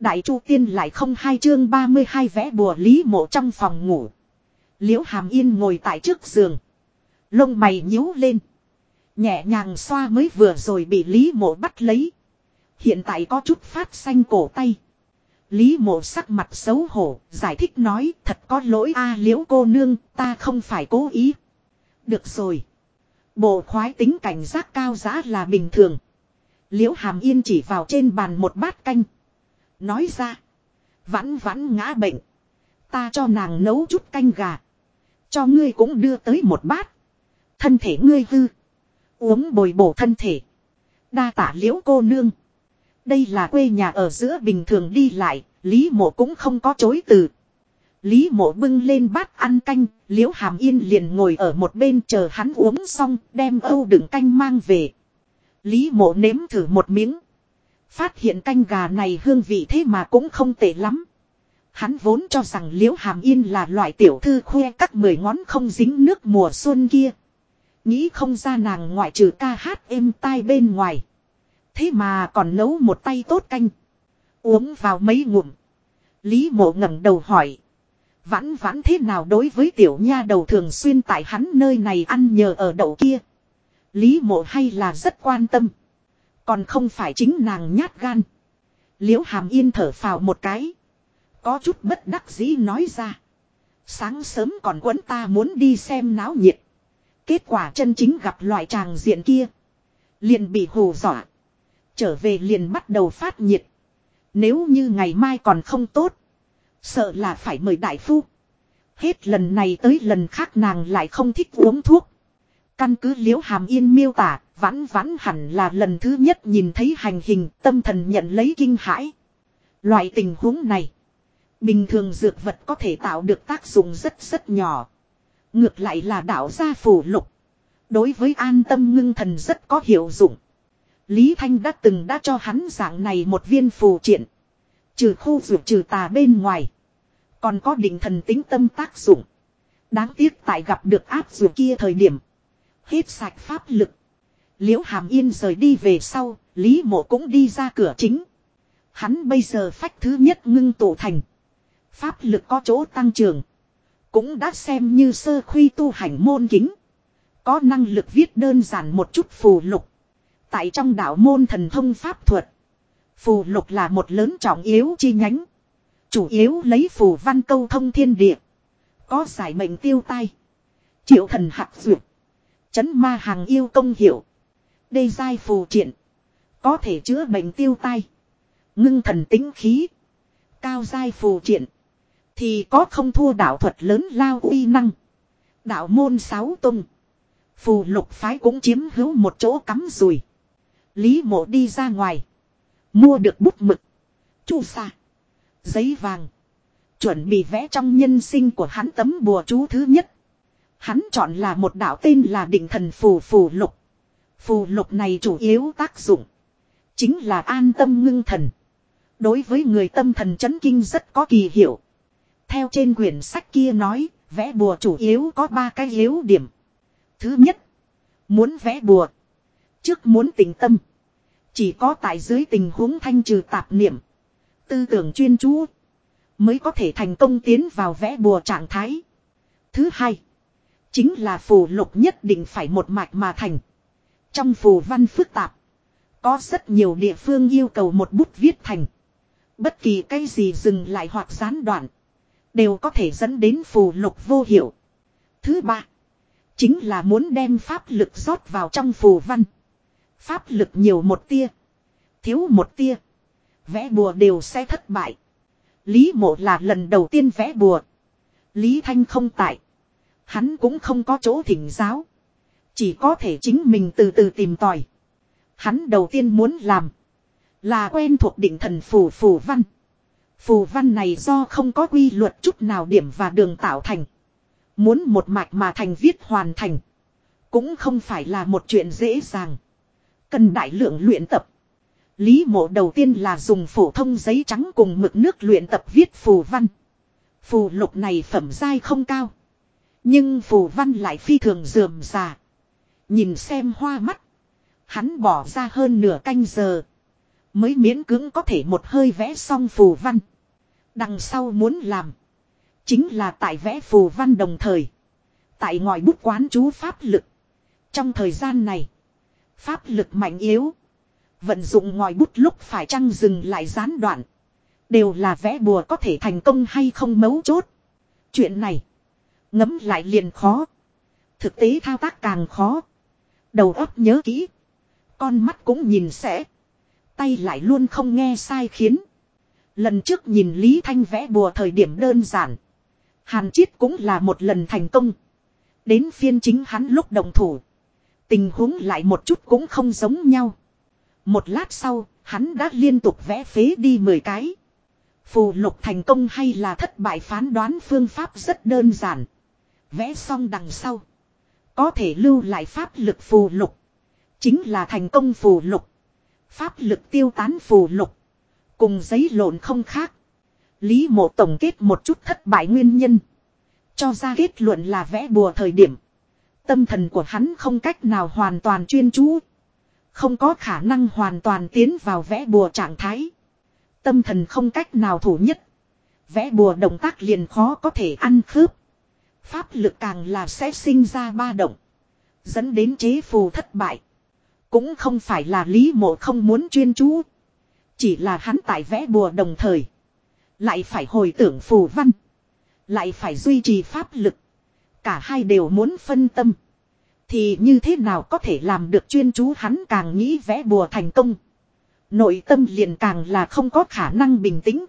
Đại Chu Tiên lại không hai chương 32 vẽ bùa Lý Mộ trong phòng ngủ. Liễu Hàm Yên ngồi tại trước giường. Lông mày nhíu lên. Nhẹ nhàng xoa mới vừa rồi bị Lý Mộ bắt lấy. Hiện tại có chút phát xanh cổ tay. Lý Mộ sắc mặt xấu hổ, giải thích nói thật có lỗi a liễu cô nương, ta không phải cố ý. Được rồi. Bộ khoái tính cảnh giác cao giá là bình thường. Liễu Hàm Yên chỉ vào trên bàn một bát canh. Nói ra. Vãn vãn ngã bệnh. Ta cho nàng nấu chút canh gà. Cho ngươi cũng đưa tới một bát. Thân thể ngươi hư. Uống bồi bổ thân thể. Đa tả liễu cô nương. Đây là quê nhà ở giữa bình thường đi lại. Lý mộ cũng không có chối từ. Lý mộ bưng lên bát ăn canh. Liễu hàm yên liền ngồi ở một bên chờ hắn uống xong. Đem âu đựng canh mang về. Lý mộ nếm thử một miếng. Phát hiện canh gà này hương vị thế mà cũng không tệ lắm. Hắn vốn cho rằng liễu hàm yên là loại tiểu thư khoe các mười ngón không dính nước mùa xuân kia. Nghĩ không ra nàng ngoại trừ ca hát êm tai bên ngoài. Thế mà còn nấu một tay tốt canh. Uống vào mấy ngụm. Lý mộ ngẩng đầu hỏi. Vãn vãn thế nào đối với tiểu nha đầu thường xuyên tại hắn nơi này ăn nhờ ở đậu kia. Lý mộ hay là rất quan tâm. Còn không phải chính nàng nhát gan. Liễu hàm yên thở phào một cái. Có chút bất đắc dĩ nói ra. Sáng sớm còn quấn ta muốn đi xem náo nhiệt. Kết quả chân chính gặp loại tràng diện kia. Liền bị hù dọa. Trở về liền bắt đầu phát nhiệt. Nếu như ngày mai còn không tốt. Sợ là phải mời đại phu. Hết lần này tới lần khác nàng lại không thích uống thuốc. Căn cứ liễu hàm yên miêu tả, vãn vãn hẳn là lần thứ nhất nhìn thấy hành hình tâm thần nhận lấy kinh hãi. Loại tình huống này. Bình thường dược vật có thể tạo được tác dụng rất rất nhỏ. Ngược lại là đạo gia phù lục. Đối với an tâm ngưng thần rất có hiệu dụng. Lý Thanh đã từng đã cho hắn dạng này một viên phù triện. Trừ khu dược trừ tà bên ngoài. Còn có định thần tính tâm tác dụng. Đáng tiếc tại gặp được áp dược kia thời điểm. Hết sạch pháp lực. Liễu Hàm Yên rời đi về sau, Lý Mộ cũng đi ra cửa chính. Hắn bây giờ phách thứ nhất ngưng tụ thành. Pháp lực có chỗ tăng trưởng. Cũng đã xem như sơ khuy tu hành môn kính. Có năng lực viết đơn giản một chút phù lục. Tại trong đạo môn thần thông pháp thuật. Phù lục là một lớn trọng yếu chi nhánh. Chủ yếu lấy phù văn câu thông thiên địa. Có giải mệnh tiêu tai. Triệu thần hạt dược. Chấn ma hàng yêu công hiệu. Đây giai phù triển. Có thể chữa bệnh tiêu tai. Ngưng thần tính khí. Cao giai phù triển. Thì có không thua đạo thuật lớn lao uy năng. Đạo môn sáu tung. Phù lục phái cũng chiếm hữu một chỗ cắm rùi. Lý mộ đi ra ngoài. Mua được bút mực. Chu sa. Giấy vàng. Chuẩn bị vẽ trong nhân sinh của hắn tấm bùa chú thứ nhất. Hắn chọn là một đạo tên là định thần phù phù lục. Phù lục này chủ yếu tác dụng. Chính là an tâm ngưng thần. Đối với người tâm thần chấn kinh rất có kỳ hiệu. Theo trên quyển sách kia nói, vẽ bùa chủ yếu có ba cái yếu điểm. Thứ nhất, muốn vẽ bùa. Trước muốn tỉnh tâm. Chỉ có tại dưới tình huống thanh trừ tạp niệm. Tư tưởng chuyên chú. Mới có thể thành công tiến vào vẽ bùa trạng thái. Thứ hai, chính là phù lục nhất định phải một mạch mà thành. Trong phù văn phức tạp. Có rất nhiều địa phương yêu cầu một bút viết thành. Bất kỳ cái gì dừng lại hoặc gián đoạn. Đều có thể dẫn đến phù lục vô hiệu. Thứ ba. Chính là muốn đem pháp lực rót vào trong phù văn. Pháp lực nhiều một tia. Thiếu một tia. Vẽ bùa đều sẽ thất bại. Lý mộ là lần đầu tiên vẽ bùa. Lý Thanh không tại. Hắn cũng không có chỗ thỉnh giáo. Chỉ có thể chính mình từ từ tìm tòi. Hắn đầu tiên muốn làm. Là quen thuộc định thần phù phù văn. Phù văn này do không có quy luật chút nào điểm và đường tạo thành. Muốn một mạch mà thành viết hoàn thành. Cũng không phải là một chuyện dễ dàng. Cần đại lượng luyện tập. Lý mộ đầu tiên là dùng phổ thông giấy trắng cùng mực nước luyện tập viết phù văn. Phù lục này phẩm giai không cao. Nhưng phù văn lại phi thường dườm già. Nhìn xem hoa mắt. Hắn bỏ ra hơn nửa canh giờ. Mới miễn cưỡng có thể một hơi vẽ xong phù văn. Đằng sau muốn làm. Chính là tại vẽ phù văn đồng thời. Tại ngòi bút quán chú pháp lực. Trong thời gian này. Pháp lực mạnh yếu. Vận dụng ngòi bút lúc phải chăng dừng lại gián đoạn. Đều là vẽ bùa có thể thành công hay không mấu chốt. Chuyện này. Ngấm lại liền khó. Thực tế thao tác càng khó. Đầu óc nhớ kỹ. Con mắt cũng nhìn sẽ. Tay lại luôn không nghe sai khiến. Lần trước nhìn Lý Thanh vẽ bùa thời điểm đơn giản. Hàn Chiết cũng là một lần thành công. Đến phiên chính hắn lúc đồng thủ. Tình huống lại một chút cũng không giống nhau. Một lát sau, hắn đã liên tục vẽ phế đi 10 cái. Phù lục thành công hay là thất bại phán đoán phương pháp rất đơn giản. Vẽ xong đằng sau. Có thể lưu lại pháp lực phù lục. Chính là thành công phù lục. Pháp lực tiêu tán phù lục. Cùng giấy lộn không khác. Lý mộ tổng kết một chút thất bại nguyên nhân. Cho ra kết luận là vẽ bùa thời điểm. Tâm thần của hắn không cách nào hoàn toàn chuyên chú. Không có khả năng hoàn toàn tiến vào vẽ bùa trạng thái. Tâm thần không cách nào thủ nhất. Vẽ bùa động tác liền khó có thể ăn khớp. Pháp lực càng là sẽ sinh ra ba động. Dẫn đến chế phù thất bại. Cũng không phải là lý mộ không muốn chuyên chú. Chỉ là hắn tại vẽ bùa đồng thời. Lại phải hồi tưởng phù văn. Lại phải duy trì pháp lực. Cả hai đều muốn phân tâm. Thì như thế nào có thể làm được chuyên chú hắn càng nghĩ vẽ bùa thành công. Nội tâm liền càng là không có khả năng bình tĩnh.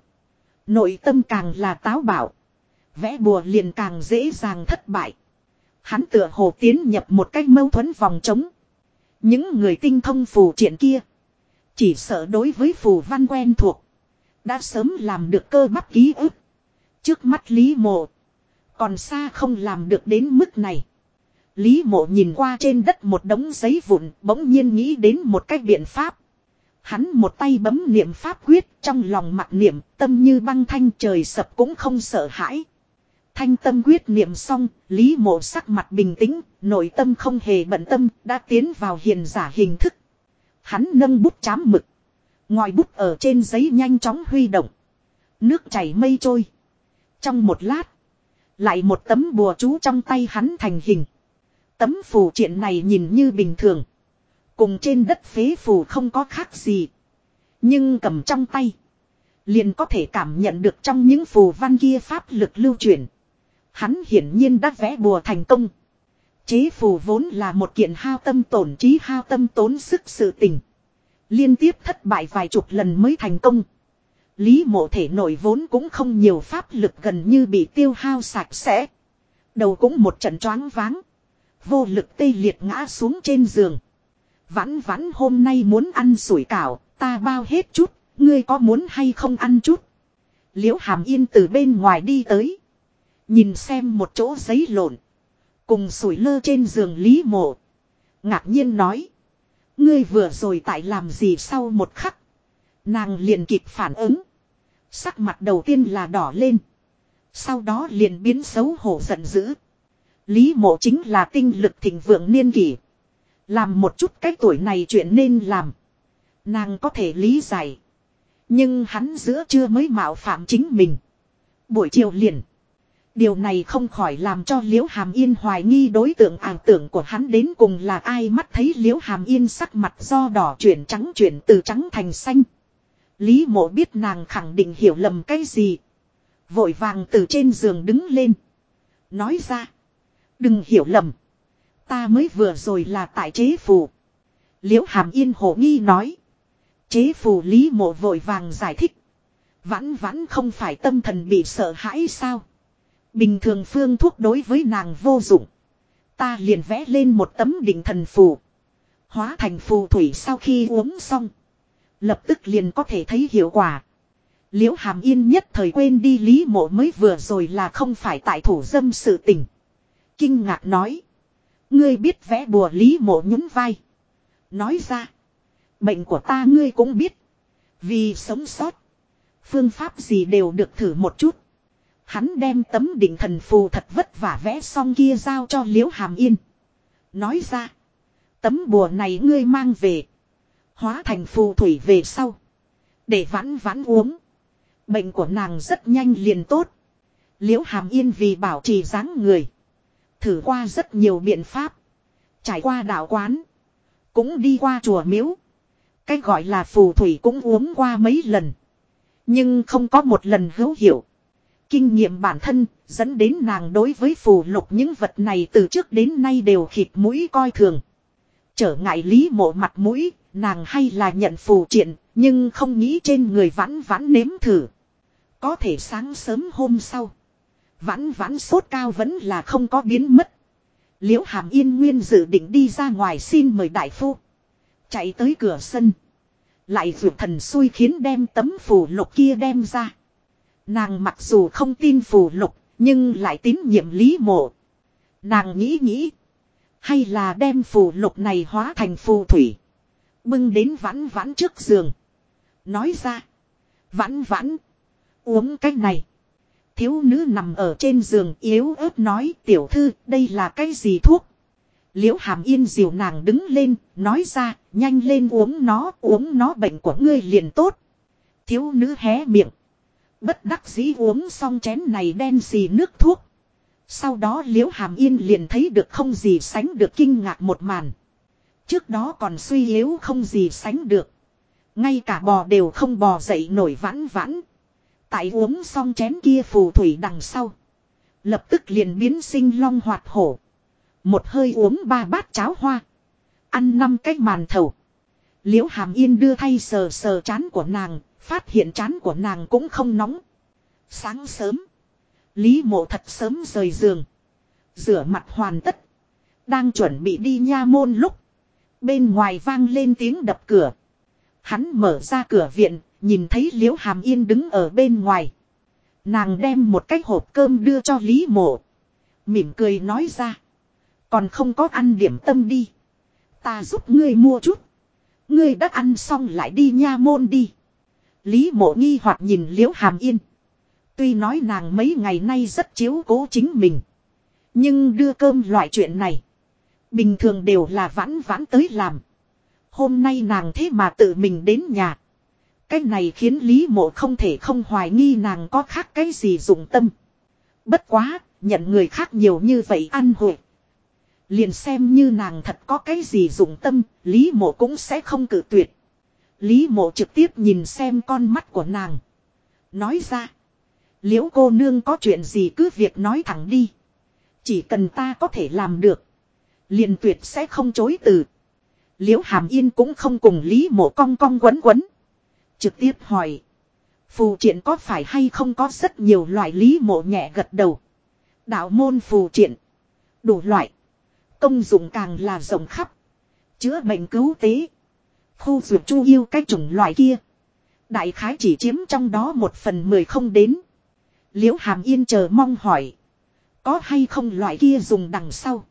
Nội tâm càng là táo bạo. Vẽ bùa liền càng dễ dàng thất bại. Hắn tựa hồ tiến nhập một cách mâu thuẫn vòng trống. Những người tinh thông phù triện kia. Chỉ sợ đối với phù văn quen thuộc. Đã sớm làm được cơ bắp ký ức. Trước mắt Lý Mộ. Còn xa không làm được đến mức này. Lý Mộ nhìn qua trên đất một đống giấy vụn, bỗng nhiên nghĩ đến một cách biện pháp. Hắn một tay bấm niệm pháp quyết, trong lòng mặt niệm, tâm như băng thanh trời sập cũng không sợ hãi. Thanh tâm quyết niệm xong, Lý mộ sắc mặt bình tĩnh, nội tâm không hề bận tâm, đã tiến vào hiền giả hình thức. Hắn nâng bút chám mực. Ngòi bút ở trên giấy nhanh chóng huy động. Nước chảy mây trôi. Trong một lát, lại một tấm bùa chú trong tay hắn thành hình. Tấm phù triện này nhìn như bình thường. Cùng trên đất phế phù không có khác gì. Nhưng cầm trong tay. Liền có thể cảm nhận được trong những phù văn kia pháp lực lưu chuyển. Hắn hiển nhiên đã vẽ bùa thành công. Chế phù vốn là một kiện hao tâm tổn trí hao tâm tốn sức sự tình. Liên tiếp thất bại vài chục lần mới thành công. Lý mộ thể nổi vốn cũng không nhiều pháp lực gần như bị tiêu hao sạch sẽ. Đầu cũng một trận choáng váng. Vô lực tê liệt ngã xuống trên giường. Vãn vãn hôm nay muốn ăn sủi cảo, ta bao hết chút, ngươi có muốn hay không ăn chút. Liễu hàm yên từ bên ngoài đi tới. Nhìn xem một chỗ giấy lộn. Cùng sủi lơ trên giường Lý Mộ. Ngạc nhiên nói. Ngươi vừa rồi tại làm gì sau một khắc. Nàng liền kịp phản ứng. Sắc mặt đầu tiên là đỏ lên. Sau đó liền biến xấu hổ giận dữ. Lý mộ chính là tinh lực thịnh vượng niên kỷ. Làm một chút cái tuổi này chuyện nên làm. Nàng có thể lý giải. Nhưng hắn giữa chưa mới mạo phạm chính mình. Buổi chiều liền. Điều này không khỏi làm cho Liễu Hàm Yên hoài nghi đối tượng ảo tưởng của hắn đến cùng là ai mắt thấy Liễu Hàm Yên sắc mặt do đỏ chuyển trắng chuyển từ trắng thành xanh. Lý mộ biết nàng khẳng định hiểu lầm cái gì. Vội vàng từ trên giường đứng lên. Nói ra. Đừng hiểu lầm. Ta mới vừa rồi là tại chế phù. Liễu Hàm Yên hổ nghi nói. Chế phù Lý mộ vội vàng giải thích. Vãn vãn không phải tâm thần bị sợ hãi sao. Bình thường phương thuốc đối với nàng vô dụng. Ta liền vẽ lên một tấm đỉnh thần phù. Hóa thành phù thủy sau khi uống xong. Lập tức liền có thể thấy hiệu quả. Liễu hàm yên nhất thời quên đi lý mộ mới vừa rồi là không phải tại thủ dâm sự tình. Kinh ngạc nói. Ngươi biết vẽ bùa lý mộ nhún vai. Nói ra. Bệnh của ta ngươi cũng biết. Vì sống sót. Phương pháp gì đều được thử một chút. Hắn đem tấm đỉnh thần phù thật vất vả vẽ xong kia giao cho liễu hàm yên. Nói ra. Tấm bùa này ngươi mang về. Hóa thành phù thủy về sau. Để vãn vãn uống. Bệnh của nàng rất nhanh liền tốt. Liễu hàm yên vì bảo trì dáng người. Thử qua rất nhiều biện pháp. Trải qua đạo quán. Cũng đi qua chùa miếu. cách gọi là phù thủy cũng uống qua mấy lần. Nhưng không có một lần hữu hiệu. Kinh nghiệm bản thân dẫn đến nàng đối với phù lục những vật này từ trước đến nay đều khịt mũi coi thường. Trở ngại lý mộ mặt mũi, nàng hay là nhận phù triện, nhưng không nghĩ trên người vãn vãn nếm thử. Có thể sáng sớm hôm sau. Vãn vãn sốt cao vẫn là không có biến mất. Liễu hàm yên nguyên dự định đi ra ngoài xin mời đại phu. Chạy tới cửa sân. Lại vượt thần xui khiến đem tấm phù lục kia đem ra. Nàng mặc dù không tin phù lục, nhưng lại tín nhiệm lý mộ. Nàng nghĩ nghĩ. Hay là đem phù lục này hóa thành phù thủy. Bưng đến vãn vãn trước giường. Nói ra. Vãn vãn. Uống cái này. Thiếu nữ nằm ở trên giường yếu ớt nói tiểu thư đây là cái gì thuốc. Liễu hàm yên dìu nàng đứng lên, nói ra, nhanh lên uống nó, uống nó bệnh của ngươi liền tốt. Thiếu nữ hé miệng. Bất đắc dĩ uống xong chén này đen xì nước thuốc. Sau đó liễu hàm yên liền thấy được không gì sánh được kinh ngạc một màn. Trước đó còn suy yếu không gì sánh được. Ngay cả bò đều không bò dậy nổi vãn vãn. Tại uống xong chén kia phù thủy đằng sau. Lập tức liền biến sinh long hoạt hổ. Một hơi uống ba bát cháo hoa. Ăn năm cái màn thầu. Liễu hàm yên đưa thay sờ sờ chán của nàng. Phát hiện chán của nàng cũng không nóng. Sáng sớm. Lý mộ thật sớm rời giường. Rửa mặt hoàn tất. Đang chuẩn bị đi nha môn lúc. Bên ngoài vang lên tiếng đập cửa. Hắn mở ra cửa viện, nhìn thấy Liễu Hàm Yên đứng ở bên ngoài. Nàng đem một cái hộp cơm đưa cho Lý Mộ. Mỉm cười nói ra. Còn không có ăn điểm tâm đi. Ta giúp ngươi mua chút. Ngươi đã ăn xong lại đi nha môn đi. Lý mộ nghi hoặc nhìn Liễu Hàm Yên. Tuy nói nàng mấy ngày nay rất chiếu cố chính mình. Nhưng đưa cơm loại chuyện này. Bình thường đều là vãn vãn tới làm. Hôm nay nàng thế mà tự mình đến nhà. Cái này khiến Lý Mộ không thể không hoài nghi nàng có khác cái gì dụng tâm. Bất quá, nhận người khác nhiều như vậy ăn hội. Liền xem như nàng thật có cái gì dụng tâm, Lý Mộ cũng sẽ không cử tuyệt. Lý Mộ trực tiếp nhìn xem con mắt của nàng. Nói ra. Liễu cô nương có chuyện gì cứ việc nói thẳng đi. Chỉ cần ta có thể làm được. Liền tuyệt sẽ không chối từ. Liễu hàm yên cũng không cùng Lý mộ cong cong quấn quấn. Trực tiếp hỏi. Phù triện có phải hay không có rất nhiều loại lý mộ nhẹ gật đầu. Đạo môn phù triện. Đủ loại. Công dụng càng là rộng khắp. Chữa bệnh cứu tế. Khu dược chu yêu cái chủng loại kia. Đại khái chỉ chiếm trong đó một phần mười không đến. Liễu hàm yên chờ mong hỏi. Có hay không loại kia dùng đằng sau.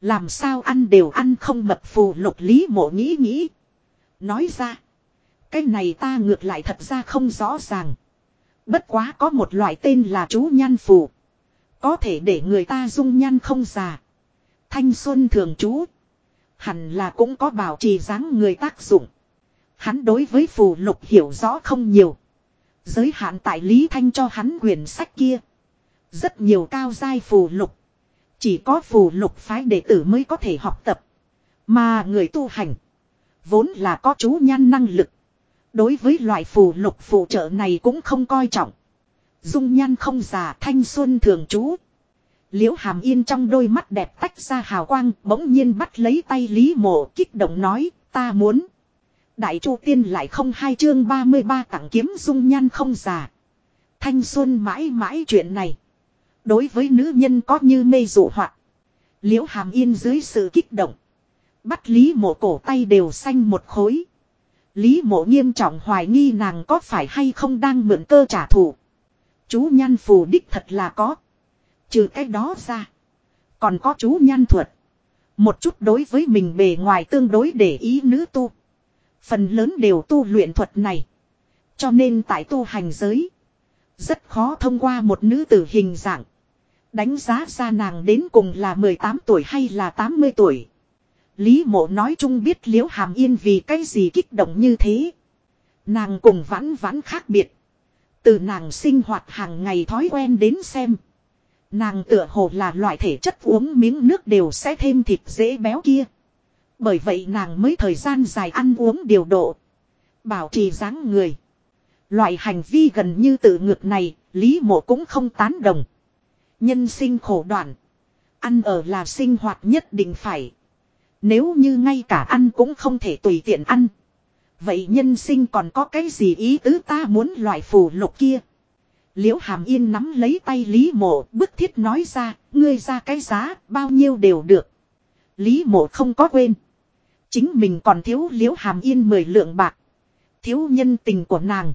Làm sao ăn đều ăn không mập phù lục lý mộ nghĩ nghĩ. Nói ra. Cái này ta ngược lại thật ra không rõ ràng. Bất quá có một loại tên là chú nhan phù. Có thể để người ta dung nhan không già. Thanh xuân thường chú. Hẳn là cũng có bảo trì dáng người tác dụng. Hắn đối với phù lục hiểu rõ không nhiều. Giới hạn tại Lý Thanh cho hắn quyển sách kia. Rất nhiều cao giai phù lục. Chỉ có phù lục phái đệ tử mới có thể học tập. Mà người tu hành. Vốn là có chú nhan năng lực. Đối với loại phù lục phụ trợ này cũng không coi trọng. Dung nhan không già thanh xuân thường chú. Liễu hàm yên trong đôi mắt đẹp tách ra hào quang, bỗng nhiên bắt lấy tay Lý Mộ, kích động nói, ta muốn. Đại chu tiên lại không hai chương 33 tặng kiếm dung nhan không già. Thanh xuân mãi mãi chuyện này. Đối với nữ nhân có như mê dụ hoạt. Liễu hàm yên dưới sự kích động. Bắt Lý mộ cổ tay đều xanh một khối. Lý mộ nghiêm trọng hoài nghi nàng có phải hay không đang mượn cơ trả thù. Chú nhan phù đích thật là có. Trừ cái đó ra. Còn có chú nhan thuật. Một chút đối với mình bề ngoài tương đối để ý nữ tu. Phần lớn đều tu luyện thuật này. Cho nên tại tu hành giới. Rất khó thông qua một nữ tử hình dạng. Đánh giá ra nàng đến cùng là 18 tuổi hay là 80 tuổi. Lý mộ nói chung biết liễu hàm yên vì cái gì kích động như thế. Nàng cùng vãn vãn khác biệt. Từ nàng sinh hoạt hàng ngày thói quen đến xem. Nàng tựa hồ là loại thể chất uống miếng nước đều sẽ thêm thịt dễ béo kia. Bởi vậy nàng mới thời gian dài ăn uống điều độ. Bảo trì dáng người. Loại hành vi gần như tự ngược này, Lý mộ cũng không tán đồng. Nhân sinh khổ đoạn. Ăn ở là sinh hoạt nhất định phải. Nếu như ngay cả ăn cũng không thể tùy tiện ăn. Vậy nhân sinh còn có cái gì ý tứ ta muốn loại phù lục kia. Liễu hàm yên nắm lấy tay Lý mộ bức thiết nói ra, ngươi ra cái giá, bao nhiêu đều được. Lý mộ không có quên. Chính mình còn thiếu liễu hàm yên mười lượng bạc. Thiếu nhân tình của nàng.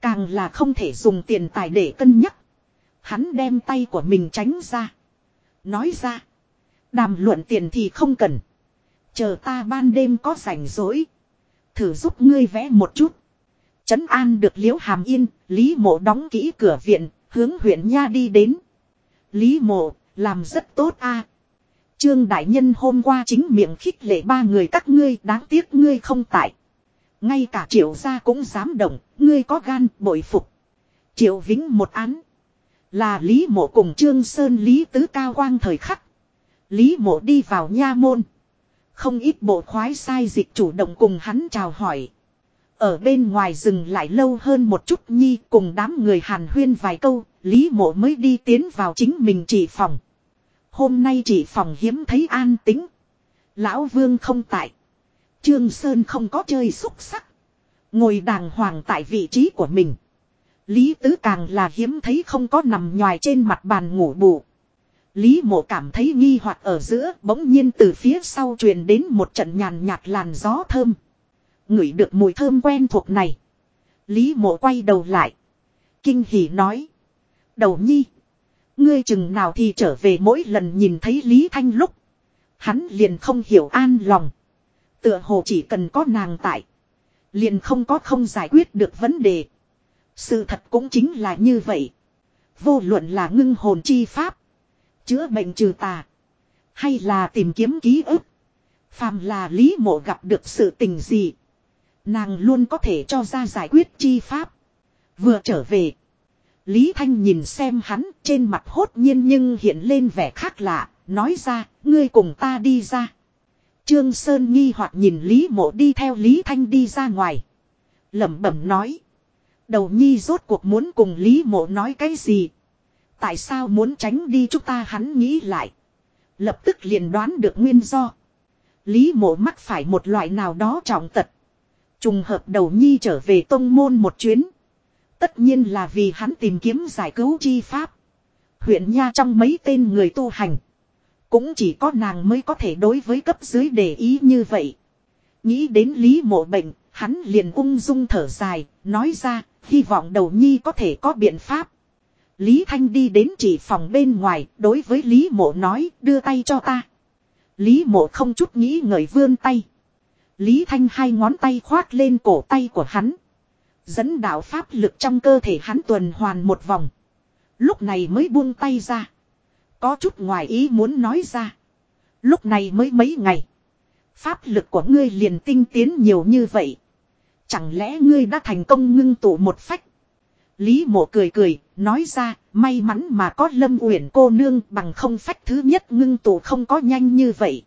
Càng là không thể dùng tiền tài để cân nhắc. Hắn đem tay của mình tránh ra. Nói ra. Đàm luận tiền thì không cần. Chờ ta ban đêm có rảnh rỗi. Thử giúp ngươi vẽ một chút. Trấn an được liễu hàm yên. Lý mộ đóng kỹ cửa viện. Hướng huyện nha đi đến. Lý mộ. Làm rất tốt a Trương Đại Nhân hôm qua chính miệng khích lệ ba người các ngươi đáng tiếc ngươi không tại. Ngay cả triệu gia cũng dám động, ngươi có gan bội phục. Triệu Vĩnh một án. Là Lý Mộ cùng Trương Sơn Lý Tứ Cao Quang thời khắc. Lý Mộ đi vào nha môn. Không ít bộ khoái sai dịch chủ động cùng hắn chào hỏi. Ở bên ngoài rừng lại lâu hơn một chút nhi cùng đám người hàn huyên vài câu, Lý Mộ mới đi tiến vào chính mình chỉ phòng. Hôm nay chỉ phòng hiếm thấy an tính. Lão Vương không tại. Trương Sơn không có chơi xúc sắc. Ngồi đàng hoàng tại vị trí của mình. Lý Tứ càng là hiếm thấy không có nằm nhòi trên mặt bàn ngủ bù. Lý mộ cảm thấy nghi hoặc ở giữa bỗng nhiên từ phía sau truyền đến một trận nhàn nhạt làn gió thơm. Ngửi được mùi thơm quen thuộc này. Lý mộ quay đầu lại. Kinh hỉ nói. Đầu nhi. Ngươi chừng nào thì trở về mỗi lần nhìn thấy Lý Thanh lúc. Hắn liền không hiểu an lòng. Tựa hồ chỉ cần có nàng tại. Liền không có không giải quyết được vấn đề. Sự thật cũng chính là như vậy. Vô luận là ngưng hồn chi pháp. Chữa bệnh trừ tà. Hay là tìm kiếm ký ức. Phàm là lý mộ gặp được sự tình gì. Nàng luôn có thể cho ra giải quyết chi pháp. Vừa trở về. Lý Thanh nhìn xem hắn trên mặt hốt nhiên nhưng hiện lên vẻ khác lạ. Nói ra, ngươi cùng ta đi ra. Trương Sơn nghi hoặc nhìn Lý Mộ đi theo Lý Thanh đi ra ngoài. lẩm bẩm nói. Đầu nhi rốt cuộc muốn cùng Lý Mộ nói cái gì? Tại sao muốn tránh đi chúng ta hắn nghĩ lại. Lập tức liền đoán được nguyên do. Lý Mộ mắc phải một loại nào đó trọng tật. Trùng hợp đầu nhi trở về tông môn một chuyến. Tất nhiên là vì hắn tìm kiếm giải cứu chi pháp. Huyện Nha trong mấy tên người tu hành. Cũng chỉ có nàng mới có thể đối với cấp dưới để ý như vậy. Nghĩ đến lý mộ bệnh, hắn liền ung dung thở dài, nói ra, hy vọng đầu nhi có thể có biện pháp. Lý Thanh đi đến chỉ phòng bên ngoài, đối với Lý mộ nói, đưa tay cho ta. Lý mộ không chút nghĩ ngợi vươn tay. Lý Thanh hai ngón tay khoát lên cổ tay của hắn. Dẫn đạo pháp lực trong cơ thể hắn tuần hoàn một vòng. Lúc này mới buông tay ra. Có chút ngoài ý muốn nói ra. Lúc này mới mấy ngày. Pháp lực của ngươi liền tinh tiến nhiều như vậy. Chẳng lẽ ngươi đã thành công ngưng tụ một phách. Lý mộ cười cười, nói ra, may mắn mà có lâm uyển cô nương bằng không phách thứ nhất ngưng tụ không có nhanh như vậy.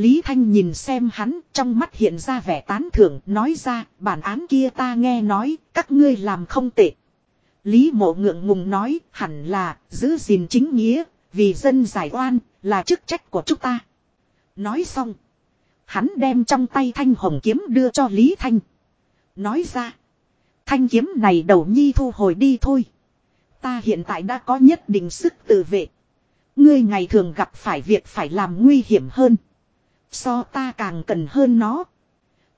Lý Thanh nhìn xem hắn, trong mắt hiện ra vẻ tán thưởng, nói ra, bản án kia ta nghe nói, các ngươi làm không tệ. Lý mộ ngượng ngùng nói, hẳn là, giữ gìn chính nghĩa, vì dân giải oan, là chức trách của chúng ta. Nói xong. Hắn đem trong tay thanh hồng kiếm đưa cho Lý Thanh. Nói ra. Thanh kiếm này đầu nhi thu hồi đi thôi. Ta hiện tại đã có nhất định sức tự vệ. Ngươi ngày thường gặp phải việc phải làm nguy hiểm hơn. So ta càng cần hơn nó.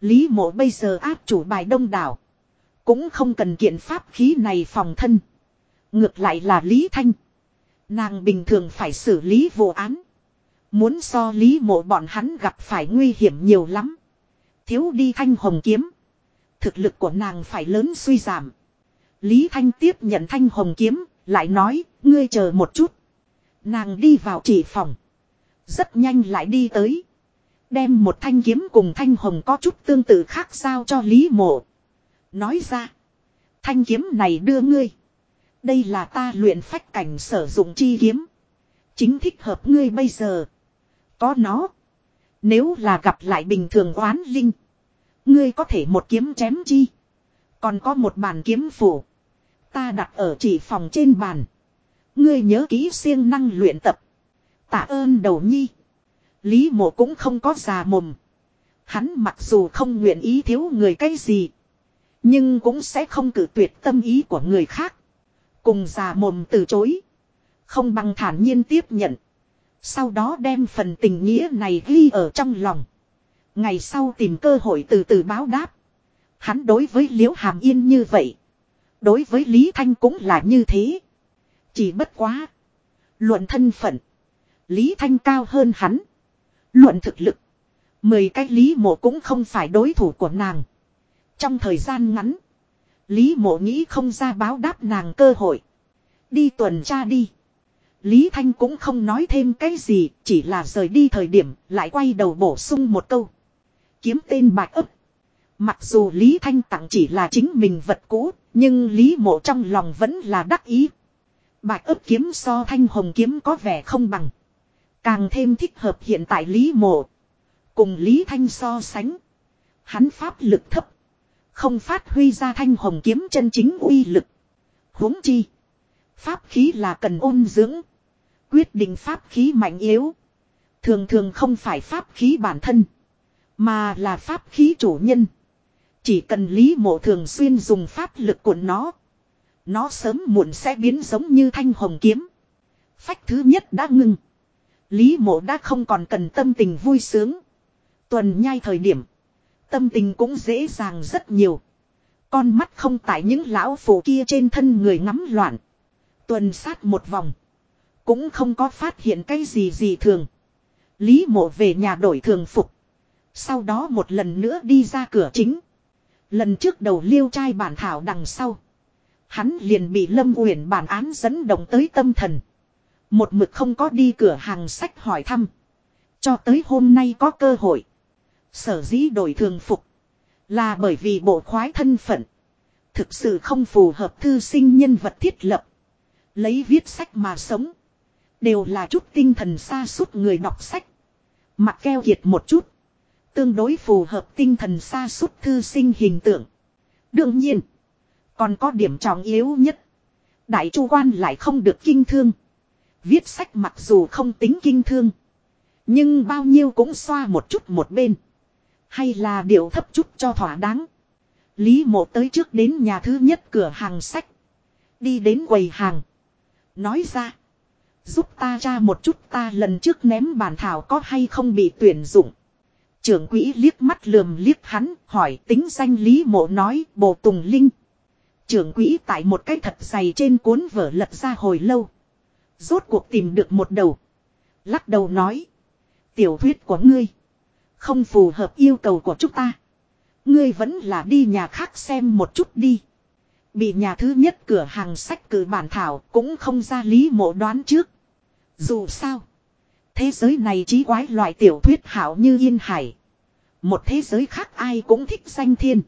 Lý mộ bây giờ áp chủ bài đông đảo. Cũng không cần kiện pháp khí này phòng thân. Ngược lại là Lý Thanh. Nàng bình thường phải xử lý vụ án. Muốn so lý mộ bọn hắn gặp phải nguy hiểm nhiều lắm. Thiếu đi thanh hồng kiếm. Thực lực của nàng phải lớn suy giảm. Lý Thanh tiếp nhận thanh hồng kiếm, lại nói, ngươi chờ một chút. Nàng đi vào chỉ phòng. Rất nhanh lại đi tới. Đem một thanh kiếm cùng thanh hồng có chút tương tự khác sao cho Lý mộ. Nói ra. Thanh kiếm này đưa ngươi. Đây là ta luyện phách cảnh sử dụng chi kiếm. Chính thích hợp ngươi bây giờ. Có nó. Nếu là gặp lại bình thường oán linh. Ngươi có thể một kiếm chém chi. Còn có một bàn kiếm phủ. Ta đặt ở chỉ phòng trên bàn. Ngươi nhớ kỹ siêng năng luyện tập. Tạ ơn đầu nhi. Lý mộ cũng không có già mồm. Hắn mặc dù không nguyện ý thiếu người cái gì. Nhưng cũng sẽ không cử tuyệt tâm ý của người khác. Cùng già mồm từ chối. Không bằng thản nhiên tiếp nhận. Sau đó đem phần tình nghĩa này ghi ở trong lòng. Ngày sau tìm cơ hội từ từ báo đáp. Hắn đối với Liễu Hàm Yên như vậy. Đối với Lý Thanh cũng là như thế. Chỉ bất quá. Luận thân phận. Lý Thanh cao hơn hắn. Luận thực lực. Mười cách Lý mộ cũng không phải đối thủ của nàng. Trong thời gian ngắn. Lý mộ nghĩ không ra báo đáp nàng cơ hội. Đi tuần tra đi. Lý Thanh cũng không nói thêm cái gì, chỉ là rời đi thời điểm, lại quay đầu bổ sung một câu. Kiếm tên bạch ấp. Mặc dù Lý Thanh tặng chỉ là chính mình vật cũ, nhưng Lý mộ trong lòng vẫn là đắc ý. Bạch ấp kiếm so thanh hồng kiếm có vẻ không bằng. Càng thêm thích hợp hiện tại Lý mộ. Cùng Lý Thanh so sánh. Hắn pháp lực thấp. Không phát huy ra thanh hồng kiếm chân chính uy lực. huống chi. Pháp khí là cần ôn dưỡng. Quyết định pháp khí mạnh yếu. Thường thường không phải pháp khí bản thân. Mà là pháp khí chủ nhân. Chỉ cần lý mộ thường xuyên dùng pháp lực của nó. Nó sớm muộn sẽ biến giống như thanh hồng kiếm. Phách thứ nhất đã ngưng. Lý mộ đã không còn cần tâm tình vui sướng. Tuần nhai thời điểm. Tâm tình cũng dễ dàng rất nhiều. Con mắt không tại những lão phụ kia trên thân người ngắm loạn. Tuần sát một vòng. Cũng không có phát hiện cái gì gì thường. Lý mộ về nhà đổi thường phục. Sau đó một lần nữa đi ra cửa chính. Lần trước đầu liêu trai bản thảo đằng sau. Hắn liền bị Lâm Uyển bản án dẫn động tới tâm thần. Một mực không có đi cửa hàng sách hỏi thăm. Cho tới hôm nay có cơ hội. Sở dĩ đổi thường phục. Là bởi vì bộ khoái thân phận. Thực sự không phù hợp thư sinh nhân vật thiết lập. Lấy viết sách mà sống. Đều là chút tinh thần xa suốt người đọc sách. Mặt keo kiệt một chút. Tương đối phù hợp tinh thần xa suốt thư sinh hình tượng. Đương nhiên. Còn có điểm trọng yếu nhất. Đại chu quan lại không được kinh thương. Viết sách mặc dù không tính kinh thương. Nhưng bao nhiêu cũng xoa một chút một bên. Hay là điệu thấp chút cho thỏa đáng. Lý mộ tới trước đến nhà thứ nhất cửa hàng sách. Đi đến quầy hàng. Nói ra. Giúp ta ra một chút ta lần trước ném bàn thảo có hay không bị tuyển dụng. Trưởng quỹ liếc mắt lườm liếc hắn, hỏi tính danh Lý mộ nói, bồ tùng linh. Trưởng quỹ tại một cái thật dày trên cuốn vở lật ra hồi lâu. Rốt cuộc tìm được một đầu. Lắc đầu nói. Tiểu thuyết của ngươi. Không phù hợp yêu cầu của chúng ta. Ngươi vẫn là đi nhà khác xem một chút đi. Bị nhà thứ nhất cửa hàng sách cử bản thảo cũng không ra lý mộ đoán trước. Dù sao. Thế giới này trí quái loại tiểu thuyết hảo như yên hải. Một thế giới khác ai cũng thích danh thiên.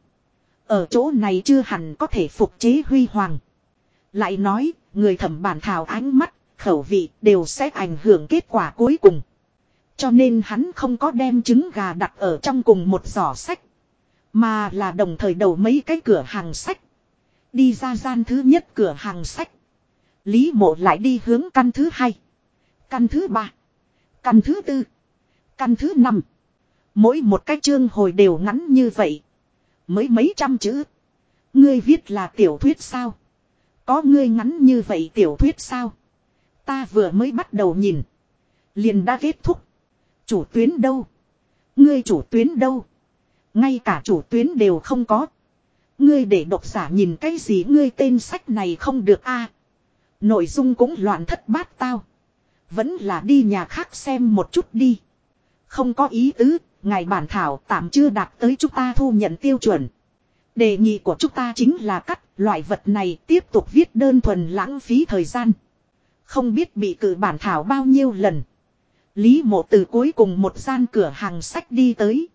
Ở chỗ này chưa hẳn có thể phục chế huy hoàng. Lại nói, người thẩm bản thảo ánh mắt, khẩu vị đều sẽ ảnh hưởng kết quả cuối cùng. Cho nên hắn không có đem trứng gà đặt ở trong cùng một giỏ sách. Mà là đồng thời đầu mấy cái cửa hàng sách. Đi ra gian thứ nhất cửa hàng sách. Lý mộ lại đi hướng căn thứ hai. Căn thứ ba. Căn thứ tư. Căn thứ năm. Mỗi một cái chương hồi đều ngắn như vậy. Mới mấy trăm chữ. Ngươi viết là tiểu thuyết sao? Có ngươi ngắn như vậy tiểu thuyết sao? Ta vừa mới bắt đầu nhìn. Liền đã kết thúc. Chủ tuyến đâu? Ngươi chủ tuyến đâu? Ngay cả chủ tuyến đều không có. Ngươi để độc giả nhìn cái gì ngươi tên sách này không được a Nội dung cũng loạn thất bát tao. Vẫn là đi nhà khác xem một chút đi. Không có ý tứ, ngài bản thảo tạm chưa đạt tới chúng ta thu nhận tiêu chuẩn. Đề nghị của chúng ta chính là cắt loại vật này tiếp tục viết đơn thuần lãng phí thời gian. Không biết bị cử bản thảo bao nhiêu lần. Lý mộ từ cuối cùng một gian cửa hàng sách đi tới.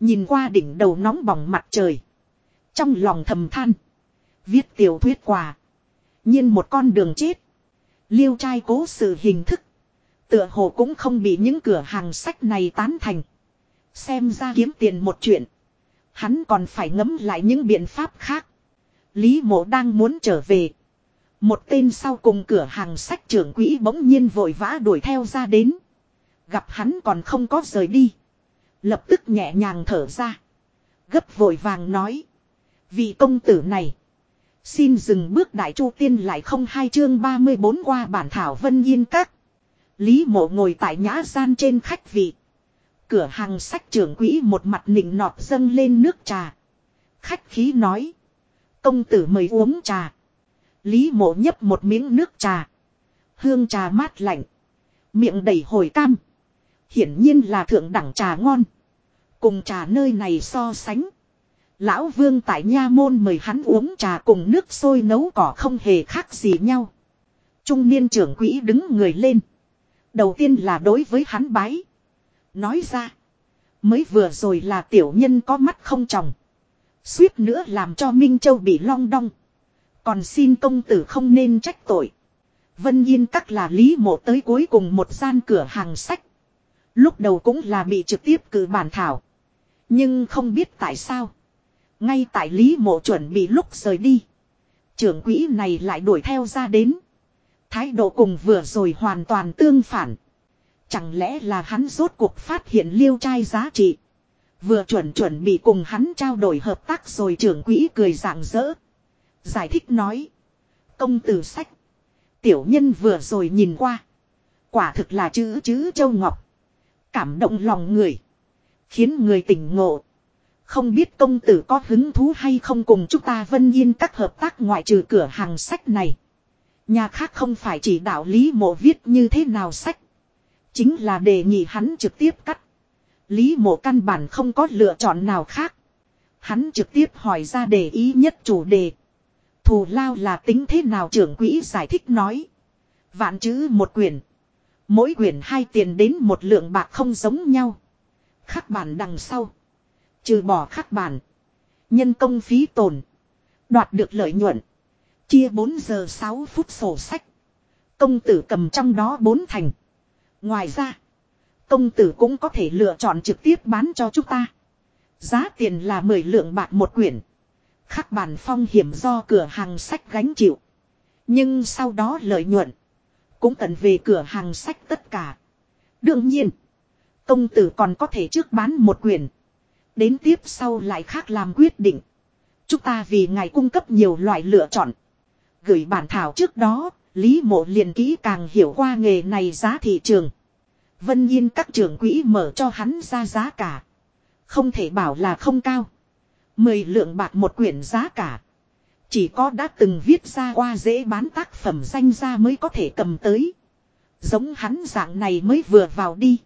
Nhìn qua đỉnh đầu nóng bỏng mặt trời. Trong lòng thầm than. Viết tiểu thuyết quả. nhiên một con đường chết. Liêu trai cố sự hình thức. Tựa hồ cũng không bị những cửa hàng sách này tán thành. Xem ra kiếm tiền một chuyện. Hắn còn phải ngấm lại những biện pháp khác. Lý mộ đang muốn trở về. Một tên sau cùng cửa hàng sách trưởng quỹ bỗng nhiên vội vã đuổi theo ra đến. Gặp hắn còn không có rời đi. Lập tức nhẹ nhàng thở ra. Gấp vội vàng nói. Vị công tử này. Xin dừng bước đại chu tiên lại không hai chương 34 qua bản thảo vân yên các. Lý mộ ngồi tại nhã gian trên khách vị. Cửa hàng sách trưởng quỹ một mặt nịnh nọt dâng lên nước trà. Khách khí nói. Công tử mời uống trà. Lý mộ nhấp một miếng nước trà. Hương trà mát lạnh. Miệng đầy hồi cam. Hiển nhiên là thượng đẳng trà ngon. Cùng trà nơi này so sánh. Lão vương tại nha môn mời hắn uống trà cùng nước sôi nấu cỏ không hề khác gì nhau. Trung niên trưởng quỹ đứng người lên. Đầu tiên là đối với hắn bái. Nói ra. Mới vừa rồi là tiểu nhân có mắt không tròng. Suýt nữa làm cho Minh Châu bị long đong. Còn xin công tử không nên trách tội. Vân Yên các là lý mộ tới cuối cùng một gian cửa hàng sách. Lúc đầu cũng là bị trực tiếp cử bản thảo. Nhưng không biết tại sao. Ngay tại lý mộ chuẩn bị lúc rời đi. Trưởng quỹ này lại đuổi theo ra đến. Thái độ cùng vừa rồi hoàn toàn tương phản. Chẳng lẽ là hắn rốt cuộc phát hiện liêu trai giá trị. Vừa chuẩn chuẩn bị cùng hắn trao đổi hợp tác rồi trưởng quỹ cười rạng rỡ. Giải thích nói. Công tử sách. Tiểu nhân vừa rồi nhìn qua. Quả thực là chữ chữ châu ngọc. Cảm động lòng người. Khiến người tỉnh ngộ. Không biết công tử có hứng thú hay không cùng chúng ta vân yên các hợp tác ngoại trừ cửa hàng sách này. Nhà khác không phải chỉ đạo lý mộ viết như thế nào sách. Chính là đề nghị hắn trực tiếp cắt. Lý mộ căn bản không có lựa chọn nào khác. Hắn trực tiếp hỏi ra đề ý nhất chủ đề. Thù lao là tính thế nào trưởng quỹ giải thích nói. Vạn chữ một quyển. Mỗi quyển hai tiền đến một lượng bạc không giống nhau. Khắc bản đằng sau. Trừ bỏ khắc bản. Nhân công phí tồn. Đoạt được lợi nhuận. Chia 4 giờ 6 phút sổ sách. Công tử cầm trong đó bốn thành. Ngoài ra. Công tử cũng có thể lựa chọn trực tiếp bán cho chúng ta. Giá tiền là 10 lượng bạc một quyển. Khắc bản phong hiểm do cửa hàng sách gánh chịu. Nhưng sau đó lợi nhuận. Cũng tận về cửa hàng sách tất cả. Đương nhiên. Công tử còn có thể trước bán một quyển. Đến tiếp sau lại khác làm quyết định. Chúng ta vì ngài cung cấp nhiều loại lựa chọn. Gửi bản thảo trước đó, Lý Mộ liền kỹ càng hiểu qua nghề này giá thị trường. Vân nhiên các trưởng quỹ mở cho hắn ra giá cả. Không thể bảo là không cao. Mười lượng bạc một quyển giá cả. Chỉ có đã từng viết ra qua dễ bán tác phẩm danh ra mới có thể cầm tới. Giống hắn dạng này mới vừa vào đi.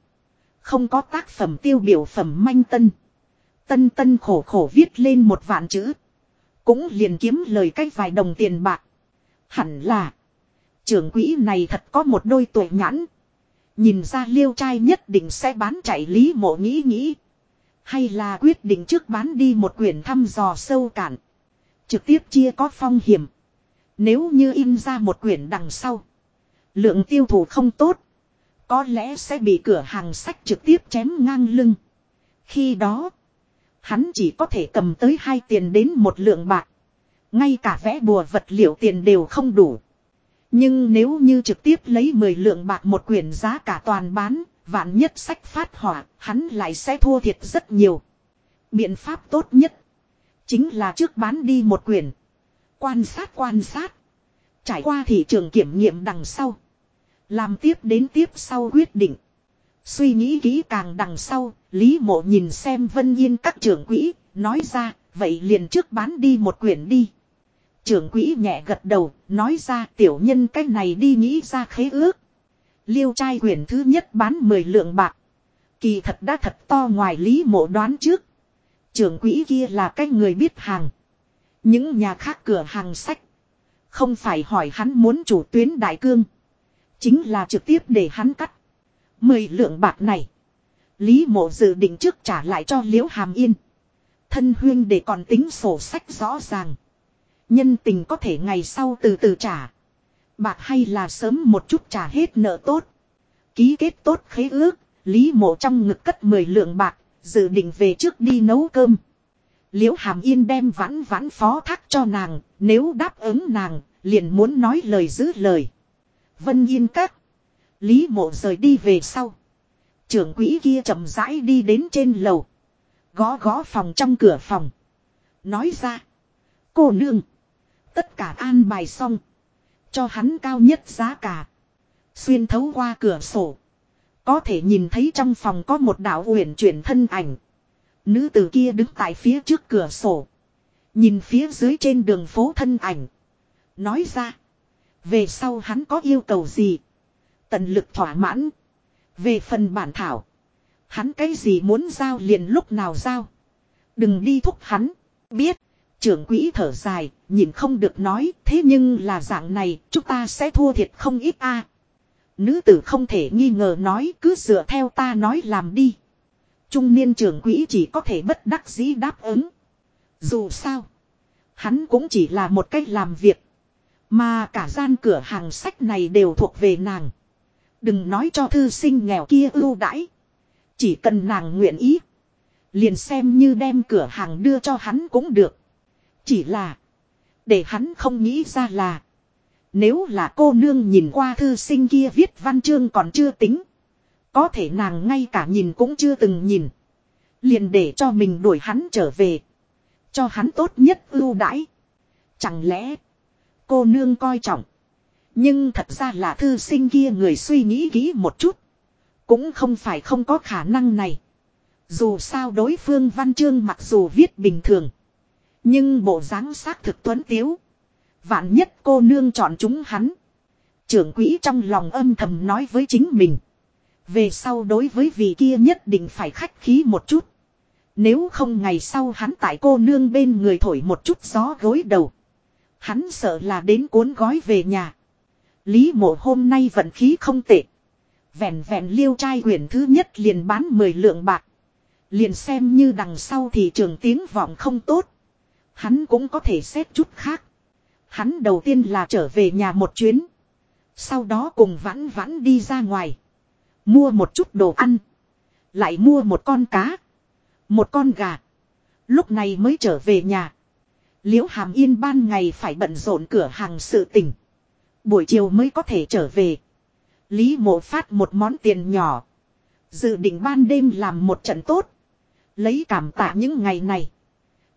Không có tác phẩm tiêu biểu phẩm manh tân. Tân tân khổ khổ viết lên một vạn chữ. Cũng liền kiếm lời cách vài đồng tiền bạc. Hẳn là. Trưởng quỹ này thật có một đôi tuổi nhãn. Nhìn ra liêu trai nhất định sẽ bán chạy lý mộ nghĩ nghĩ. Hay là quyết định trước bán đi một quyển thăm dò sâu cạn. Trực tiếp chia có phong hiểm. Nếu như in ra một quyển đằng sau. Lượng tiêu thụ không tốt. Có lẽ sẽ bị cửa hàng sách trực tiếp chém ngang lưng. Khi đó. Hắn chỉ có thể cầm tới hai tiền đến một lượng bạc. Ngay cả vẽ bùa vật liệu tiền đều không đủ. Nhưng nếu như trực tiếp lấy 10 lượng bạc một quyển giá cả toàn bán, vạn nhất sách phát hỏa, hắn lại sẽ thua thiệt rất nhiều. Biện pháp tốt nhất, chính là trước bán đi một quyển. Quan sát quan sát. Trải qua thị trường kiểm nghiệm đằng sau. Làm tiếp đến tiếp sau quyết định. Suy nghĩ kỹ càng đằng sau, Lý Mộ nhìn xem Vân Yên các trưởng quỹ, nói ra, vậy liền trước bán đi một quyển đi. Trưởng quỹ nhẹ gật đầu, nói ra tiểu nhân cách này đi nghĩ ra khế ước. Liêu trai quyển thứ nhất bán 10 lượng bạc. Kỳ thật đã thật to ngoài lý mộ đoán trước. Trưởng quỹ kia là cái người biết hàng. Những nhà khác cửa hàng sách. Không phải hỏi hắn muốn chủ tuyến đại cương. Chính là trực tiếp để hắn cắt. Mười lượng bạc này. Lý mộ dự định trước trả lại cho liễu hàm yên. Thân huyên để còn tính sổ sách rõ ràng. Nhân tình có thể ngày sau từ từ trả. Bạc hay là sớm một chút trả hết nợ tốt. Ký kết tốt khế ước, Lý mộ trong ngực cất 10 lượng bạc, dự định về trước đi nấu cơm. Liễu Hàm Yên đem vãn vãn phó thác cho nàng, nếu đáp ứng nàng, liền muốn nói lời giữ lời. Vân Yên các. Lý mộ rời đi về sau. Trưởng quỹ kia chậm rãi đi đến trên lầu. Gõ gõ phòng trong cửa phòng. Nói ra. Cô nương. Tất cả an bài xong. Cho hắn cao nhất giá cả. Xuyên thấu qua cửa sổ. Có thể nhìn thấy trong phòng có một đạo uyển chuyển thân ảnh. Nữ tử kia đứng tại phía trước cửa sổ. Nhìn phía dưới trên đường phố thân ảnh. Nói ra. Về sau hắn có yêu cầu gì. Tận lực thỏa mãn. Về phần bản thảo. Hắn cái gì muốn giao liền lúc nào giao. Đừng đi thúc hắn. Biết. Trưởng quỹ thở dài. Nhìn không được nói. Thế nhưng là dạng này. Chúng ta sẽ thua thiệt không ít a Nữ tử không thể nghi ngờ nói. Cứ dựa theo ta nói làm đi. Trung niên trưởng quỹ chỉ có thể bất đắc dĩ đáp ứng. Dù sao. Hắn cũng chỉ là một cách làm việc. Mà cả gian cửa hàng sách này đều thuộc về nàng. Đừng nói cho thư sinh nghèo kia ưu đãi. Chỉ cần nàng nguyện ý. Liền xem như đem cửa hàng đưa cho hắn cũng được. Chỉ là. Để hắn không nghĩ ra là. Nếu là cô nương nhìn qua thư sinh kia viết văn chương còn chưa tính. Có thể nàng ngay cả nhìn cũng chưa từng nhìn. Liền để cho mình đuổi hắn trở về. Cho hắn tốt nhất ưu đãi. Chẳng lẽ. Cô nương coi trọng. Nhưng thật ra là thư sinh kia người suy nghĩ kỹ một chút. Cũng không phải không có khả năng này. Dù sao đối phương văn chương mặc dù viết bình thường. Nhưng bộ dáng xác thực tuấn tiếu. Vạn nhất cô nương chọn chúng hắn. Trưởng quỹ trong lòng âm thầm nói với chính mình. Về sau đối với vị kia nhất định phải khách khí một chút. Nếu không ngày sau hắn tại cô nương bên người thổi một chút gió gối đầu. Hắn sợ là đến cuốn gói về nhà. Lý mộ hôm nay vận khí không tệ. Vẹn vẹn liêu trai quyển thứ nhất liền bán 10 lượng bạc. Liền xem như đằng sau thị trường tiếng vọng không tốt. Hắn cũng có thể xét chút khác. Hắn đầu tiên là trở về nhà một chuyến. Sau đó cùng vãn vãn đi ra ngoài. Mua một chút đồ ăn. Lại mua một con cá. Một con gà. Lúc này mới trở về nhà. Liễu Hàm Yên ban ngày phải bận rộn cửa hàng sự tình. Buổi chiều mới có thể trở về. Lý mộ phát một món tiền nhỏ. Dự định ban đêm làm một trận tốt. Lấy cảm tạ những ngày này.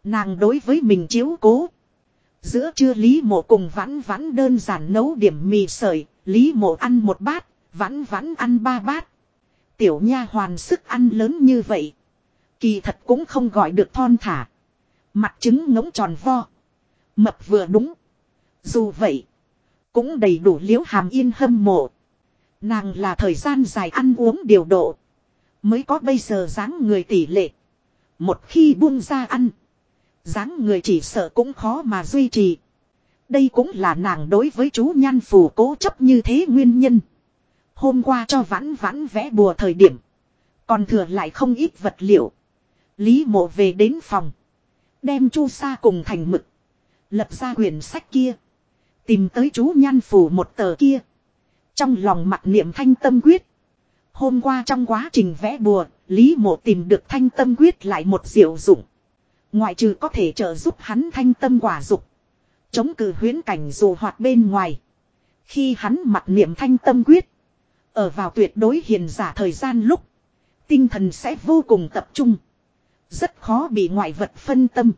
Nàng đối với mình chiếu cố. Giữa trưa Lý mộ cùng vãn vãn đơn giản nấu điểm mì sợi. Lý mộ ăn một bát. Vãn vãn ăn ba bát. Tiểu nha hoàn sức ăn lớn như vậy. Kỳ thật cũng không gọi được thon thả. Mặt trứng ngỗng tròn vo. Mập vừa đúng. Dù vậy. Cũng đầy đủ liễu hàm yên hâm mộ. Nàng là thời gian dài ăn uống điều độ. Mới có bây giờ dáng người tỷ lệ. Một khi buông ra ăn dáng người chỉ sợ cũng khó mà duy trì. Đây cũng là nàng đối với chú nhan phù cố chấp như thế nguyên nhân. Hôm qua cho vãn vãn vẽ bùa thời điểm. Còn thừa lại không ít vật liệu. Lý mộ về đến phòng. Đem chu sa cùng thành mực. Lập ra quyển sách kia. Tìm tới chú nhan phủ một tờ kia. Trong lòng mặt niệm thanh tâm quyết. Hôm qua trong quá trình vẽ bùa, Lý mộ tìm được thanh tâm quyết lại một diệu dụng. Ngoại trừ có thể trợ giúp hắn thanh tâm quả dục. Chống cử huyến cảnh dù hoạt bên ngoài. Khi hắn mặt niệm thanh tâm quyết. Ở vào tuyệt đối hiền giả thời gian lúc. Tinh thần sẽ vô cùng tập trung. Rất khó bị ngoại vật phân tâm.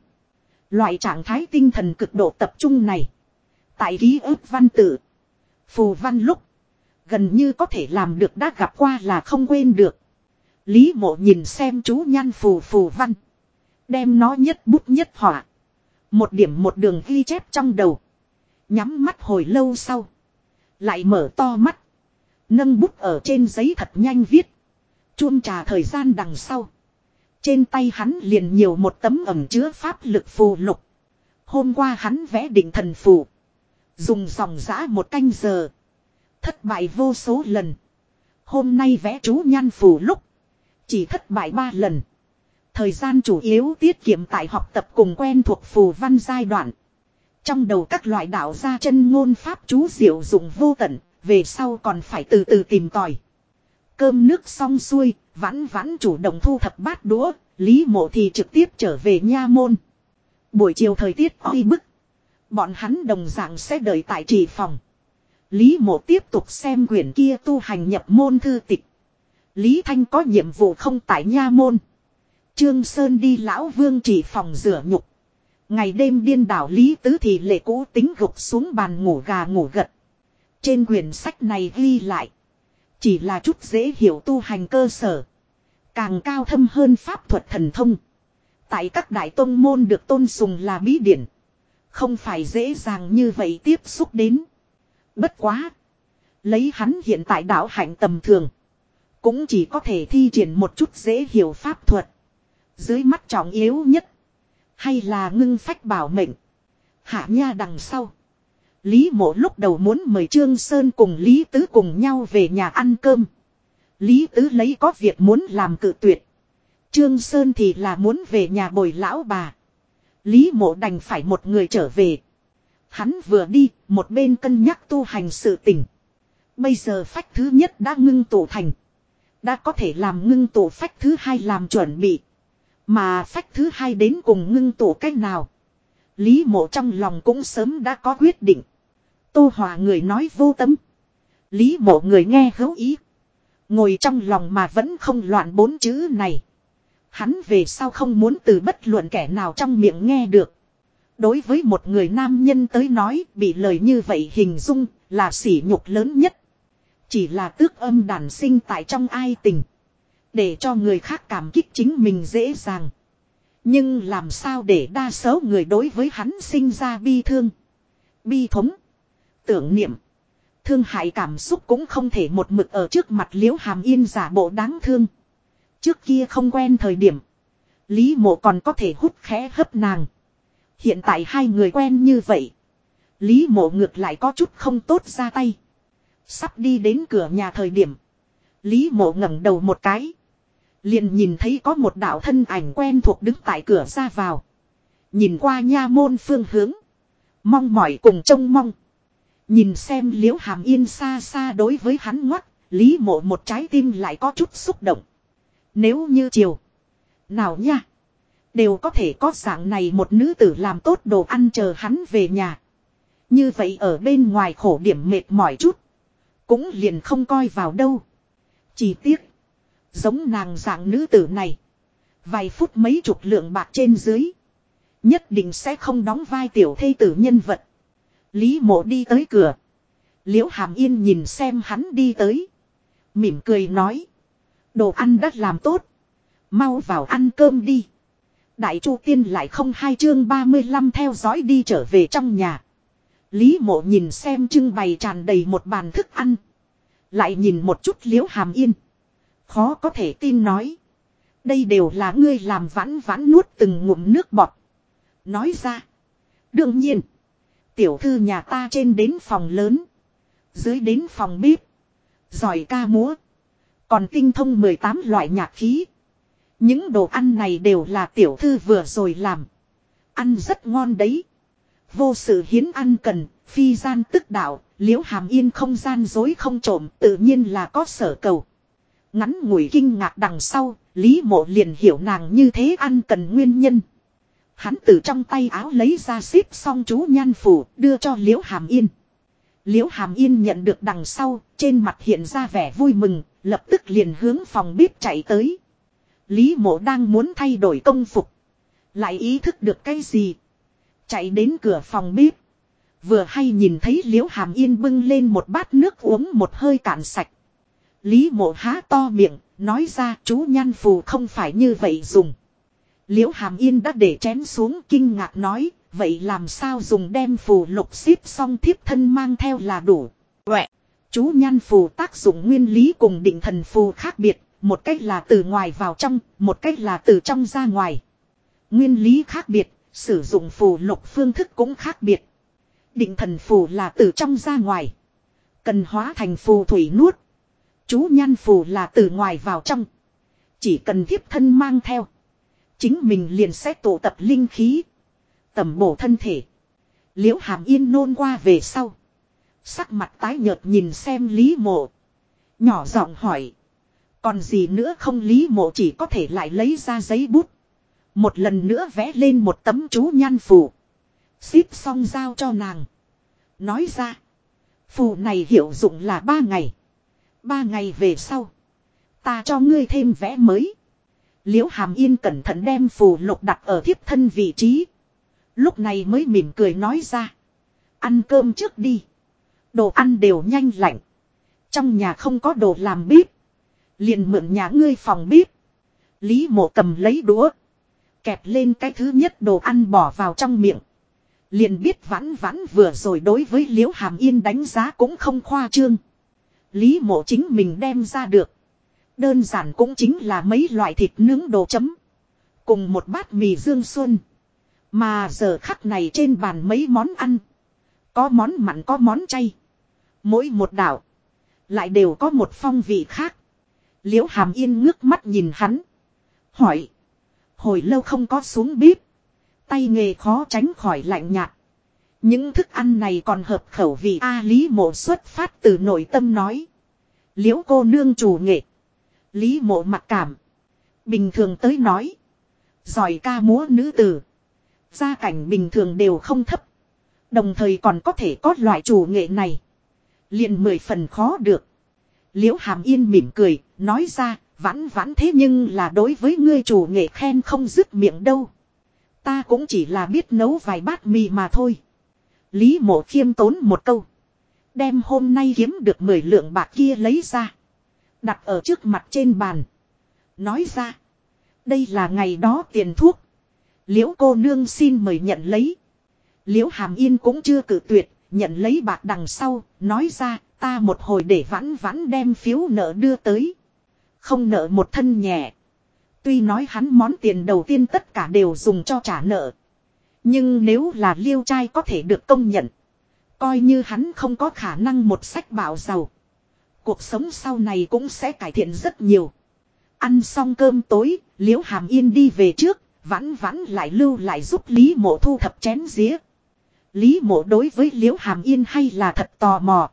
Loại trạng thái tinh thần cực độ tập trung này. Tại ký ức văn tự. Phù văn lúc. Gần như có thể làm được đã gặp qua là không quên được. Lý mộ nhìn xem chú nhan phù phù văn. Đem nó nhất bút nhất họa. Một điểm một đường ghi chép trong đầu. Nhắm mắt hồi lâu sau. Lại mở to mắt. Nâng bút ở trên giấy thật nhanh viết. Chuông trà thời gian đằng sau. Trên tay hắn liền nhiều một tấm ẩm chứa pháp lực phù lục. Hôm qua hắn vẽ định thần phù. Dùng dòng giã một canh giờ. Thất bại vô số lần. Hôm nay vẽ chú nhan phù lúc. Chỉ thất bại ba lần. Thời gian chủ yếu tiết kiệm tại học tập cùng quen thuộc phù văn giai đoạn. Trong đầu các loại đạo gia chân ngôn pháp chú diệu dụng vô tận, về sau còn phải từ từ tìm tòi. Cơm nước xong xuôi, vãn vãn chủ động thu thập bát đũa, Lý mộ thì trực tiếp trở về nha môn. Buổi chiều thời tiết oi bức. Bọn hắn đồng dạng sẽ đợi tại trì phòng. Lý mộ tiếp tục xem quyển kia tu hành nhập môn thư tịch. Lý Thanh có nhiệm vụ không tại nha môn. Trương Sơn đi lão vương chỉ phòng rửa nhục. Ngày đêm điên đảo Lý Tứ thì lệ cũ tính gục xuống bàn ngủ gà ngủ gật. Trên quyển sách này ghi lại. Chỉ là chút dễ hiểu tu hành cơ sở. Càng cao thâm hơn pháp thuật thần thông. Tại các đại tông môn được tôn sùng là bí điển. Không phải dễ dàng như vậy tiếp xúc đến. Bất quá. Lấy hắn hiện tại đạo hạnh tầm thường. Cũng chỉ có thể thi triển một chút dễ hiểu pháp thuật. Dưới mắt trọng yếu nhất. Hay là ngưng phách bảo mệnh. Hạ nha đằng sau. Lý mộ lúc đầu muốn mời Trương Sơn cùng Lý Tứ cùng nhau về nhà ăn cơm. Lý Tứ lấy có việc muốn làm cự tuyệt. Trương Sơn thì là muốn về nhà bồi lão bà. Lý mộ đành phải một người trở về. Hắn vừa đi, một bên cân nhắc tu hành sự tình. Bây giờ phách thứ nhất đã ngưng tụ thành. Đã có thể làm ngưng tụ phách thứ hai làm chuẩn bị. Mà phách thứ hai đến cùng ngưng tụ cách nào. Lý mộ trong lòng cũng sớm đã có quyết định. Tô Hòa người nói vô tâm. Lý mộ người nghe hữu ý. Ngồi trong lòng mà vẫn không loạn bốn chữ này. Hắn về sau không muốn từ bất luận kẻ nào trong miệng nghe được. Đối với một người nam nhân tới nói, bị lời như vậy hình dung là sỉ nhục lớn nhất. Chỉ là tước âm đàn sinh tại trong ai tình. Để cho người khác cảm kích chính mình dễ dàng. Nhưng làm sao để đa số người đối với hắn sinh ra bi thương. Bi thống. Tưởng niệm. Thương hại cảm xúc cũng không thể một mực ở trước mặt liễu hàm yên giả bộ đáng thương. Trước kia không quen thời điểm. Lý mộ còn có thể hút khẽ hấp nàng. Hiện tại hai người quen như vậy. Lý mộ ngược lại có chút không tốt ra tay. Sắp đi đến cửa nhà thời điểm. Lý mộ ngẩng đầu một cái. Liền nhìn thấy có một đạo thân ảnh quen thuộc đứng tại cửa ra vào. Nhìn qua nha môn phương hướng. Mong mỏi cùng trông mong. Nhìn xem liễu hàm yên xa xa đối với hắn ngoắt. Lý mộ một trái tim lại có chút xúc động. Nếu như chiều. Nào nha. Đều có thể có dạng này một nữ tử làm tốt đồ ăn chờ hắn về nhà. Như vậy ở bên ngoài khổ điểm mệt mỏi chút. Cũng liền không coi vào đâu. Chỉ tiếc. Giống nàng dạng nữ tử này. Vài phút mấy chục lượng bạc trên dưới. Nhất định sẽ không đóng vai tiểu thây tử nhân vật. Lý mộ đi tới cửa. Liễu hàm yên nhìn xem hắn đi tới. Mỉm cười nói. Đồ ăn đã làm tốt. Mau vào ăn cơm đi. Đại Chu Tiên lại không hai chương 35 theo dõi đi trở về trong nhà. Lý mộ nhìn xem trưng bày tràn đầy một bàn thức ăn. Lại nhìn một chút liễu hàm yên. Khó có thể tin nói. Đây đều là ngươi làm vãn vãn nuốt từng ngụm nước bọt. Nói ra. Đương nhiên. Tiểu thư nhà ta trên đến phòng lớn. Dưới đến phòng bếp. Giỏi ca múa. Còn tinh thông 18 loại nhạc khí. Những đồ ăn này đều là tiểu thư vừa rồi làm. Ăn rất ngon đấy. Vô sự hiến ăn cần, phi gian tức đạo, liễu hàm yên không gian dối không trộm, tự nhiên là có sở cầu. Ngắn ngủi kinh ngạc đằng sau, Lý mộ liền hiểu nàng như thế ăn cần nguyên nhân. Hắn từ trong tay áo lấy ra xếp xong chú nhan phủ, đưa cho liễu hàm yên. Liễu hàm yên nhận được đằng sau, trên mặt hiện ra vẻ vui mừng, lập tức liền hướng phòng bếp chạy tới. Lý mộ đang muốn thay đổi công phục. Lại ý thức được cái gì. Chạy đến cửa phòng bếp. Vừa hay nhìn thấy liễu hàm yên bưng lên một bát nước uống một hơi cạn sạch. Lý mộ há to miệng, nói ra chú nhan phù không phải như vậy dùng. Liễu hàm yên đã để chén xuống kinh ngạc nói, vậy làm sao dùng đem phù lục xếp xong thiếp thân mang theo là đủ. Quẹ, chú nhan phù tác dụng nguyên lý cùng định thần phù khác biệt, một cách là từ ngoài vào trong, một cách là từ trong ra ngoài. Nguyên lý khác biệt, sử dụng phù lục phương thức cũng khác biệt. Định thần phù là từ trong ra ngoài. Cần hóa thành phù thủy nuốt. Chú nhan phù là từ ngoài vào trong. Chỉ cần thiếp thân mang theo. Chính mình liền sẽ tụ tập linh khí. Tầm bổ thân thể. Liễu hàm yên nôn qua về sau. Sắc mặt tái nhợt nhìn xem Lý mộ. Nhỏ giọng hỏi. Còn gì nữa không Lý mộ chỉ có thể lại lấy ra giấy bút. Một lần nữa vẽ lên một tấm chú nhan phù. Xíp xong giao cho nàng. Nói ra. Phù này hiệu dụng là ba ngày. Ba ngày về sau. Ta cho ngươi thêm vẽ mới. Liễu hàm yên cẩn thận đem phù lục đặt ở thiếp thân vị trí. Lúc này mới mỉm cười nói ra. Ăn cơm trước đi. Đồ ăn đều nhanh lạnh. Trong nhà không có đồ làm bếp. Liền mượn nhà ngươi phòng bếp. Lý mộ cầm lấy đũa. Kẹp lên cái thứ nhất đồ ăn bỏ vào trong miệng. Liền biết vãn vãn vừa rồi đối với liễu hàm yên đánh giá cũng không khoa trương. Lý mộ chính mình đem ra được. Đơn giản cũng chính là mấy loại thịt nướng đồ chấm. Cùng một bát mì dương xuân. Mà giờ khắc này trên bàn mấy món ăn. Có món mặn, có món chay. Mỗi một đảo. Lại đều có một phong vị khác. Liễu hàm yên ngước mắt nhìn hắn. Hỏi. Hồi lâu không có xuống bếp. Tay nghề khó tránh khỏi lạnh nhạt. Những thức ăn này còn hợp khẩu vị A Lý mộ xuất phát từ nội tâm nói. Liễu cô nương chủ nghệ. Lý mộ mặc cảm. Bình thường tới nói. Giỏi ca múa nữ tử. Gia cảnh bình thường đều không thấp. Đồng thời còn có thể có loại chủ nghệ này. liền mười phần khó được. Liễu hàm yên mỉm cười, nói ra, vãn vãn thế nhưng là đối với ngươi chủ nghệ khen không dứt miệng đâu. Ta cũng chỉ là biết nấu vài bát mì mà thôi. Lý mộ khiêm tốn một câu. Đem hôm nay kiếm được 10 lượng bạc kia lấy ra. Đặt ở trước mặt trên bàn. Nói ra. Đây là ngày đó tiền thuốc. Liễu cô nương xin mời nhận lấy. Liễu hàm yên cũng chưa cử tuyệt. Nhận lấy bạc đằng sau. Nói ra, ta một hồi để vãn vãn đem phiếu nợ đưa tới. Không nợ một thân nhẹ. Tuy nói hắn món tiền đầu tiên tất cả đều dùng cho trả nợ. Nhưng nếu là liêu trai có thể được công nhận. Coi như hắn không có khả năng một sách bảo giàu. Cuộc sống sau này cũng sẽ cải thiện rất nhiều. Ăn xong cơm tối, liễu hàm yên đi về trước, vãn vãn lại lưu lại giúp Lý mộ thu thập chén dĩa. Lý mộ đối với liễu hàm yên hay là thật tò mò.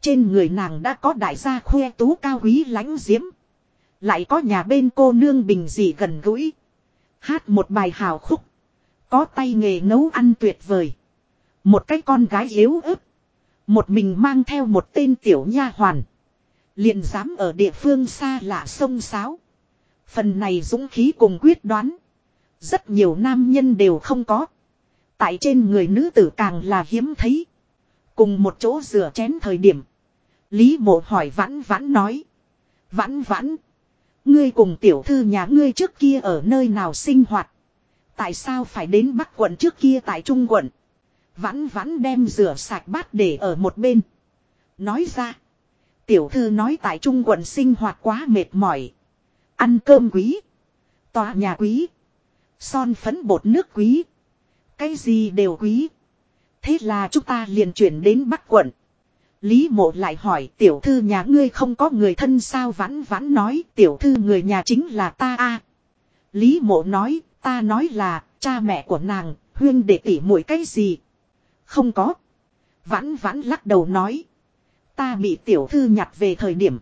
Trên người nàng đã có đại gia khoe tú cao quý lãnh diễm. Lại có nhà bên cô nương bình dị gần gũi. Hát một bài hào khúc. Có tay nghề nấu ăn tuyệt vời. Một cái con gái yếu ớt. Một mình mang theo một tên tiểu nha hoàn. liền dám ở địa phương xa lạ sông sáo. Phần này dũng khí cùng quyết đoán. Rất nhiều nam nhân đều không có. Tại trên người nữ tử càng là hiếm thấy. Cùng một chỗ rửa chén thời điểm. Lý mộ hỏi vãn vãn nói. Vãn vãn. Ngươi cùng tiểu thư nhà ngươi trước kia ở nơi nào sinh hoạt. Tại sao phải đến Bắc quận trước kia tại Trung quận. Vãn vãn đem rửa sạch bát để ở một bên. Nói ra. Tiểu thư nói tại Trung quận sinh hoạt quá mệt mỏi. Ăn cơm quý. Tòa nhà quý. Son phấn bột nước quý. Cái gì đều quý. Thế là chúng ta liền chuyển đến Bắc quận. Lý mộ lại hỏi, tiểu thư nhà ngươi không có người thân sao vãn vãn nói, tiểu thư người nhà chính là ta a Lý mộ nói ta nói là, cha mẹ của nàng, huyên để tỉ mũi cái gì? Không có. Vãn vãn lắc đầu nói. Ta bị tiểu thư nhặt về thời điểm.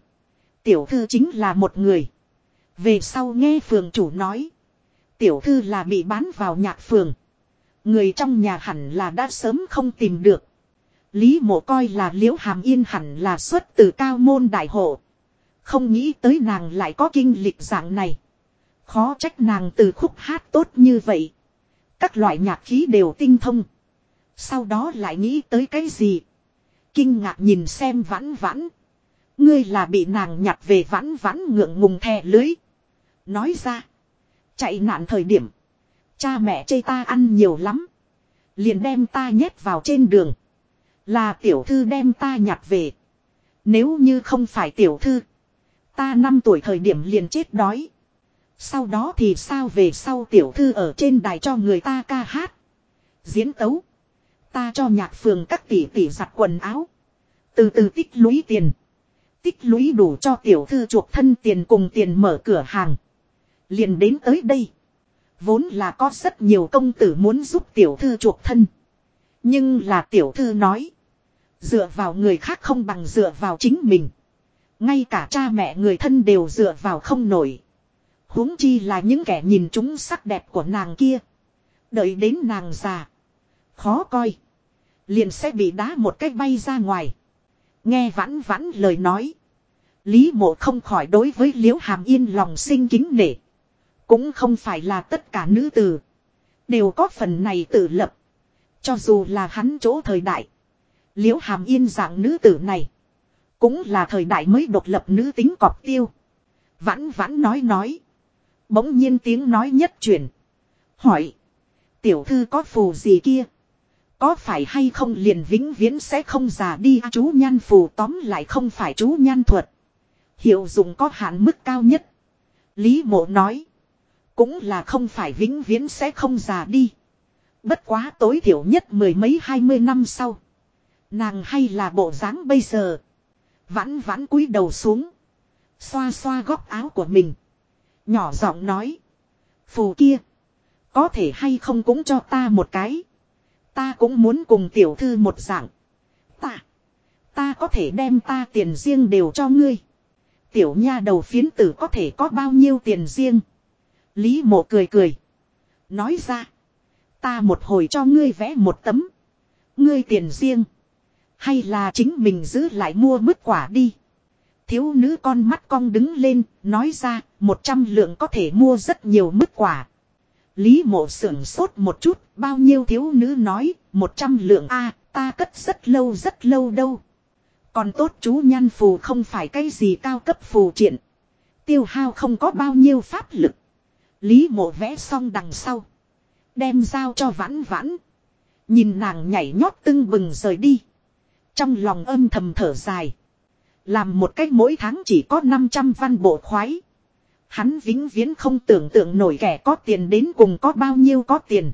Tiểu thư chính là một người. Về sau nghe phường chủ nói. Tiểu thư là bị bán vào nhạc phường. Người trong nhà hẳn là đã sớm không tìm được. Lý mộ coi là liễu hàm yên hẳn là xuất từ cao môn đại hộ. Không nghĩ tới nàng lại có kinh lịch dạng này. Khó trách nàng từ khúc hát tốt như vậy. Các loại nhạc khí đều tinh thông. Sau đó lại nghĩ tới cái gì. Kinh ngạc nhìn xem vãn vãn. Ngươi là bị nàng nhặt về vãn vãn ngượng ngùng thè lưới. Nói ra. Chạy nạn thời điểm. Cha mẹ chê ta ăn nhiều lắm. Liền đem ta nhét vào trên đường. Là tiểu thư đem ta nhặt về. Nếu như không phải tiểu thư. Ta năm tuổi thời điểm liền chết đói. Sau đó thì sao về sau tiểu thư ở trên đài cho người ta ca hát. Diễn tấu. Ta cho nhạc phường các tỷ tỷ giặt quần áo. Từ từ tích lũy tiền. Tích lũy đủ cho tiểu thư chuộc thân tiền cùng tiền mở cửa hàng. Liền đến tới đây. Vốn là có rất nhiều công tử muốn giúp tiểu thư chuộc thân. Nhưng là tiểu thư nói. Dựa vào người khác không bằng dựa vào chính mình. Ngay cả cha mẹ người thân đều dựa vào không nổi huống chi là những kẻ nhìn chúng sắc đẹp của nàng kia. Đợi đến nàng già. Khó coi. Liền sẽ bị đá một cách bay ra ngoài. Nghe vãn vãn lời nói. Lý mộ không khỏi đối với liễu hàm yên lòng sinh kính nể. Cũng không phải là tất cả nữ tử. Đều có phần này tự lập. Cho dù là hắn chỗ thời đại. Liễu hàm yên dạng nữ tử này. Cũng là thời đại mới độc lập nữ tính cọp tiêu. Vãn vãn nói nói. Bỗng nhiên tiếng nói nhất truyền Hỏi. Tiểu thư có phù gì kia? Có phải hay không liền vĩnh viễn sẽ không già đi à, chú nhan phù tóm lại không phải chú nhan thuật. Hiệu dụng có hạn mức cao nhất. Lý mộ nói. Cũng là không phải vĩnh viễn sẽ không già đi. Bất quá tối thiểu nhất mười mấy hai mươi năm sau. Nàng hay là bộ dáng bây giờ. Vãn vãn cúi đầu xuống. Xoa xoa góc áo của mình. Nhỏ giọng nói. Phù kia. Có thể hay không cũng cho ta một cái. Ta cũng muốn cùng tiểu thư một dạng. Ta. Ta có thể đem ta tiền riêng đều cho ngươi. Tiểu nha đầu phiến tử có thể có bao nhiêu tiền riêng. Lý mộ cười cười. Nói ra. Ta một hồi cho ngươi vẽ một tấm. Ngươi tiền riêng. Hay là chính mình giữ lại mua mứt quả đi. Thiếu nữ con mắt cong đứng lên, nói ra, một trăm lượng có thể mua rất nhiều mứt quả. Lý mộ sưởng sốt một chút, bao nhiêu thiếu nữ nói, một trăm lượng a ta cất rất lâu rất lâu đâu. Còn tốt chú nhan phù không phải cái gì cao cấp phù triện. Tiêu hao không có bao nhiêu pháp lực. Lý mộ vẽ xong đằng sau. Đem giao cho vãn vãn. Nhìn nàng nhảy nhót tưng bừng rời đi. Trong lòng âm thầm thở dài. Làm một cách mỗi tháng chỉ có 500 văn bộ khoái. Hắn vĩnh viễn không tưởng tượng nổi kẻ có tiền đến cùng có bao nhiêu có tiền.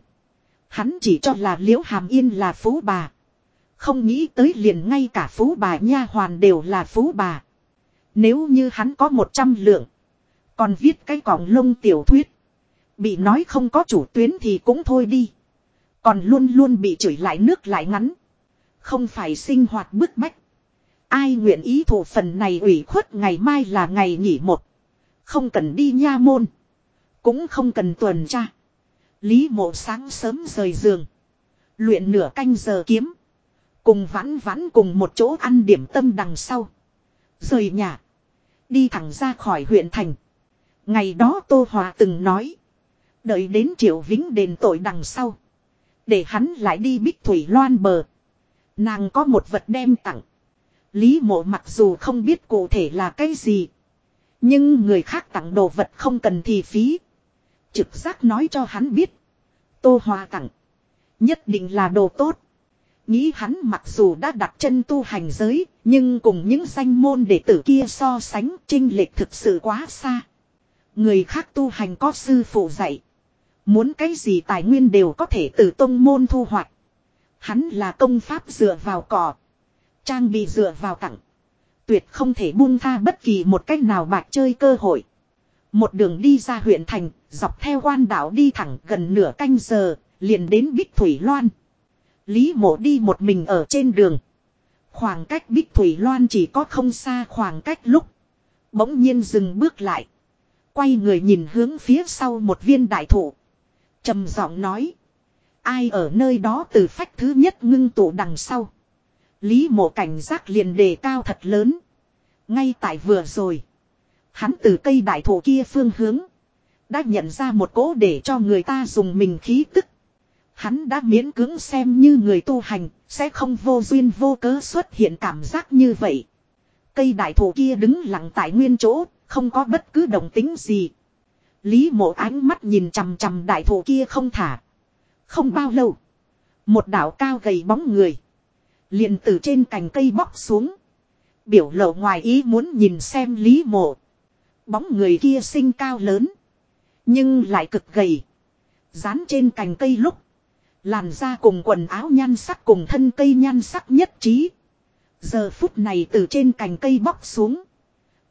Hắn chỉ cho là liễu hàm yên là phú bà. Không nghĩ tới liền ngay cả phú bà nha hoàn đều là phú bà. Nếu như hắn có 100 lượng. Còn viết cái còng lông tiểu thuyết. Bị nói không có chủ tuyến thì cũng thôi đi. Còn luôn luôn bị chửi lại nước lại ngắn. Không phải sinh hoạt bức bách. Ai nguyện ý thủ phần này ủy khuất ngày mai là ngày nghỉ một. Không cần đi nha môn. Cũng không cần tuần tra. Lý mộ sáng sớm rời giường. Luyện nửa canh giờ kiếm. Cùng vãn vãn cùng một chỗ ăn điểm tâm đằng sau. Rời nhà. Đi thẳng ra khỏi huyện thành. Ngày đó Tô Hòa từng nói. Đợi đến triệu vĩnh đền tội đằng sau. Để hắn lại đi bích thủy loan bờ. Nàng có một vật đem tặng. Lý mộ mặc dù không biết cụ thể là cái gì. Nhưng người khác tặng đồ vật không cần thì phí. Trực giác nói cho hắn biết. Tô Hòa tặng. Nhất định là đồ tốt. Nghĩ hắn mặc dù đã đặt chân tu hành giới. Nhưng cùng những danh môn đệ tử kia so sánh trinh lệch thực sự quá xa. Người khác tu hành có sư phụ dạy. Muốn cái gì tài nguyên đều có thể từ tông môn thu hoạch. Hắn là công pháp dựa vào cỏ. Trang bị dựa vào tặng. Tuyệt không thể buông tha bất kỳ một cách nào bạc chơi cơ hội. Một đường đi ra huyện thành, dọc theo quan đảo đi thẳng gần nửa canh giờ, liền đến Bích Thủy Loan. Lý mộ đi một mình ở trên đường. Khoảng cách Bích Thủy Loan chỉ có không xa khoảng cách lúc. Bỗng nhiên dừng bước lại. Quay người nhìn hướng phía sau một viên đại thụ trầm giọng nói. Ai ở nơi đó từ phách thứ nhất ngưng tụ đằng sau. Lý mộ cảnh giác liền đề cao thật lớn. Ngay tại vừa rồi. Hắn từ cây đại thụ kia phương hướng. Đã nhận ra một cỗ để cho người ta dùng mình khí tức. Hắn đã miễn cưỡng xem như người tu hành. Sẽ không vô duyên vô cớ xuất hiện cảm giác như vậy. Cây đại thụ kia đứng lặng tại nguyên chỗ. Không có bất cứ động tính gì. Lý mộ ánh mắt nhìn chằm chằm đại thụ kia không thả. Không bao lâu. Một đảo cao gầy bóng người liền từ trên cành cây bóc xuống. Biểu lộ ngoài ý muốn nhìn xem lý mộ. Bóng người kia sinh cao lớn. Nhưng lại cực gầy. Dán trên cành cây lúc. Làn da cùng quần áo nhan sắc cùng thân cây nhan sắc nhất trí. Giờ phút này từ trên cành cây bóc xuống.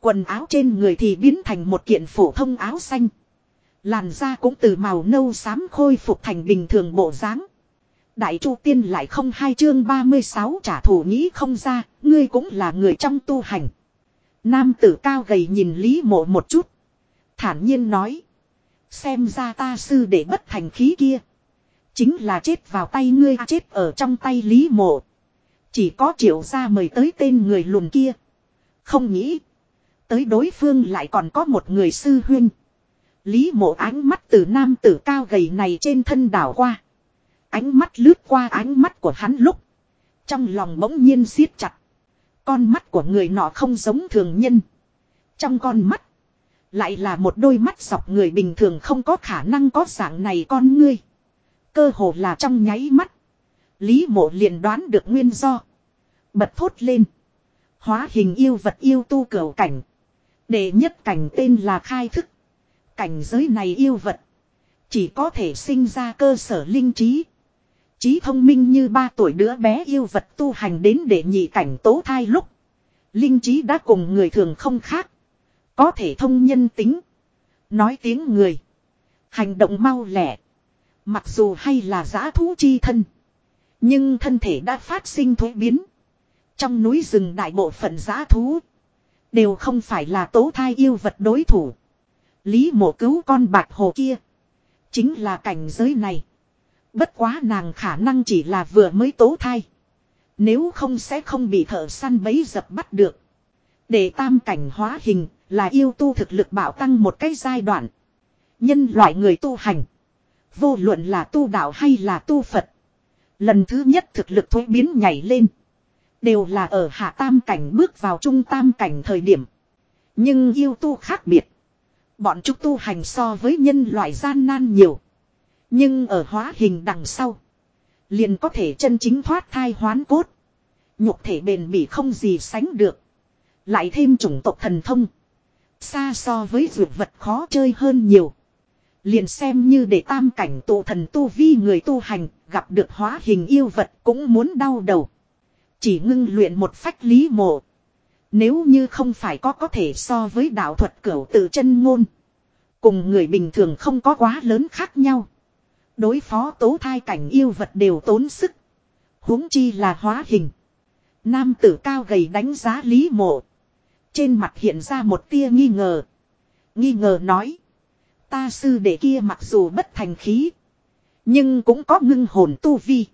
Quần áo trên người thì biến thành một kiện phổ thông áo xanh. Làn da cũng từ màu nâu xám khôi phục thành bình thường bộ dáng. Đại Chu Tiên lại không hai chương 36 trả thù nghĩ không ra, ngươi cũng là người trong tu hành. Nam tử cao gầy nhìn Lý mộ một chút. Thản nhiên nói. Xem ra ta sư để bất thành khí kia. Chính là chết vào tay ngươi chết ở trong tay Lý mộ. Chỉ có triệu ra mời tới tên người lùn kia. Không nghĩ. Tới đối phương lại còn có một người sư huynh. Lý mộ ánh mắt từ nam tử cao gầy này trên thân đảo qua. Ánh mắt lướt qua ánh mắt của hắn lúc. Trong lòng bỗng nhiên siết chặt. Con mắt của người nọ không giống thường nhân. Trong con mắt. Lại là một đôi mắt dọc người bình thường không có khả năng có dạng này con ngươi. Cơ hồ là trong nháy mắt. Lý mộ liền đoán được nguyên do. Bật thốt lên. Hóa hình yêu vật yêu tu cửu cảnh. Đệ nhất cảnh tên là khai thức. Cảnh giới này yêu vật. Chỉ có thể sinh ra cơ sở linh trí. Trí thông minh như ba tuổi đứa bé yêu vật tu hành đến để nhị cảnh tố thai lúc. Linh trí đã cùng người thường không khác. Có thể thông nhân tính. Nói tiếng người. Hành động mau lẻ. Mặc dù hay là giã thú chi thân. Nhưng thân thể đã phát sinh thuế biến. Trong núi rừng đại bộ phận giã thú. Đều không phải là tố thai yêu vật đối thủ. Lý mộ cứu con bạch hồ kia. Chính là cảnh giới này. Bất quá nàng khả năng chỉ là vừa mới tố thai. Nếu không sẽ không bị thợ săn bấy dập bắt được. Để tam cảnh hóa hình là yêu tu thực lực bảo tăng một cái giai đoạn. Nhân loại người tu hành. Vô luận là tu đạo hay là tu Phật. Lần thứ nhất thực lực thuế biến nhảy lên. Đều là ở hạ tam cảnh bước vào trung tam cảnh thời điểm. Nhưng yêu tu khác biệt. Bọn chúng tu hành so với nhân loại gian nan nhiều. Nhưng ở hóa hình đằng sau. Liền có thể chân chính thoát thai hoán cốt. Nhục thể bền bỉ không gì sánh được. Lại thêm chủng tộc thần thông. Xa so với dược vật khó chơi hơn nhiều. Liền xem như để tam cảnh tụ thần tu vi người tu hành, gặp được hóa hình yêu vật cũng muốn đau đầu. Chỉ ngưng luyện một phách lý mộ. Nếu như không phải có có thể so với đạo thuật cửu tự chân ngôn. Cùng người bình thường không có quá lớn khác nhau. Đối phó tố thai cảnh yêu vật đều tốn sức. huống chi là hóa hình. Nam tử cao gầy đánh giá lý mộ. Trên mặt hiện ra một tia nghi ngờ. Nghi ngờ nói. Ta sư đệ kia mặc dù bất thành khí. Nhưng cũng có ngưng hồn tu vi.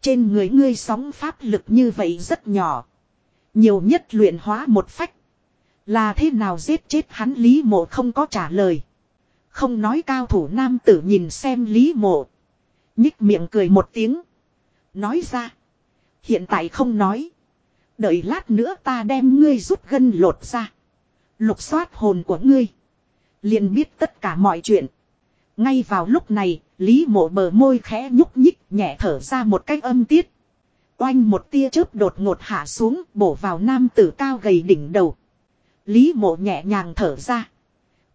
Trên người ngươi sóng pháp lực như vậy rất nhỏ. Nhiều nhất luyện hóa một phách. Là thế nào giết chết hắn Lý Mộ không có trả lời. Không nói cao thủ nam tử nhìn xem Lý Mộ. Nhích miệng cười một tiếng. Nói ra. Hiện tại không nói. Đợi lát nữa ta đem ngươi rút gân lột ra. Lục soát hồn của ngươi. liền biết tất cả mọi chuyện. Ngay vào lúc này, Lý mộ bờ môi khẽ nhúc nhích nhẹ thở ra một cách âm tiết. Oanh một tia chớp đột ngột hạ xuống bổ vào nam tử cao gầy đỉnh đầu. Lý mộ nhẹ nhàng thở ra.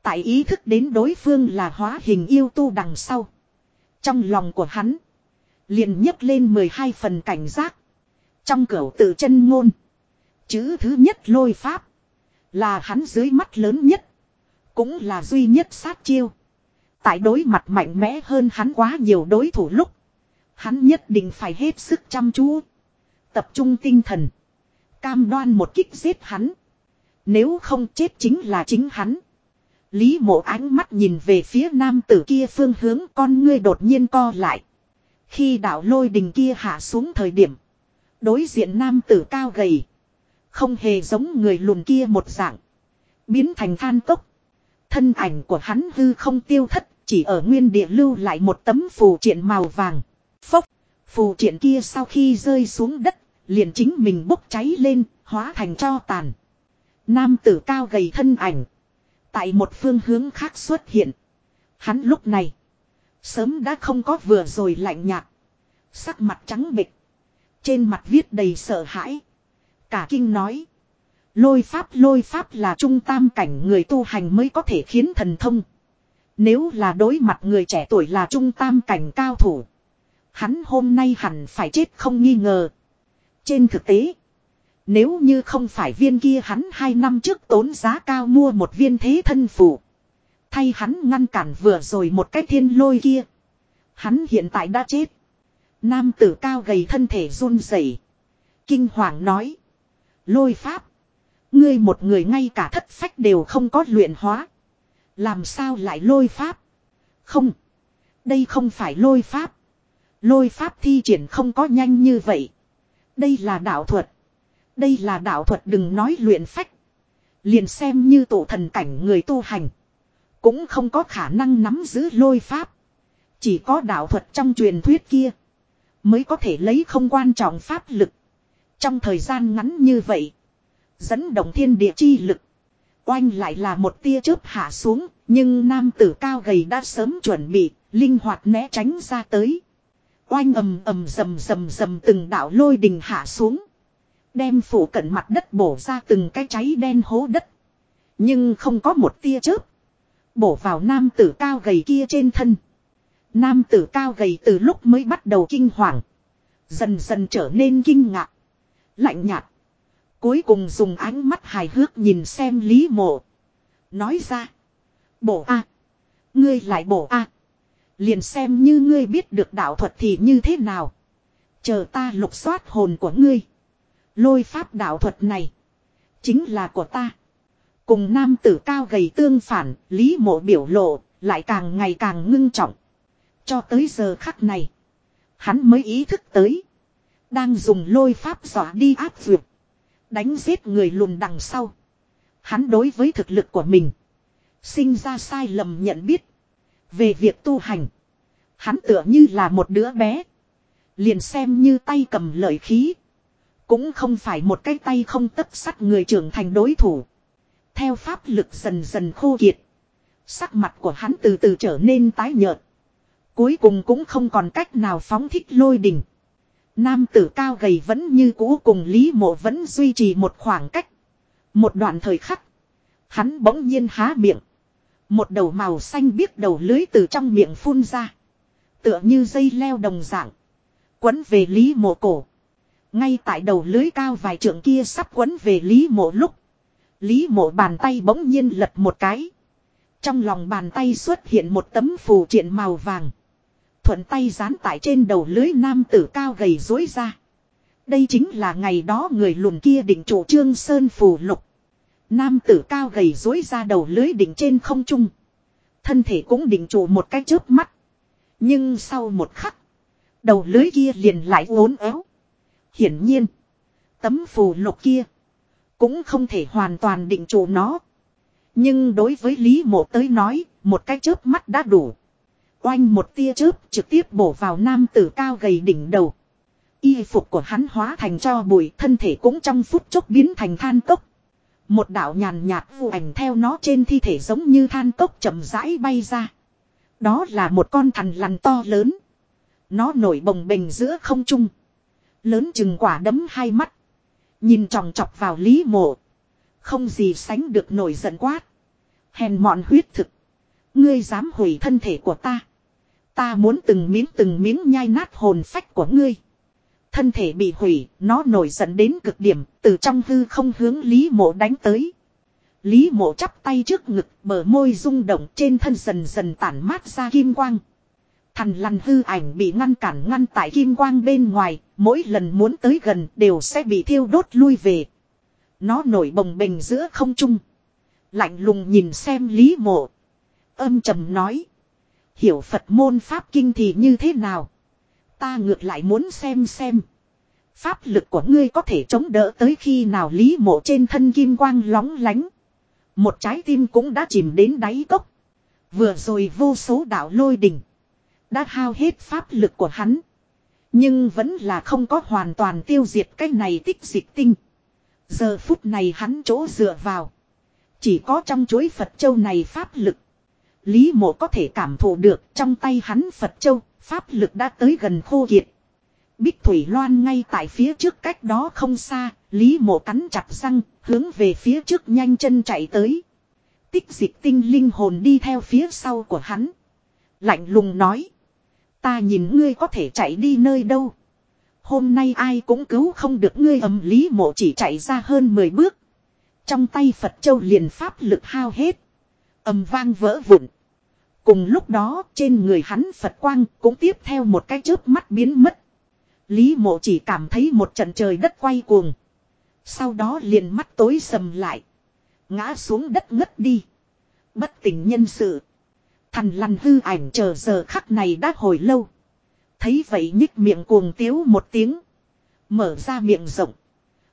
Tại ý thức đến đối phương là hóa hình yêu tu đằng sau. Trong lòng của hắn. Liền nhấc lên 12 phần cảnh giác. Trong cửa tự chân ngôn. Chữ thứ nhất lôi pháp. Là hắn dưới mắt lớn nhất. Cũng là duy nhất sát chiêu. Tại đối mặt mạnh mẽ hơn hắn quá nhiều đối thủ lúc. Hắn nhất định phải hết sức chăm chú. Tập trung tinh thần. Cam đoan một kích giết hắn. Nếu không chết chính là chính hắn. Lý mộ ánh mắt nhìn về phía nam tử kia phương hướng con ngươi đột nhiên co lại. Khi đạo lôi đình kia hạ xuống thời điểm. Đối diện nam tử cao gầy. Không hề giống người lùn kia một dạng. Biến thành than cốc. Thân ảnh của hắn hư không tiêu thất. Chỉ ở nguyên địa lưu lại một tấm phù triện màu vàng. Phốc. Phù triện kia sau khi rơi xuống đất. Liền chính mình bốc cháy lên. Hóa thành cho tàn. Nam tử cao gầy thân ảnh. Tại một phương hướng khác xuất hiện. Hắn lúc này. Sớm đã không có vừa rồi lạnh nhạt. Sắc mặt trắng bịch. Trên mặt viết đầy sợ hãi. Cả kinh nói. Lôi pháp lôi pháp là trung tam cảnh người tu hành mới có thể khiến thần thông. Nếu là đối mặt người trẻ tuổi là trung tam cảnh cao thủ. Hắn hôm nay hẳn phải chết không nghi ngờ. Trên thực tế. Nếu như không phải viên kia hắn hai năm trước tốn giá cao mua một viên thế thân phủ. Thay hắn ngăn cản vừa rồi một cái thiên lôi kia. Hắn hiện tại đã chết. Nam tử cao gầy thân thể run rẩy, Kinh hoàng nói. Lôi pháp. Ngươi một người ngay cả thất phách đều không có luyện hóa. Làm sao lại lôi pháp? Không. Đây không phải lôi pháp. Lôi pháp thi triển không có nhanh như vậy. Đây là đạo thuật. Đây là đạo thuật đừng nói luyện phách. Liền xem như tổ thần cảnh người tu hành. Cũng không có khả năng nắm giữ lôi pháp. Chỉ có đạo thuật trong truyền thuyết kia. Mới có thể lấy không quan trọng pháp lực. Trong thời gian ngắn như vậy. Dẫn động thiên địa chi lực. Oanh lại là một tia chớp hạ xuống. Nhưng nam tử cao gầy đã sớm chuẩn bị. Linh hoạt né tránh ra tới. Oanh ầm ầm rầm rầm rầm từng đạo lôi đình hạ xuống. Đem phủ cận mặt đất bổ ra từng cái cháy đen hố đất. Nhưng không có một tia chớp. Bổ vào nam tử cao gầy kia trên thân. Nam tử cao gầy từ lúc mới bắt đầu kinh hoàng. Dần dần trở nên kinh ngạc. Lạnh nhạt. Cuối cùng dùng ánh mắt hài hước nhìn xem Lý Mộ. Nói ra. Bổ A. Ngươi lại bổ A. Liền xem như ngươi biết được đạo thuật thì như thế nào. Chờ ta lục soát hồn của ngươi. Lôi pháp đạo thuật này. Chính là của ta. Cùng nam tử cao gầy tương phản, Lý Mộ biểu lộ, lại càng ngày càng ngưng trọng. Cho tới giờ khắc này. Hắn mới ý thức tới. Đang dùng lôi pháp dọa đi áp dược. Đánh giết người lùn đằng sau. Hắn đối với thực lực của mình. Sinh ra sai lầm nhận biết. Về việc tu hành. Hắn tựa như là một đứa bé. Liền xem như tay cầm lợi khí. Cũng không phải một cái tay không tất sắt người trưởng thành đối thủ. Theo pháp lực dần dần khô kiệt. Sắc mặt của hắn từ từ trở nên tái nhợt. Cuối cùng cũng không còn cách nào phóng thích lôi đình. Nam tử cao gầy vẫn như cũ cùng Lý Mộ vẫn duy trì một khoảng cách. Một đoạn thời khắc. Hắn bỗng nhiên há miệng. Một đầu màu xanh biếc đầu lưới từ trong miệng phun ra. Tựa như dây leo đồng dạng. Quấn về Lý Mộ cổ. Ngay tại đầu lưới cao vài trượng kia sắp quấn về Lý Mộ lúc. Lý Mộ bàn tay bỗng nhiên lật một cái. Trong lòng bàn tay xuất hiện một tấm phù triện màu vàng. Thuận tay dán tại trên đầu lưới nam tử cao gầy dối ra. Đây chính là ngày đó người lùn kia định chủ trương sơn phù lục. Nam tử cao gầy dối ra đầu lưới đỉnh trên không trung. Thân thể cũng đỉnh trụ một cái chớp mắt. Nhưng sau một khắc. Đầu lưới kia liền lại uốn éo. Hiển nhiên. Tấm phù lục kia. Cũng không thể hoàn toàn định trụ nó. Nhưng đối với Lý Mộ tới nói. Một cái chớp mắt đã đủ. Oanh một tia chớp trực tiếp bổ vào nam tử cao gầy đỉnh đầu. Y phục của hắn hóa thành cho bụi, thân thể cũng trong phút chốc biến thành than cốc. Một đạo nhàn nhạt vụ ảnh theo nó trên thi thể giống như than cốc chậm rãi bay ra. Đó là một con thằn lằn to lớn. Nó nổi bồng bềnh giữa không trung. Lớn chừng quả đấm hai mắt. Nhìn tròng trọc vào lý mộ. Không gì sánh được nổi giận quát. Hèn mọn huyết thực. Ngươi dám hủy thân thể của ta. Ta muốn từng miếng từng miếng nhai nát hồn phách của ngươi. Thân thể bị hủy, nó nổi giận đến cực điểm, từ trong hư không hướng Lý Mộ đánh tới. Lý Mộ chắp tay trước ngực, bờ môi rung động trên thân dần dần tản mát ra kim quang. Thằn lằn hư ảnh bị ngăn cản ngăn tại kim quang bên ngoài, mỗi lần muốn tới gần đều sẽ bị thiêu đốt lui về. Nó nổi bồng bềnh giữa không trung. Lạnh lùng nhìn xem Lý Mộ. Âm trầm nói. Hiểu Phật môn Pháp Kinh thì như thế nào? Ta ngược lại muốn xem xem. Pháp lực của ngươi có thể chống đỡ tới khi nào lý mộ trên thân kim quang lóng lánh. Một trái tim cũng đã chìm đến đáy cốc. Vừa rồi vô số đạo lôi đỉnh. Đã hao hết pháp lực của hắn. Nhưng vẫn là không có hoàn toàn tiêu diệt cái này tích dịch tinh. Giờ phút này hắn chỗ dựa vào. Chỉ có trong chuối Phật Châu này pháp lực. Lý mộ có thể cảm thụ được trong tay hắn Phật Châu, pháp lực đã tới gần khô kiệt. Bích Thủy Loan ngay tại phía trước cách đó không xa, Lý mộ cắn chặt răng, hướng về phía trước nhanh chân chạy tới. Tích dịch tinh linh hồn đi theo phía sau của hắn. Lạnh lùng nói. Ta nhìn ngươi có thể chạy đi nơi đâu. Hôm nay ai cũng cứu không được ngươi ầm Lý mộ chỉ chạy ra hơn 10 bước. Trong tay Phật Châu liền pháp lực hao hết. ầm vang vỡ vụn. Cùng lúc đó, trên người hắn Phật quang cũng tiếp theo một cái chớp mắt biến mất. Lý mộ chỉ cảm thấy một trận trời đất quay cuồng. Sau đó liền mắt tối sầm lại. Ngã xuống đất ngất đi. Bất tỉnh nhân sự. Thằn lằn hư ảnh chờ giờ khắc này đã hồi lâu. Thấy vậy nhích miệng cuồng tiếu một tiếng. Mở ra miệng rộng.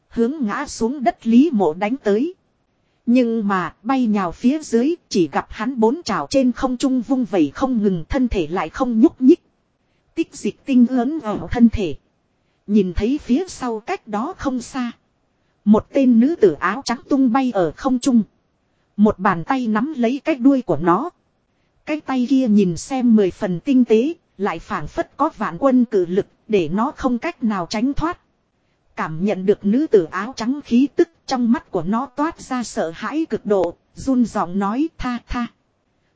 Hướng ngã xuống đất lý mộ đánh tới. Nhưng mà bay nhào phía dưới chỉ gặp hắn bốn trào trên không trung vung vẩy không ngừng thân thể lại không nhúc nhích. Tích dịch tinh lớn ở thân thể. Nhìn thấy phía sau cách đó không xa. Một tên nữ tử áo trắng tung bay ở không trung. Một bàn tay nắm lấy cái đuôi của nó. Cái tay kia nhìn xem mười phần tinh tế, lại phảng phất có vạn quân cử lực để nó không cách nào tránh thoát. Cảm nhận được nữ tử áo trắng khí tức trong mắt của nó toát ra sợ hãi cực độ, run giọng nói tha tha.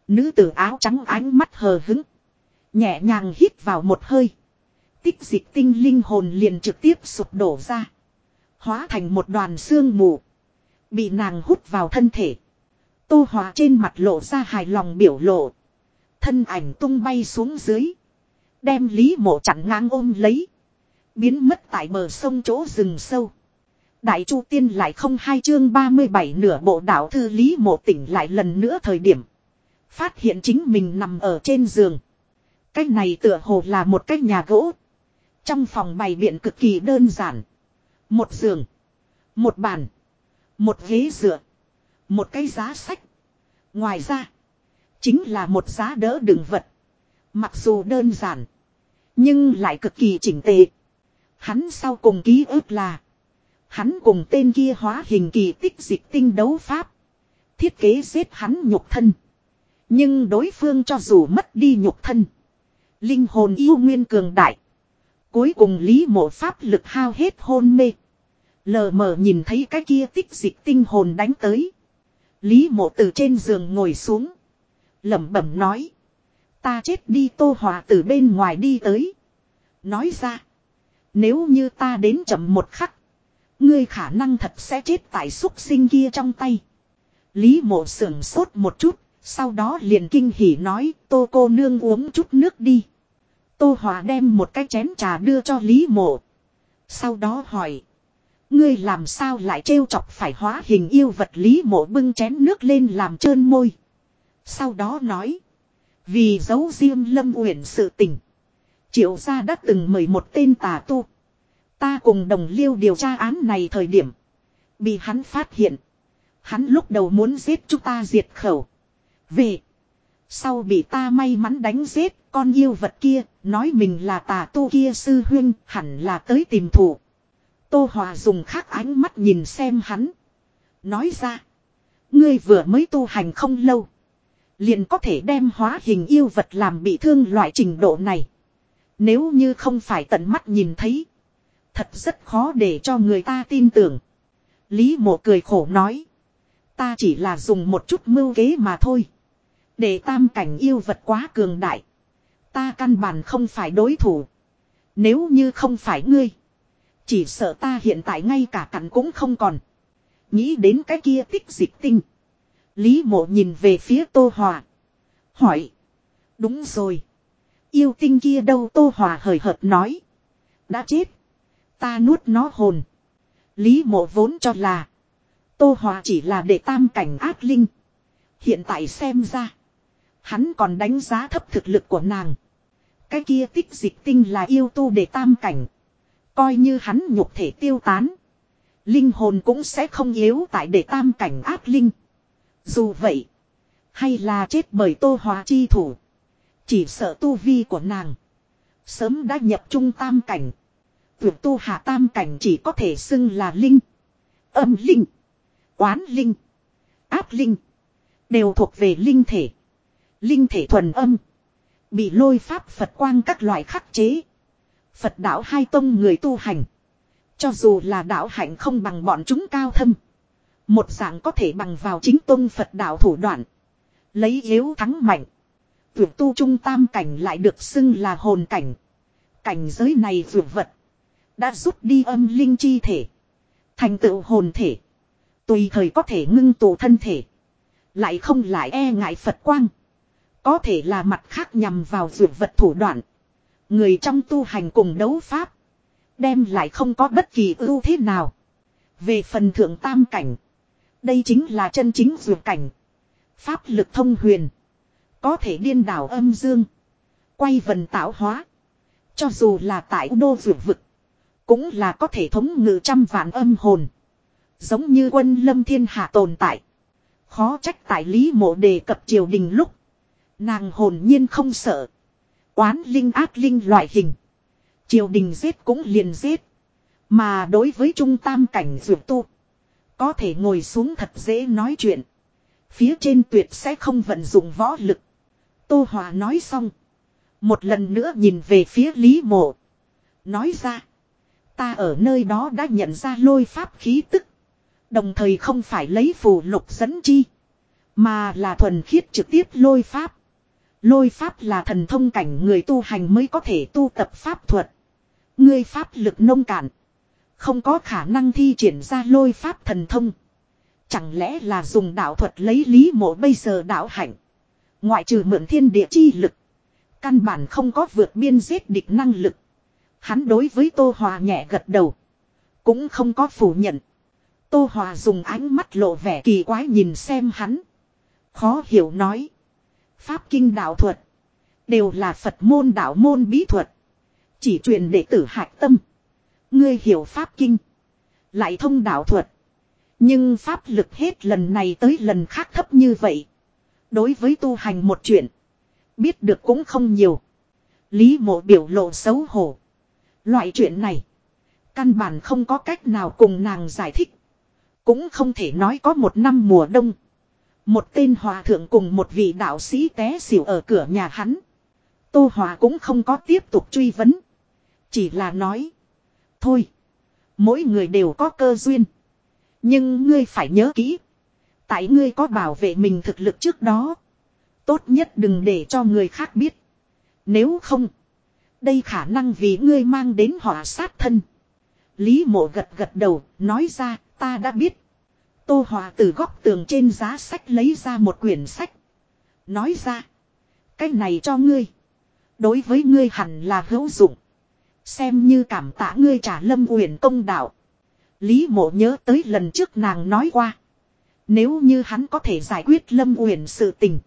Nữ tử áo trắng ánh mắt hờ hứng. Nhẹ nhàng hít vào một hơi. Tích dịch tinh linh hồn liền trực tiếp sụp đổ ra. Hóa thành một đoàn xương mù. Bị nàng hút vào thân thể. Tô Hòa trên mặt lộ ra hài lòng biểu lộ. Thân ảnh tung bay xuống dưới. Đem Lý mộ chặn ngang ôm lấy. Biến mất tại bờ sông chỗ rừng sâu. Đại Chu Tiên lại không hai chương 37 nửa bộ đạo thư Lý mộ tỉnh lại lần nữa thời điểm. Phát hiện chính mình nằm ở trên giường. Cách này tựa hồ là một cái nhà gỗ. Trong phòng bày biện cực kỳ đơn giản. Một giường. Một bàn. Một ghế dựa. Một cái giá sách. Ngoài ra. Chính là một giá đỡ đựng vật. Mặc dù đơn giản. Nhưng lại cực kỳ chỉnh tề. Hắn sau cùng ký ức là. Hắn cùng tên kia hóa hình kỳ tích dịch tinh đấu pháp. Thiết kế giết hắn nhục thân. Nhưng đối phương cho dù mất đi nhục thân. Linh hồn yêu nguyên cường đại. Cuối cùng lý mộ pháp lực hao hết hôn mê. Lờ mờ nhìn thấy cái kia tích dịch tinh hồn đánh tới. Lý mộ từ trên giường ngồi xuống lẩm bẩm nói. Ta chết đi tô hòa từ bên ngoài đi tới. Nói ra. Nếu như ta đến chậm một khắc. Ngươi khả năng thật sẽ chết tại xúc sinh kia trong tay. Lý mộ sưởng sốt một chút. Sau đó liền kinh hỉ nói, tô cô nương uống chút nước đi. Tô Hòa đem một cái chén trà đưa cho Lý Mộ. Sau đó hỏi. Ngươi làm sao lại trêu chọc phải hóa hình yêu vật Lý Mộ bưng chén nước lên làm trơn môi. Sau đó nói. Vì giấu riêng Lâm Uyển sự tình. Triệu gia đã từng mời một tên tà tu. Ta cùng đồng liêu điều tra án này thời điểm. Bị hắn phát hiện. Hắn lúc đầu muốn giết chúng ta diệt khẩu. Về. Sau bị ta may mắn đánh giết, con yêu vật kia, nói mình là tà tu kia sư huyên, hẳn là tới tìm thủ. Tô Hòa dùng khác ánh mắt nhìn xem hắn. Nói ra. Ngươi vừa mới tu hành không lâu. Liền có thể đem hóa hình yêu vật làm bị thương loại trình độ này. Nếu như không phải tận mắt nhìn thấy. Thật rất khó để cho người ta tin tưởng. Lý mộ cười khổ nói. Ta chỉ là dùng một chút mưu kế mà thôi. Để tam cảnh yêu vật quá cường đại. Ta căn bản không phải đối thủ. Nếu như không phải ngươi. Chỉ sợ ta hiện tại ngay cả cặn cũng không còn. Nghĩ đến cái kia tích dịch tinh. Lý mộ nhìn về phía Tô Hòa. Hỏi. Đúng rồi. Yêu tinh kia đâu Tô Hòa hời hợt nói. Đã chết. Ta nuốt nó hồn. Lý mộ vốn cho là. Tô Hòa chỉ là để tam cảnh ác linh. Hiện tại xem ra. Hắn còn đánh giá thấp thực lực của nàng. Cái kia tích dịch tinh là yêu tu để tam cảnh. Coi như hắn nhục thể tiêu tán. Linh hồn cũng sẽ không yếu tại để tam cảnh ác linh. Dù vậy. Hay là chết bởi tô hóa chi thủ. Chỉ sợ tu vi của nàng. Sớm đã nhập trung tam cảnh. Vượt tu hạ tam cảnh chỉ có thể xưng là linh. Âm linh. Quán linh. Áp linh. Đều thuộc về linh thể. Linh thể thuần âm. Bị lôi pháp Phật quang các loại khắc chế. Phật đạo hai tông người tu hành. Cho dù là đạo hạnh không bằng bọn chúng cao thâm. Một dạng có thể bằng vào chính tôn Phật đạo thủ đoạn. Lấy yếu thắng mạnh. Vượt tu trung tam cảnh lại được xưng là hồn cảnh. Cảnh giới này vượt vật. Đã rút đi âm linh chi thể. Thành tựu hồn thể. Tùy thời có thể ngưng tụ thân thể. Lại không lại e ngại Phật quang. Có thể là mặt khác nhằm vào vượt vật thủ đoạn. Người trong tu hành cùng đấu pháp. Đem lại không có bất kỳ ưu thế nào. Về phần thượng tam cảnh. Đây chính là chân chính dược cảnh. Pháp lực thông huyền. Có thể điên đảo âm dương. Quay vần tạo hóa. Cho dù là tại đô dược vực. Cũng là có thể thống ngự trăm vạn âm hồn. Giống như quân lâm thiên hạ tồn tại. Khó trách tại lý mộ đề cập triều đình lúc. Nàng hồn nhiên không sợ. Quán linh ác linh loại hình. Triều đình giết cũng liền giết. Mà đối với trung tam cảnh dược tu. Có thể ngồi xuống thật dễ nói chuyện. Phía trên tuyệt sẽ không vận dụng võ lực. Tô Hòa nói xong. Một lần nữa nhìn về phía Lý Mộ. Nói ra. Ta ở nơi đó đã nhận ra lôi pháp khí tức. Đồng thời không phải lấy phù lục dẫn chi. Mà là thuần khiết trực tiếp lôi pháp. Lôi pháp là thần thông cảnh người tu hành mới có thể tu tập pháp thuật. Ngươi pháp lực nông cạn. Không có khả năng thi triển ra lôi pháp thần thông. Chẳng lẽ là dùng đạo thuật lấy lý mộ bây giờ đạo hạnh. Ngoại trừ mượn thiên địa chi lực. Căn bản không có vượt biên giết địch năng lực. Hắn đối với Tô Hòa nhẹ gật đầu. Cũng không có phủ nhận. Tô Hòa dùng ánh mắt lộ vẻ kỳ quái nhìn xem hắn. Khó hiểu nói. Pháp kinh đạo thuật. Đều là Phật môn đạo môn bí thuật. Chỉ truyền đệ tử hạch tâm. Ngươi hiểu Pháp kinh. Lại thông đạo thuật. Nhưng Pháp lực hết lần này tới lần khác thấp như vậy. Đối với tu hành một chuyện. Biết được cũng không nhiều. Lý mộ biểu lộ xấu hổ. Loại chuyện này. Căn bản không có cách nào cùng nàng giải thích. Cũng không thể nói có một năm mùa đông. Một tên hòa thượng cùng một vị đạo sĩ té xỉu ở cửa nhà hắn. Tô Hòa cũng không có tiếp tục truy vấn. Chỉ là nói. Thôi. Mỗi người đều có cơ duyên. Nhưng ngươi phải nhớ kỹ. Tại ngươi có bảo vệ mình thực lực trước đó. Tốt nhất đừng để cho người khác biết. Nếu không. Đây khả năng vì ngươi mang đến họa sát thân. Lý mộ gật gật đầu, nói ra, ta đã biết. Tô Hòa từ góc tường trên giá sách lấy ra một quyển sách. Nói ra. Cái này cho ngươi. Đối với ngươi hẳn là hữu dụng. Xem như cảm tạ ngươi trả lâm uyển công đạo. Lý mộ nhớ tới lần trước nàng nói qua. Nếu như hắn có thể giải quyết lâm uyển sự tình.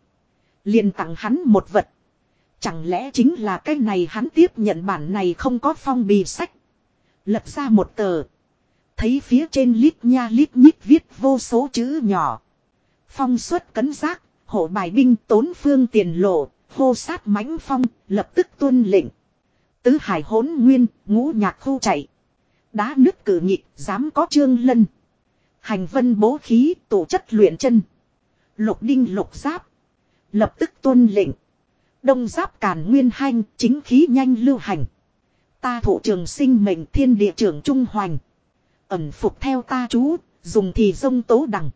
liền tặng hắn một vật. Chẳng lẽ chính là cái này hắn tiếp nhận bản này không có phong bì sách. Lật ra một tờ. Thấy phía trên lít nha lít nhít viết vô số chữ nhỏ. Phong suất cấn giác, hộ bài binh tốn phương tiền lộ, hô sát mãnh phong, lập tức tuân lệnh. Tứ hải hỗn nguyên, ngũ nhạc khu chạy. Đá nước cử nhịp, dám có trương lân. Hành vân bố khí, tổ chất luyện chân. Lục đinh lục giáp. Lập tức tuân lệnh. Đông giáp càn nguyên hanh, chính khí nhanh lưu hành. Ta thủ trường sinh mệnh thiên địa trưởng trung hoành. Ẩn phục theo ta chú, dùng thì dông tố đằng.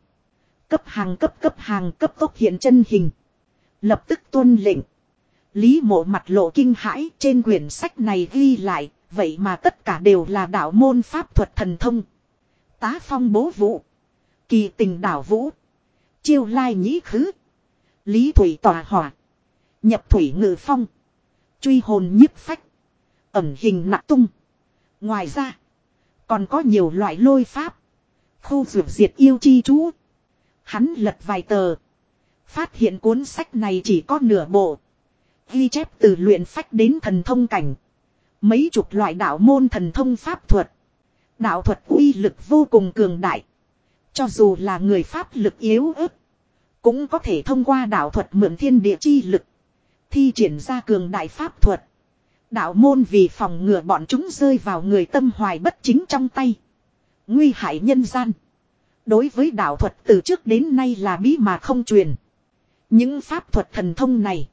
Cấp hàng cấp cấp hàng cấp tốc hiện chân hình. Lập tức tuân lệnh. Lý mộ mặt lộ kinh hãi trên quyển sách này ghi lại, vậy mà tất cả đều là đạo môn pháp thuật thần thông. Tá phong bố vũ. Kỳ tình đảo vũ. Chiêu lai nhĩ khứ. Lý thủy tòa hỏa. Nhập thủy ngự phong. Truy hồn nhiếp phách. Ẩm hình nặng tung. Ngoài ra. Còn có nhiều loại lôi pháp. Khu dược diệt yêu chi chú. Hắn lật vài tờ. Phát hiện cuốn sách này chỉ có nửa bộ. Ghi chép từ luyện phách đến thần thông cảnh. Mấy chục loại đạo môn thần thông pháp thuật. Đạo thuật uy lực vô cùng cường đại. Cho dù là người pháp lực yếu ớt. Cũng có thể thông qua đạo thuật mượn thiên địa chi lực. Thi triển ra cường đại pháp thuật. Đạo môn vì phòng ngừa bọn chúng rơi vào người tâm hoài bất chính trong tay. Nguy hại nhân gian. Đối với đạo thuật từ trước đến nay là bí mà không truyền. Những pháp thuật thần thông này.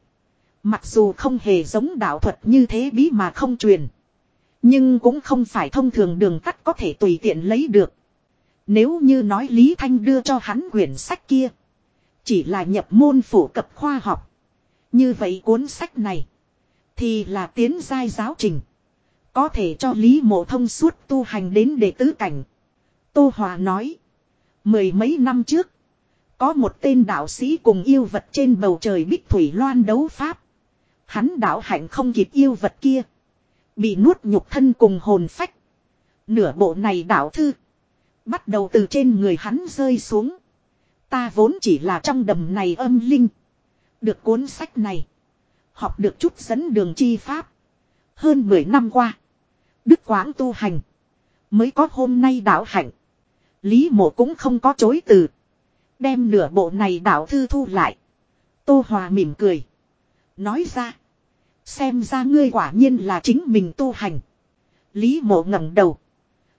Mặc dù không hề giống đạo thuật như thế bí mà không truyền. Nhưng cũng không phải thông thường đường tắt có thể tùy tiện lấy được. Nếu như nói Lý Thanh đưa cho hắn quyển sách kia. Chỉ là nhập môn phổ cập khoa học. Như vậy cuốn sách này. Thì là tiến giai giáo trình. Có thể cho Lý Mộ thông suốt tu hành đến đệ tứ cảnh. Tô Hòa nói. Mười mấy năm trước. Có một tên đạo sĩ cùng yêu vật trên bầu trời bích thủy loan đấu pháp. Hắn đạo hạnh không kịp yêu vật kia. Bị nuốt nhục thân cùng hồn phách. Nửa bộ này đạo thư. Bắt đầu từ trên người hắn rơi xuống. Ta vốn chỉ là trong đầm này âm linh. Được cuốn sách này. Học được chút dẫn đường chi pháp. Hơn 10 năm qua. Đức quãng tu hành. Mới có hôm nay đạo hạnh. Lý mộ cũng không có chối từ. Đem nửa bộ này đạo thư thu lại. Tô Hòa mỉm cười. Nói ra. Xem ra ngươi quả nhiên là chính mình tu hành. Lý mộ ngẩng đầu.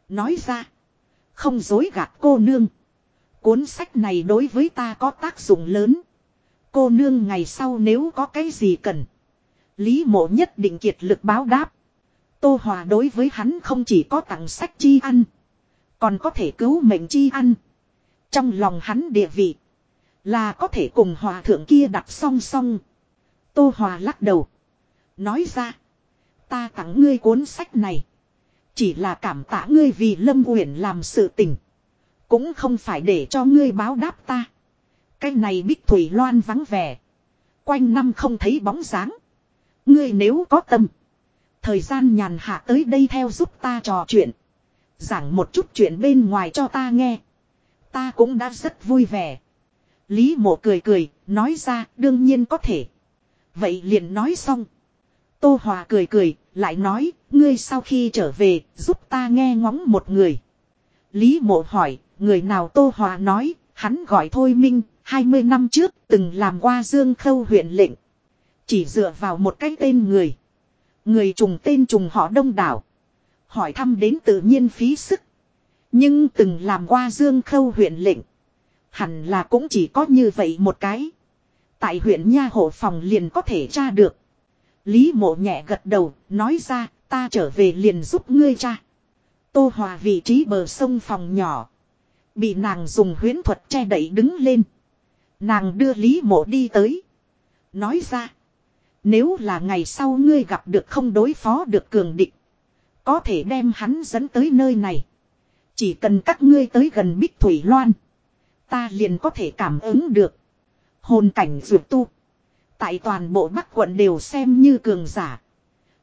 Nói ra. Không dối gạt cô nương. Cuốn sách này đối với ta có tác dụng lớn. Cô nương ngày sau nếu có cái gì cần. Lý mộ nhất định kiệt lực báo đáp. Tô Hòa đối với hắn không chỉ có tặng sách chi ăn. Còn có thể cứu mệnh chi ăn. Trong lòng hắn địa vị. Là có thể cùng hòa thượng kia đặt song song. Tô Hòa lắc đầu. Nói ra. Ta tặng ngươi cuốn sách này. Chỉ là cảm tạ ngươi vì Lâm Uyển làm sự tình. Cũng không phải để cho ngươi báo đáp ta. Cái này bích thủy loan vắng vẻ. Quanh năm không thấy bóng dáng. Ngươi nếu có tâm. Thời gian nhàn hạ tới đây theo giúp ta trò chuyện. Giảng một chút chuyện bên ngoài cho ta nghe. Ta cũng đã rất vui vẻ. Lý mộ cười cười, nói ra đương nhiên có thể. Vậy liền nói xong. Tô Hòa cười cười, lại nói, ngươi sau khi trở về, giúp ta nghe ngóng một người. Lý mộ hỏi, người nào Tô Hòa nói, hắn gọi Thôi Minh, 20 năm trước từng làm qua Dương Khâu huyện lệnh. Chỉ dựa vào một cái tên người. Người trùng tên trùng họ đông đảo. Hỏi thăm đến tự nhiên phí sức. Nhưng từng làm qua Dương Khâu huyện lệnh. Hẳn là cũng chỉ có như vậy một cái. Tại huyện Nha Hộ Phòng liền có thể tra được. Lý mộ nhẹ gật đầu, nói ra, ta trở về liền giúp ngươi cha. Tô Hòa vị trí bờ sông phòng nhỏ. Bị nàng dùng huyến thuật che đậy đứng lên. Nàng đưa Lý mộ đi tới. Nói ra. Nếu là ngày sau ngươi gặp được không đối phó được cường địch. Có thể đem hắn dẫn tới nơi này. Chỉ cần các ngươi tới gần Bích Thủy Loan. Ta liền có thể cảm ứng được. Hồn cảnh dược tu. Tại toàn bộ Bắc quận đều xem như cường giả.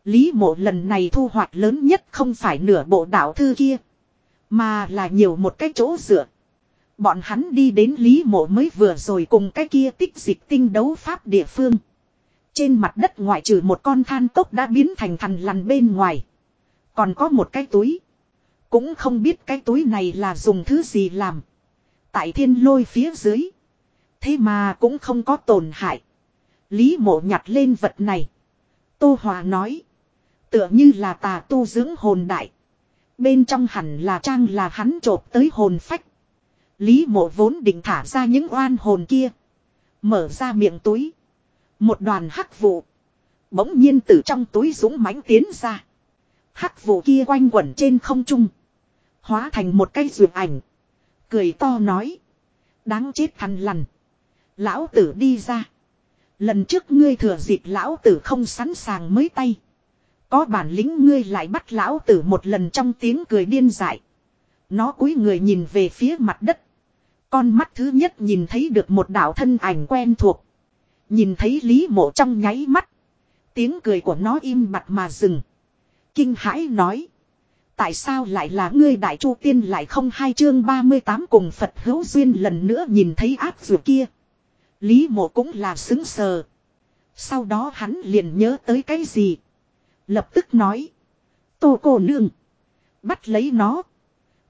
Lý mộ lần này thu hoạch lớn nhất không phải nửa bộ đạo thư kia. Mà là nhiều một cái chỗ dựa. Bọn hắn đi đến Lý mộ mới vừa rồi cùng cái kia tích dịch tinh đấu pháp địa phương. Trên mặt đất ngoại trừ một con than tốc đã biến thành thằn lằn bên ngoài. Còn có một cái túi. Cũng không biết cái túi này là dùng thứ gì làm. Tại thiên lôi phía dưới. Thế mà cũng không có tổn hại. Lý mộ nhặt lên vật này. Tô Hòa nói. Tựa như là tà tu dưỡng hồn đại. Bên trong hẳn là trang là hắn trộp tới hồn phách. Lý mộ vốn định thả ra những oan hồn kia. Mở ra miệng túi. Một đoàn hắc vụ. Bỗng nhiên từ trong túi dũng mãnh tiến ra. Hắc vụ kia quanh quẩn trên không trung. Hóa thành một cây ruột ảnh. Cười to nói. Đáng chết thằn lằn. Lão tử đi ra. Lần trước ngươi thừa dịp lão tử không sẵn sàng mới tay. Có bản lĩnh ngươi lại bắt lão tử một lần trong tiếng cười điên dại. Nó cúi người nhìn về phía mặt đất. Con mắt thứ nhất nhìn thấy được một đạo thân ảnh quen thuộc. Nhìn thấy Lý mộ trong nháy mắt. Tiếng cười của nó im mặt mà dừng. Kinh hãi nói. Tại sao lại là ngươi đại chu tiên lại không hai chương 38 cùng Phật hữu duyên lần nữa nhìn thấy áp dù kia. Lý mộ cũng là xứng sờ. Sau đó hắn liền nhớ tới cái gì. Lập tức nói. Tô cô nương. Bắt lấy nó.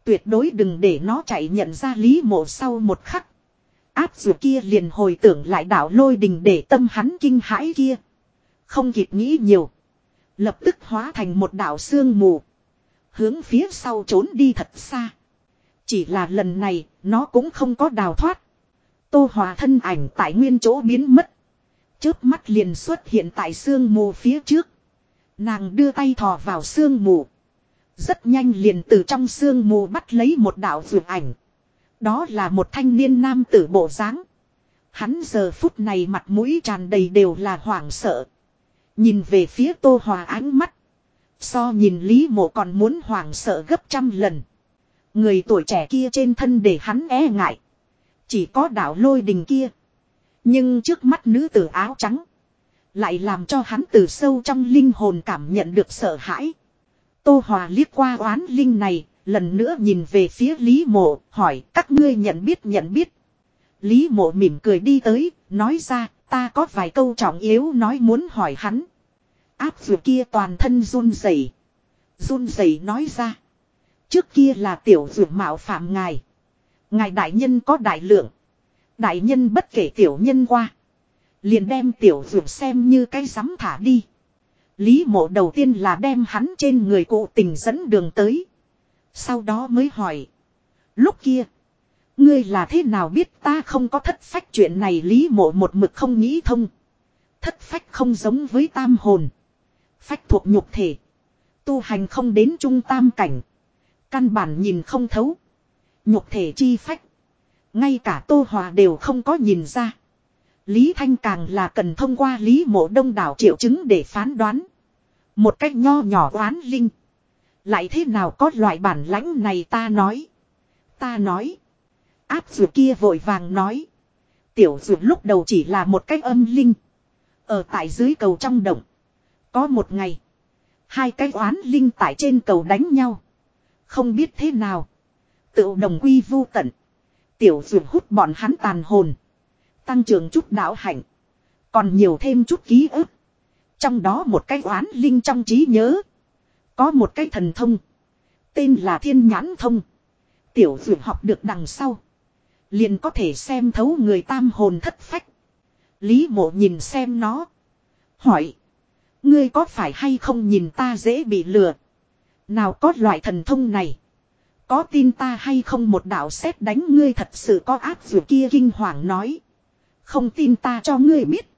Tuyệt đối đừng để nó chạy nhận ra lý mộ sau một khắc. Áp dù kia liền hồi tưởng lại đảo lôi đình để tâm hắn kinh hãi kia. Không kịp nghĩ nhiều. Lập tức hóa thành một đảo sương mù. Hướng phía sau trốn đi thật xa. Chỉ là lần này, nó cũng không có đào thoát. Tô Hòa thân ảnh tại nguyên chỗ biến mất. Chớp mắt liền xuất hiện tại sương mù phía trước. Nàng đưa tay thò vào sương mù. Rất nhanh liền từ trong sương mù bắt lấy một đạo vượt ảnh. Đó là một thanh niên nam tử bộ dáng. Hắn giờ phút này mặt mũi tràn đầy đều là hoảng sợ. Nhìn về phía Tô Hòa ánh mắt. So nhìn Lý Mộ còn muốn hoảng sợ gấp trăm lần. Người tuổi trẻ kia trên thân để hắn e ngại. Chỉ có đạo lôi đình kia. Nhưng trước mắt nữ tử áo trắng. Lại làm cho hắn từ sâu trong linh hồn cảm nhận được sợ hãi. Tô Hòa liếc qua oán linh này, lần nữa nhìn về phía Lý Mộ, hỏi các ngươi nhận biết nhận biết. Lý Mộ mỉm cười đi tới, nói ra, ta có vài câu trọng yếu nói muốn hỏi hắn. Áp vừa kia toàn thân run rẩy, Run rẩy nói ra. Trước kia là tiểu dược mạo phạm ngài. Ngài đại nhân có đại lượng. Đại nhân bất kể tiểu nhân qua. Liền đem tiểu dược xem như cái rắm thả đi. Lý mộ đầu tiên là đem hắn trên người cụ tình dẫn đường tới. Sau đó mới hỏi. Lúc kia. Ngươi là thế nào biết ta không có thất phách chuyện này lý mộ một mực không nghĩ thông. Thất phách không giống với tam hồn. Phách thuộc nhục thể. Tu hành không đến trung tam cảnh. Căn bản nhìn không thấu. Nhục thể chi phách. Ngay cả Tô Hòa đều không có nhìn ra. Lý Thanh càng là cần thông qua Lý Mộ Đông đảo triệu chứng để phán đoán. Một cách nho nhỏ oán linh. Lại thế nào có loại bản lãnh này ta nói. Ta nói. Áp dụ kia vội vàng nói. Tiểu dụ lúc đầu chỉ là một cách âm linh. Ở tại dưới cầu trong động. Có một ngày. Hai cái oán linh tại trên cầu đánh nhau. Không biết thế nào. Tự đồng quy vu tận. Tiểu dược hút bọn hắn tàn hồn. Tăng trưởng chút đạo hạnh. Còn nhiều thêm chút ký ức. Trong đó một cái oán linh trong trí nhớ. Có một cái thần thông. Tên là thiên nhãn thông. Tiểu dược học được đằng sau. Liền có thể xem thấu người tam hồn thất phách. Lý mộ nhìn xem nó. Hỏi. Ngươi có phải hay không nhìn ta dễ bị lừa. Nào có loại thần thông này. Có tin ta hay không một đạo xét đánh ngươi thật sự có áp dù kia kinh hoàng nói. Không tin ta cho ngươi biết.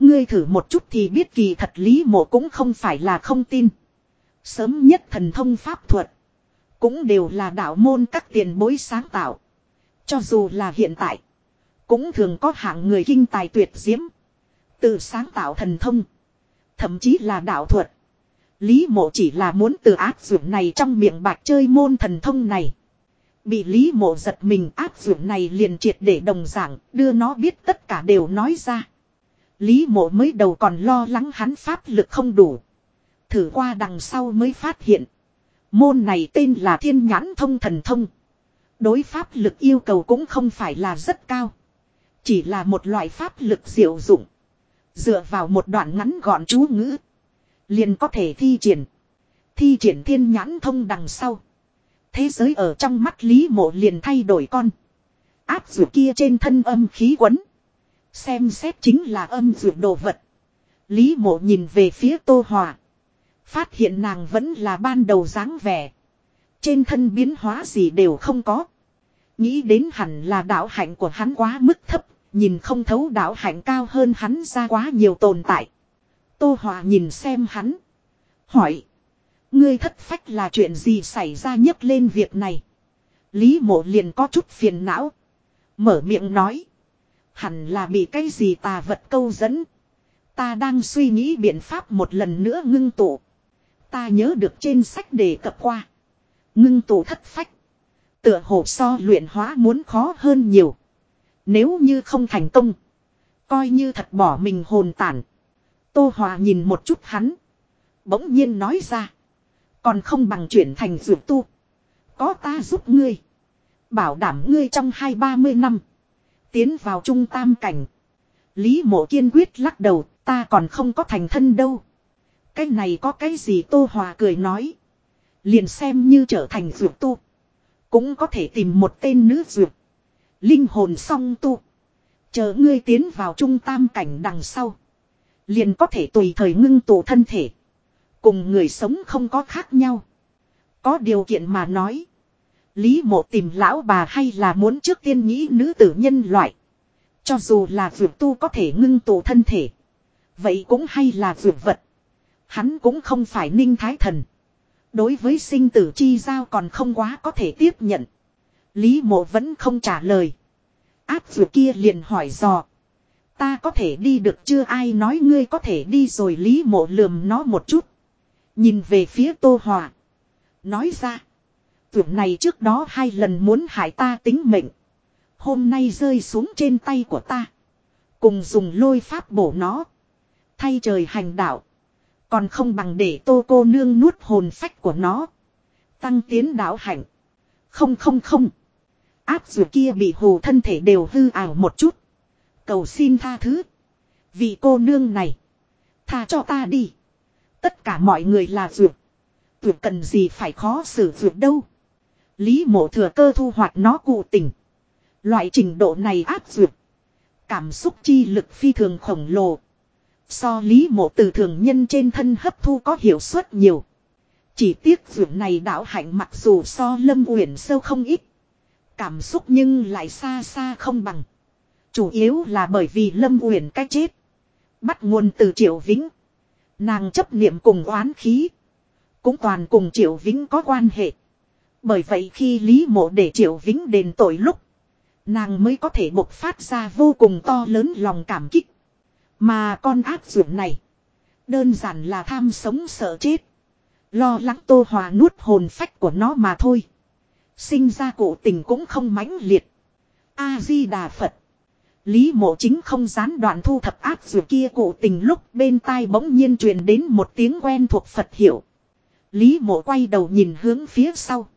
Ngươi thử một chút thì biết kỳ thật lý mộ cũng không phải là không tin. Sớm nhất thần thông pháp thuật. Cũng đều là đạo môn các tiền bối sáng tạo. Cho dù là hiện tại. Cũng thường có hạng người kinh tài tuyệt diễm. Từ sáng tạo thần thông. Thậm chí là đạo thuật. Lý mộ chỉ là muốn từ áp dụng này trong miệng bạc chơi môn thần thông này. Bị Lý mộ giật mình áp dụng này liền triệt để đồng giảng, đưa nó biết tất cả đều nói ra. Lý mộ mới đầu còn lo lắng hắn pháp lực không đủ. Thử qua đằng sau mới phát hiện. Môn này tên là thiên nhãn thông thần thông. Đối pháp lực yêu cầu cũng không phải là rất cao. Chỉ là một loại pháp lực diệu dụng. Dựa vào một đoạn ngắn gọn chú ngữ. Liền có thể thi triển. Thi triển thiên nhãn thông đằng sau. Thế giới ở trong mắt Lý Mộ liền thay đổi con. Áp dụ kia trên thân âm khí quấn. Xem xét chính là âm dụ đồ vật. Lý Mộ nhìn về phía Tô Hòa. Phát hiện nàng vẫn là ban đầu dáng vẻ. Trên thân biến hóa gì đều không có. Nghĩ đến hẳn là đạo hạnh của hắn quá mức thấp, nhìn không thấu đạo hạnh cao hơn hắn ra quá nhiều tồn tại. Tô Hòa nhìn xem hắn. Hỏi. Ngươi thất phách là chuyện gì xảy ra nhấc lên việc này. Lý mộ liền có chút phiền não. Mở miệng nói. Hẳn là bị cái gì tà vật câu dẫn. Ta đang suy nghĩ biện pháp một lần nữa ngưng tụ. Ta nhớ được trên sách đề cập qua. Ngưng tụ thất phách. Tựa hồ so luyện hóa muốn khó hơn nhiều. Nếu như không thành công. Coi như thật bỏ mình hồn tản. Tô Hòa nhìn một chút hắn. Bỗng nhiên nói ra. Còn không bằng chuyển thành dược tu. Có ta giúp ngươi. Bảo đảm ngươi trong hai ba mươi năm. Tiến vào trung tam cảnh. Lý mộ kiên quyết lắc đầu. Ta còn không có thành thân đâu. Cái này có cái gì Tô Hòa cười nói. Liền xem như trở thành dược tu. Cũng có thể tìm một tên nữ dược. Linh hồn song tu. Chờ ngươi tiến vào trung tam cảnh đằng sau. Liền có thể tùy thời ngưng tụ thân thể. Cùng người sống không có khác nhau. Có điều kiện mà nói. Lý mộ tìm lão bà hay là muốn trước tiên nghĩ nữ tử nhân loại. Cho dù là vượt tu có thể ngưng tụ thân thể. Vậy cũng hay là vượt vật. Hắn cũng không phải ninh thái thần. Đối với sinh tử chi giao còn không quá có thể tiếp nhận. Lý mộ vẫn không trả lời. Áp vượt kia liền hỏi dò. Ta có thể đi được chưa ai nói ngươi có thể đi rồi Lý mộ lườm nó một chút. Nhìn về phía Tô Hòa. Nói ra. Tưởng này trước đó hai lần muốn hại ta tính mệnh. Hôm nay rơi xuống trên tay của ta. Cùng dùng lôi pháp bổ nó. Thay trời hành đạo. Còn không bằng để tô cô nương nuốt hồn phách của nó. Tăng tiến đạo hạnh. Không không không. Áp dù kia bị hù thân thể đều hư ảo một chút. Cầu xin tha thứ. Vì cô nương này. Tha cho ta đi. Tất cả mọi người là dược. tuyệt cần gì phải khó xử dược đâu. Lý mộ thừa cơ thu hoạch nó cụ tình. Loại trình độ này áp dược. Cảm xúc chi lực phi thường khổng lồ. So lý mộ từ thường nhân trên thân hấp thu có hiệu suất nhiều. Chỉ tiếc dược này đạo hạnh mặc dù so lâm uyển sâu không ít. Cảm xúc nhưng lại xa xa không bằng. Chủ yếu là bởi vì lâm uyển cái chết. Bắt nguồn từ triệu vĩnh. Nàng chấp niệm cùng oán khí. Cũng toàn cùng triệu vĩnh có quan hệ. Bởi vậy khi Lý Mộ để Triệu Vĩnh đền tội lúc. Nàng mới có thể bộc phát ra vô cùng to lớn lòng cảm kích. Mà con ác dưỡng này. Đơn giản là tham sống sợ chết. Lo lắng tô hòa nuốt hồn phách của nó mà thôi. Sinh ra cổ tình cũng không mãnh liệt. A-di-đà Phật. Lý mộ chính không gián đoạn thu thập ác dù kia cổ tình lúc bên tai bỗng nhiên truyền đến một tiếng quen thuộc Phật hiệu. Lý mộ quay đầu nhìn hướng phía sau.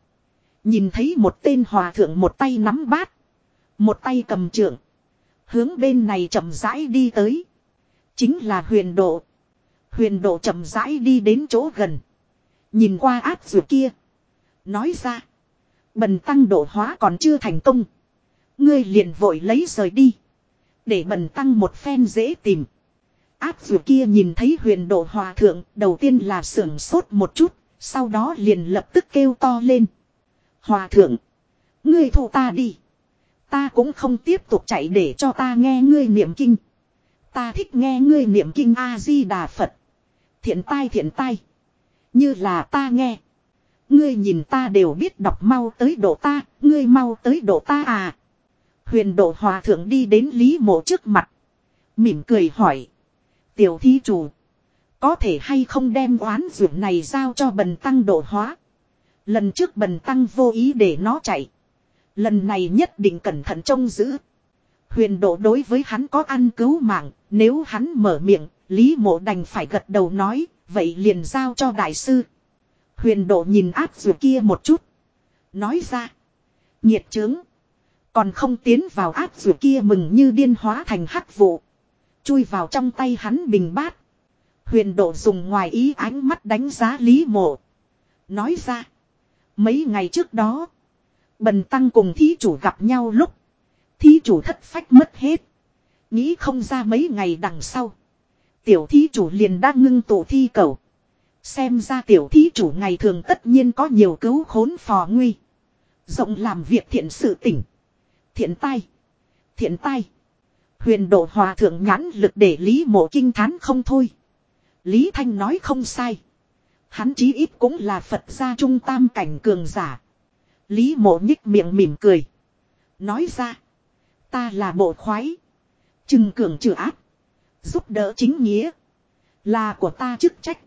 Nhìn thấy một tên hòa thượng một tay nắm bát. Một tay cầm trượng. Hướng bên này chậm rãi đi tới. Chính là huyền độ. Huyền độ chậm rãi đi đến chỗ gần. Nhìn qua áp dù kia. Nói ra. Bần tăng độ hóa còn chưa thành công. Ngươi liền vội lấy rời đi. Để bần tăng một phen dễ tìm. Áp dù kia nhìn thấy huyền độ hòa thượng. Đầu tiên là sưởng sốt một chút. Sau đó liền lập tức kêu to lên. Hòa thượng. Ngươi thù ta đi. Ta cũng không tiếp tục chạy để cho ta nghe ngươi niệm kinh. Ta thích nghe ngươi niệm kinh A-di-đà Phật. Thiện tai thiện tai. Như là ta nghe. Ngươi nhìn ta đều biết đọc mau tới độ ta, ngươi mau tới độ ta à. Huyền độ hòa thượng đi đến Lý mộ trước mặt. Mỉm cười hỏi. Tiểu thí chủ. Có thể hay không đem oán ruộng này giao cho bần tăng độ hóa. Lần trước bần tăng vô ý để nó chạy. Lần này nhất định cẩn thận trông giữ. Huyền độ đối với hắn có ăn cứu mạng, nếu hắn mở miệng, Lý mộ đành phải gật đầu nói, vậy liền giao cho đại sư. Huyền độ nhìn áp dù kia một chút. Nói ra. Nhiệt trướng. Còn không tiến vào áp dù kia mừng như điên hóa thành hắc vụ. Chui vào trong tay hắn bình bát. Huyền độ dùng ngoài ý ánh mắt đánh giá Lý mộ. Nói ra. Mấy ngày trước đó. Bần tăng cùng thí chủ gặp nhau lúc. Thí chủ thất phách mất hết. Nghĩ không ra mấy ngày đằng sau. Tiểu thí chủ liền đang ngưng tụ thi cầu. Xem ra tiểu thí chủ ngày thường tất nhiên có nhiều cứu khốn phò nguy. Rộng làm việc thiện sự tỉnh. Thiện tai. Thiện tai. Huyền độ hòa thượng nhãn lực để Lý mộ kinh thán không thôi. Lý Thanh nói không sai. Hắn chí ít cũng là Phật gia trung tam cảnh cường giả. Lý mộ nhích miệng mỉm cười. Nói ra. Ta là bộ khoái. Trừng cường trừ áp. Giúp đỡ chính nghĩa. Là của ta chức trách.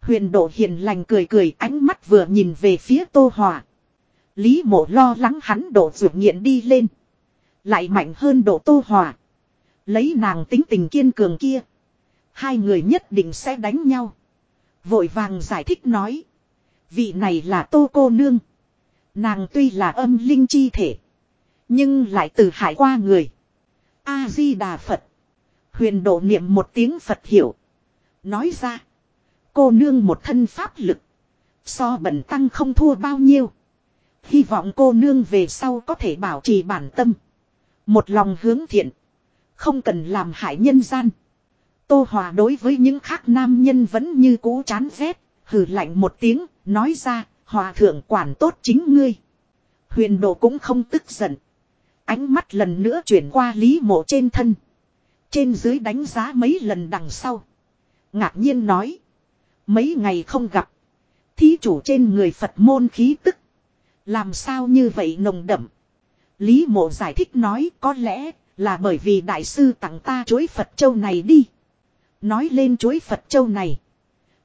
Huyền độ hiền lành cười cười ánh mắt vừa nhìn về phía tô hòa. Lý mộ lo lắng hắn độ ruột nghiện đi lên. Lại mạnh hơn độ tô hòa. Lấy nàng tính tình kiên cường kia. Hai người nhất định sẽ đánh nhau. Vội vàng giải thích nói. Vị này là tô cô nương. Nàng tuy là âm linh chi thể. Nhưng lại từ hải qua người. A-di-đà Phật. Huyền độ niệm một tiếng Phật hiểu. Nói ra. Cô nương một thân pháp lực. So bẩn tăng không thua bao nhiêu. Hy vọng cô nương về sau có thể bảo trì bản tâm. Một lòng hướng thiện. Không cần làm hại nhân gian. Tô Hòa đối với những khác nam nhân vẫn như cũ chán ghét, hừ lạnh một tiếng, nói ra, Hòa thượng quản tốt chính ngươi. Huyền độ cũng không tức giận. Ánh mắt lần nữa chuyển qua Lý mộ trên thân. Trên dưới đánh giá mấy lần đằng sau. Ngạc nhiên nói. Mấy ngày không gặp. Thí chủ trên người Phật môn khí tức. Làm sao như vậy nồng đậm. Lý mộ giải thích nói, có lẽ là bởi vì đại sư tặng ta chuối Phật châu này đi. Nói lên chuối Phật châu này.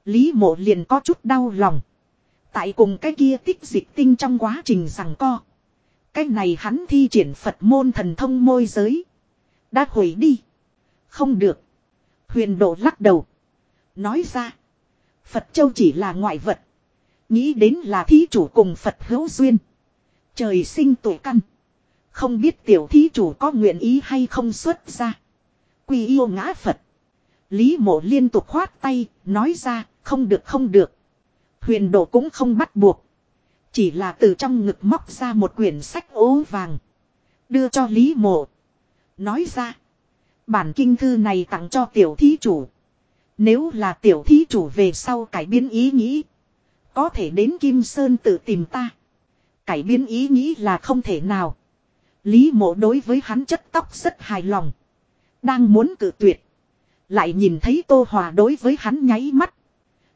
Lý mộ liền có chút đau lòng. Tại cùng cái kia tích dịch tinh trong quá trình rằng co. Cái này hắn thi triển Phật môn thần thông môi giới. Đã hủy đi. Không được. Huyền độ lắc đầu. Nói ra. Phật Châu chỉ là ngoại vật. Nghĩ đến là thí chủ cùng Phật hữu duyên. Trời sinh tuổi căn. Không biết tiểu thí chủ có nguyện ý hay không xuất ra. Quy yêu ngã Phật. Lý mộ liên tục khoát tay, nói ra, không được không được. Huyền độ cũng không bắt buộc. Chỉ là từ trong ngực móc ra một quyển sách ố vàng. Đưa cho Lý mộ. Nói ra. Bản kinh thư này tặng cho tiểu thí chủ. Nếu là tiểu thí chủ về sau cải biến ý nghĩ. Có thể đến Kim Sơn tự tìm ta. Cải biến ý nghĩ là không thể nào. Lý mộ đối với hắn chất tóc rất hài lòng. Đang muốn cự tuyệt. Lại nhìn thấy Tô Hòa đối với hắn nháy mắt.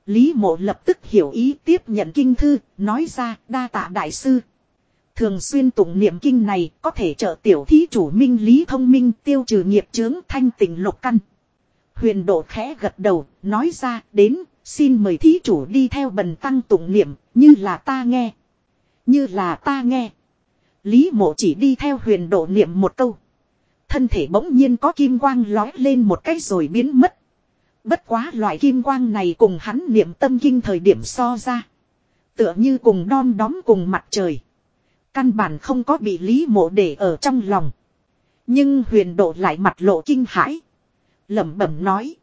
Lý mộ lập tức hiểu ý tiếp nhận kinh thư, nói ra đa tạ đại sư. Thường xuyên tụng niệm kinh này có thể trợ tiểu thí chủ minh lý thông minh tiêu trừ nghiệp chướng thanh tình lục căn. Huyền độ khẽ gật đầu, nói ra đến, xin mời thí chủ đi theo bần tăng tụng niệm, như là ta nghe. Như là ta nghe. Lý mộ chỉ đi theo huyền độ niệm một câu. Thân thể bỗng nhiên có kim quang lói lên một cái rồi biến mất. Bất quá loại kim quang này cùng hắn niệm tâm kinh thời điểm so ra. Tựa như cùng đom đóm cùng mặt trời. Căn bản không có bị lý mộ để ở trong lòng. Nhưng huyền độ lại mặt lộ kinh hãi. lẩm bẩm nói.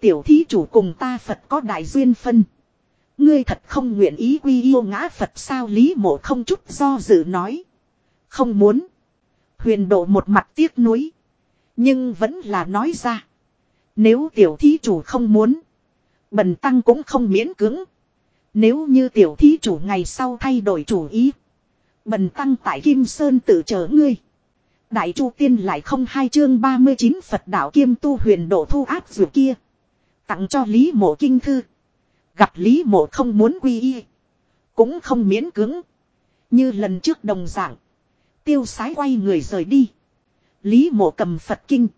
Tiểu thí chủ cùng ta Phật có đại duyên phân. Ngươi thật không nguyện ý quy yêu ngã Phật sao lý mộ không chút do dự nói. Không muốn. Huyền độ một mặt tiếc nuối. Nhưng vẫn là nói ra. Nếu tiểu thí chủ không muốn. Bần tăng cũng không miễn cưỡng. Nếu như tiểu thí chủ ngày sau thay đổi chủ ý. Bần tăng tại Kim Sơn tự chờ ngươi. Đại Chu Tiên lại không hai chương 39 Phật đạo kiêm tu huyền độ thu áp dù kia. Tặng cho Lý Mộ Kinh Thư. Gặp Lý Mộ không muốn quy y. Cũng không miễn cưỡng. Như lần trước đồng dạng. Tiêu sái quay người rời đi. Lý Mộ cầm Phật Kinh.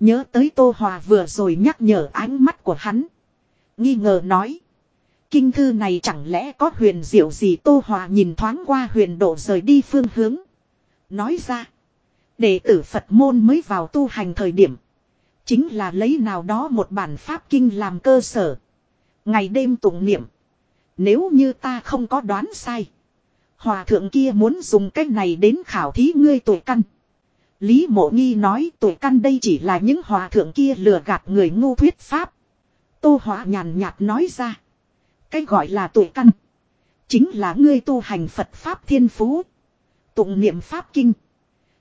Nhớ tới Tô Hòa vừa rồi nhắc nhở ánh mắt của hắn. Nghi ngờ nói. Kinh thư này chẳng lẽ có huyền diệu gì Tô Hòa nhìn thoáng qua huyền độ rời đi phương hướng. Nói ra. Đệ tử Phật môn mới vào tu hành thời điểm. Chính là lấy nào đó một bản pháp kinh làm cơ sở. Ngày đêm tụng niệm. Nếu như ta không có đoán sai. Hòa thượng kia muốn dùng cách này đến khảo thí ngươi tuổi căn. Lý mộ nghi nói tuổi căn đây chỉ là những hòa thượng kia lừa gạt người ngu thuyết pháp. Tô hỏa nhàn nhạt nói ra. Cái gọi là tuổi căn. Chính là ngươi tu hành Phật Pháp thiên phú. Tụng niệm Pháp kinh.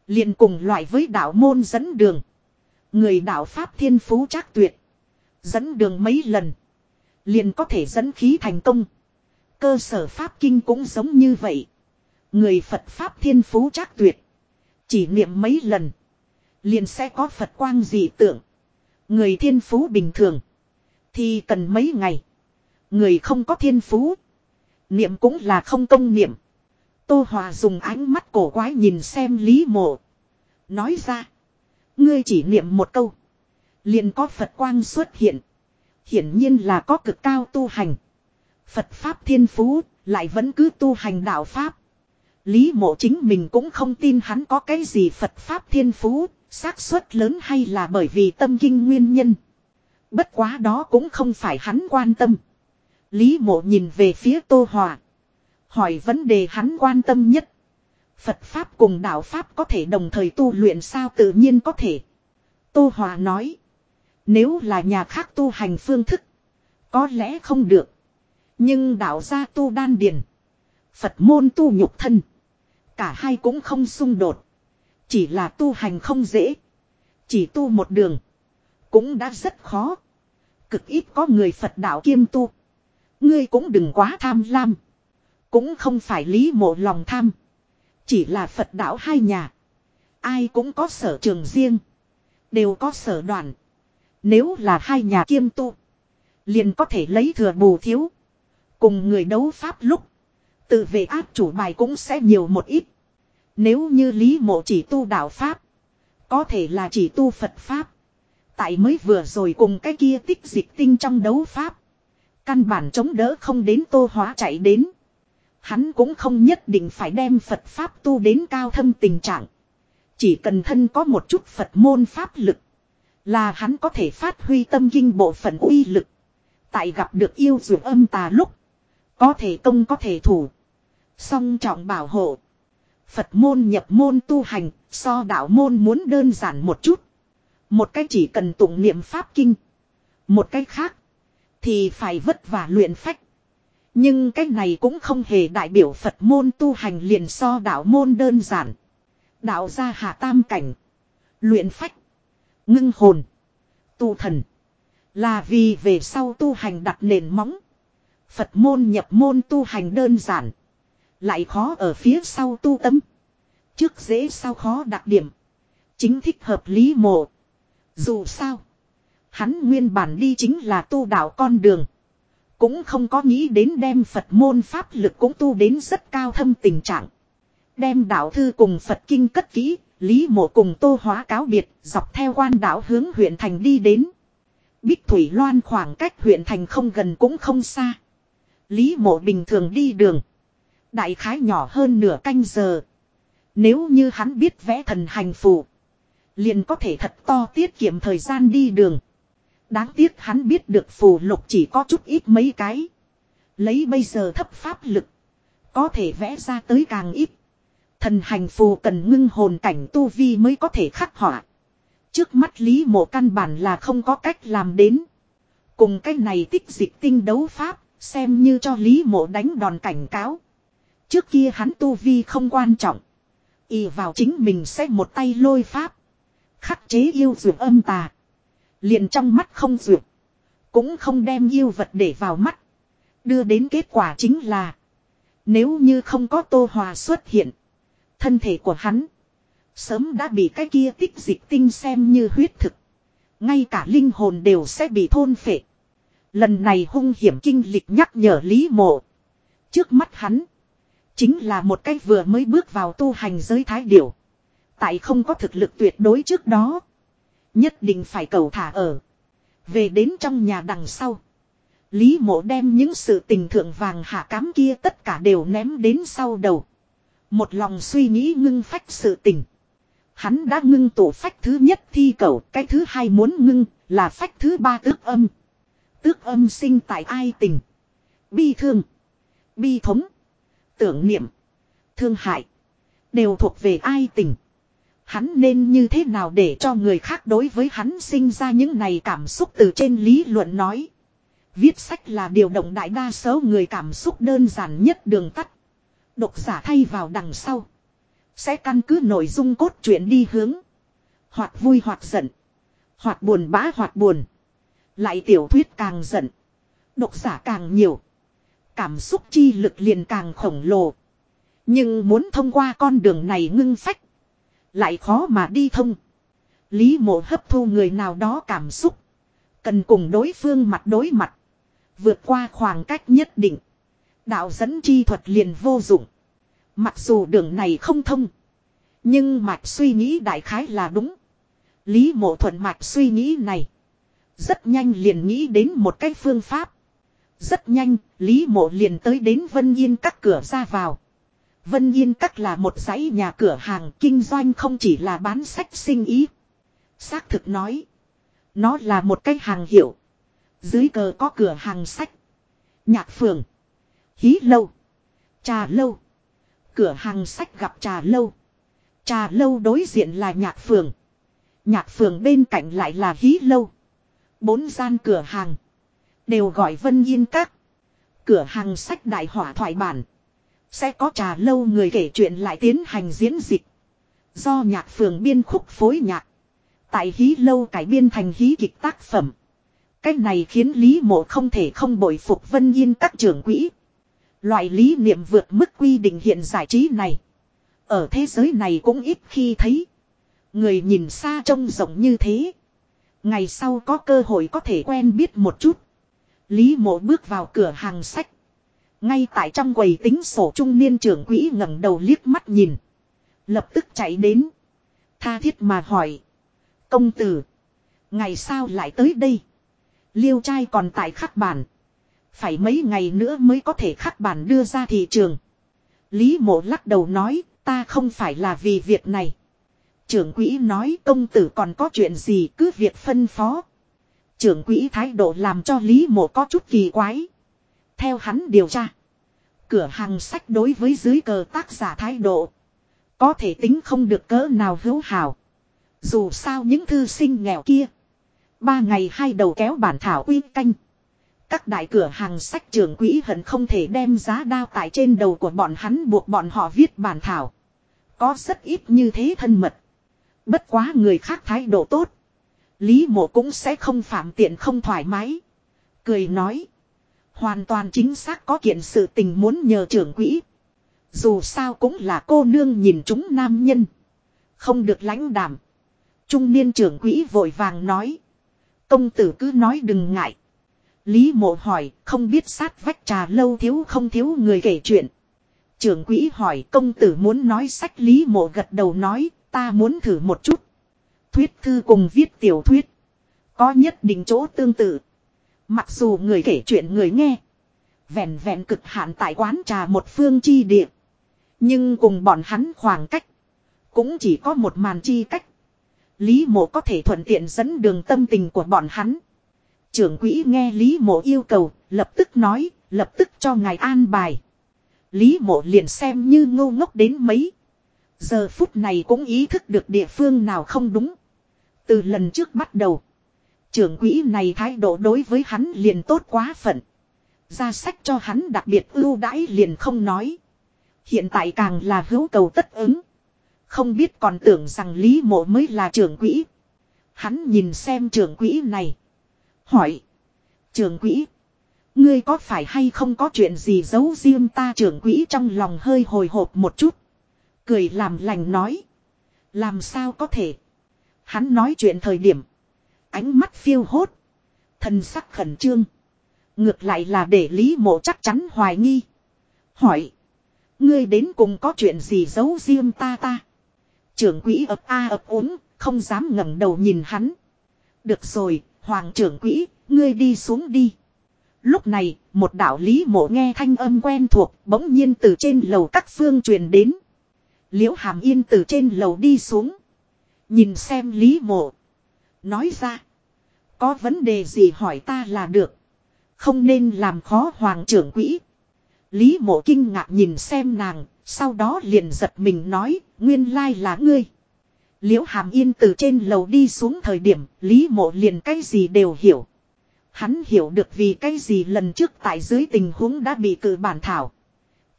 liền cùng loại với đạo môn dẫn đường. Người đạo Pháp thiên phú chắc tuyệt. Dẫn đường mấy lần. Liền có thể dẫn khí thành công. Cơ sở Pháp kinh cũng giống như vậy. Người Phật Pháp thiên phú chắc tuyệt. Chỉ niệm mấy lần. Liền sẽ có Phật quang dị tượng. Người thiên phú bình thường. Thì cần mấy ngày. Người không có thiên phú. Niệm cũng là không công niệm. Tô Hòa dùng ánh mắt cổ quái nhìn xem Lý Mộ. Nói ra. Ngươi chỉ niệm một câu. Liền có Phật quang xuất hiện. Hiển nhiên là có cực cao tu hành. Phật Pháp thiên phú lại vẫn cứ tu hành đạo Pháp. Lý mộ chính mình cũng không tin hắn có cái gì Phật Pháp thiên phú, xác suất lớn hay là bởi vì tâm kinh nguyên nhân. Bất quá đó cũng không phải hắn quan tâm. Lý mộ nhìn về phía Tô Hòa. Hỏi vấn đề hắn quan tâm nhất. Phật Pháp cùng đạo Pháp có thể đồng thời tu luyện sao tự nhiên có thể. Tô Hòa nói. Nếu là nhà khác tu hành phương thức. Có lẽ không được. Nhưng đạo gia tu đan điền. Phật môn tu nhục thân. Cả hai cũng không xung đột. Chỉ là tu hành không dễ. Chỉ tu một đường. Cũng đã rất khó. Cực ít có người Phật đạo kiêm tu. Ngươi cũng đừng quá tham lam. Cũng không phải lý mộ lòng tham. Chỉ là Phật đạo hai nhà. Ai cũng có sở trường riêng. Đều có sở đoàn. Nếu là hai nhà kiêm tu. Liền có thể lấy thừa bù thiếu. Cùng người đấu pháp lúc. Tự vệ áp chủ bài cũng sẽ nhiều một ít. Nếu như Lý Mộ chỉ tu đạo Pháp. Có thể là chỉ tu Phật Pháp. Tại mới vừa rồi cùng cái kia tích dịch tinh trong đấu Pháp. Căn bản chống đỡ không đến tô hóa chạy đến. Hắn cũng không nhất định phải đem Phật Pháp tu đến cao thâm tình trạng. Chỉ cần thân có một chút Phật môn Pháp lực. Là hắn có thể phát huy tâm kinh bộ phận uy lực. Tại gặp được yêu dù âm tà lúc. Có thể công có thể thủ. Song trọng bảo hộ. Phật môn nhập môn tu hành, so đạo môn muốn đơn giản một chút. Một cách chỉ cần tụng niệm pháp kinh. Một cách khác, thì phải vất vả luyện phách. Nhưng cái này cũng không hề đại biểu Phật môn tu hành liền so đạo môn đơn giản. Đạo gia hạ tam cảnh. Luyện phách. Ngưng hồn. Tu thần. Là vì về sau tu hành đặt nền móng. Phật môn nhập môn tu hành đơn giản. Lại khó ở phía sau tu tâm. Trước dễ sau khó đặc điểm. Chính thích hợp lý mộ. Dù sao. Hắn nguyên bản đi chính là tu đạo con đường. Cũng không có nghĩ đến đem Phật môn pháp lực cũng tu đến rất cao thâm tình trạng. Đem đạo thư cùng Phật kinh cất kỹ, Lý mộ cùng tô hóa cáo biệt, dọc theo quan đảo hướng huyện thành đi đến. Bích Thủy Loan khoảng cách huyện thành không gần cũng không xa. Lý mộ bình thường đi đường. Đại khái nhỏ hơn nửa canh giờ. Nếu như hắn biết vẽ thần hành phù. Liền có thể thật to tiết kiệm thời gian đi đường. Đáng tiếc hắn biết được phù lục chỉ có chút ít mấy cái. Lấy bây giờ thấp pháp lực. Có thể vẽ ra tới càng ít. Thần hành phù cần ngưng hồn cảnh tu vi mới có thể khắc họa. Trước mắt Lý Mộ căn bản là không có cách làm đến. Cùng cái này tích dịch tinh đấu pháp, xem như cho Lý Mộ đánh đòn cảnh cáo. Trước kia hắn tu vi không quan trọng. Y vào chính mình sẽ một tay lôi pháp. Khắc chế yêu dược âm tà. Liền trong mắt không dược. Cũng không đem yêu vật để vào mắt. Đưa đến kết quả chính là. Nếu như không có tô hòa xuất hiện. Thân thể của hắn. Sớm đã bị cái kia tích dịch tinh xem như huyết thực. Ngay cả linh hồn đều sẽ bị thôn phệ. Lần này hung hiểm kinh lịch nhắc nhở Lý Mộ. Trước mắt hắn. Chính là một cái vừa mới bước vào tu hành giới thái điểu. Tại không có thực lực tuyệt đối trước đó. Nhất định phải cầu thả ở. Về đến trong nhà đằng sau. Lý mộ đem những sự tình thượng vàng hạ cám kia tất cả đều ném đến sau đầu. Một lòng suy nghĩ ngưng phách sự tình. Hắn đã ngưng tổ phách thứ nhất thi cầu, cái thứ hai muốn ngưng là phách thứ ba tước âm. Tước âm sinh tại ai tình. Bi thương. Bi thống. Tưởng niệm. Thương hại. Đều thuộc về ai tình. Hắn nên như thế nào để cho người khác đối với hắn sinh ra những này cảm xúc từ trên lý luận nói. Viết sách là điều động đại đa số người cảm xúc đơn giản nhất đường tắt. Độc giả thay vào đằng sau. Sẽ căn cứ nội dung cốt truyện đi hướng. Hoặc vui hoặc giận. Hoặc buồn bã hoặc buồn. Lại tiểu thuyết càng giận. Độc giả càng nhiều. Cảm xúc chi lực liền càng khổng lồ. Nhưng muốn thông qua con đường này ngưng phách. Lại khó mà đi thông. Lý mộ hấp thu người nào đó cảm xúc. Cần cùng đối phương mặt đối mặt. Vượt qua khoảng cách nhất định. Đạo dẫn chi thuật liền vô dụng. Mặc dù đường này không thông. Nhưng mạch suy nghĩ đại khái là đúng. Lý mộ thuận mạch suy nghĩ này. Rất nhanh liền nghĩ đến một cái phương pháp. Rất nhanh, Lý mộ liền tới đến Vân Yên các cửa ra vào. Vân Yên các là một dãy nhà cửa hàng kinh doanh không chỉ là bán sách sinh ý. Xác thực nói. Nó là một cái hàng hiệu. Dưới cờ có cửa hàng sách. Nhạc phường. Hí lâu. Trà lâu. Cửa hàng sách gặp trà lâu. Trà lâu đối diện là nhạc phường. Nhạc phường bên cạnh lại là hí lâu. Bốn gian cửa hàng. Đều gọi Vân Yên Các. Cửa hàng sách đại hỏa thoại bản. Sẽ có trà lâu người kể chuyện lại tiến hành diễn dịch. Do nhạc phường biên khúc phối nhạc. Tại hí lâu cải biên thành hí kịch tác phẩm. Cách này khiến Lý Mộ không thể không bội phục Vân Yên các trưởng quỹ. Loại lý niệm vượt mức quy định hiện giải trí này. Ở thế giới này cũng ít khi thấy. Người nhìn xa trông rộng như thế. Ngày sau có cơ hội có thể quen biết một chút. Lý mộ bước vào cửa hàng sách. Ngay tại trong quầy tính sổ trung niên trưởng quỹ ngẩng đầu liếc mắt nhìn. Lập tức chạy đến. Tha thiết mà hỏi. Công tử. Ngày sao lại tới đây? Liêu trai còn tại khắc bản. Phải mấy ngày nữa mới có thể khắc bản đưa ra thị trường. Lý mộ lắc đầu nói, ta không phải là vì việc này. Trưởng quỹ nói công tử còn có chuyện gì cứ việc phân phó. Trưởng quỹ thái độ làm cho Lý mộ có chút kỳ quái. Theo hắn điều tra. Cửa hàng sách đối với dưới cờ tác giả thái độ. Có thể tính không được cỡ nào hữu hảo. Dù sao những thư sinh nghèo kia. Ba ngày hai đầu kéo bản thảo uy canh. Các đại cửa hàng sách trưởng quỹ hận không thể đem giá đao tại trên đầu của bọn hắn buộc bọn họ viết bản thảo. Có rất ít như thế thân mật. Bất quá người khác thái độ tốt. Lý mộ cũng sẽ không phạm tiện không thoải mái. Cười nói. Hoàn toàn chính xác có kiện sự tình muốn nhờ trưởng quỹ. Dù sao cũng là cô nương nhìn chúng nam nhân. Không được lãnh đảm. Trung niên trưởng quỹ vội vàng nói. Công tử cứ nói đừng ngại. Lý mộ hỏi, không biết sát vách trà lâu thiếu không thiếu người kể chuyện. Trưởng quỹ hỏi, công tử muốn nói sách Lý mộ gật đầu nói, ta muốn thử một chút. Thuyết thư cùng viết tiểu thuyết. Có nhất định chỗ tương tự. Mặc dù người kể chuyện người nghe. Vẹn vẹn cực hạn tại quán trà một phương chi địa. Nhưng cùng bọn hắn khoảng cách. Cũng chỉ có một màn chi cách. Lý mộ có thể thuận tiện dẫn đường tâm tình của bọn hắn. Trưởng quỹ nghe Lý mộ yêu cầu, lập tức nói, lập tức cho ngài an bài. Lý mộ liền xem như ngô ngốc đến mấy. Giờ phút này cũng ý thức được địa phương nào không đúng. Từ lần trước bắt đầu. Trưởng quỹ này thái độ đối với hắn liền tốt quá phận. Ra sách cho hắn đặc biệt ưu đãi liền không nói. Hiện tại càng là hữu cầu tất ứng. Không biết còn tưởng rằng Lý Mộ mới là trưởng quỹ. Hắn nhìn xem trưởng quỹ này. Hỏi. Trưởng quỹ. Ngươi có phải hay không có chuyện gì giấu riêng ta trưởng quỹ trong lòng hơi hồi hộp một chút. Cười làm lành nói. Làm sao có thể. Hắn nói chuyện thời điểm. Ánh mắt phiêu hốt. Thần sắc khẩn trương. Ngược lại là để Lý Mộ chắc chắn hoài nghi. Hỏi. Ngươi đến cùng có chuyện gì giấu riêng ta ta. Trưởng quỹ ập a ập ốm, không dám ngẩng đầu nhìn hắn. Được rồi, hoàng trưởng quỹ, ngươi đi xuống đi. Lúc này, một đạo lý mộ nghe thanh âm quen thuộc, bỗng nhiên từ trên lầu các phương truyền đến. Liễu hàm yên từ trên lầu đi xuống. Nhìn xem lý mộ. Nói ra. Có vấn đề gì hỏi ta là được. Không nên làm khó hoàng trưởng quỹ. Lý mộ kinh ngạc nhìn xem nàng, sau đó liền giật mình nói, nguyên lai là ngươi. Liễu hàm yên từ trên lầu đi xuống thời điểm, Lý mộ liền cái gì đều hiểu. Hắn hiểu được vì cái gì lần trước tại dưới tình huống đã bị cử bản thảo.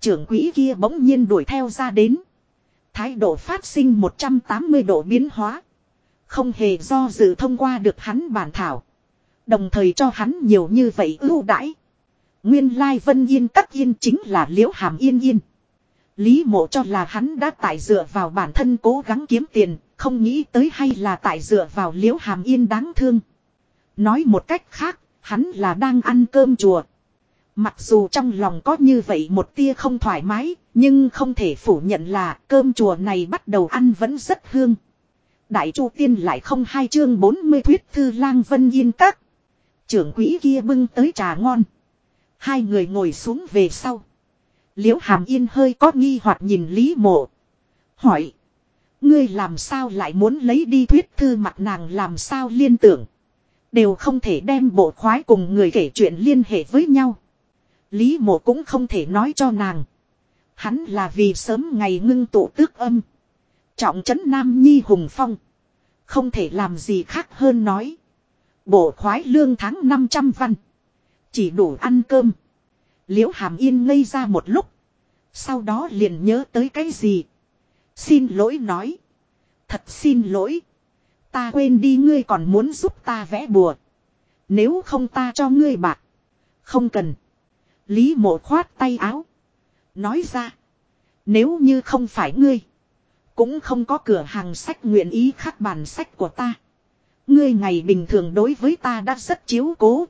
Trưởng quỹ kia bỗng nhiên đuổi theo ra đến. Thái độ phát sinh 180 độ biến hóa. Không hề do dự thông qua được hắn bản thảo. Đồng thời cho hắn nhiều như vậy ưu đãi. Nguyên lai vân yên Cắt yên chính là liễu hàm yên yên. Lý mộ cho là hắn đã tại dựa vào bản thân cố gắng kiếm tiền, không nghĩ tới hay là tại dựa vào liễu hàm yên đáng thương. Nói một cách khác, hắn là đang ăn cơm chùa. Mặc dù trong lòng có như vậy một tia không thoải mái, nhưng không thể phủ nhận là cơm chùa này bắt đầu ăn vẫn rất hương. Đại chu tiên lại không hai chương 40 thuyết thư lang vân yên các. Trưởng quỹ kia bưng tới trà ngon. Hai người ngồi xuống về sau. Liễu hàm yên hơi có nghi hoặc nhìn Lý mộ. Hỏi. Ngươi làm sao lại muốn lấy đi thuyết thư mặt nàng làm sao liên tưởng. Đều không thể đem bộ khoái cùng người kể chuyện liên hệ với nhau. Lý mộ cũng không thể nói cho nàng. Hắn là vì sớm ngày ngưng tụ tước âm. Trọng trấn Nam Nhi Hùng Phong. Không thể làm gì khác hơn nói. Bộ khoái lương tháng 500 văn. Chỉ đủ ăn cơm. Liễu Hàm Yên ngây ra một lúc. Sau đó liền nhớ tới cái gì. Xin lỗi nói. Thật xin lỗi. Ta quên đi ngươi còn muốn giúp ta vẽ bùa. Nếu không ta cho ngươi bạc. Không cần. Lý mộ khoát tay áo. Nói ra. Nếu như không phải ngươi. Cũng không có cửa hàng sách nguyện ý khắc bản sách của ta. Ngươi ngày bình thường đối với ta đã rất chiếu cố.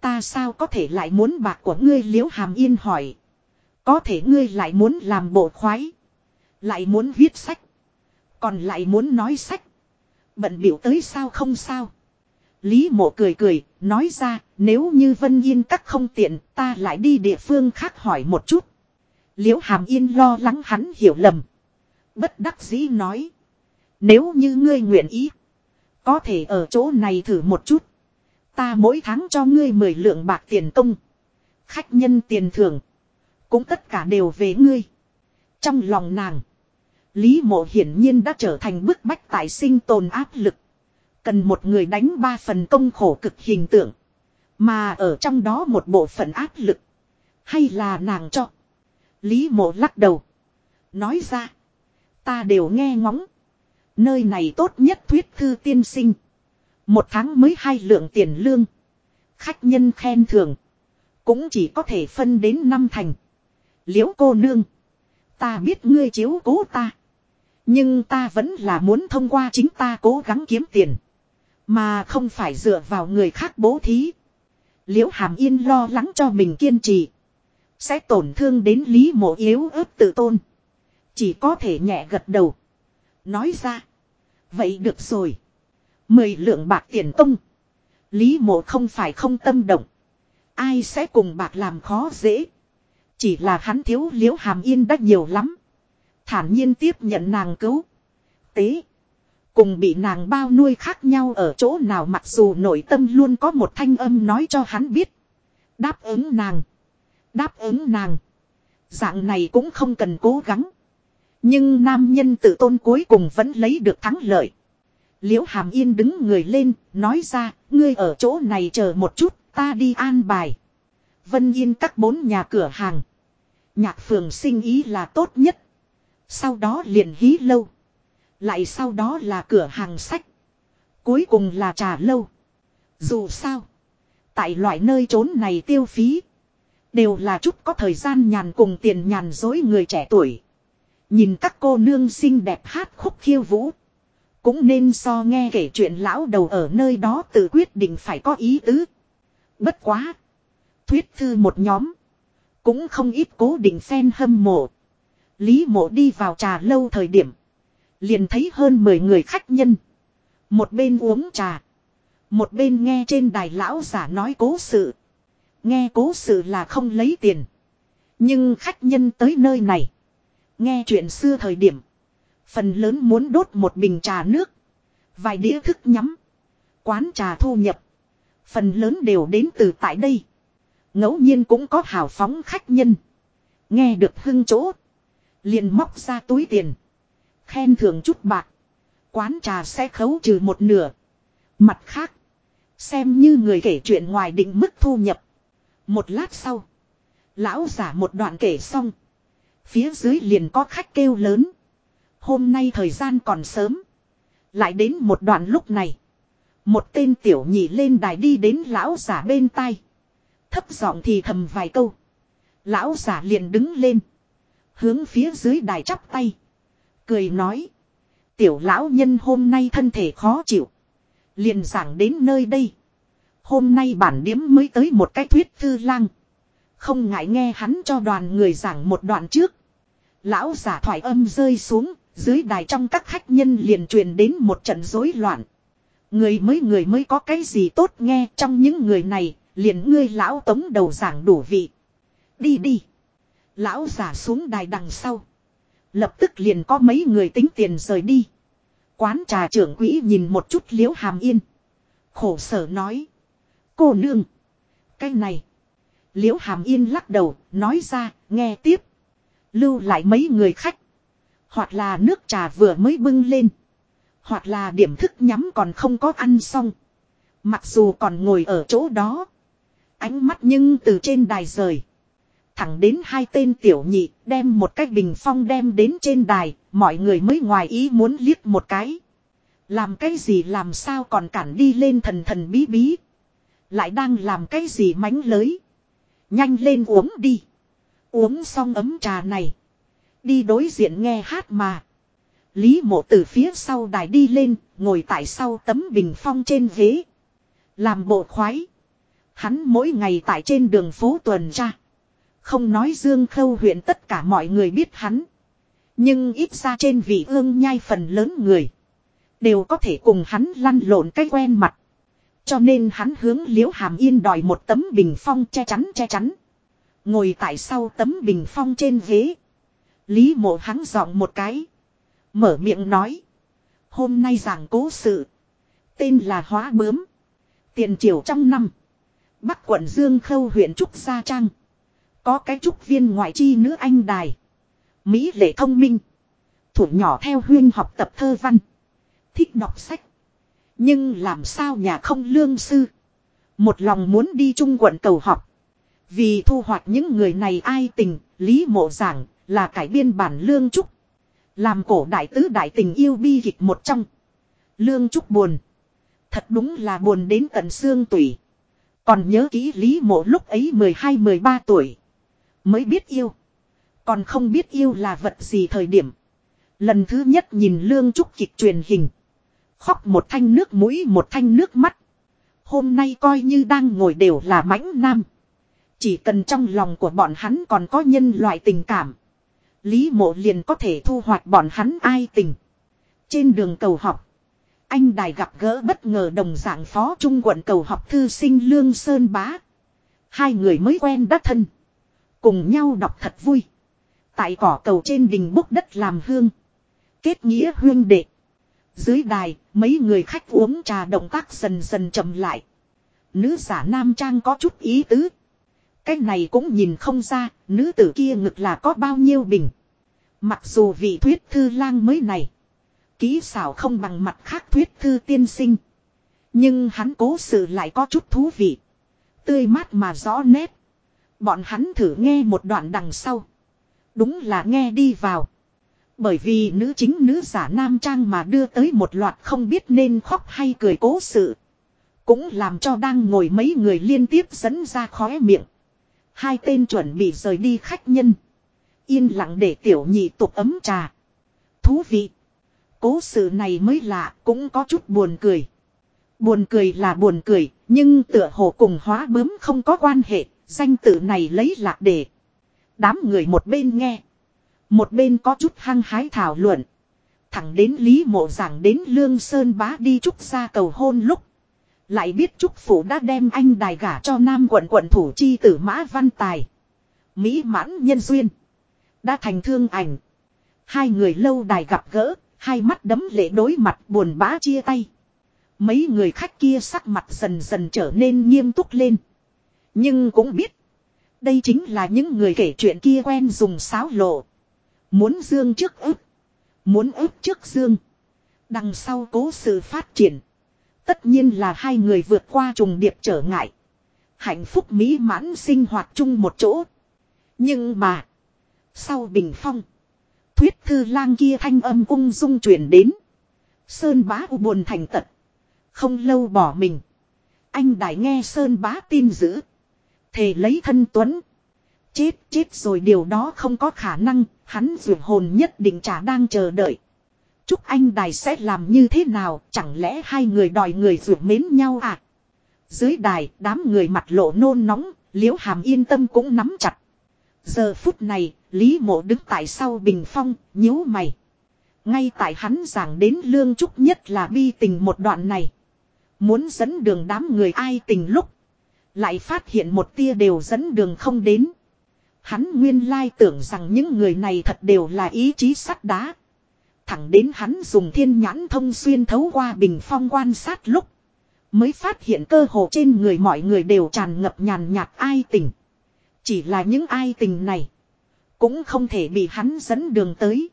Ta sao có thể lại muốn bạc của ngươi liễu hàm yên hỏi. Có thể ngươi lại muốn làm bộ khoái. Lại muốn viết sách. Còn lại muốn nói sách. Bận biểu tới sao không sao. Lý mộ cười cười, nói ra, nếu như Vân Yên các không tiện, ta lại đi địa phương khác hỏi một chút. Liễu hàm yên lo lắng hắn hiểu lầm. Bất đắc dĩ nói. Nếu như ngươi nguyện ý. Có thể ở chỗ này thử một chút. Ta mỗi tháng cho ngươi mười lượng bạc tiền công. Khách nhân tiền thưởng. Cũng tất cả đều về ngươi. Trong lòng nàng. Lý mộ hiển nhiên đã trở thành bức bách tại sinh tồn áp lực. Cần một người đánh ba phần công khổ cực hình tượng. Mà ở trong đó một bộ phận áp lực. Hay là nàng cho. Lý mộ lắc đầu. Nói ra. Ta đều nghe ngóng. Nơi này tốt nhất thuyết thư tiên sinh. Một tháng mới hai lượng tiền lương. Khách nhân khen thường, Cũng chỉ có thể phân đến năm thành. Liễu cô nương. Ta biết ngươi chiếu cố ta. Nhưng ta vẫn là muốn thông qua chính ta cố gắng kiếm tiền. Mà không phải dựa vào người khác bố thí. Liễu hàm yên lo lắng cho mình kiên trì. Sẽ tổn thương đến lý mộ yếu ớt tự tôn. Chỉ có thể nhẹ gật đầu. Nói ra. Vậy được rồi. Mười lượng bạc tiền công. Lý mộ không phải không tâm động. Ai sẽ cùng bạc làm khó dễ. Chỉ là hắn thiếu liễu hàm yên đã nhiều lắm. Thản nhiên tiếp nhận nàng cứu. Tế. Cùng bị nàng bao nuôi khác nhau ở chỗ nào mặc dù nội tâm luôn có một thanh âm nói cho hắn biết. Đáp ứng nàng. Đáp ứng nàng. Dạng này cũng không cần cố gắng. Nhưng nam nhân tự tôn cuối cùng vẫn lấy được thắng lợi. Liễu Hàm Yên đứng người lên, nói ra, ngươi ở chỗ này chờ một chút, ta đi an bài. Vân Yên các bốn nhà cửa hàng. Nhạc phường sinh ý là tốt nhất. Sau đó liền hí lâu. Lại sau đó là cửa hàng sách. Cuối cùng là trà lâu. Dù sao. Tại loại nơi trốn này tiêu phí. Đều là chút có thời gian nhàn cùng tiền nhàn dối người trẻ tuổi. Nhìn các cô nương xinh đẹp hát khúc khiêu vũ. Cũng nên so nghe kể chuyện lão đầu ở nơi đó tự quyết định phải có ý tứ. Bất quá. Thuyết thư một nhóm. Cũng không ít cố định phen hâm mộ. Lý mộ đi vào trà lâu thời điểm. Liền thấy hơn 10 người khách nhân. Một bên uống trà. Một bên nghe trên đài lão giả nói cố sự. Nghe cố sự là không lấy tiền. Nhưng khách nhân tới nơi này. Nghe chuyện xưa thời điểm. Phần lớn muốn đốt một bình trà nước. Vài đĩa thức nhắm. Quán trà thu nhập. Phần lớn đều đến từ tại đây. ngẫu nhiên cũng có hào phóng khách nhân. Nghe được hưng chỗ. Liền móc ra túi tiền. Khen thưởng chút bạc. Quán trà sẽ khấu trừ một nửa. Mặt khác. Xem như người kể chuyện ngoài định mức thu nhập. Một lát sau. Lão giả một đoạn kể xong. Phía dưới liền có khách kêu lớn. Hôm nay thời gian còn sớm. Lại đến một đoạn lúc này. Một tên tiểu nhị lên đài đi đến lão giả bên tai. Thấp giọng thì thầm vài câu. Lão giả liền đứng lên. Hướng phía dưới đài chắp tay. Cười nói. Tiểu lão nhân hôm nay thân thể khó chịu. Liền giảng đến nơi đây. Hôm nay bản điếm mới tới một cái thuyết thư lang. Không ngại nghe hắn cho đoàn người giảng một đoạn trước. Lão giả thoại âm rơi xuống, dưới đài trong các khách nhân liền truyền đến một trận rối loạn. Người mới người mới có cái gì tốt nghe trong những người này, liền ngươi lão tống đầu giảng đủ vị. Đi đi. Lão giả xuống đài đằng sau. Lập tức liền có mấy người tính tiền rời đi. Quán trà trưởng quỹ nhìn một chút liễu hàm yên. Khổ sở nói. Cô nương. Cái này. Liễu hàm yên lắc đầu, nói ra, nghe tiếp. Lưu lại mấy người khách. Hoặc là nước trà vừa mới bưng lên. Hoặc là điểm thức nhắm còn không có ăn xong. Mặc dù còn ngồi ở chỗ đó. Ánh mắt nhưng từ trên đài rời. Thẳng đến hai tên tiểu nhị đem một cái bình phong đem đến trên đài. Mọi người mới ngoài ý muốn liếc một cái. Làm cái gì làm sao còn cản đi lên thần thần bí bí. Lại đang làm cái gì mánh lới. Nhanh lên uống đi. Uống xong ấm trà này. Đi đối diện nghe hát mà. Lý mộ từ phía sau đài đi lên, ngồi tại sau tấm bình phong trên ghế. Làm bộ khoái. Hắn mỗi ngày tại trên đường phố tuần tra. Không nói Dương Khâu huyện tất cả mọi người biết hắn. Nhưng ít ra trên vị ương nhai phần lớn người. Đều có thể cùng hắn lăn lộn cái quen mặt. Cho nên hắn hướng liễu hàm yên đòi một tấm bình phong che chắn che chắn. Ngồi tại sau tấm bình phong trên ghế. Lý mộ hắn giọng một cái. Mở miệng nói. Hôm nay giảng cố sự. Tên là Hóa Bướm. Tiền triều trong năm. Bắc quận Dương Khâu huyện Trúc Gia Trang. Có cái trúc viên ngoại chi nữ anh đài. Mỹ lệ thông minh. Thủ nhỏ theo huyên học tập thơ văn. Thích đọc sách. Nhưng làm sao nhà không lương sư. Một lòng muốn đi trung quận cầu học. Vì thu hoạch những người này ai tình, Lý Mộ Giảng, là cải biên bản lương trúc. Làm cổ đại tứ đại tình yêu bi kịch một trong. Lương trúc buồn. Thật đúng là buồn đến tận xương tủy. Còn nhớ kỹ Lý Mộ lúc ấy 12-13 tuổi. Mới biết yêu. Còn không biết yêu là vật gì thời điểm. Lần thứ nhất nhìn lương trúc kịch truyền hình. Khóc một thanh nước mũi một thanh nước mắt. Hôm nay coi như đang ngồi đều là mãnh nam. Chỉ cần trong lòng của bọn hắn còn có nhân loại tình cảm. Lý mộ liền có thể thu hoạch bọn hắn ai tình. Trên đường cầu học. Anh đài gặp gỡ bất ngờ đồng dạng phó trung quận cầu học thư sinh Lương Sơn Bá. Hai người mới quen đắc thân. Cùng nhau đọc thật vui. Tại cỏ cầu trên đình bốc đất làm hương. Kết nghĩa huyên đệ. Dưới đài, mấy người khách uống trà động tác dần dần chậm lại. Nữ giả nam trang có chút ý tứ. Cái này cũng nhìn không ra, nữ tử kia ngực là có bao nhiêu bình. Mặc dù vị thuyết thư lang mới này. Ký xảo không bằng mặt khác thuyết thư tiên sinh. Nhưng hắn cố sự lại có chút thú vị. Tươi mát mà rõ nét. Bọn hắn thử nghe một đoạn đằng sau. Đúng là nghe đi vào. Bởi vì nữ chính nữ giả nam trang mà đưa tới một loạt không biết nên khóc hay cười cố sự. Cũng làm cho đang ngồi mấy người liên tiếp dẫn ra khóe miệng. Hai tên chuẩn bị rời đi khách nhân. Yên lặng để tiểu nhị tục ấm trà. Thú vị. Cố sự này mới lạ cũng có chút buồn cười. Buồn cười là buồn cười, nhưng tựa hồ cùng hóa bướm không có quan hệ, danh tự này lấy lạc để. Đám người một bên nghe. Một bên có chút hăng hái thảo luận. Thẳng đến Lý Mộ giảng đến Lương Sơn Bá đi trúc ra cầu hôn lúc. Lại biết Trúc Phủ đã đem anh đài gả cho Nam quận quận thủ chi tử Mã Văn Tài. Mỹ mãn nhân duyên. Đã thành thương ảnh. Hai người lâu đài gặp gỡ, hai mắt đấm lệ đối mặt buồn bã chia tay. Mấy người khách kia sắc mặt dần dần trở nên nghiêm túc lên. Nhưng cũng biết. Đây chính là những người kể chuyện kia quen dùng sáo lộ. Muốn dương trước ức. Muốn ức trước dương. Đằng sau cố sự phát triển. Tất nhiên là hai người vượt qua trùng điệp trở ngại. Hạnh phúc mỹ mãn sinh hoạt chung một chỗ. Nhưng mà. Sau bình phong. Thuyết thư lang kia thanh âm ung dung truyền đến. Sơn bá u buồn thành tật. Không lâu bỏ mình. Anh đại nghe Sơn bá tin dữ. Thề lấy thân tuấn. Chết chết rồi, điều đó không có khả năng. Hắn vượt hồn nhất định chả đang chờ đợi. Chúc anh đài sẽ làm như thế nào, chẳng lẽ hai người đòi người vượt mến nhau à? Dưới đài, đám người mặt lộ nôn nóng, liễu hàm yên tâm cũng nắm chặt. Giờ phút này, Lý mộ đứng tại sau bình phong, nhíu mày. Ngay tại hắn giảng đến lương trúc nhất là bi tình một đoạn này. Muốn dẫn đường đám người ai tình lúc. Lại phát hiện một tia đều dẫn đường không đến. Hắn nguyên lai tưởng rằng những người này thật đều là ý chí sắt đá. Thẳng đến hắn dùng thiên nhãn thông xuyên thấu qua bình phong quan sát lúc. Mới phát hiện cơ hồ trên người mọi người đều tràn ngập nhàn nhạt ai tình. Chỉ là những ai tình này. Cũng không thể bị hắn dẫn đường tới.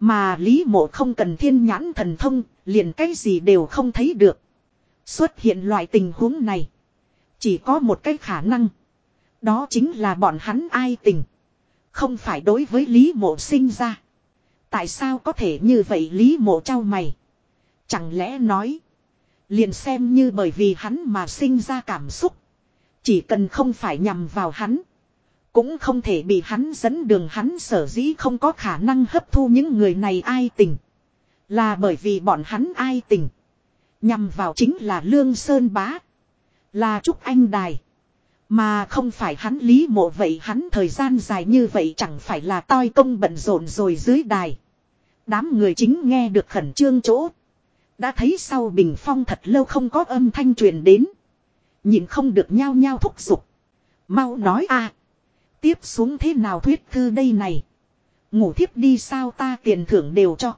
Mà Lý Mộ không cần thiên nhãn thần thông, liền cái gì đều không thấy được. Xuất hiện loại tình huống này. Chỉ có một cái khả năng. Đó chính là bọn hắn ai tình. Không phải đối với Lý Mộ sinh ra. Tại sao có thể như vậy Lý Mộ trao mày. Chẳng lẽ nói. Liền xem như bởi vì hắn mà sinh ra cảm xúc. Chỉ cần không phải nhằm vào hắn. Cũng không thể bị hắn dẫn đường hắn sở dĩ không có khả năng hấp thu những người này ai tình. Là bởi vì bọn hắn ai tình. Nhằm vào chính là Lương Sơn Bá. Là Trúc Anh Đài. Mà không phải hắn lý mộ vậy hắn thời gian dài như vậy chẳng phải là toi công bận rộn rồi dưới đài. Đám người chính nghe được khẩn trương chỗ. Đã thấy sau bình phong thật lâu không có âm thanh truyền đến. Nhìn không được nhao nhao thúc giục. Mau nói a Tiếp xuống thế nào thuyết thư đây này. Ngủ thiếp đi sao ta tiền thưởng đều cho.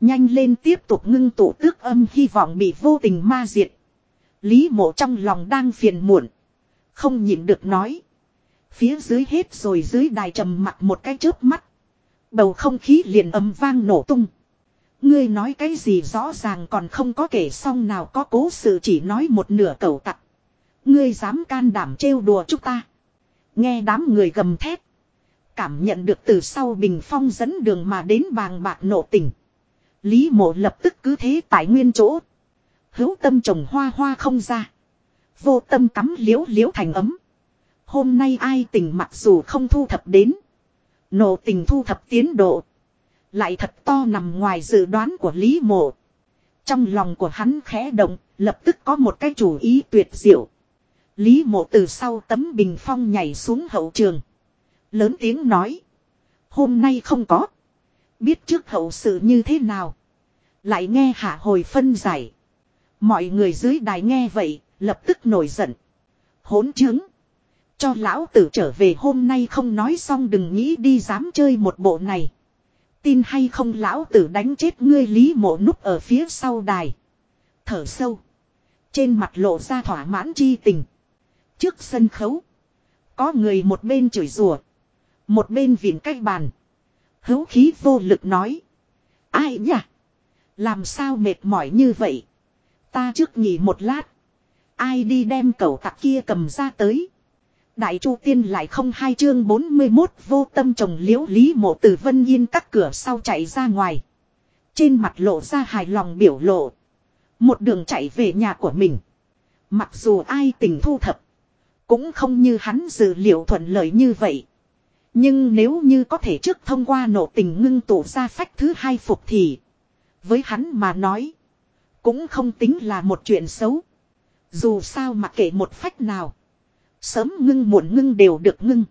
Nhanh lên tiếp tục ngưng tụ tước âm hy vọng bị vô tình ma diệt. Lý mộ trong lòng đang phiền muộn. Không nhịn được nói. Phía dưới hết rồi dưới đài trầm mặt một cái chớp mắt. Bầu không khí liền âm vang nổ tung. Ngươi nói cái gì rõ ràng còn không có kể xong nào có cố sự chỉ nói một nửa cầu tặc. Ngươi dám can đảm trêu đùa chúng ta. Nghe đám người gầm thét. Cảm nhận được từ sau bình phong dẫn đường mà đến bàng bạc nộ tình. Lý mộ lập tức cứ thế tại nguyên chỗ. Hữu tâm trồng hoa hoa không ra. Vô tâm cắm liễu liễu thành ấm. Hôm nay ai tình mặc dù không thu thập đến. Nộ tình thu thập tiến độ. Lại thật to nằm ngoài dự đoán của Lý mộ. Trong lòng của hắn khẽ động, lập tức có một cái chủ ý tuyệt diệu. Lý mộ từ sau tấm bình phong nhảy xuống hậu trường. Lớn tiếng nói. Hôm nay không có. Biết trước hậu sự như thế nào. Lại nghe hạ hồi phân giải. Mọi người dưới đài nghe vậy, lập tức nổi giận. Hỗn chứng. Cho lão tử trở về hôm nay không nói xong đừng nghĩ đi dám chơi một bộ này. Tin hay không lão tử đánh chết ngươi lý mộ núp ở phía sau đài. Thở sâu. Trên mặt lộ ra thỏa mãn chi tình. Trước sân khấu. Có người một bên chửi rủa Một bên viện cách bàn. Hấu khí vô lực nói. Ai nhỉ? Làm sao mệt mỏi như vậy? Ta trước nghỉ một lát. Ai đi đem cẩu tặc kia cầm ra tới. Đại Chu Tiên lại không hai chương 41 vô tâm trồng liễu lý mộ từ Vân Yên các cửa sau chạy ra ngoài. Trên mặt lộ ra hài lòng biểu lộ. Một đường chạy về nhà của mình. Mặc dù ai tình thu thập. Cũng không như hắn dự liệu thuận lợi như vậy. Nhưng nếu như có thể trước thông qua nộ tình ngưng tụ ra phách thứ hai phục thì. Với hắn mà nói. Cũng không tính là một chuyện xấu. Dù sao mà kể một phách nào. Sớm ngưng muộn ngưng đều được ngưng.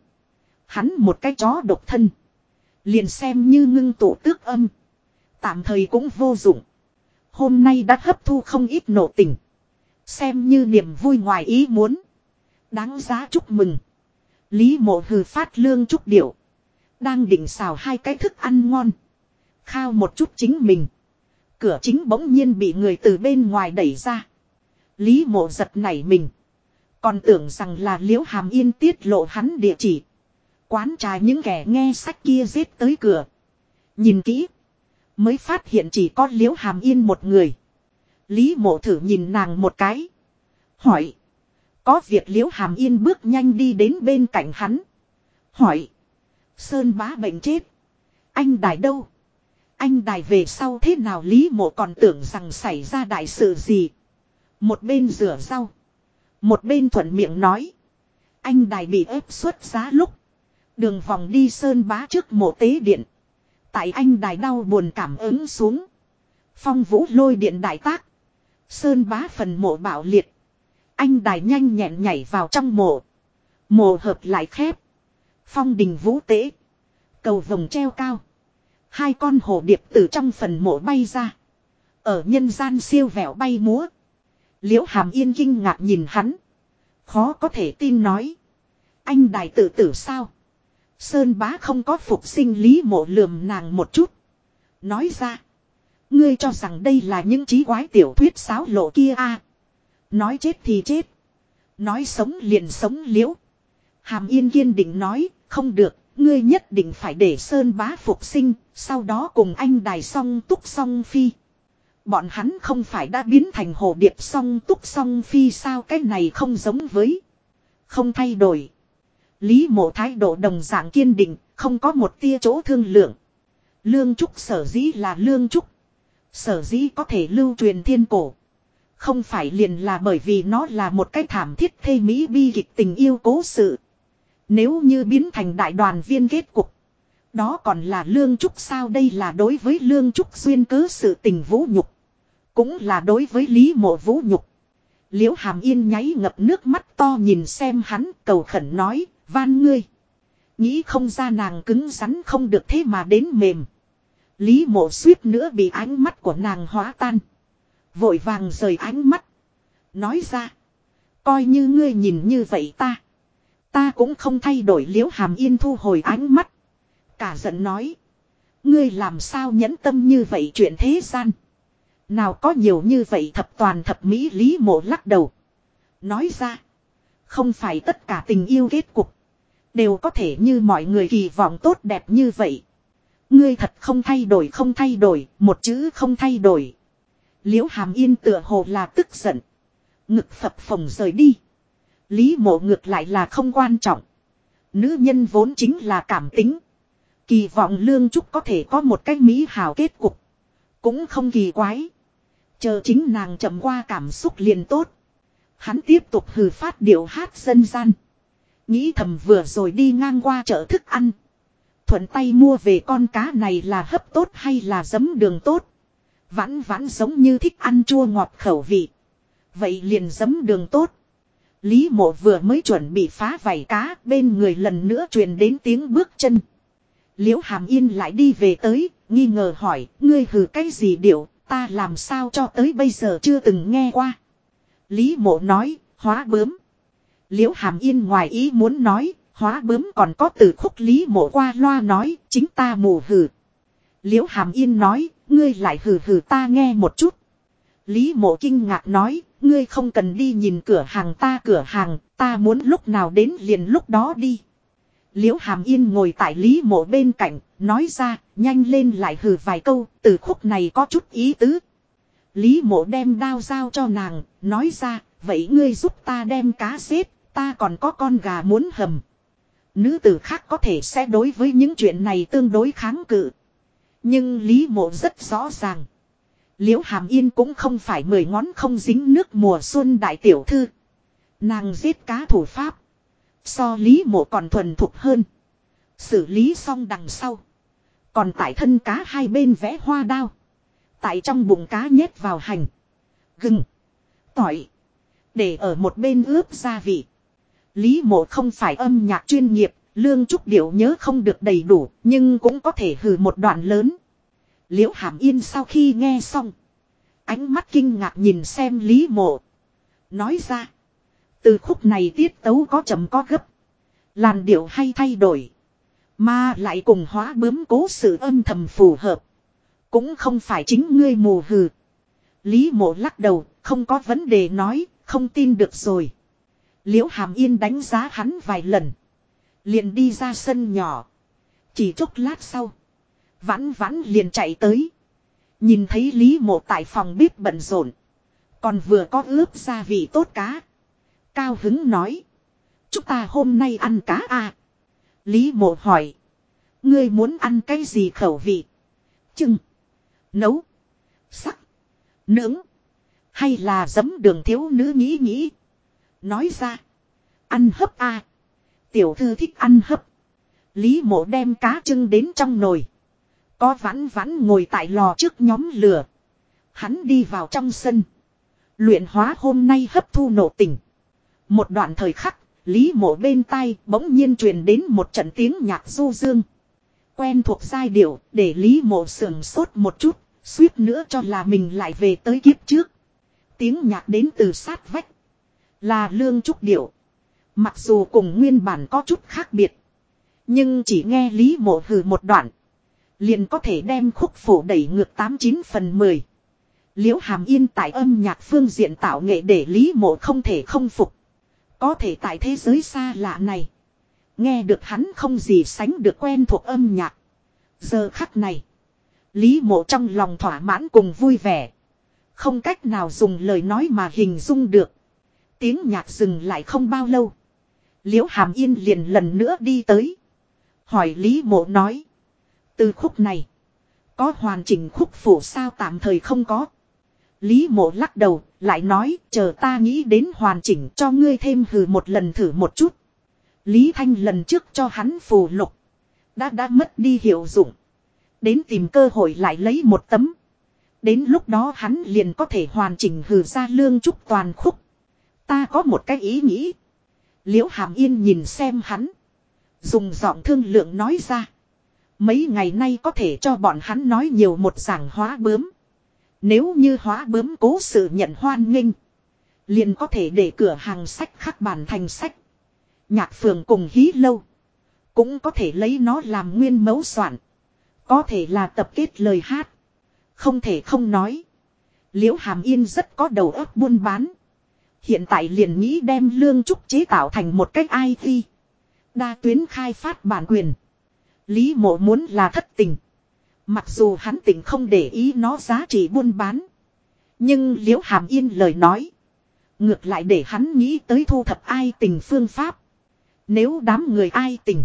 Hắn một cái chó độc thân. Liền xem như ngưng tụ tước âm. Tạm thời cũng vô dụng. Hôm nay đã hấp thu không ít nộ tình. Xem như niềm vui ngoài ý muốn. Đáng giá chúc mừng. Lý mộ hừ phát lương chúc điệu. Đang định xào hai cái thức ăn ngon. Khao một chút chính mình. Cửa chính bỗng nhiên bị người từ bên ngoài đẩy ra. Lý mộ giật nảy mình. Còn tưởng rằng là liễu hàm yên tiết lộ hắn địa chỉ. Quán trà những kẻ nghe sách kia giết tới cửa. Nhìn kỹ. Mới phát hiện chỉ có liễu hàm yên một người. Lý mộ thử nhìn nàng một cái. Hỏi. Có việc liễu hàm yên bước nhanh đi đến bên cạnh hắn. Hỏi. Sơn bá bệnh chết. Anh đài đâu? Anh đài về sau thế nào Lý mộ còn tưởng rằng xảy ra đại sự gì. Một bên rửa rau. Một bên thuận miệng nói. Anh đài bị ép xuất giá lúc. Đường vòng đi sơn bá trước mộ tế điện. Tại anh đài đau buồn cảm ứng xuống. Phong vũ lôi điện đại tác. Sơn bá phần mộ bạo liệt. Anh đài nhanh nhẹn nhảy vào trong mộ. Mộ hợp lại khép. Phong đình vũ tế. Cầu vồng treo cao. Hai con hồ điệp từ trong phần mộ bay ra. Ở nhân gian siêu vẹo bay múa. Liễu hàm yên kinh ngạc nhìn hắn. Khó có thể tin nói. Anh đại tự tử sao? Sơn bá không có phục sinh lý mộ lườm nàng một chút. Nói ra. Ngươi cho rằng đây là những trí quái tiểu thuyết sáo lộ kia a à? Nói chết thì chết. Nói sống liền sống liễu. Hàm Yên kiên định nói, không được, ngươi nhất định phải để Sơn bá phục sinh, sau đó cùng anh đài song túc song phi. Bọn hắn không phải đã biến thành hồ điệp song túc song phi sao cái này không giống với. Không thay đổi. Lý mộ thái độ đồng dạng kiên định, không có một tia chỗ thương lượng. Lương trúc sở dĩ là lương trúc. Sở dĩ có thể lưu truyền thiên cổ. Không phải liền là bởi vì nó là một cái thảm thiết thê mỹ bi kịch tình yêu cố sự. Nếu như biến thành đại đoàn viên kết cục. Đó còn là lương trúc sao đây là đối với lương trúc duyên cớ sự tình vũ nhục. Cũng là đối với lý mộ vũ nhục. Liễu hàm yên nháy ngập nước mắt to nhìn xem hắn cầu khẩn nói, van ngươi. Nghĩ không ra nàng cứng rắn không được thế mà đến mềm. Lý mộ suýt nữa bị ánh mắt của nàng hóa tan. Vội vàng rời ánh mắt. Nói ra. Coi như ngươi nhìn như vậy ta. Ta cũng không thay đổi liễu hàm yên thu hồi ánh mắt. Cả giận nói. Ngươi làm sao nhẫn tâm như vậy chuyện thế gian. Nào có nhiều như vậy thập toàn thập mỹ lý mộ lắc đầu. Nói ra. Không phải tất cả tình yêu kết cục. Đều có thể như mọi người kỳ vọng tốt đẹp như vậy. Ngươi thật không thay đổi không thay đổi, một chữ không thay đổi. Liễu hàm yên tựa hồ là tức giận. Ngực phập phồng rời đi. Lý mộ ngược lại là không quan trọng. Nữ nhân vốn chính là cảm tính. Kỳ vọng lương trúc có thể có một cách mỹ hào kết cục. Cũng không kỳ quái. Chờ chính nàng chậm qua cảm xúc liền tốt. Hắn tiếp tục hừ phát điệu hát dân gian. Nghĩ thầm vừa rồi đi ngang qua chợ thức ăn. Thuận tay mua về con cá này là hấp tốt hay là giấm đường tốt. Vãn vãn giống như thích ăn chua ngọt khẩu vị. Vậy liền giấm đường tốt. Lý mộ vừa mới chuẩn bị phá vảy cá bên người lần nữa truyền đến tiếng bước chân. Liễu hàm yên lại đi về tới, nghi ngờ hỏi, ngươi hừ cái gì điệu, ta làm sao cho tới bây giờ chưa từng nghe qua. Lý mộ nói, hóa bướm. Liễu hàm yên ngoài ý muốn nói, hóa bướm còn có từ khúc lý mộ qua loa nói, chính ta mù hừ. Liễu hàm yên nói, ngươi lại hừ hừ ta nghe một chút. Lý mộ kinh ngạc nói, ngươi không cần đi nhìn cửa hàng ta cửa hàng, ta muốn lúc nào đến liền lúc đó đi. Liễu hàm yên ngồi tại lý mộ bên cạnh, nói ra, nhanh lên lại hừ vài câu, từ khúc này có chút ý tứ. Lý mộ đem đao giao cho nàng, nói ra, vậy ngươi giúp ta đem cá xếp, ta còn có con gà muốn hầm. Nữ tử khác có thể sẽ đối với những chuyện này tương đối kháng cự. Nhưng Lý mộ rất rõ ràng. Liễu hàm yên cũng không phải mười ngón không dính nước mùa xuân đại tiểu thư. Nàng giết cá thủ pháp. So lý mộ còn thuần thục hơn. Xử lý xong đằng sau. Còn tại thân cá hai bên vẽ hoa đao. Tại trong bụng cá nhét vào hành. Gừng. Tỏi. Để ở một bên ướp gia vị. Lý mộ không phải âm nhạc chuyên nghiệp. Lương trúc điệu nhớ không được đầy đủ. Nhưng cũng có thể hừ một đoạn lớn. Liễu hàm yên sau khi nghe xong. Ánh mắt kinh ngạc nhìn xem lý mộ. Nói ra. Từ khúc này tiết tấu có chậm có gấp. Làn điệu hay thay đổi. Mà lại cùng hóa bướm cố sự âm thầm phù hợp. Cũng không phải chính ngươi mù hừ. Lý mộ lắc đầu, không có vấn đề nói, không tin được rồi. Liễu hàm yên đánh giá hắn vài lần. Liền đi ra sân nhỏ. Chỉ chốc lát sau. Vãn vãn liền chạy tới. Nhìn thấy Lý mộ tại phòng bếp bận rộn. Còn vừa có ướp gia vị tốt cá. Cao hứng nói. Chúng ta hôm nay ăn cá à? Lý mộ hỏi. Ngươi muốn ăn cái gì khẩu vị? Chưng. Nấu. Sắc. Nướng. Hay là giấm đường thiếu nữ nghĩ nghĩ. Nói ra. Ăn hấp à? Tiểu thư thích ăn hấp. Lý mộ đem cá trưng đến trong nồi. Có vãn vãn ngồi tại lò trước nhóm lửa. Hắn đi vào trong sân. Luyện hóa hôm nay hấp thu nổ tỉnh. Một đoạn thời khắc, Lý mộ bên tai bỗng nhiên truyền đến một trận tiếng nhạc du dương. Quen thuộc giai điệu để Lý mộ sườn sốt một chút, suýt nữa cho là mình lại về tới kiếp trước. Tiếng nhạc đến từ sát vách. Là lương trúc điệu. Mặc dù cùng nguyên bản có chút khác biệt. Nhưng chỉ nghe Lý mộ hừ một đoạn. Liền có thể đem khúc phổ đẩy ngược 89 phần 10. Liễu hàm yên tại âm nhạc phương diện tạo nghệ để Lý mộ không thể không phục. Có thể tại thế giới xa lạ này. Nghe được hắn không gì sánh được quen thuộc âm nhạc. Giờ khắc này. Lý mộ trong lòng thỏa mãn cùng vui vẻ. Không cách nào dùng lời nói mà hình dung được. Tiếng nhạc dừng lại không bao lâu. Liễu hàm yên liền lần nữa đi tới. Hỏi Lý mộ nói. Từ khúc này. Có hoàn chỉnh khúc phủ sao tạm thời không có. Lý mộ lắc đầu, lại nói, chờ ta nghĩ đến hoàn chỉnh cho ngươi thêm hừ một lần thử một chút. Lý Thanh lần trước cho hắn phù lục. Đã đã mất đi hiệu dụng. Đến tìm cơ hội lại lấy một tấm. Đến lúc đó hắn liền có thể hoàn chỉnh hừ ra lương trúc toàn khúc. Ta có một cái ý nghĩ. Liễu Hàm Yên nhìn xem hắn. Dùng giọng thương lượng nói ra. Mấy ngày nay có thể cho bọn hắn nói nhiều một giảng hóa bướm. Nếu như hóa bướm cố sự nhận hoan nghênh. Liền có thể để cửa hàng sách khắc bản thành sách. Nhạc phường cùng hí lâu. Cũng có thể lấy nó làm nguyên mẫu soạn. Có thể là tập kết lời hát. Không thể không nói. Liễu Hàm Yên rất có đầu óc buôn bán. Hiện tại liền nghĩ đem lương trúc chế tạo thành một cách ai. Đa tuyến khai phát bản quyền. Lý mộ muốn là thất tình. Mặc dù hắn tỉnh không để ý nó giá trị buôn bán. Nhưng liễu hàm yên lời nói. Ngược lại để hắn nghĩ tới thu thập ai tình phương pháp. Nếu đám người ai tình.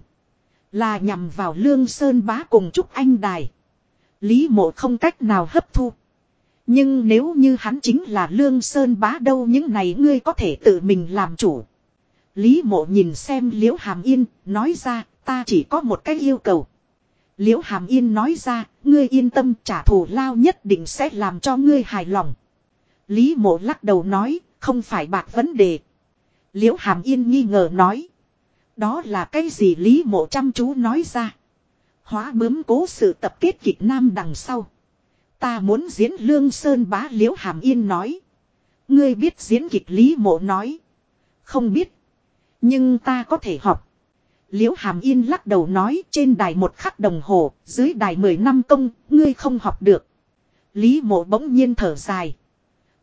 Là nhằm vào lương sơn bá cùng Trúc Anh Đài. Lý mộ không cách nào hấp thu. Nhưng nếu như hắn chính là lương sơn bá đâu những này ngươi có thể tự mình làm chủ. Lý mộ nhìn xem liễu hàm yên, nói ra, ta chỉ có một cái yêu cầu. Liễu hàm yên nói ra, ngươi yên tâm trả thù lao nhất định sẽ làm cho ngươi hài lòng. Lý mộ lắc đầu nói, không phải bạc vấn đề. Liễu hàm yên nghi ngờ nói. Đó là cái gì Lý mộ chăm chú nói ra. Hóa bướm cố sự tập kết kịch nam đằng sau. Ta muốn diễn lương sơn bá liễu hàm yên nói. Ngươi biết diễn kịch Lý mộ nói. Không biết. Nhưng ta có thể học. Liễu Hàm Yên lắc đầu nói trên đài một khắc đồng hồ, dưới đài mười năm công, ngươi không học được. Lý mộ bỗng nhiên thở dài.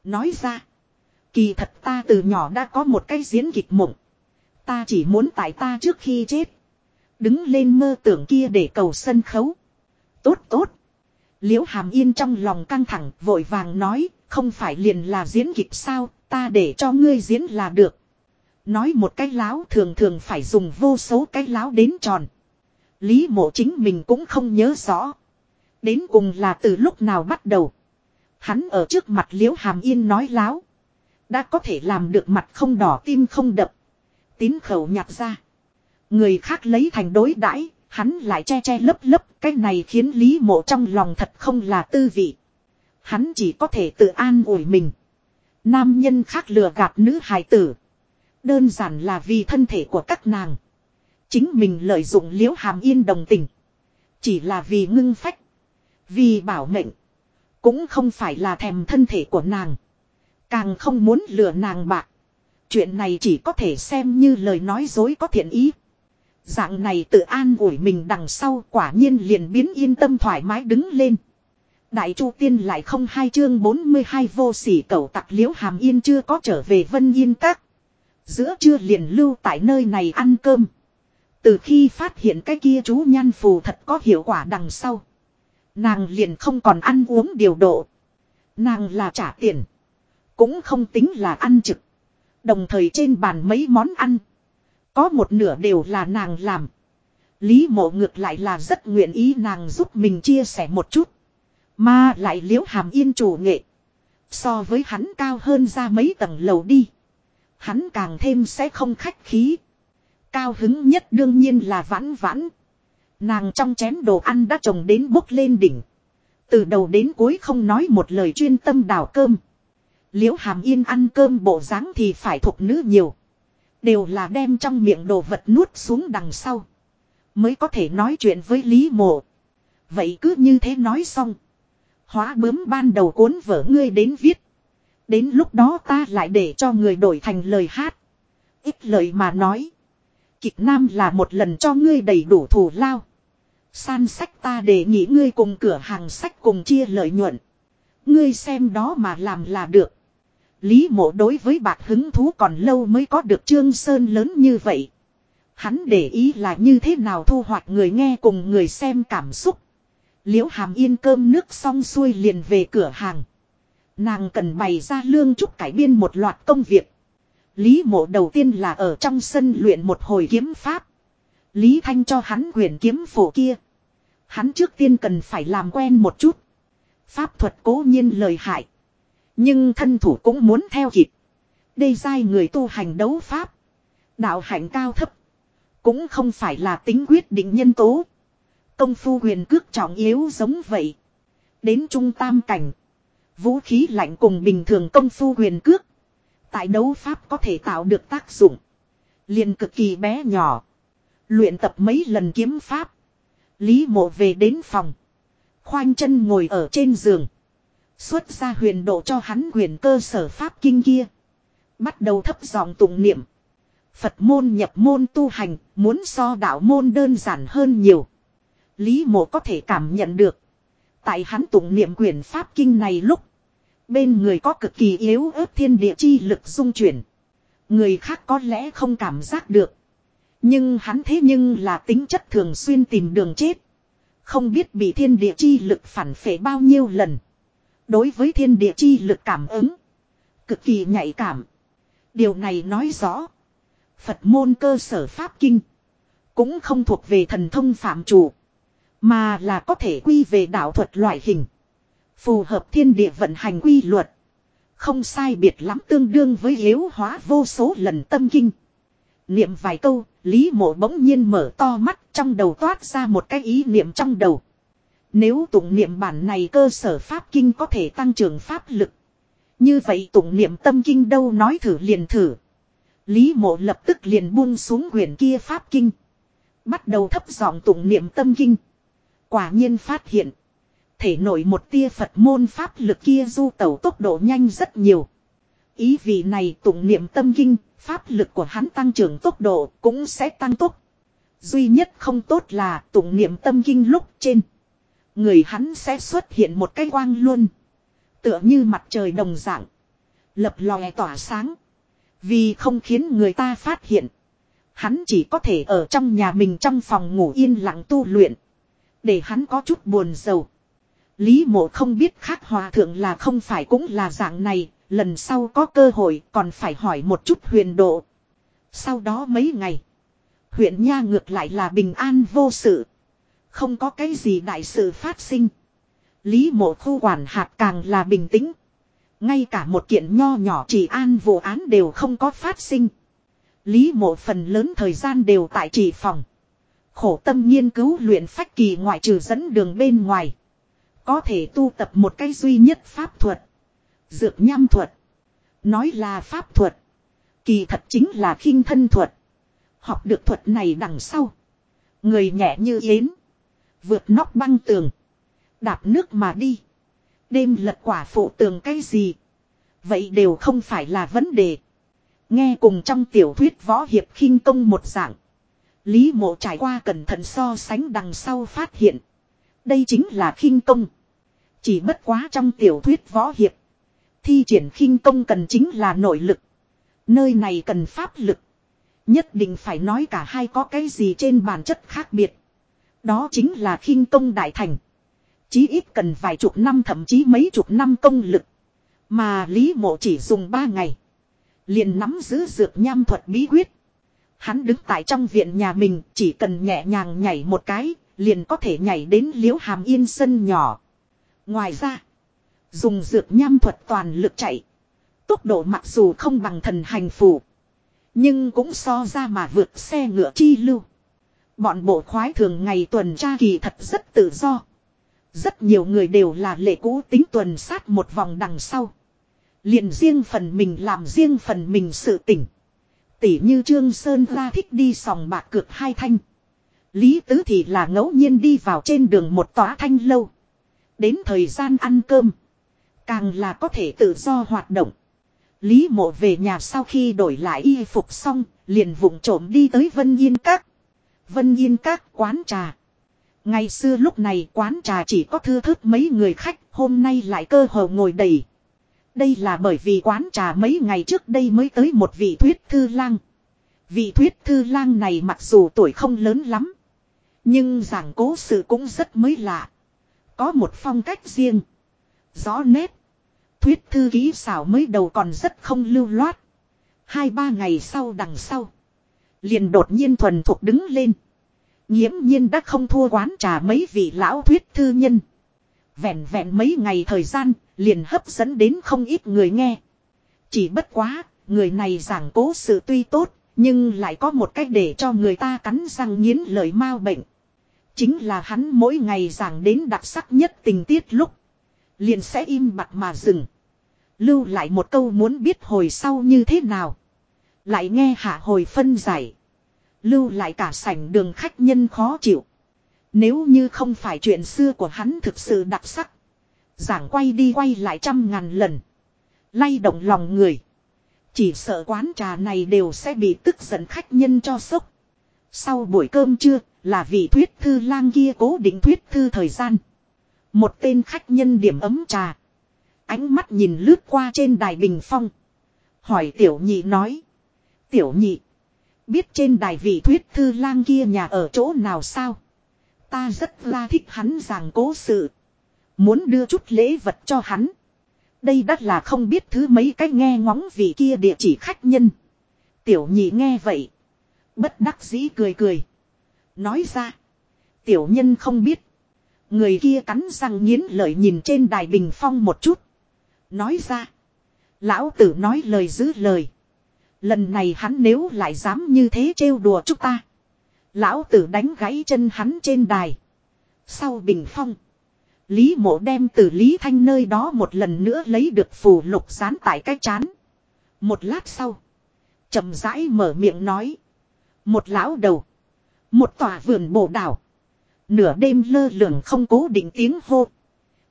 Nói ra. Kỳ thật ta từ nhỏ đã có một cái diễn kịch mộng. Ta chỉ muốn tại ta trước khi chết. Đứng lên mơ tưởng kia để cầu sân khấu. Tốt tốt. Liễu Hàm Yên trong lòng căng thẳng vội vàng nói. Không phải liền là diễn kịch sao. Ta để cho ngươi diễn là được. Nói một cái láo thường thường phải dùng vô số cái láo đến tròn. Lý mộ chính mình cũng không nhớ rõ. Đến cùng là từ lúc nào bắt đầu. Hắn ở trước mặt liễu hàm yên nói láo. Đã có thể làm được mặt không đỏ tim không đập. Tín khẩu nhặt ra. Người khác lấy thành đối đãi, hắn lại che che lấp lấp. Cái này khiến Lý mộ trong lòng thật không là tư vị. Hắn chỉ có thể tự an ủi mình. Nam nhân khác lừa gạt nữ hài tử. Đơn giản là vì thân thể của các nàng. Chính mình lợi dụng liễu hàm yên đồng tình. Chỉ là vì ngưng phách. Vì bảo mệnh. Cũng không phải là thèm thân thể của nàng. Càng không muốn lừa nàng bạc. Chuyện này chỉ có thể xem như lời nói dối có thiện ý. Dạng này tự an ủi mình đằng sau quả nhiên liền biến yên tâm thoải mái đứng lên. Đại Chu Tiên lại không hai chương 42 vô sỉ cầu tặc liễu hàm yên chưa có trở về Vân Yên Các. Giữa trưa liền lưu tại nơi này ăn cơm. Từ khi phát hiện cái kia chú nhan phù thật có hiệu quả đằng sau. Nàng liền không còn ăn uống điều độ. Nàng là trả tiền. Cũng không tính là ăn trực. Đồng thời trên bàn mấy món ăn. Có một nửa đều là nàng làm. Lý mộ ngược lại là rất nguyện ý nàng giúp mình chia sẻ một chút. Mà lại liễu hàm yên chủ nghệ. So với hắn cao hơn ra mấy tầng lầu đi. Hắn càng thêm sẽ không khách khí. Cao hứng nhất đương nhiên là vãn vãn. Nàng trong chén đồ ăn đã trồng đến bốc lên đỉnh. Từ đầu đến cuối không nói một lời chuyên tâm đào cơm. Liễu hàm yên ăn cơm bộ dáng thì phải thuộc nữ nhiều. Đều là đem trong miệng đồ vật nuốt xuống đằng sau. Mới có thể nói chuyện với Lý Mộ. Vậy cứ như thế nói xong. Hóa bướm ban đầu cuốn vở ngươi đến viết. Đến lúc đó ta lại để cho người đổi thành lời hát. Ít lời mà nói. Kịch nam là một lần cho ngươi đầy đủ thù lao. San sách ta để nghĩ ngươi cùng cửa hàng sách cùng chia lợi nhuận. Ngươi xem đó mà làm là được. Lý mộ đối với bạc hứng thú còn lâu mới có được Trương Sơn lớn như vậy. Hắn để ý là như thế nào thu hoạch người nghe cùng người xem cảm xúc. Liễu hàm yên cơm nước xong xuôi liền về cửa hàng. Nàng cần bày ra lương trúc cải biên một loạt công việc. Lý mộ đầu tiên là ở trong sân luyện một hồi kiếm pháp. Lý Thanh cho hắn quyền kiếm phổ kia. Hắn trước tiên cần phải làm quen một chút. Pháp thuật cố nhiên lời hại. Nhưng thân thủ cũng muốn theo kịp. Đây dai người tu hành đấu pháp. Đạo hạnh cao thấp. Cũng không phải là tính quyết định nhân tố. Công phu huyền cước trọng yếu giống vậy. Đến trung tam cảnh. Vũ khí lạnh cùng bình thường công phu huyền cước. Tại đấu pháp có thể tạo được tác dụng. liền cực kỳ bé nhỏ. Luyện tập mấy lần kiếm pháp. Lý mộ về đến phòng. Khoanh chân ngồi ở trên giường. Xuất ra huyền độ cho hắn huyền cơ sở pháp kinh kia. Bắt đầu thấp giọng tụng niệm. Phật môn nhập môn tu hành, muốn so đạo môn đơn giản hơn nhiều. Lý mộ có thể cảm nhận được. Tại hắn tụng niệm quyền pháp kinh này lúc. Bên người có cực kỳ yếu ớt thiên địa chi lực dung chuyển. Người khác có lẽ không cảm giác được. Nhưng hắn thế nhưng là tính chất thường xuyên tìm đường chết. Không biết bị thiên địa chi lực phản phệ bao nhiêu lần. Đối với thiên địa chi lực cảm ứng. Cực kỳ nhạy cảm. Điều này nói rõ. Phật môn cơ sở Pháp Kinh. Cũng không thuộc về thần thông phạm chủ. Mà là có thể quy về đạo thuật loại hình. Phù hợp thiên địa vận hành quy luật. Không sai biệt lắm tương đương với hiếu hóa vô số lần tâm kinh. Niệm vài câu, Lý mộ bỗng nhiên mở to mắt trong đầu toát ra một cái ý niệm trong đầu. Nếu tụng niệm bản này cơ sở pháp kinh có thể tăng trưởng pháp lực. Như vậy tụng niệm tâm kinh đâu nói thử liền thử. Lý mộ lập tức liền buông xuống quyển kia pháp kinh. Bắt đầu thấp giọng tụng niệm tâm kinh. Quả nhiên phát hiện. Thể nổi một tia Phật môn pháp lực kia du tẩu tốc độ nhanh rất nhiều. Ý vị này tụng niệm tâm kinh, pháp lực của hắn tăng trưởng tốc độ cũng sẽ tăng tốc. Duy nhất không tốt là tụng niệm tâm kinh lúc trên. Người hắn sẽ xuất hiện một cái quang luôn. Tựa như mặt trời đồng dạng. Lập lòe tỏa sáng. Vì không khiến người ta phát hiện. Hắn chỉ có thể ở trong nhà mình trong phòng ngủ yên lặng tu luyện. Để hắn có chút buồn giàu. Lý mộ không biết khác hòa thượng là không phải cũng là dạng này, lần sau có cơ hội còn phải hỏi một chút huyền độ. Sau đó mấy ngày, huyện Nha ngược lại là bình an vô sự. Không có cái gì đại sự phát sinh. Lý mộ khu quản hạt càng là bình tĩnh. Ngay cả một kiện nho nhỏ chỉ an vụ án đều không có phát sinh. Lý mộ phần lớn thời gian đều tại chỉ phòng. Khổ tâm nghiên cứu luyện phách kỳ ngoại trừ dẫn đường bên ngoài. Có thể tu tập một cái duy nhất pháp thuật. Dược nham thuật. Nói là pháp thuật. Kỳ thật chính là khinh thân thuật. Học được thuật này đằng sau. Người nhẹ như yến. Vượt nóc băng tường. Đạp nước mà đi. Đêm lật quả phụ tường cái gì. Vậy đều không phải là vấn đề. Nghe cùng trong tiểu thuyết võ hiệp khinh công một dạng. Lý mộ trải qua cẩn thận so sánh đằng sau phát hiện. Đây chính là khinh công. Chỉ bất quá trong tiểu thuyết võ hiệp. Thi triển khinh công cần chính là nội lực. Nơi này cần pháp lực. Nhất định phải nói cả hai có cái gì trên bản chất khác biệt. Đó chính là khinh công đại thành. Chí ít cần vài chục năm thậm chí mấy chục năm công lực. Mà Lý Mộ chỉ dùng ba ngày. Liền nắm giữ dược nham thuật bí quyết. Hắn đứng tại trong viện nhà mình chỉ cần nhẹ nhàng nhảy một cái, liền có thể nhảy đến liễu hàm yên sân nhỏ. Ngoài ra, dùng dược nham thuật toàn lực chạy. Tốc độ mặc dù không bằng thần hành phù. Nhưng cũng so ra mà vượt xe ngựa chi lưu. Bọn bộ khoái thường ngày tuần tra kỳ thật rất tự do. Rất nhiều người đều là lệ cũ tính tuần sát một vòng đằng sau. Liền riêng phần mình làm riêng phần mình sự tỉnh. Tỷ như Trương Sơn ra thích đi sòng bạc cược hai thanh. Lý Tứ thì là ngẫu nhiên đi vào trên đường một tòa thanh lâu. Đến thời gian ăn cơm. Càng là có thể tự do hoạt động. Lý mộ về nhà sau khi đổi lại y phục xong, liền vụng trộm đi tới Vân Yên Các. Vân Yên Các quán trà. Ngày xưa lúc này quán trà chỉ có thư thức mấy người khách, hôm nay lại cơ hồ ngồi đầy. Đây là bởi vì quán trà mấy ngày trước đây mới tới một vị thuyết thư lang. Vị thuyết thư lang này mặc dù tuổi không lớn lắm. Nhưng giảng cố sự cũng rất mới lạ. Có một phong cách riêng. Rõ nét. Thuyết thư ký xảo mới đầu còn rất không lưu loát. Hai ba ngày sau đằng sau. Liền đột nhiên thuần thuộc đứng lên. Nhiễm nhiên đã không thua quán trà mấy vị lão thuyết thư nhân. Vẹn vẹn mấy ngày thời gian, liền hấp dẫn đến không ít người nghe. Chỉ bất quá, người này giảng cố sự tuy tốt, nhưng lại có một cách để cho người ta cắn răng nghiến lời mau bệnh. Chính là hắn mỗi ngày giảng đến đặc sắc nhất tình tiết lúc. Liền sẽ im mặt mà dừng. Lưu lại một câu muốn biết hồi sau như thế nào. Lại nghe hạ hồi phân giải. Lưu lại cả sảnh đường khách nhân khó chịu. Nếu như không phải chuyện xưa của hắn thực sự đặc sắc. Giảng quay đi quay lại trăm ngàn lần. Lay động lòng người. Chỉ sợ quán trà này đều sẽ bị tức giận khách nhân cho sốc. Sau buổi cơm trưa là vị thuyết thư lang kia cố định thuyết thư thời gian. Một tên khách nhân điểm ấm trà. Ánh mắt nhìn lướt qua trên đài bình phong. Hỏi tiểu nhị nói. Tiểu nhị. Biết trên đài vị thuyết thư lang kia nhà ở chỗ nào sao? Ta rất là thích hắn giảng cố sự. Muốn đưa chút lễ vật cho hắn. Đây đắt là không biết thứ mấy cách nghe ngóng vị kia địa chỉ khách nhân. Tiểu nhị nghe vậy. Bất đắc dĩ cười cười. Nói ra. Tiểu nhân không biết. Người kia cắn răng nghiến lợi nhìn trên đài bình phong một chút. Nói ra. Lão tử nói lời giữ lời. Lần này hắn nếu lại dám như thế trêu đùa chúng ta. Lão tử đánh gãy chân hắn trên đài. Sau bình phong. Lý mộ đem từ Lý Thanh nơi đó một lần nữa lấy được phù lục dán tại cái chán. Một lát sau. chậm rãi mở miệng nói. Một lão đầu. Một tòa vườn bồ đảo. Nửa đêm lơ lửng không cố định tiếng hô.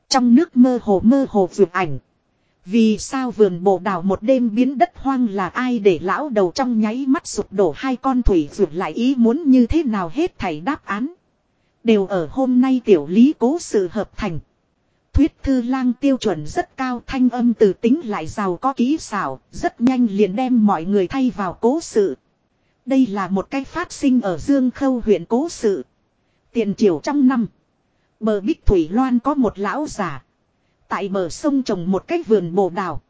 Trong nước mơ hồ mơ hồ vượt ảnh. Vì sao vườn bồ đào một đêm biến đất hoang là ai để lão đầu trong nháy mắt sụp đổ hai con thủy vượt lại ý muốn như thế nào hết thầy đáp án. Đều ở hôm nay tiểu lý cố sự hợp thành. Thuyết thư lang tiêu chuẩn rất cao thanh âm từ tính lại giàu có kỹ xảo, rất nhanh liền đem mọi người thay vào cố sự. Đây là một cái phát sinh ở Dương Khâu huyện cố sự. Tiền triều trong năm. Bờ Bích Thủy Loan có một lão giả. Tại bờ sông trồng một cái vườn bồ đào.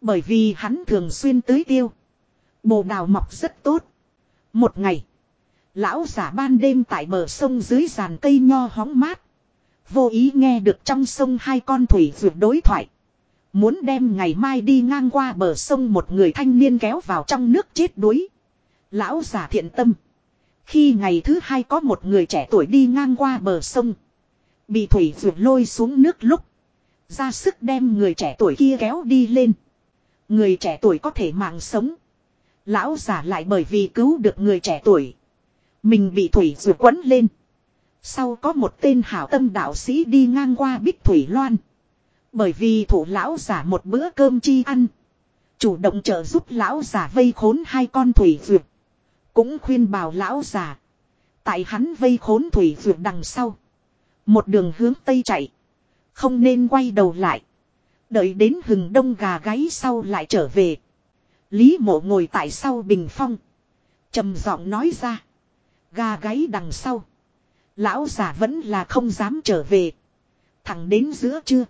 Bởi vì hắn thường xuyên tưới tiêu. Bồ đào mọc rất tốt. Một ngày. Lão giả ban đêm tại bờ sông dưới giàn cây nho hóng mát. Vô ý nghe được trong sông hai con thủy vượt đối thoại. Muốn đem ngày mai đi ngang qua bờ sông một người thanh niên kéo vào trong nước chết đuối. Lão giả thiện tâm. Khi ngày thứ hai có một người trẻ tuổi đi ngang qua bờ sông. Bị thủy vượt lôi xuống nước lúc. Ra sức đem người trẻ tuổi kia kéo đi lên. Người trẻ tuổi có thể mạng sống. Lão giả lại bởi vì cứu được người trẻ tuổi. Mình bị thủy vượt quấn lên. Sau có một tên hảo tâm đạo sĩ đi ngang qua Bích Thủy Loan. Bởi vì thủ lão giả một bữa cơm chi ăn. Chủ động trợ giúp lão giả vây khốn hai con thủy vượt. Cũng khuyên bảo lão già, Tại hắn vây khốn thủy vượt đằng sau. Một đường hướng tây chạy. Không nên quay đầu lại. Đợi đến hừng đông gà gáy sau lại trở về. Lý mộ ngồi tại sau bình phong. trầm giọng nói ra. Gà gáy đằng sau. Lão giả vẫn là không dám trở về. Thẳng đến giữa trưa.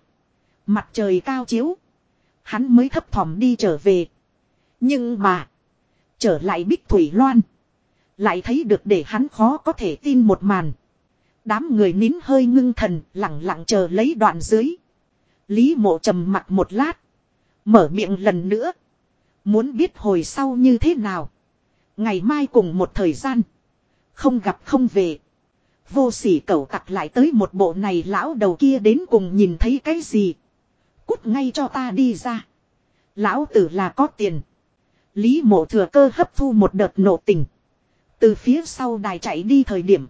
Mặt trời cao chiếu. Hắn mới thấp thỏm đi trở về. Nhưng mà. Trở lại Bích Thủy Loan. Lại thấy được để hắn khó có thể tin một màn. Đám người nín hơi ngưng thần, lặng lặng chờ lấy đoạn dưới. Lý mộ trầm mặt một lát. Mở miệng lần nữa. Muốn biết hồi sau như thế nào. Ngày mai cùng một thời gian. Không gặp không về. Vô sỉ cẩu tặc lại tới một bộ này lão đầu kia đến cùng nhìn thấy cái gì. Cút ngay cho ta đi ra. Lão tử là có tiền. Lý mộ thừa cơ hấp thu một đợt nổ tình. Từ phía sau đài chạy đi thời điểm.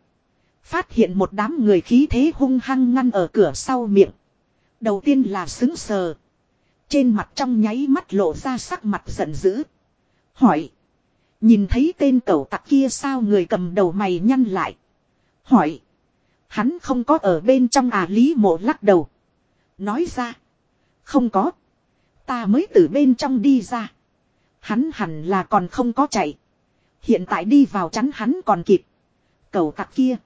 Phát hiện một đám người khí thế hung hăng ngăn ở cửa sau miệng. Đầu tiên là xứng sờ. Trên mặt trong nháy mắt lộ ra sắc mặt giận dữ. Hỏi. Nhìn thấy tên cẩu tặc kia sao người cầm đầu mày nhăn lại. Hỏi. Hắn không có ở bên trong à lý mộ lắc đầu. Nói ra. Không có. Ta mới từ bên trong đi ra. Hắn hẳn là còn không có chạy. Hiện tại đi vào chắn hắn còn kịp. Cầu tặc kia.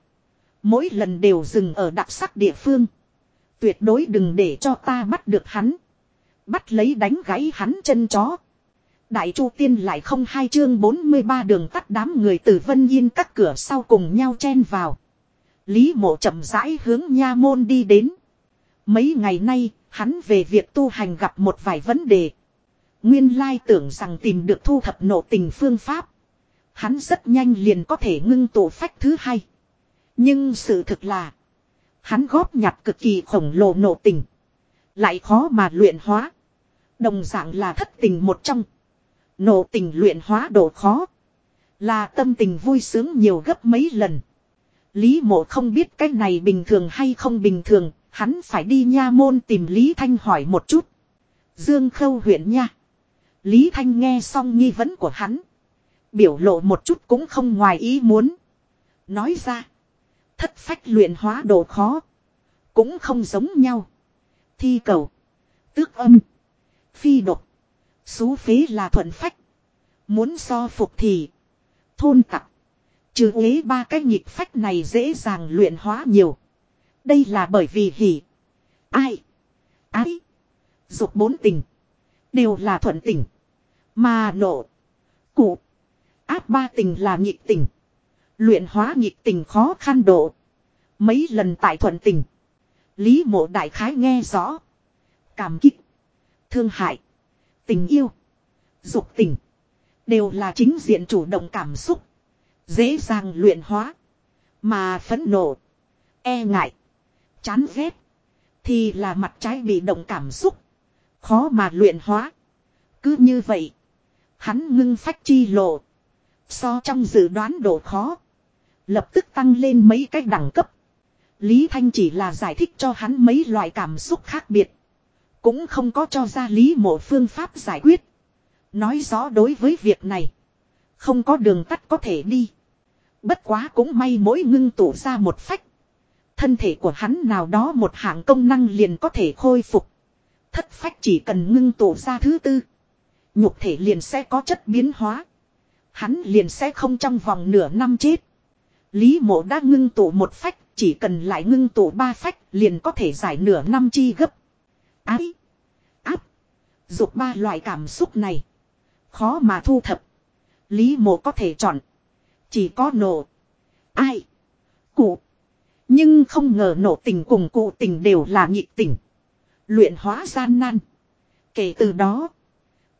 Mỗi lần đều dừng ở đặc sắc địa phương. Tuyệt đối đừng để cho ta bắt được hắn. Bắt lấy đánh gãy hắn chân chó. Đại Chu Tiên lại không hai chương 43 đường tắt đám người từ Vân Yên các cửa sau cùng nhau chen vào. Lý mộ chậm rãi hướng nha môn đi đến. Mấy ngày nay, hắn về việc tu hành gặp một vài vấn đề. Nguyên lai tưởng rằng tìm được thu thập nộ tình phương pháp. Hắn rất nhanh liền có thể ngưng tổ phách thứ hai. Nhưng sự thực là. Hắn góp nhặt cực kỳ khổng lồ nộ tình. Lại khó mà luyện hóa. Đồng dạng là thất tình một trong. Nộ tình luyện hóa độ khó. Là tâm tình vui sướng nhiều gấp mấy lần. Lý mộ không biết cái này bình thường hay không bình thường. Hắn phải đi nha môn tìm Lý Thanh hỏi một chút. Dương Khâu huyện nha. Lý Thanh nghe xong nghi vấn của hắn. Biểu lộ một chút cũng không ngoài ý muốn. Nói ra. Thất phách luyện hóa độ khó. Cũng không giống nhau. Thi cầu. Tước âm. Phi độc. Xú phế là thuận phách. Muốn so phục thì. Thôn tặc. Trừ ế ba cái nhịp phách này dễ dàng luyện hóa nhiều. Đây là bởi vì hỉ. Ai. Ái. Dục bốn tình. Đều là thuận tình. Mà nộ. Cụ. Áp ba tình là nhịp tình. Luyện hóa nhịp tình khó khăn độ. Mấy lần tại thuận tình. Lý mộ đại khái nghe rõ. Cảm kích. Thương hại. Tình yêu. Dục tình. Đều là chính diện chủ động cảm xúc. Dễ dàng luyện hóa. Mà phẫn nộ. E ngại. Chán ghét. Thì là mặt trái bị động cảm xúc. Khó mà luyện hóa. Cứ như vậy. Hắn ngưng phách chi lộ. So trong dự đoán độ khó. Lập tức tăng lên mấy cái đẳng cấp. Lý Thanh chỉ là giải thích cho hắn mấy loại cảm xúc khác biệt. Cũng không có cho ra lý mộ phương pháp giải quyết. Nói rõ đối với việc này. Không có đường tắt có thể đi. Bất quá cũng may mỗi ngưng tụ ra một phách. Thân thể của hắn nào đó một hạng công năng liền có thể khôi phục. Thất phách chỉ cần ngưng tụ ra thứ tư. Nhục thể liền sẽ có chất biến hóa. Hắn liền sẽ không trong vòng nửa năm chết. Lý mộ đã ngưng tụ một phách, chỉ cần lại ngưng tụ ba phách liền có thể giải nửa năm chi gấp. Ái, áp, dục ba loại cảm xúc này. Khó mà thu thập. Lý mộ có thể chọn. Chỉ có nổ. Ai. Cụ. Nhưng không ngờ nổ tình cùng cụ tình đều là nhị tình. Luyện hóa gian nan. Kể từ đó.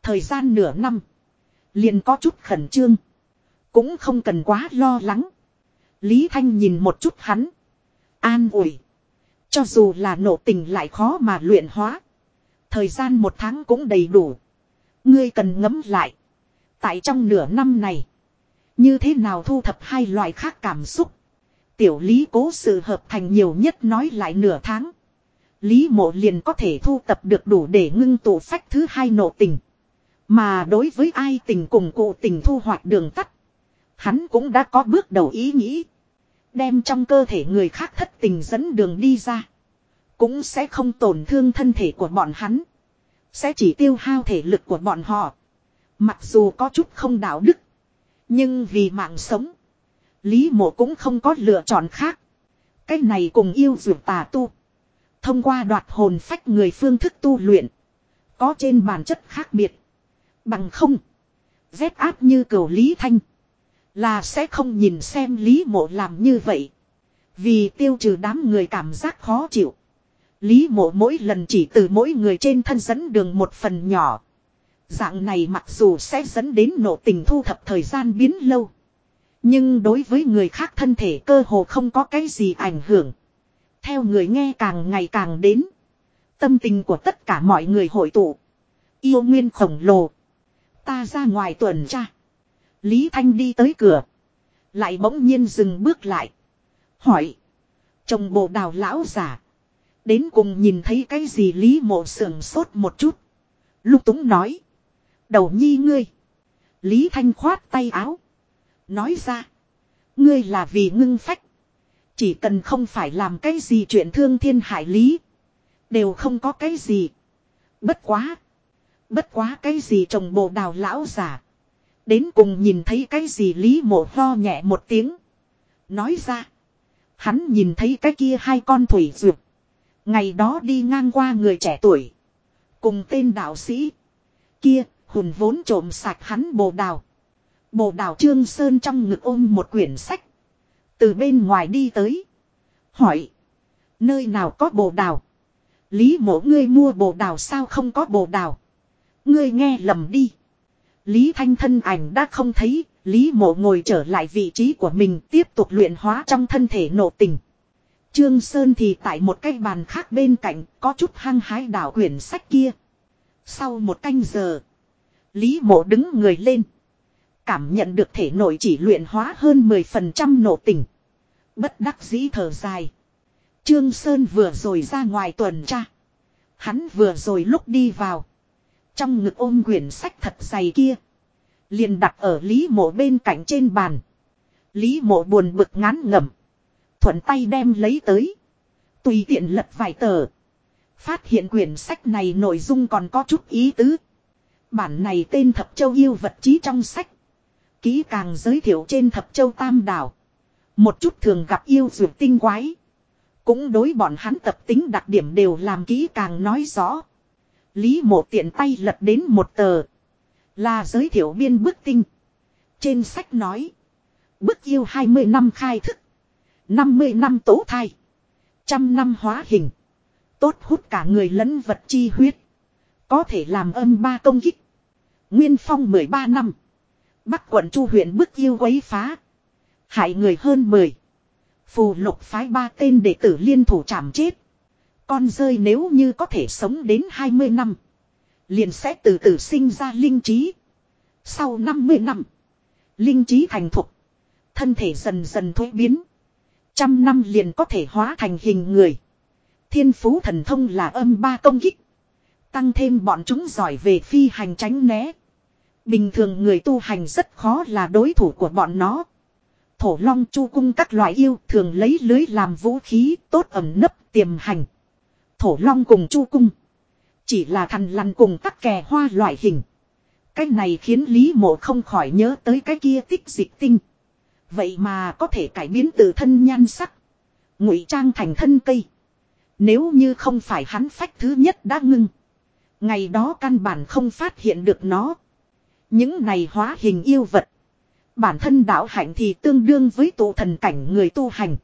Thời gian nửa năm. Liền có chút khẩn trương. Cũng không cần quá lo lắng. Lý Thanh nhìn một chút hắn. An ủi. Cho dù là nổ tình lại khó mà luyện hóa. Thời gian một tháng cũng đầy đủ. Ngươi cần ngấm lại. Tại trong nửa năm này. Như thế nào thu thập hai loại khác cảm xúc. Tiểu lý cố sự hợp thành nhiều nhất nói lại nửa tháng. Lý mộ liền có thể thu tập được đủ để ngưng tụ phách thứ hai nộ tình. Mà đối với ai tình cùng cụ tình thu hoạch đường tắt. Hắn cũng đã có bước đầu ý nghĩ. Đem trong cơ thể người khác thất tình dẫn đường đi ra. Cũng sẽ không tổn thương thân thể của bọn hắn. Sẽ chỉ tiêu hao thể lực của bọn họ. Mặc dù có chút không đạo đức. Nhưng vì mạng sống. Lý mộ cũng không có lựa chọn khác. Cái này cùng yêu dược tà tu. Thông qua đoạt hồn phách người phương thức tu luyện. Có trên bản chất khác biệt. Bằng không. rét áp như cầu Lý Thanh. Là sẽ không nhìn xem Lý mộ làm như vậy. Vì tiêu trừ đám người cảm giác khó chịu. Lý mộ mỗi lần chỉ từ mỗi người trên thân dẫn đường một phần nhỏ. Dạng này mặc dù sẽ dẫn đến nộ tình thu thập thời gian biến lâu. Nhưng đối với người khác thân thể cơ hồ không có cái gì ảnh hưởng. Theo người nghe càng ngày càng đến. Tâm tình của tất cả mọi người hội tụ. Yêu nguyên khổng lồ. Ta ra ngoài tuần tra. Lý Thanh đi tới cửa. Lại bỗng nhiên dừng bước lại. Hỏi. Chồng bộ đào lão giả. Đến cùng nhìn thấy cái gì Lý mộ sườn sốt một chút. Lúc túng nói. Đầu nhi ngươi. Lý Thanh khoát tay áo. Nói ra. Ngươi là vì ngưng phách. Chỉ cần không phải làm cái gì chuyện thương thiên hại lý. Đều không có cái gì. Bất quá. Bất quá cái gì trồng bồ đào lão giả. Đến cùng nhìn thấy cái gì lý mộ ho nhẹ một tiếng. Nói ra. Hắn nhìn thấy cái kia hai con thủy dược. Ngày đó đi ngang qua người trẻ tuổi. Cùng tên đạo sĩ. Kia, hùn vốn trộm sạch hắn bồ đào. Bồ đào Trương Sơn trong ngực ôm một quyển sách. Từ bên ngoài đi tới. Hỏi. Nơi nào có bồ đào? Lý mộ, ngươi mua bồ đào sao không có bồ đào? Ngươi nghe lầm đi. Lý Thanh thân ảnh đã không thấy, Lý mộ ngồi trở lại vị trí của mình tiếp tục luyện hóa trong thân thể nộ tình. Trương Sơn thì tại một cái bàn khác bên cạnh có chút hăng hái đảo quyển sách kia. Sau một canh giờ, Lý mộ đứng người lên. Cảm nhận được thể nội chỉ luyện hóa hơn 10% nộ tình. Bất đắc dĩ thở dài. Trương Sơn vừa rồi ra ngoài tuần tra. Hắn vừa rồi lúc đi vào. Trong ngực ôm quyển sách thật dày kia. Liền đặt ở Lý mộ bên cạnh trên bàn. Lý mộ buồn bực ngán ngẩm. Thuận tay đem lấy tới. Tùy tiện lật vài tờ. Phát hiện quyển sách này nội dung còn có chút ý tứ. Bản này tên Thập Châu Yêu vật chí trong sách. Ký càng giới thiệu trên Thập Châu Tam Đảo. Một chút thường gặp yêu dược tinh quái. Cũng đối bọn hắn tập tính đặc điểm đều làm kỹ càng nói rõ. Lý mộ tiện tay lật đến một tờ. Là giới thiệu biên bức tinh. Trên sách nói. Bức yêu 20 năm khai thức. 50 năm tố thai. Trăm năm hóa hình. Tốt hút cả người lẫn vật chi huyết. Có thể làm âm ba công kích. Nguyên phong 13 năm. Bắc quận chu huyện bức yêu quấy phá. Hại người hơn 10. Phù lục phái ba tên đệ tử liên thủ chảm chết. Con rơi nếu như có thể sống đến 20 năm. Liền sẽ từ từ sinh ra linh trí. Sau 50 năm. Linh trí thành thục. Thân thể dần dần thuế biến. Trăm năm liền có thể hóa thành hình người. Thiên phú thần thông là âm ba công kích. Tăng thêm bọn chúng giỏi về phi hành tránh né. Bình thường người tu hành rất khó là đối thủ của bọn nó. Thổ long chu cung các loại yêu thường lấy lưới làm vũ khí, tốt ẩm nấp tiềm hành. Thổ long cùng chu cung. Chỉ là thằn lằn cùng tắc kè hoa loại hình. Cái này khiến Lý Mộ không khỏi nhớ tới cái kia tích dịch tinh. Vậy mà có thể cải biến từ thân nhan sắc. ngụy trang thành thân cây. Nếu như không phải hắn phách thứ nhất đã ngưng. Ngày đó căn bản không phát hiện được nó. Những này hóa hình yêu vật. Bản thân đạo hạnh thì tương đương với tụ thần cảnh người tu hành.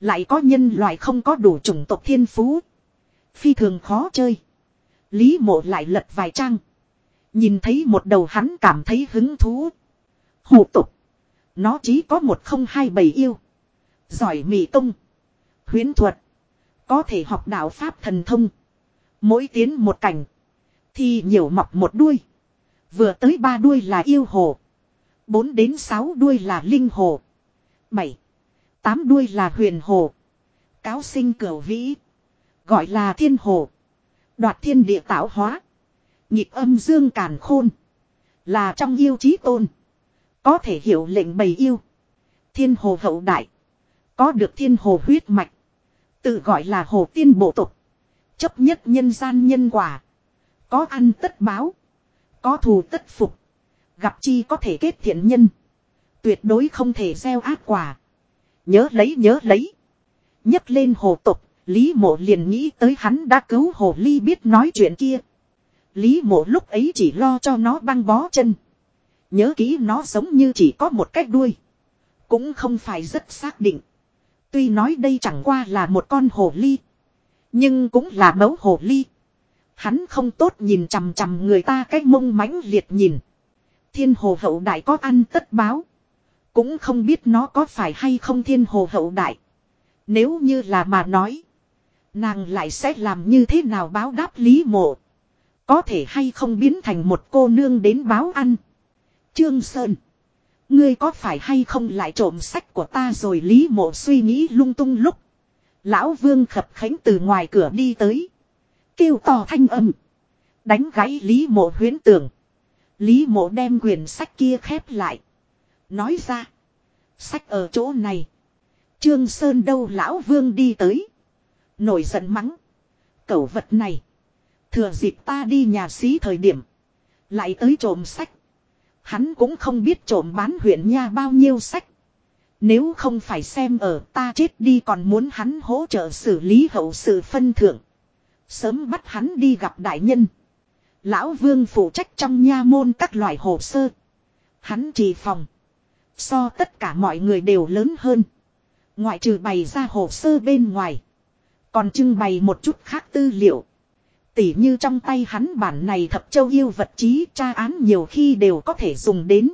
Lại có nhân loại không có đủ chủng tộc thiên phú. Phi thường khó chơi. Lý mộ lại lật vài trang. Nhìn thấy một đầu hắn cảm thấy hứng thú. Hủ tục. Nó chỉ có một không hai bảy yêu. Giỏi mị tung. Huyến thuật. Có thể học đạo Pháp thần thông. Mỗi tiến một cảnh. Thì nhiều mọc một đuôi. Vừa tới ba đuôi là yêu hồ. Bốn đến sáu đuôi là linh hồ. Bảy. Tám đuôi là huyền hồ. Cáo sinh cửu vĩ. Gọi là thiên hồ. Đoạt thiên địa tạo hóa. Nhịp âm dương càn khôn. Là trong yêu chí tôn. Có thể hiểu lệnh bày yêu. Thiên hồ hậu đại. Có được thiên hồ huyết mạch. Tự gọi là hồ tiên bộ tục. Chấp nhất nhân gian nhân quả. Có ăn tất báo. Có thù tất phục. Gặp chi có thể kết thiện nhân. Tuyệt đối không thể gieo ác quả. Nhớ lấy nhớ lấy. nhấc lên hồ tục. Lý mộ liền nghĩ tới hắn đã cứu hồ ly biết nói chuyện kia. Lý mộ lúc ấy chỉ lo cho nó băng bó chân. Nhớ kỹ nó giống như chỉ có một cách đuôi. Cũng không phải rất xác định. Tuy nói đây chẳng qua là một con hồ ly. Nhưng cũng là mẫu hồ ly. Hắn không tốt nhìn chằm chằm người ta cái mông mãnh liệt nhìn. Thiên hồ hậu đại có ăn tất báo. Cũng không biết nó có phải hay không thiên hồ hậu đại. Nếu như là mà nói. Nàng lại sẽ làm như thế nào báo đáp lý mộ. Có thể hay không biến thành một cô nương đến báo ăn. Trương Sơn. Ngươi có phải hay không lại trộm sách của ta rồi Lý Mộ suy nghĩ lung tung lúc. Lão Vương khập khánh từ ngoài cửa đi tới. Kêu to thanh âm. Đánh gãy Lý Mộ huyến tưởng. Lý Mộ đem quyển sách kia khép lại. Nói ra. Sách ở chỗ này. Trương Sơn đâu Lão Vương đi tới. Nổi giận mắng. Cẩu vật này. Thừa dịp ta đi nhà xí thời điểm. Lại tới trộm sách. Hắn cũng không biết trộm bán huyện nha bao nhiêu sách. Nếu không phải xem ở ta chết đi còn muốn hắn hỗ trợ xử lý hậu sự phân thưởng. Sớm bắt hắn đi gặp đại nhân. Lão vương phụ trách trong nha môn các loại hồ sơ. Hắn trì phòng. So tất cả mọi người đều lớn hơn. Ngoại trừ bày ra hồ sơ bên ngoài. Còn trưng bày một chút khác tư liệu. Tỉ như trong tay hắn bản này thập châu yêu vật chí tra án nhiều khi đều có thể dùng đến.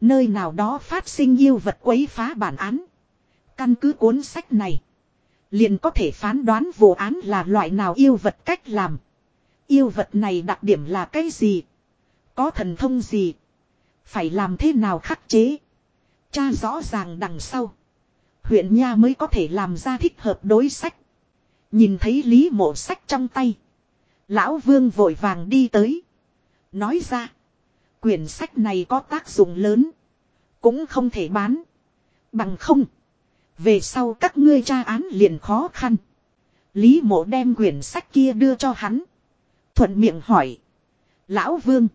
Nơi nào đó phát sinh yêu vật quấy phá bản án. Căn cứ cuốn sách này. Liền có thể phán đoán vụ án là loại nào yêu vật cách làm. Yêu vật này đặc điểm là cái gì? Có thần thông gì? Phải làm thế nào khắc chế? Cha rõ ràng đằng sau. Huyện Nha mới có thể làm ra thích hợp đối sách. Nhìn thấy Lý mộ sách trong tay. Lão Vương vội vàng đi tới. Nói ra. Quyển sách này có tác dụng lớn. Cũng không thể bán. Bằng không. Về sau các ngươi tra án liền khó khăn. Lý mộ đem quyển sách kia đưa cho hắn. Thuận miệng hỏi. Lão Vương.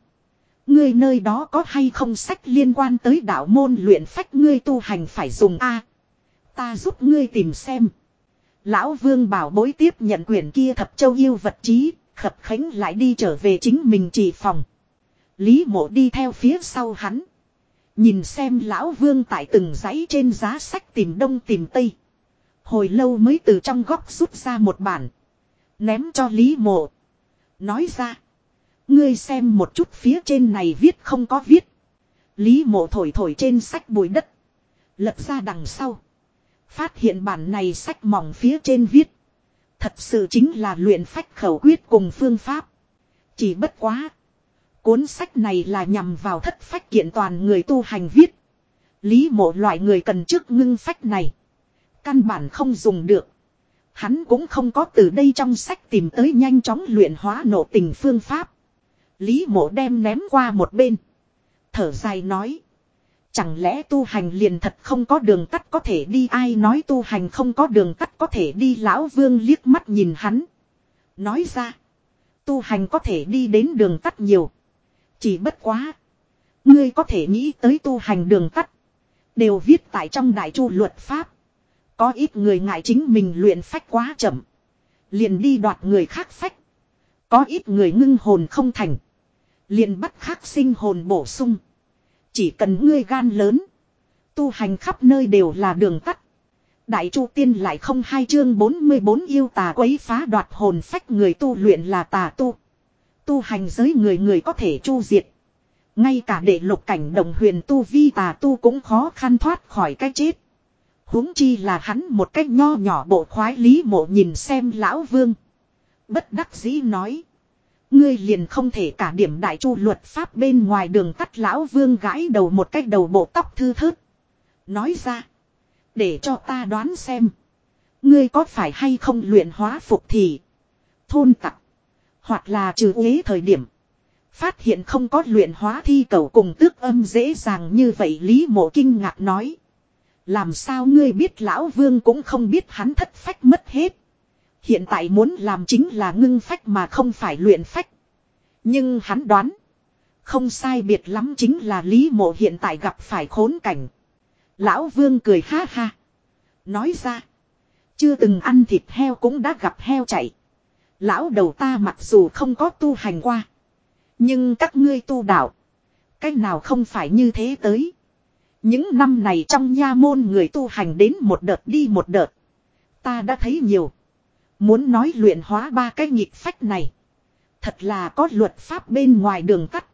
Ngươi nơi đó có hay không sách liên quan tới đạo môn luyện phách ngươi tu hành phải dùng A. ta giúp ngươi tìm xem. Lão Vương bảo bối tiếp nhận quyển kia thập châu yêu vật trí, khập khánh lại đi trở về chính mình chỉ phòng. Lý mộ đi theo phía sau hắn. Nhìn xem lão vương tại từng dãy trên giá sách tìm đông tìm tây. Hồi lâu mới từ trong góc rút ra một bản. Ném cho Lý mộ. Nói ra. Ngươi xem một chút phía trên này viết không có viết. Lý mộ thổi thổi trên sách bụi đất. Lật ra đằng sau. Phát hiện bản này sách mỏng phía trên viết. Thật sự chính là luyện phách khẩu quyết cùng phương pháp. Chỉ bất quá. Cuốn sách này là nhằm vào thất phách kiện toàn người tu hành viết. Lý mộ loại người cần trước ngưng phách này. Căn bản không dùng được. Hắn cũng không có từ đây trong sách tìm tới nhanh chóng luyện hóa nộ tình phương pháp. Lý mộ đem ném qua một bên. Thở dài nói. Chẳng lẽ tu hành liền thật không có đường tắt có thể đi ai nói tu hành không có đường tắt có thể đi lão vương liếc mắt nhìn hắn. Nói ra. Tu hành có thể đi đến đường tắt nhiều. Chỉ bất quá. Ngươi có thể nghĩ tới tu hành đường tắt. Đều viết tại trong đại chu luật pháp. Có ít người ngại chính mình luyện phách quá chậm. Liền đi đoạt người khác phách. Có ít người ngưng hồn không thành. Liền bắt khắc sinh hồn bổ sung. Chỉ cần ngươi gan lớn. Tu hành khắp nơi đều là đường tắt. Đại Chu Tiên lại không hai chương 44 yêu tà quấy phá đoạt hồn phách người tu luyện là tà tu. Tu hành giới người người có thể chu diệt. Ngay cả đệ lục cảnh đồng huyền tu vi tà tu cũng khó khăn thoát khỏi cái chết. huống chi là hắn một cách nho nhỏ bộ khoái lý mộ nhìn xem lão vương. Bất đắc dĩ nói. Ngươi liền không thể cả điểm đại chu luật pháp bên ngoài đường tắt lão vương gãi đầu một cách đầu bộ tóc thư thớt. Nói ra. Để cho ta đoán xem. Ngươi có phải hay không luyện hóa phục thì. Thôn tặc. Hoặc là trừ uế thời điểm. Phát hiện không có luyện hóa thi cầu cùng tước âm dễ dàng như vậy Lý mộ kinh ngạc nói. Làm sao ngươi biết lão vương cũng không biết hắn thất phách mất hết. Hiện tại muốn làm chính là ngưng phách mà không phải luyện phách. Nhưng hắn đoán. Không sai biệt lắm chính là Lý mộ hiện tại gặp phải khốn cảnh. Lão vương cười ha ha. Nói ra. Chưa từng ăn thịt heo cũng đã gặp heo chạy. Lão đầu ta mặc dù không có tu hành qua. Nhưng các ngươi tu đạo. Cách nào không phải như thế tới. Những năm này trong nha môn người tu hành đến một đợt đi một đợt. Ta đã thấy nhiều. Muốn nói luyện hóa ba cái nhịp phách này. Thật là có luật pháp bên ngoài đường cắt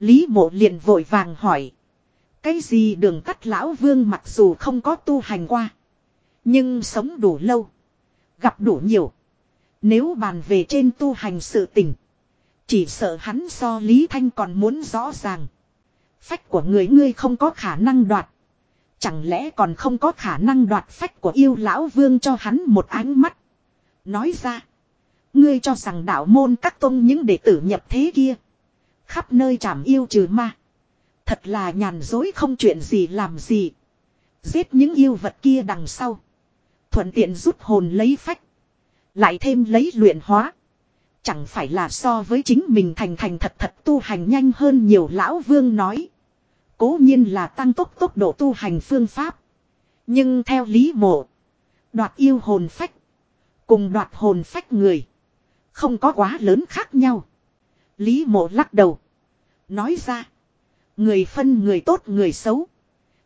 Lý mộ liền vội vàng hỏi. Cái gì đường cắt lão vương mặc dù không có tu hành qua. Nhưng sống đủ lâu. Gặp đủ nhiều. Nếu bàn về trên tu hành sự tình. Chỉ sợ hắn so Lý Thanh còn muốn rõ ràng. Phách của người ngươi không có khả năng đoạt. Chẳng lẽ còn không có khả năng đoạt phách của yêu lão vương cho hắn một ánh mắt. Nói ra. Ngươi cho rằng đạo môn các tông những đệ tử nhập thế kia. Khắp nơi chảm yêu trừ ma. Thật là nhàn dối không chuyện gì làm gì. Giết những yêu vật kia đằng sau. Thuận tiện rút hồn lấy phách. Lại thêm lấy luyện hóa. Chẳng phải là so với chính mình thành thành thật thật tu hành nhanh hơn nhiều lão vương nói. Cố nhiên là tăng tốc tốc độ tu hành phương pháp. Nhưng theo lý mộ. Đoạt yêu hồn phách. Cùng đoạt hồn phách người. Không có quá lớn khác nhau. Lý mộ lắc đầu. Nói ra. Người phân người tốt người xấu.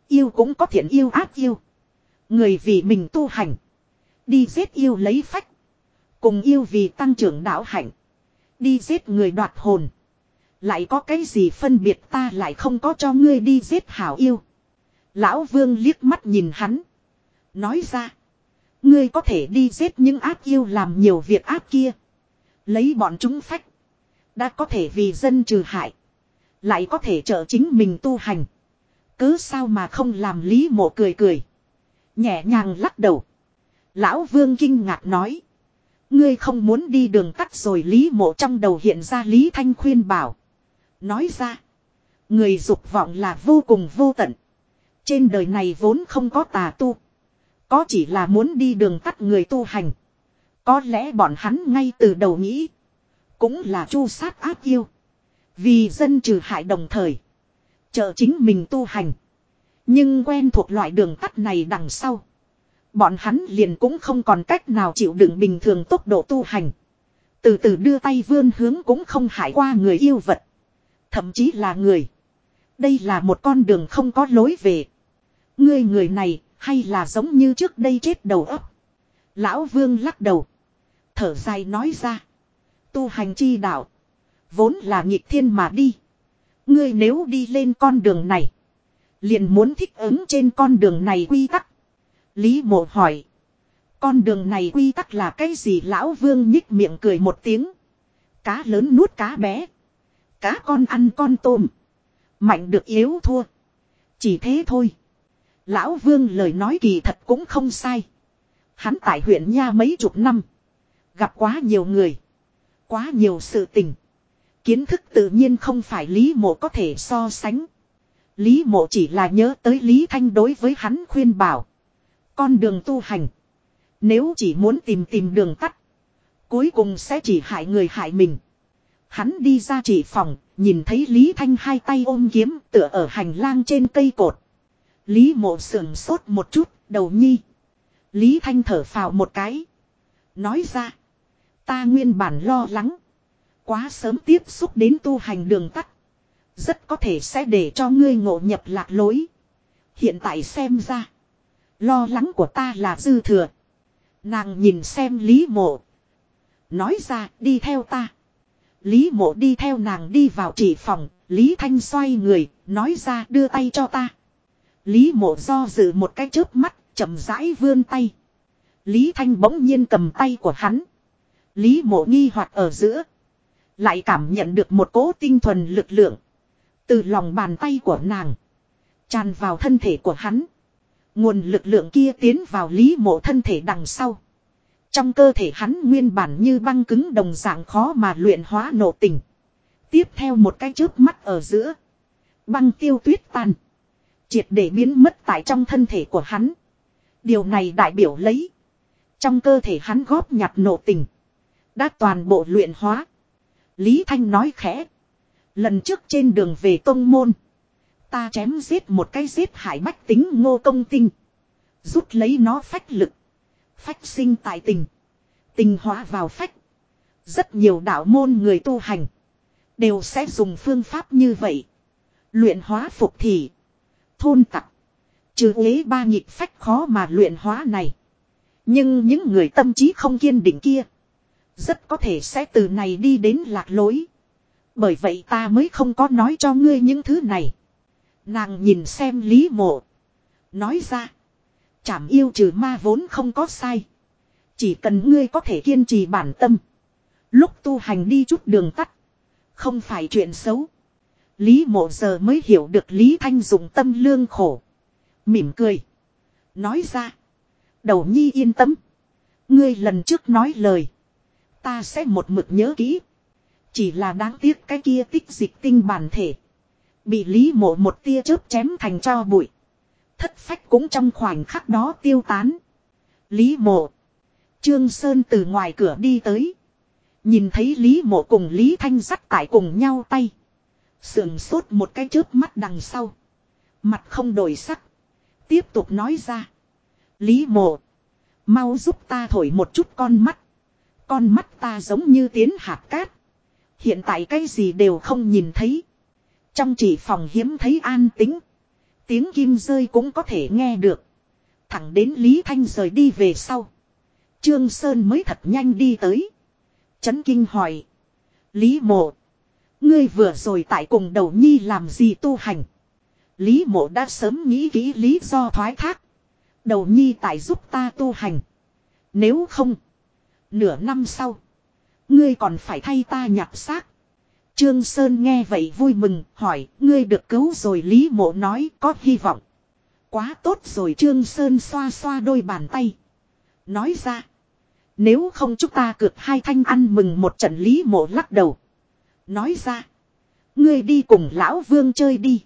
Yêu cũng có thiện yêu ác yêu. Người vì mình tu hành. Đi giết yêu lấy phách. Cùng yêu vì tăng trưởng đạo hạnh. Đi giết người đoạt hồn. Lại có cái gì phân biệt ta lại không có cho ngươi đi giết hảo yêu. Lão vương liếc mắt nhìn hắn. Nói ra. Ngươi có thể đi giết những ác yêu làm nhiều việc ác kia. Lấy bọn chúng phách. Đã có thể vì dân trừ hại. Lại có thể trợ chính mình tu hành. Cứ sao mà không làm lý mộ cười cười. Nhẹ nhàng lắc đầu. Lão vương kinh ngạc nói. Ngươi không muốn đi đường tắt rồi Lý mộ trong đầu hiện ra Lý Thanh khuyên bảo. Nói ra. Người dục vọng là vô cùng vô tận. Trên đời này vốn không có tà tu. Có chỉ là muốn đi đường tắt người tu hành. Có lẽ bọn hắn ngay từ đầu nghĩ. Cũng là chu sát áp yêu. Vì dân trừ hại đồng thời. Trợ chính mình tu hành. Nhưng quen thuộc loại đường tắt này đằng sau. Bọn hắn liền cũng không còn cách nào chịu đựng bình thường tốc độ tu hành. Từ từ đưa tay vươn hướng cũng không hại qua người yêu vật. Thậm chí là người. Đây là một con đường không có lối về. Ngươi người này hay là giống như trước đây chết đầu ấp. Lão vương lắc đầu. Thở dài nói ra. Tu hành chi đạo. Vốn là nghịch thiên mà đi. Ngươi nếu đi lên con đường này. Liền muốn thích ứng trên con đường này quy tắc. Lý mộ hỏi. Con đường này quy tắc là cái gì lão vương nhích miệng cười một tiếng. Cá lớn nuốt cá bé. Cá con ăn con tôm. Mạnh được yếu thua. Chỉ thế thôi. Lão vương lời nói kỳ thật cũng không sai. Hắn tại huyện nha mấy chục năm. Gặp quá nhiều người. Quá nhiều sự tình. Kiến thức tự nhiên không phải Lý mộ có thể so sánh. Lý mộ chỉ là nhớ tới Lý Thanh đối với hắn khuyên bảo. Con đường tu hành. Nếu chỉ muốn tìm tìm đường tắt. Cuối cùng sẽ chỉ hại người hại mình. Hắn đi ra chỉ phòng, nhìn thấy Lý Thanh hai tay ôm kiếm tựa ở hành lang trên cây cột. Lý mộ sườn sốt một chút, đầu nhi. Lý Thanh thở phào một cái. Nói ra. Ta nguyên bản lo lắng. Quá sớm tiếp xúc đến tu hành đường tắt. Rất có thể sẽ để cho ngươi ngộ nhập lạc lối. Hiện tại xem ra. Lo lắng của ta là dư thừa. Nàng nhìn xem Lý mộ. Nói ra đi theo ta. Lý mộ đi theo nàng đi vào chỉ phòng. Lý Thanh xoay người. Nói ra đưa tay cho ta. Lý mộ do dự một cái chớp mắt. chậm rãi vươn tay. Lý Thanh bỗng nhiên cầm tay của hắn. Lý mộ nghi hoặc ở giữa. Lại cảm nhận được một cỗ tinh thuần lực lượng. Từ lòng bàn tay của nàng. Tràn vào thân thể của hắn. Nguồn lực lượng kia tiến vào lý mộ thân thể đằng sau. Trong cơ thể hắn nguyên bản như băng cứng đồng dạng khó mà luyện hóa nổ tình. Tiếp theo một cái chớp mắt ở giữa. Băng tiêu tuyết tan. Triệt để biến mất tại trong thân thể của hắn. Điều này đại biểu lấy. Trong cơ thể hắn góp nhặt nổ tình. Đã toàn bộ luyện hóa. Lý Thanh nói khẽ. Lần trước trên đường về tông môn. Ta chém giết một cái giết hại bách tính ngô công tinh. Rút lấy nó phách lực. Phách sinh tại tình. Tình hóa vào phách. Rất nhiều đạo môn người tu hành. Đều sẽ dùng phương pháp như vậy. Luyện hóa phục thị. Thôn tặc. Trừ ế ba nhịp phách khó mà luyện hóa này. Nhưng những người tâm trí không kiên định kia. Rất có thể sẽ từ này đi đến lạc lối. Bởi vậy ta mới không có nói cho ngươi những thứ này. Nàng nhìn xem lý mộ. Nói ra. Chảm yêu trừ ma vốn không có sai. Chỉ cần ngươi có thể kiên trì bản tâm. Lúc tu hành đi chút đường tắt. Không phải chuyện xấu. Lý mộ giờ mới hiểu được Lý Thanh dùng tâm lương khổ. Mỉm cười. Nói ra. Đầu nhi yên tâm. Ngươi lần trước nói lời. Ta sẽ một mực nhớ kỹ. Chỉ là đáng tiếc cái kia tích dịch tinh bản thể. Bị lý mộ một tia chớp chém thành cho bụi. Thất phách cũng trong khoảnh khắc đó tiêu tán. Lý mộ. Trương Sơn từ ngoài cửa đi tới. Nhìn thấy Lý mộ cùng Lý Thanh dắt tại cùng nhau tay. Sườn sốt một cái chớp mắt đằng sau. Mặt không đổi sắc. Tiếp tục nói ra. Lý mộ. Mau giúp ta thổi một chút con mắt. Con mắt ta giống như tiến hạt cát. Hiện tại cái gì đều không nhìn thấy. Trong chỉ phòng hiếm thấy an tính. Tiếng kim rơi cũng có thể nghe được. Thẳng đến Lý Thanh rời đi về sau. Trương Sơn mới thật nhanh đi tới. Chấn kinh hỏi. Lý mộ. Ngươi vừa rồi tại cùng đầu nhi làm gì tu hành. Lý mộ đã sớm nghĩ kỹ lý do thoái thác. Đầu nhi tại giúp ta tu hành. Nếu không. Nửa năm sau. Ngươi còn phải thay ta nhặt xác. Trương Sơn nghe vậy vui mừng, hỏi, ngươi được cứu rồi Lý Mộ nói có hy vọng. Quá tốt rồi Trương Sơn xoa xoa đôi bàn tay. Nói ra, nếu không chúng ta cược hai thanh ăn mừng một trận Lý Mộ lắc đầu. Nói ra, Ngươi đi cùng lão vương chơi đi.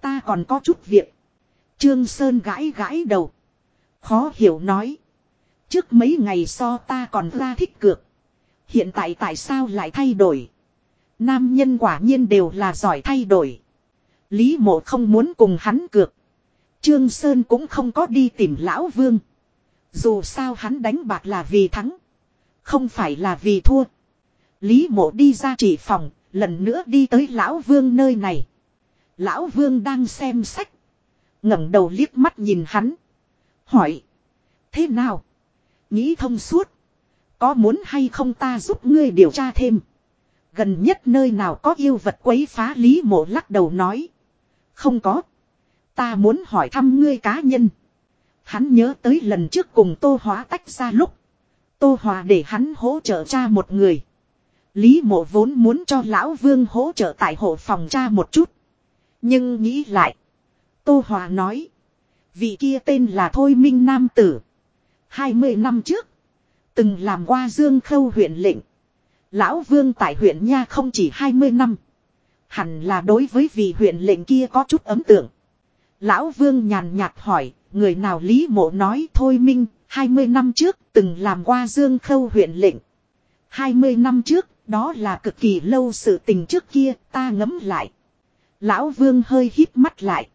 Ta còn có chút việc. Trương Sơn gãi gãi đầu. Khó hiểu nói. Trước mấy ngày so ta còn ra thích cược. Hiện tại tại sao lại thay đổi? Nam nhân quả nhiên đều là giỏi thay đổi. Lý mộ không muốn cùng hắn cược. Trương Sơn cũng không có đi tìm lão vương. Dù sao hắn đánh bạc là vì thắng. Không phải là vì thua. Lý mộ đi ra chỉ phòng, lần nữa đi tới lão vương nơi này. Lão vương đang xem sách. ngẩng đầu liếc mắt nhìn hắn. Hỏi. Thế nào? Nghĩ thông suốt. Có muốn hay không ta giúp ngươi điều tra thêm. Gần nhất nơi nào có yêu vật quấy phá lý mộ lắc đầu nói. Không có. Ta muốn hỏi thăm ngươi cá nhân. Hắn nhớ tới lần trước cùng Tô Hóa tách ra lúc. Tô Hòa để hắn hỗ trợ cha một người. Lý mộ vốn muốn cho Lão Vương hỗ trợ tại hộ phòng cha một chút. Nhưng nghĩ lại. Tô Hòa nói. Vị kia tên là Thôi Minh Nam Tử. 20 năm trước. Từng làm qua Dương Khâu huyện lệnh. Lão Vương tại huyện Nha không chỉ 20 năm. Hẳn là đối với vị huyện lệnh kia có chút ấn tượng. Lão Vương nhàn nhạt hỏi, người nào Lý Mộ nói thôi Minh, 20 năm trước từng làm qua Dương Khâu huyện lệnh. 20 năm trước, đó là cực kỳ lâu sự tình trước kia, ta ngấm lại. Lão Vương hơi hít mắt lại.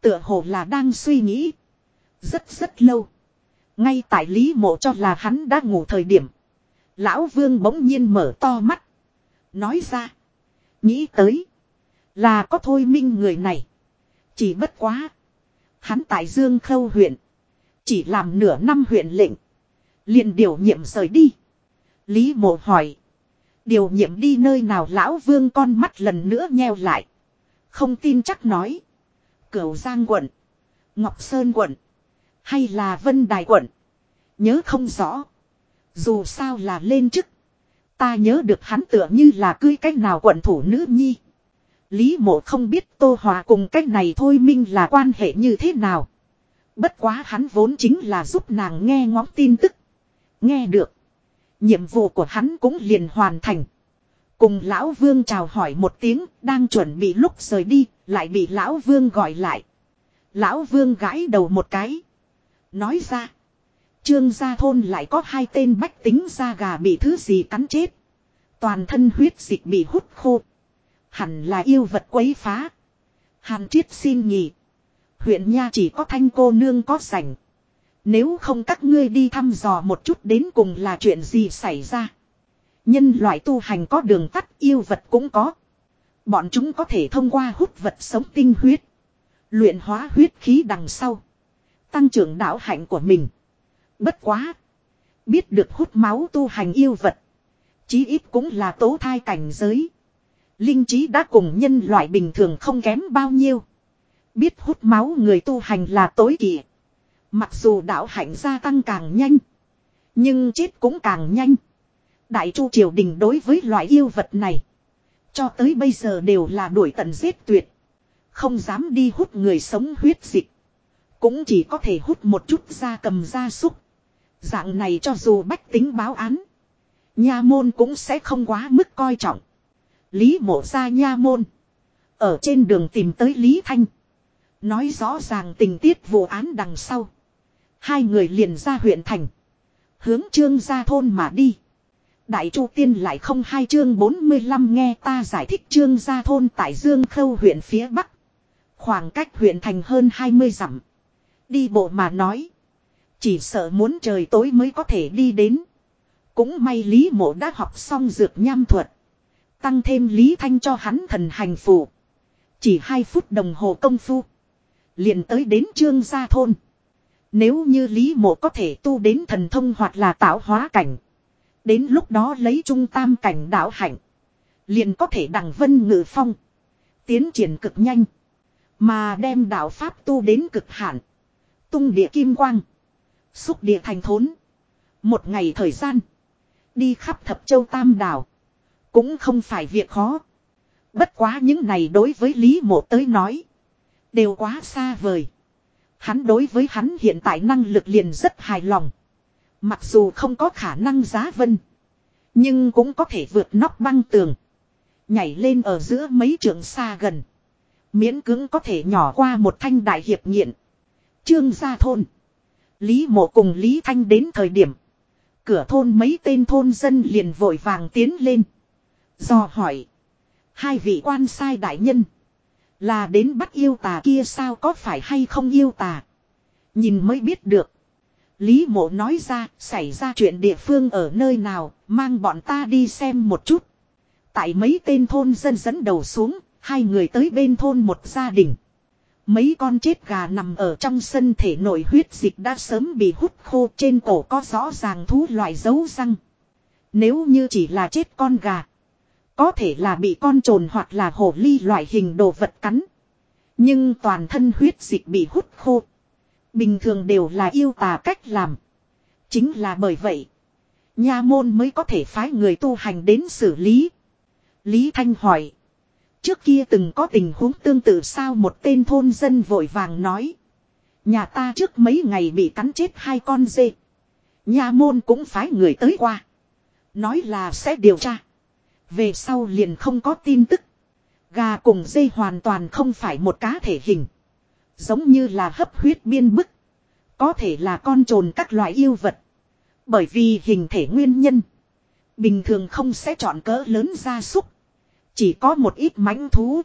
Tựa hồ là đang suy nghĩ. Rất rất lâu. Ngay tại Lý Mộ cho là hắn đã ngủ thời điểm. Lão Vương bỗng nhiên mở to mắt. Nói ra. Nghĩ tới. Là có thôi minh người này. Chỉ bất quá. Hắn tại Dương Khâu huyện. Chỉ làm nửa năm huyện lệnh. liền điều nhiệm rời đi. Lý mộ hỏi. Điều nhiệm đi nơi nào lão vương con mắt lần nữa nheo lại. Không tin chắc nói. Cửu Giang quận. Ngọc Sơn quận. Hay là Vân Đài quận. Nhớ không rõ. Dù sao là lên chức. Ta nhớ được hắn tựa như là cưới cách nào quận thủ nữ nhi. Lý mộ không biết Tô Hòa cùng cách này thôi minh là quan hệ như thế nào. Bất quá hắn vốn chính là giúp nàng nghe ngóng tin tức. Nghe được. Nhiệm vụ của hắn cũng liền hoàn thành. Cùng lão vương chào hỏi một tiếng, đang chuẩn bị lúc rời đi, lại bị lão vương gọi lại. Lão vương gãi đầu một cái. Nói ra. Trương gia thôn lại có hai tên bách tính da gà bị thứ gì cắn chết. Toàn thân huyết dịch bị hút khô. Hẳn là yêu vật quấy phá. Hàn triết xin nhỉ. Huyện Nha chỉ có thanh cô nương có sảnh. Nếu không các ngươi đi thăm dò một chút đến cùng là chuyện gì xảy ra. Nhân loại tu hành có đường tắt, yêu vật cũng có. Bọn chúng có thể thông qua hút vật sống tinh huyết. Luyện hóa huyết khí đằng sau. Tăng trưởng đạo hạnh của mình. Bất quá. Biết được hút máu tu hành yêu vật. Chí ít cũng là tố thai cảnh giới. Linh trí đã cùng nhân loại bình thường không kém bao nhiêu. Biết hút máu người tu hành là tối kỵ. Mặc dù đạo hạnh gia tăng càng nhanh. Nhưng chết cũng càng nhanh. Đại chu triều đình đối với loại yêu vật này. Cho tới bây giờ đều là đuổi tận giết tuyệt. Không dám đi hút người sống huyết dịch. Cũng chỉ có thể hút một chút da cầm da súc. Dạng này cho dù bách tính báo án. Nha môn cũng sẽ không quá mức coi trọng. Lý mộ ra nha môn. Ở trên đường tìm tới Lý Thanh. Nói rõ ràng tình tiết vụ án đằng sau. Hai người liền ra huyện thành. Hướng trương ra thôn mà đi. Đại Chu Tiên lại không hai chương 45 nghe ta giải thích trương gia thôn tại Dương Khâu huyện phía Bắc. Khoảng cách huyện thành hơn 20 dặm. Đi bộ mà nói. Chỉ sợ muốn trời tối mới có thể đi đến. Cũng may Lý Mộ đã học xong dược nham thuật. Tăng thêm Lý Thanh cho hắn thần hành phù. Chỉ 2 phút đồng hồ công phu. liền tới đến trương gia thôn. Nếu như Lý Mộ có thể tu đến thần thông hoặc là tạo hóa cảnh. Đến lúc đó lấy trung tam cảnh đạo hạnh. Liền có thể đằng vân ngự phong. Tiến triển cực nhanh. Mà đem đạo Pháp tu đến cực hạn. Tung địa kim quang. Xúc địa thành thốn. Một ngày thời gian. Đi khắp thập châu tam đảo. Cũng không phải việc khó. Bất quá những này đối với Lý Mộ tới nói. Đều quá xa vời. Hắn đối với hắn hiện tại năng lực liền rất hài lòng. Mặc dù không có khả năng giá vân. Nhưng cũng có thể vượt nóc băng tường. Nhảy lên ở giữa mấy trường xa gần. Miễn cứng có thể nhỏ qua một thanh đại hiệp nghiện. Trương gia thôn. Lý mộ cùng Lý Thanh đến thời điểm. Cửa thôn mấy tên thôn dân liền vội vàng tiến lên. Do hỏi. Hai vị quan sai đại nhân. Là đến bắt yêu tà kia sao có phải hay không yêu tà. Nhìn mới biết được. Lý mộ nói ra, xảy ra chuyện địa phương ở nơi nào, mang bọn ta đi xem một chút. Tại mấy tên thôn dân dẫn đầu xuống. Hai người tới bên thôn một gia đình. Mấy con chết gà nằm ở trong sân thể nội huyết dịch đã sớm bị hút khô trên cổ có rõ ràng thú loại dấu răng. Nếu như chỉ là chết con gà. Có thể là bị con trồn hoặc là hổ ly loại hình đồ vật cắn. Nhưng toàn thân huyết dịch bị hút khô. Bình thường đều là yêu tà cách làm. Chính là bởi vậy. Nha môn mới có thể phái người tu hành đến xử lý. Lý Thanh hỏi. Trước kia từng có tình huống tương tự sao một tên thôn dân vội vàng nói. Nhà ta trước mấy ngày bị cắn chết hai con dê. Nhà môn cũng phái người tới qua. Nói là sẽ điều tra. Về sau liền không có tin tức. Gà cùng dây hoàn toàn không phải một cá thể hình. Giống như là hấp huyết biên bức. Có thể là con trồn các loại yêu vật. Bởi vì hình thể nguyên nhân. Bình thường không sẽ chọn cỡ lớn gia súc. Chỉ có một ít mãnh thú.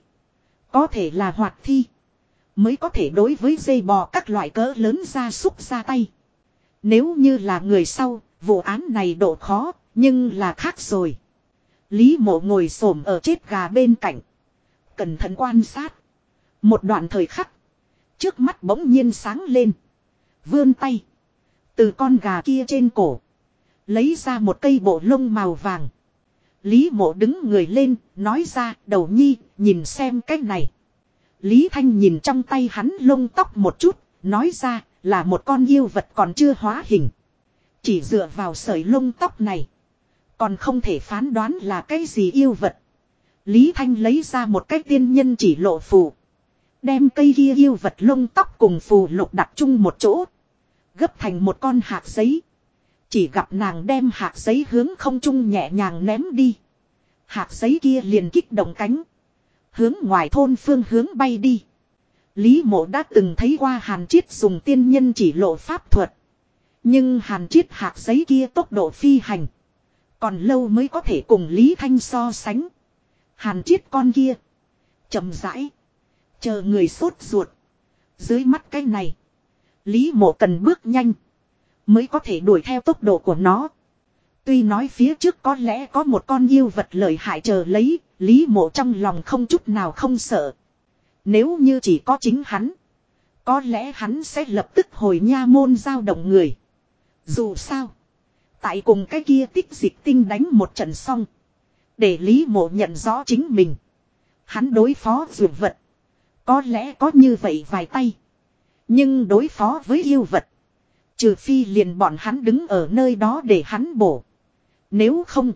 Có thể là hoạt thi. Mới có thể đối với dây bò các loại cỡ lớn ra súc ra tay. Nếu như là người sau, vụ án này độ khó, nhưng là khác rồi. Lý mộ ngồi xổm ở chết gà bên cạnh. Cẩn thận quan sát. Một đoạn thời khắc. Trước mắt bỗng nhiên sáng lên. Vươn tay. Từ con gà kia trên cổ. Lấy ra một cây bộ lông màu vàng. Lý mộ đứng người lên, nói ra, đầu nhi, nhìn xem cái này. Lý Thanh nhìn trong tay hắn lông tóc một chút, nói ra, là một con yêu vật còn chưa hóa hình. Chỉ dựa vào sợi lông tóc này. Còn không thể phán đoán là cái gì yêu vật. Lý Thanh lấy ra một cái tiên nhân chỉ lộ phù. Đem cây kia yêu vật lông tóc cùng phù lục đặt chung một chỗ. Gấp thành một con hạt giấy. Chỉ gặp nàng đem hạt giấy hướng không trung nhẹ nhàng ném đi. Hạt giấy kia liền kích động cánh. Hướng ngoài thôn phương hướng bay đi. Lý mộ đã từng thấy qua hàn chiết dùng tiên nhân chỉ lộ pháp thuật. Nhưng hàn chiết hạt giấy kia tốc độ phi hành. Còn lâu mới có thể cùng Lý Thanh so sánh. Hàn chiết con kia. chậm rãi. Chờ người sốt ruột. Dưới mắt cái này. Lý mộ cần bước nhanh. Mới có thể đuổi theo tốc độ của nó. Tuy nói phía trước có lẽ có một con yêu vật lợi hại chờ lấy, Lý mộ trong lòng không chút nào không sợ. Nếu như chỉ có chính hắn, có lẽ hắn sẽ lập tức hồi nha môn giao động người. Dù sao, tại cùng cái kia tích dịch tinh đánh một trận xong. Để Lý mộ nhận rõ chính mình. Hắn đối phó dược vật. Có lẽ có như vậy vài tay. Nhưng đối phó với yêu vật. Trừ phi liền bọn hắn đứng ở nơi đó để hắn bổ. Nếu không.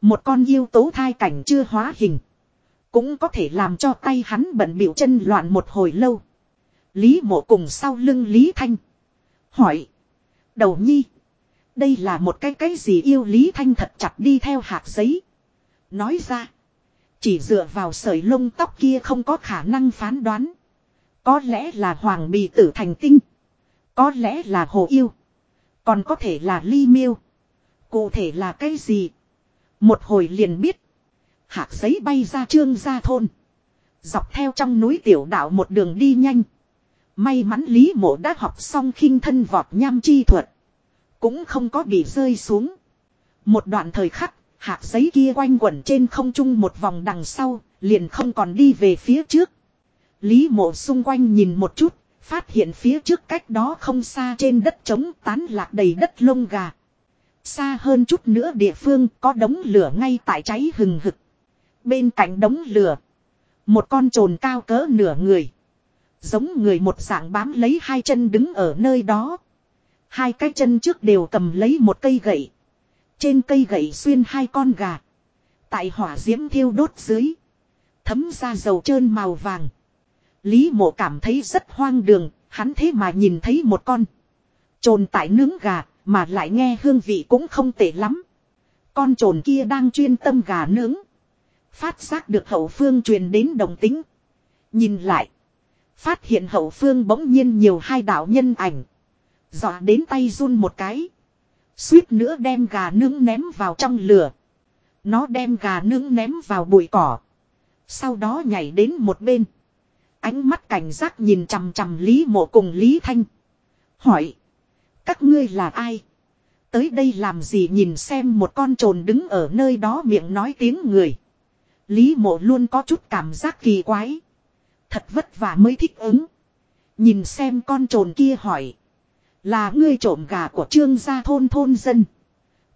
Một con yêu tố thai cảnh chưa hóa hình. Cũng có thể làm cho tay hắn bận biểu chân loạn một hồi lâu. Lý mộ cùng sau lưng Lý Thanh. Hỏi. Đầu nhi. Đây là một cái cái gì yêu Lý Thanh thật chặt đi theo hạt giấy. Nói ra. Chỉ dựa vào sợi lông tóc kia không có khả năng phán đoán. Có lẽ là hoàng bì tử thành tinh. Có lẽ là hồ yêu. Còn có thể là ly miêu. Cụ thể là cái gì? Một hồi liền biết. Hạt giấy bay ra trương ra thôn. Dọc theo trong núi tiểu đạo một đường đi nhanh. May mắn Lý Mộ đã học xong khinh thân vọt nham chi thuật. Cũng không có bị rơi xuống. Một đoạn thời khắc, hạt giấy kia quanh quẩn trên không trung một vòng đằng sau, liền không còn đi về phía trước. Lý mộ xung quanh nhìn một chút, phát hiện phía trước cách đó không xa trên đất trống tán lạc đầy đất lông gà. Xa hơn chút nữa địa phương có đống lửa ngay tại cháy hừng hực. Bên cạnh đống lửa. Một con trồn cao cỡ nửa người. Giống người một dạng bám lấy hai chân đứng ở nơi đó. Hai cái chân trước đều cầm lấy một cây gậy. Trên cây gậy xuyên hai con gà. Tại hỏa diễm thiêu đốt dưới. Thấm ra dầu trơn màu vàng. Lý mộ cảm thấy rất hoang đường. Hắn thế mà nhìn thấy một con. Trồn tại nướng gà, mà lại nghe hương vị cũng không tệ lắm. Con trồn kia đang chuyên tâm gà nướng. Phát giác được hậu phương truyền đến đồng tính. Nhìn lại. Phát hiện hậu phương bỗng nhiên nhiều hai đạo nhân ảnh. Dọa đến tay run một cái. Suýt nữa đem gà nướng ném vào trong lửa. Nó đem gà nướng ném vào bụi cỏ. Sau đó nhảy đến một bên. Ánh mắt cảnh giác nhìn chằm chằm Lý Mộ cùng Lý Thanh. Hỏi. Các ngươi là ai? Tới đây làm gì nhìn xem một con trồn đứng ở nơi đó miệng nói tiếng người. Lý mộ luôn có chút cảm giác kỳ quái. Thật vất vả mới thích ứng. Nhìn xem con trồn kia hỏi. Là ngươi trộm gà của trương gia thôn thôn dân.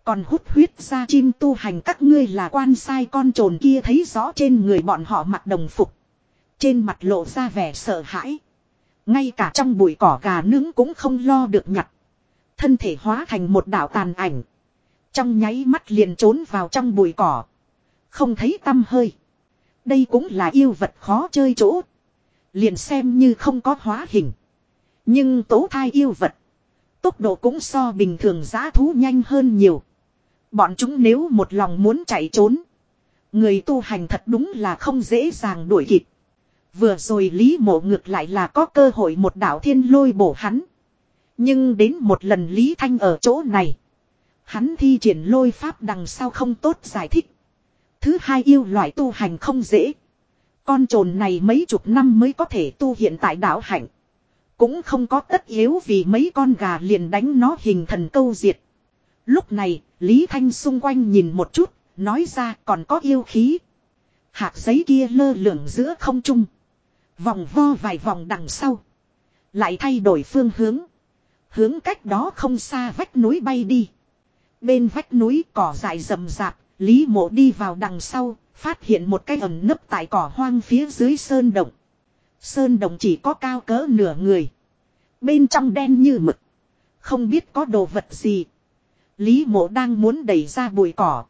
Còn hút huyết ra chim tu hành các ngươi là quan sai con trồn kia thấy rõ trên người bọn họ mặc đồng phục. Trên mặt lộ ra vẻ sợ hãi. Ngay cả trong bụi cỏ gà nướng cũng không lo được nhặt. Thân thể hóa thành một đạo tàn ảnh. Trong nháy mắt liền trốn vào trong bụi cỏ. Không thấy tâm hơi. Đây cũng là yêu vật khó chơi chỗ. Liền xem như không có hóa hình. Nhưng tố thai yêu vật. Tốc độ cũng so bình thường giá thú nhanh hơn nhiều. Bọn chúng nếu một lòng muốn chạy trốn. Người tu hành thật đúng là không dễ dàng đuổi kịp. Vừa rồi Lý Mộ ngược lại là có cơ hội một đạo thiên lôi bổ hắn. Nhưng đến một lần Lý Thanh ở chỗ này. Hắn thi triển lôi pháp đằng sau không tốt giải thích. Thứ hai yêu loại tu hành không dễ. Con trồn này mấy chục năm mới có thể tu hiện tại đảo hạnh. Cũng không có tất yếu vì mấy con gà liền đánh nó hình thần câu diệt. Lúc này, Lý Thanh xung quanh nhìn một chút, nói ra còn có yêu khí. Hạt giấy kia lơ lửng giữa không trung. Vòng vo vài vòng đằng sau. Lại thay đổi phương hướng. Hướng cách đó không xa vách núi bay đi. Bên vách núi cỏ dại rậm rạp, Lý mộ đi vào đằng sau, phát hiện một cái ẩn nấp tại cỏ hoang phía dưới sơn động. Sơn đồng chỉ có cao cỡ nửa người. Bên trong đen như mực. Không biết có đồ vật gì. Lý mộ đang muốn đẩy ra bụi cỏ.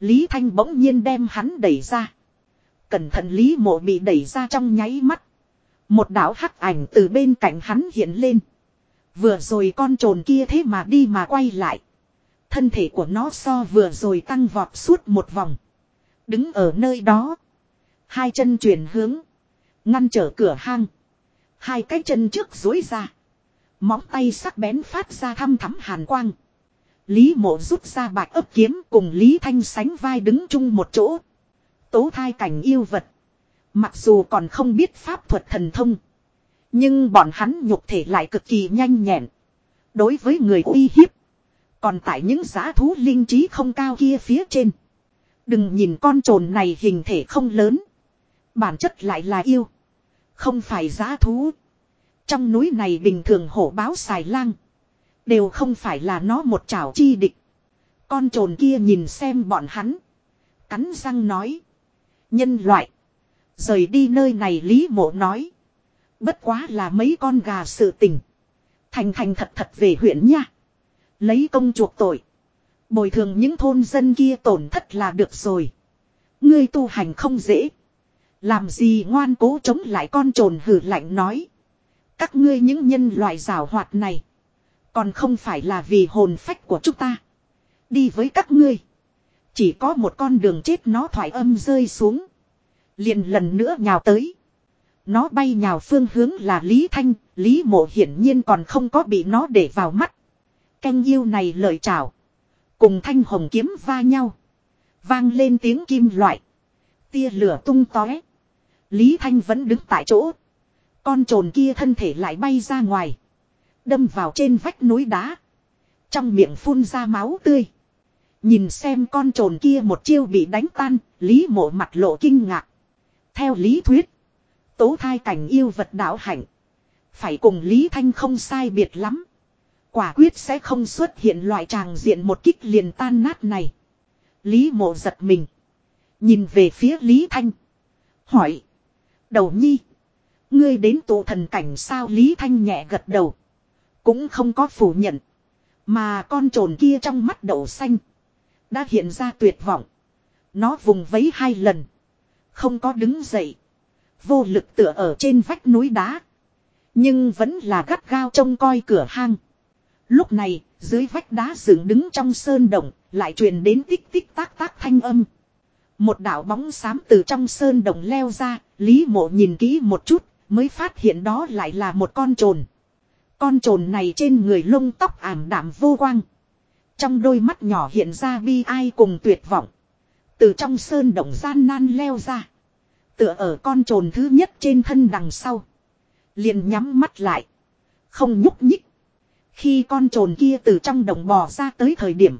Lý Thanh bỗng nhiên đem hắn đẩy ra. Cẩn thận Lý mộ bị đẩy ra trong nháy mắt. Một đảo hắc ảnh từ bên cạnh hắn hiện lên. Vừa rồi con trồn kia thế mà đi mà quay lại. Thân thể của nó so vừa rồi tăng vọt suốt một vòng. Đứng ở nơi đó. Hai chân chuyển hướng. Ngăn trở cửa hang. Hai cái chân trước dối ra. Móng tay sắc bén phát ra thăm thắm hàn quang. Lý mộ rút ra bạch ấp kiếm cùng Lý Thanh sánh vai đứng chung một chỗ. Tố thai cảnh yêu vật. Mặc dù còn không biết pháp thuật thần thông. Nhưng bọn hắn nhục thể lại cực kỳ nhanh nhẹn. Đối với người uy hiếp. Còn tại những giá thú linh trí không cao kia phía trên. Đừng nhìn con trồn này hình thể không lớn. Bản chất lại là yêu. Không phải giá thú. Trong núi này bình thường hổ báo xài lang. Đều không phải là nó một chảo chi địch. Con trồn kia nhìn xem bọn hắn. Cắn răng nói. Nhân loại. Rời đi nơi này Lý mộ nói. Bất quá là mấy con gà sự tình. Thành thành thật thật về huyện nha. Lấy công chuộc tội. Bồi thường những thôn dân kia tổn thất là được rồi. Ngươi tu hành không dễ. Làm gì ngoan cố chống lại con trồn hử lạnh nói. Các ngươi những nhân loại rào hoạt này. Còn không phải là vì hồn phách của chúng ta. Đi với các ngươi. Chỉ có một con đường chết nó thoải âm rơi xuống. Liền lần nữa nhào tới. Nó bay nhào phương hướng là Lý Thanh, Lý Mộ hiển nhiên còn không có bị nó để vào mắt. Canh yêu này lời chào. Cùng thanh hồng kiếm va nhau. Vang lên tiếng kim loại. Tia lửa tung tóe. Lý Thanh vẫn đứng tại chỗ. Con trồn kia thân thể lại bay ra ngoài. Đâm vào trên vách núi đá. Trong miệng phun ra máu tươi. Nhìn xem con trồn kia một chiêu bị đánh tan, Lý mộ mặt lộ kinh ngạc. Theo lý thuyết, tố thai cảnh yêu vật đạo hạnh. Phải cùng Lý Thanh không sai biệt lắm. Quả quyết sẽ không xuất hiện loại tràng diện một kích liền tan nát này. Lý mộ giật mình. Nhìn về phía Lý Thanh. Hỏi. Đầu nhi. Ngươi đến tụ thần cảnh sao Lý Thanh nhẹ gật đầu. Cũng không có phủ nhận. Mà con trồn kia trong mắt đậu xanh. Đã hiện ra tuyệt vọng. Nó vùng vấy hai lần. Không có đứng dậy. Vô lực tựa ở trên vách núi đá. Nhưng vẫn là gắt gao trông coi cửa hang. Lúc này, dưới vách đá dựng đứng trong sơn động, lại truyền đến tích tích tác tác thanh âm. Một đạo bóng xám từ trong sơn đồng leo ra, Lý mộ nhìn kỹ một chút, mới phát hiện đó lại là một con trồn. Con trồn này trên người lông tóc ảm đạm vô quang. Trong đôi mắt nhỏ hiện ra bi ai cùng tuyệt vọng. Từ trong sơn động gian nan leo ra. Tựa ở con trồn thứ nhất trên thân đằng sau. Liền nhắm mắt lại. Không nhúc nhích. Khi con trồn kia từ trong đồng bò ra tới thời điểm.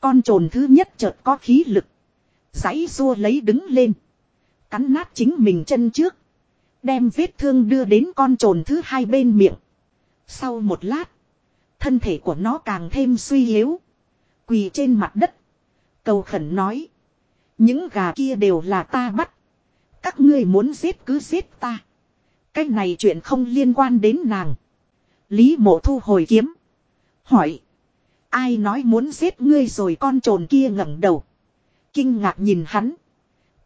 Con trồn thứ nhất chợt có khí lực. Giấy rua lấy đứng lên. Cắn nát chính mình chân trước. Đem vết thương đưa đến con trồn thứ hai bên miệng. Sau một lát. Thân thể của nó càng thêm suy yếu. Quỳ trên mặt đất. Cầu khẩn nói. Những gà kia đều là ta bắt. Các ngươi muốn giết cứ giết ta. Cái này chuyện không liên quan đến nàng. Lý mộ thu hồi kiếm. Hỏi. Ai nói muốn giết ngươi rồi con trồn kia ngẩng đầu. Kinh ngạc nhìn hắn.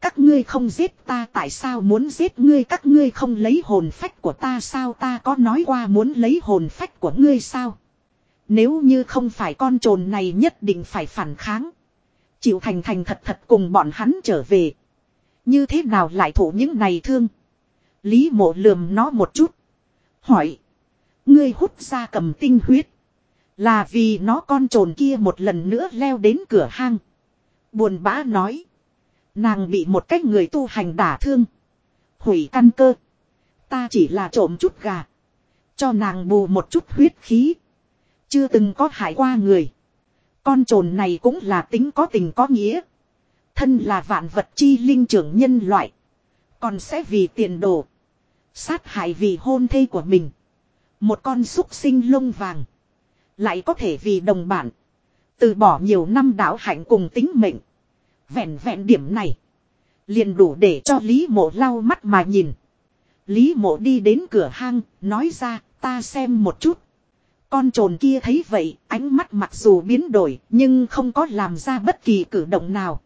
Các ngươi không giết ta tại sao muốn giết ngươi các ngươi không lấy hồn phách của ta sao ta có nói qua muốn lấy hồn phách của ngươi sao. Nếu như không phải con trồn này nhất định phải phản kháng. Chịu thành thành thật thật cùng bọn hắn trở về. Như thế nào lại thủ những này thương. Lý mộ lườm nó một chút. Hỏi. Ngươi hút ra cầm tinh huyết. Là vì nó con trồn kia một lần nữa leo đến cửa hang. Buồn bã nói. Nàng bị một cách người tu hành đả thương. Hủy căn cơ. Ta chỉ là trộm chút gà. Cho nàng bù một chút huyết khí. Chưa từng có hại qua người. Con trồn này cũng là tính có tình có nghĩa. Thân là vạn vật chi linh trưởng nhân loại. Còn sẽ vì tiền đồ. Sát hại vì hôn thê của mình. Một con súc sinh lông vàng. Lại có thể vì đồng bản. Từ bỏ nhiều năm đạo hạnh cùng tính mệnh. Vẹn vẹn điểm này. Liền đủ để cho Lý mộ lau mắt mà nhìn. Lý mộ đi đến cửa hang, nói ra, ta xem một chút. Con trồn kia thấy vậy, ánh mắt mặc dù biến đổi, nhưng không có làm ra bất kỳ cử động nào.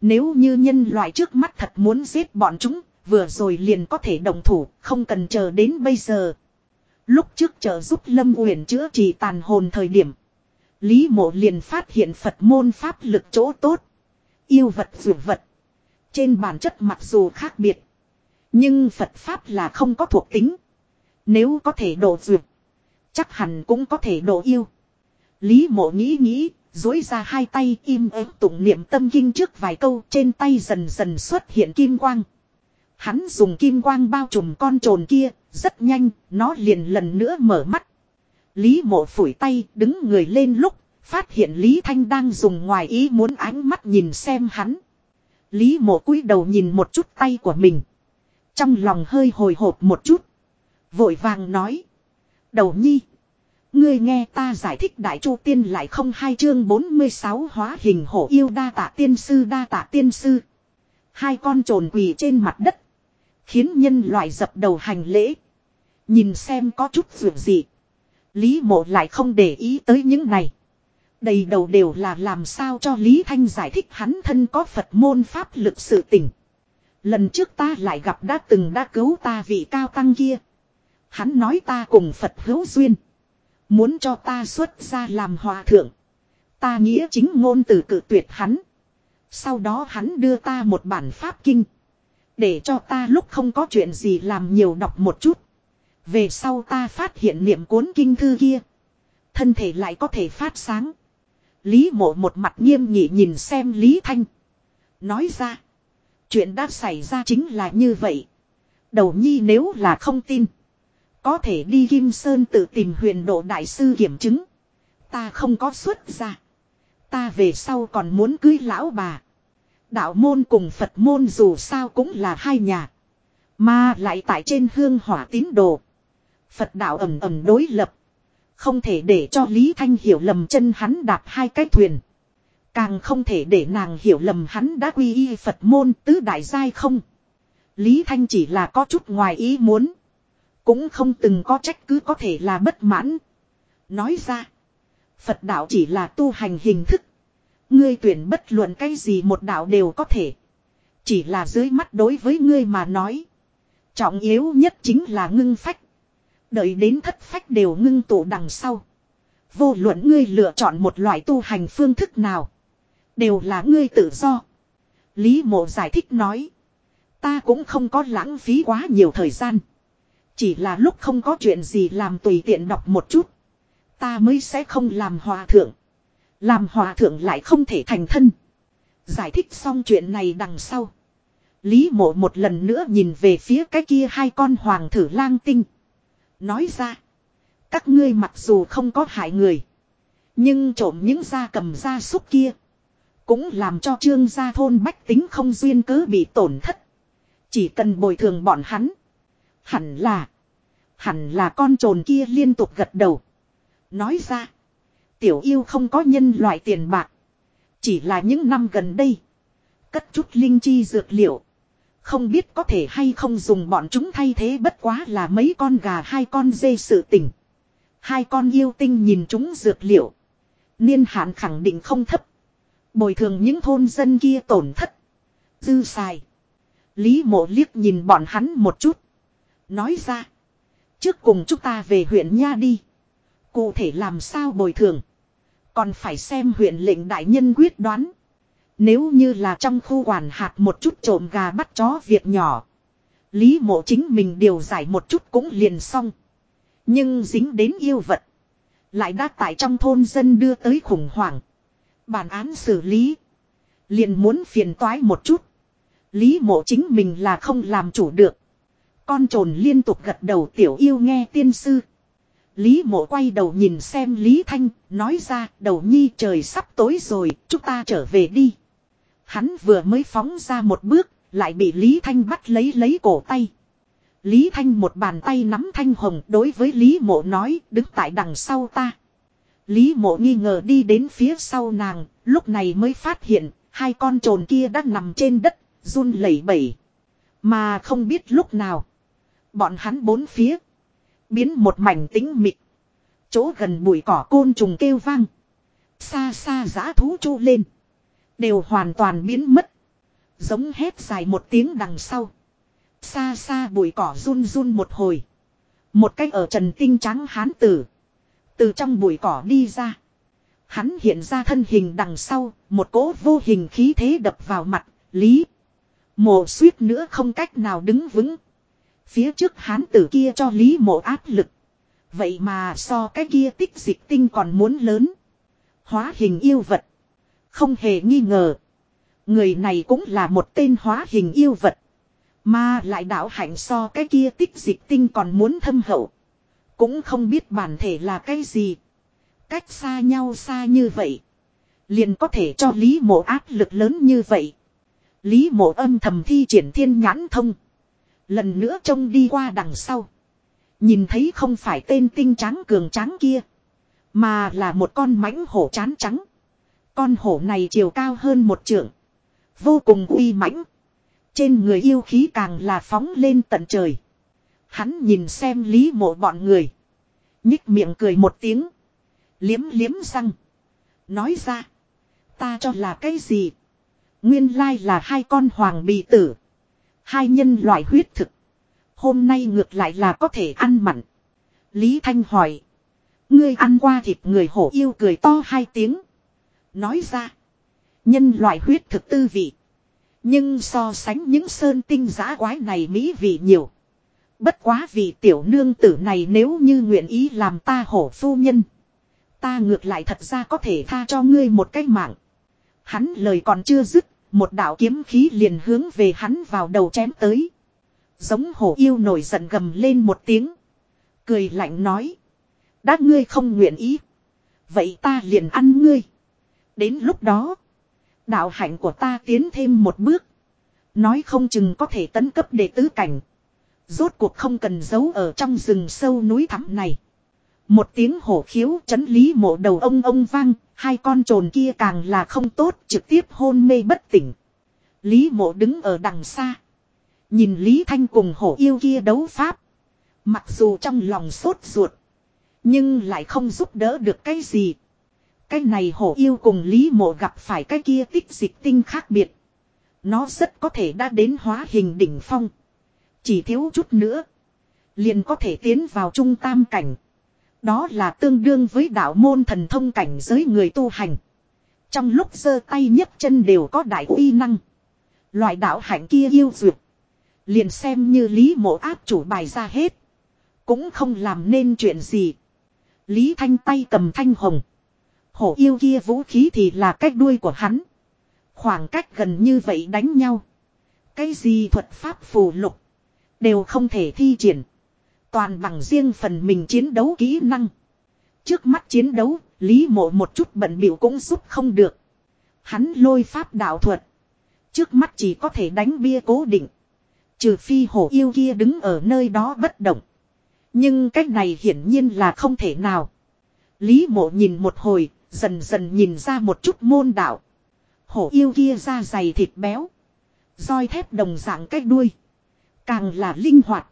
Nếu như nhân loại trước mắt thật muốn giết bọn chúng, vừa rồi liền có thể đồng thủ, không cần chờ đến bây giờ. Lúc trước trợ giúp Lâm Uyển chữa trị tàn hồn thời điểm, Lý Mộ liền phát hiện Phật môn pháp lực chỗ tốt. Yêu vật dù vật. Trên bản chất mặc dù khác biệt, nhưng Phật pháp là không có thuộc tính. Nếu có thể độ duyệt, chắc hẳn cũng có thể độ yêu. Lý Mộ nghĩ nghĩ, dối ra hai tay im ớt tụng niệm tâm kinh trước vài câu trên tay dần dần xuất hiện kim quang. Hắn dùng kim quang bao trùm con trồn kia, rất nhanh, nó liền lần nữa mở mắt. Lý mộ phủi tay, đứng người lên lúc, phát hiện Lý Thanh đang dùng ngoài ý muốn ánh mắt nhìn xem hắn. Lý mộ cúi đầu nhìn một chút tay của mình. Trong lòng hơi hồi hộp một chút. Vội vàng nói. Đầu nhi. Ngươi nghe ta giải thích đại chu tiên lại không hai chương 46 hóa hình hổ yêu đa tạ tiên sư đa tạ tiên sư. Hai con trồn quỳ trên mặt đất. Khiến nhân loại dập đầu hành lễ. Nhìn xem có chút vượt gì. Lý mộ lại không để ý tới những này. Đầy đầu đều là làm sao cho Lý Thanh giải thích hắn thân có Phật môn pháp lực sự tỉnh. Lần trước ta lại gặp đã từng đã cứu ta vị cao tăng kia. Hắn nói ta cùng Phật hữu duyên. Muốn cho ta xuất ra làm hòa thượng. Ta nghĩa chính ngôn từ cự tuyệt hắn. Sau đó hắn đưa ta một bản pháp kinh. Để cho ta lúc không có chuyện gì làm nhiều đọc một chút. Về sau ta phát hiện niệm cuốn kinh thư kia. Thân thể lại có thể phát sáng. Lý mộ một mặt nghiêm nghị nhìn xem Lý Thanh. Nói ra. Chuyện đã xảy ra chính là như vậy. Đầu nhi nếu là không tin. Có thể đi Kim Sơn tự tìm huyền độ đại sư kiểm chứng. Ta không có xuất ra. Ta về sau còn muốn cưới lão bà. Đạo môn cùng Phật môn dù sao cũng là hai nhà. Mà lại tại trên hương hỏa tín đồ. Phật đạo ẩm ẩm đối lập. Không thể để cho Lý Thanh hiểu lầm chân hắn đạp hai cái thuyền. Càng không thể để nàng hiểu lầm hắn đã quy y Phật môn tứ đại giai không. Lý Thanh chỉ là có chút ngoài ý muốn. Cũng không từng có trách cứ có thể là bất mãn. Nói ra. Phật đạo chỉ là tu hành hình thức. Ngươi tuyển bất luận cái gì một đạo đều có thể. Chỉ là dưới mắt đối với ngươi mà nói. Trọng yếu nhất chính là ngưng phách. Đợi đến thất phách đều ngưng tụ đằng sau. Vô luận ngươi lựa chọn một loại tu hành phương thức nào. Đều là ngươi tự do. Lý mộ giải thích nói. Ta cũng không có lãng phí quá nhiều thời gian. Chỉ là lúc không có chuyện gì làm tùy tiện đọc một chút. Ta mới sẽ không làm hòa thượng. Làm hòa thượng lại không thể thành thân. Giải thích xong chuyện này đằng sau. Lý mộ một lần nữa nhìn về phía cái kia hai con hoàng thử lang tinh. Nói ra. Các ngươi mặc dù không có hại người. Nhưng trộm những da cầm da súc kia. Cũng làm cho trương gia thôn bách tính không duyên cớ bị tổn thất. Chỉ cần bồi thường bọn hắn. Hẳn là. Hẳn là con trồn kia liên tục gật đầu. Nói ra. Tiểu yêu không có nhân loại tiền bạc. Chỉ là những năm gần đây. Cất chút linh chi dược liệu. Không biết có thể hay không dùng bọn chúng thay thế bất quá là mấy con gà hai con dê sự tình, Hai con yêu tinh nhìn chúng dược liệu. Niên hạn khẳng định không thấp. Bồi thường những thôn dân kia tổn thất. Dư xài. Lý mộ liếc nhìn bọn hắn một chút. Nói ra. Trước cùng chúng ta về huyện Nha đi. Cụ thể làm sao bồi thường. Còn phải xem huyện lệnh đại nhân quyết đoán. Nếu như là trong khu quản hạt một chút trộm gà bắt chó việc nhỏ. Lý mộ chính mình điều giải một chút cũng liền xong. Nhưng dính đến yêu vật. Lại đã tại trong thôn dân đưa tới khủng hoảng. Bản án xử lý. Liền muốn phiền toái một chút. Lý mộ chính mình là không làm chủ được. Con trồn liên tục gật đầu tiểu yêu nghe tiên sư. Lý mộ quay đầu nhìn xem Lý Thanh, nói ra đầu nhi trời sắp tối rồi, chúng ta trở về đi. Hắn vừa mới phóng ra một bước, lại bị Lý Thanh bắt lấy lấy cổ tay. Lý Thanh một bàn tay nắm thanh hồng đối với Lý mộ nói đứng tại đằng sau ta. Lý mộ nghi ngờ đi đến phía sau nàng, lúc này mới phát hiện, hai con trồn kia đang nằm trên đất, run lẩy bẩy. Mà không biết lúc nào. Bọn hắn bốn phía. Biến một mảnh tĩnh mịt. Chỗ gần bụi cỏ côn trùng kêu vang. Xa xa giã thú chu lên. Đều hoàn toàn biến mất. Giống hét dài một tiếng đằng sau. Xa xa bụi cỏ run run một hồi. Một cách ở trần tinh trắng hán tử. Từ trong bụi cỏ đi ra. Hắn hiện ra thân hình đằng sau, một cỗ vô hình khí thế đập vào mặt, lý. Mộ suýt nữa không cách nào đứng vững. Phía trước hán tử kia cho lý mộ áp lực. Vậy mà so cái kia tích dịch tinh còn muốn lớn. Hóa hình yêu vật. Không hề nghi ngờ. Người này cũng là một tên hóa hình yêu vật. Mà lại đạo hạnh so cái kia tích dịch tinh còn muốn thâm hậu. Cũng không biết bản thể là cái gì. Cách xa nhau xa như vậy. Liền có thể cho Lý mộ áp lực lớn như vậy. Lý mộ âm thầm thi triển thiên nhãn thông. Lần nữa trông đi qua đằng sau. Nhìn thấy không phải tên tinh trắng cường trắng kia. Mà là một con mãnh hổ chán trắng. Con hổ này chiều cao hơn một trượng. Vô cùng uy mãnh. Trên người yêu khí càng là phóng lên tận trời. Hắn nhìn xem lý mộ bọn người. Nhích miệng cười một tiếng. Liếm liếm răng. Nói ra. Ta cho là cái gì? Nguyên lai là hai con hoàng bì tử. Hai nhân loại huyết thực. Hôm nay ngược lại là có thể ăn mặn. Lý Thanh hỏi. Ngươi ăn qua thịt người hổ yêu cười to hai tiếng. Nói ra. Nhân loại huyết thực tư vị. Nhưng so sánh những sơn tinh giã quái này mỹ vị nhiều. Bất quá vì tiểu nương tử này nếu như nguyện ý làm ta hổ phu nhân. Ta ngược lại thật ra có thể tha cho ngươi một cái mạng. Hắn lời còn chưa dứt, một đạo kiếm khí liền hướng về hắn vào đầu chém tới. Giống hổ yêu nổi giận gầm lên một tiếng. Cười lạnh nói. Đã ngươi không nguyện ý. Vậy ta liền ăn ngươi. Đến lúc đó. Đạo hạnh của ta tiến thêm một bước. Nói không chừng có thể tấn cấp đệ tứ cảnh. Rốt cuộc không cần giấu ở trong rừng sâu núi thẳm này. Một tiếng hổ khiếu chấn lý mộ đầu ông ông vang, hai con trồn kia càng là không tốt trực tiếp hôn mê bất tỉnh. Lý mộ đứng ở đằng xa. Nhìn Lý Thanh cùng hổ yêu kia đấu pháp. Mặc dù trong lòng sốt ruột. Nhưng lại không giúp đỡ được cái gì. Cái này hổ yêu cùng Lý mộ gặp phải cái kia tích dịch tinh khác biệt. Nó rất có thể đã đến hóa hình đỉnh phong. Chỉ thiếu chút nữa. Liền có thể tiến vào trung tam cảnh. Đó là tương đương với đạo môn thần thông cảnh giới người tu hành. Trong lúc giơ tay nhấc chân đều có đại uy năng. Loại đạo hạnh kia yêu duyệt. Liền xem như Lý mộ áp chủ bài ra hết. Cũng không làm nên chuyện gì. Lý Thanh tay cầm thanh hồng. Hổ yêu kia vũ khí thì là cách đuôi của hắn. Khoảng cách gần như vậy đánh nhau. Cái gì thuật pháp phù lục. Đều không thể thi triển. Toàn bằng riêng phần mình chiến đấu kỹ năng. Trước mắt chiến đấu, Lý mộ một chút bận biểu cũng giúp không được. Hắn lôi pháp đạo thuật. Trước mắt chỉ có thể đánh bia cố định. Trừ phi hổ yêu kia đứng ở nơi đó bất động. Nhưng cách này hiển nhiên là không thể nào. Lý mộ nhìn một hồi, dần dần nhìn ra một chút môn đạo. Hổ yêu kia da dày thịt béo. roi thép đồng dạng cách đuôi. Càng là linh hoạt.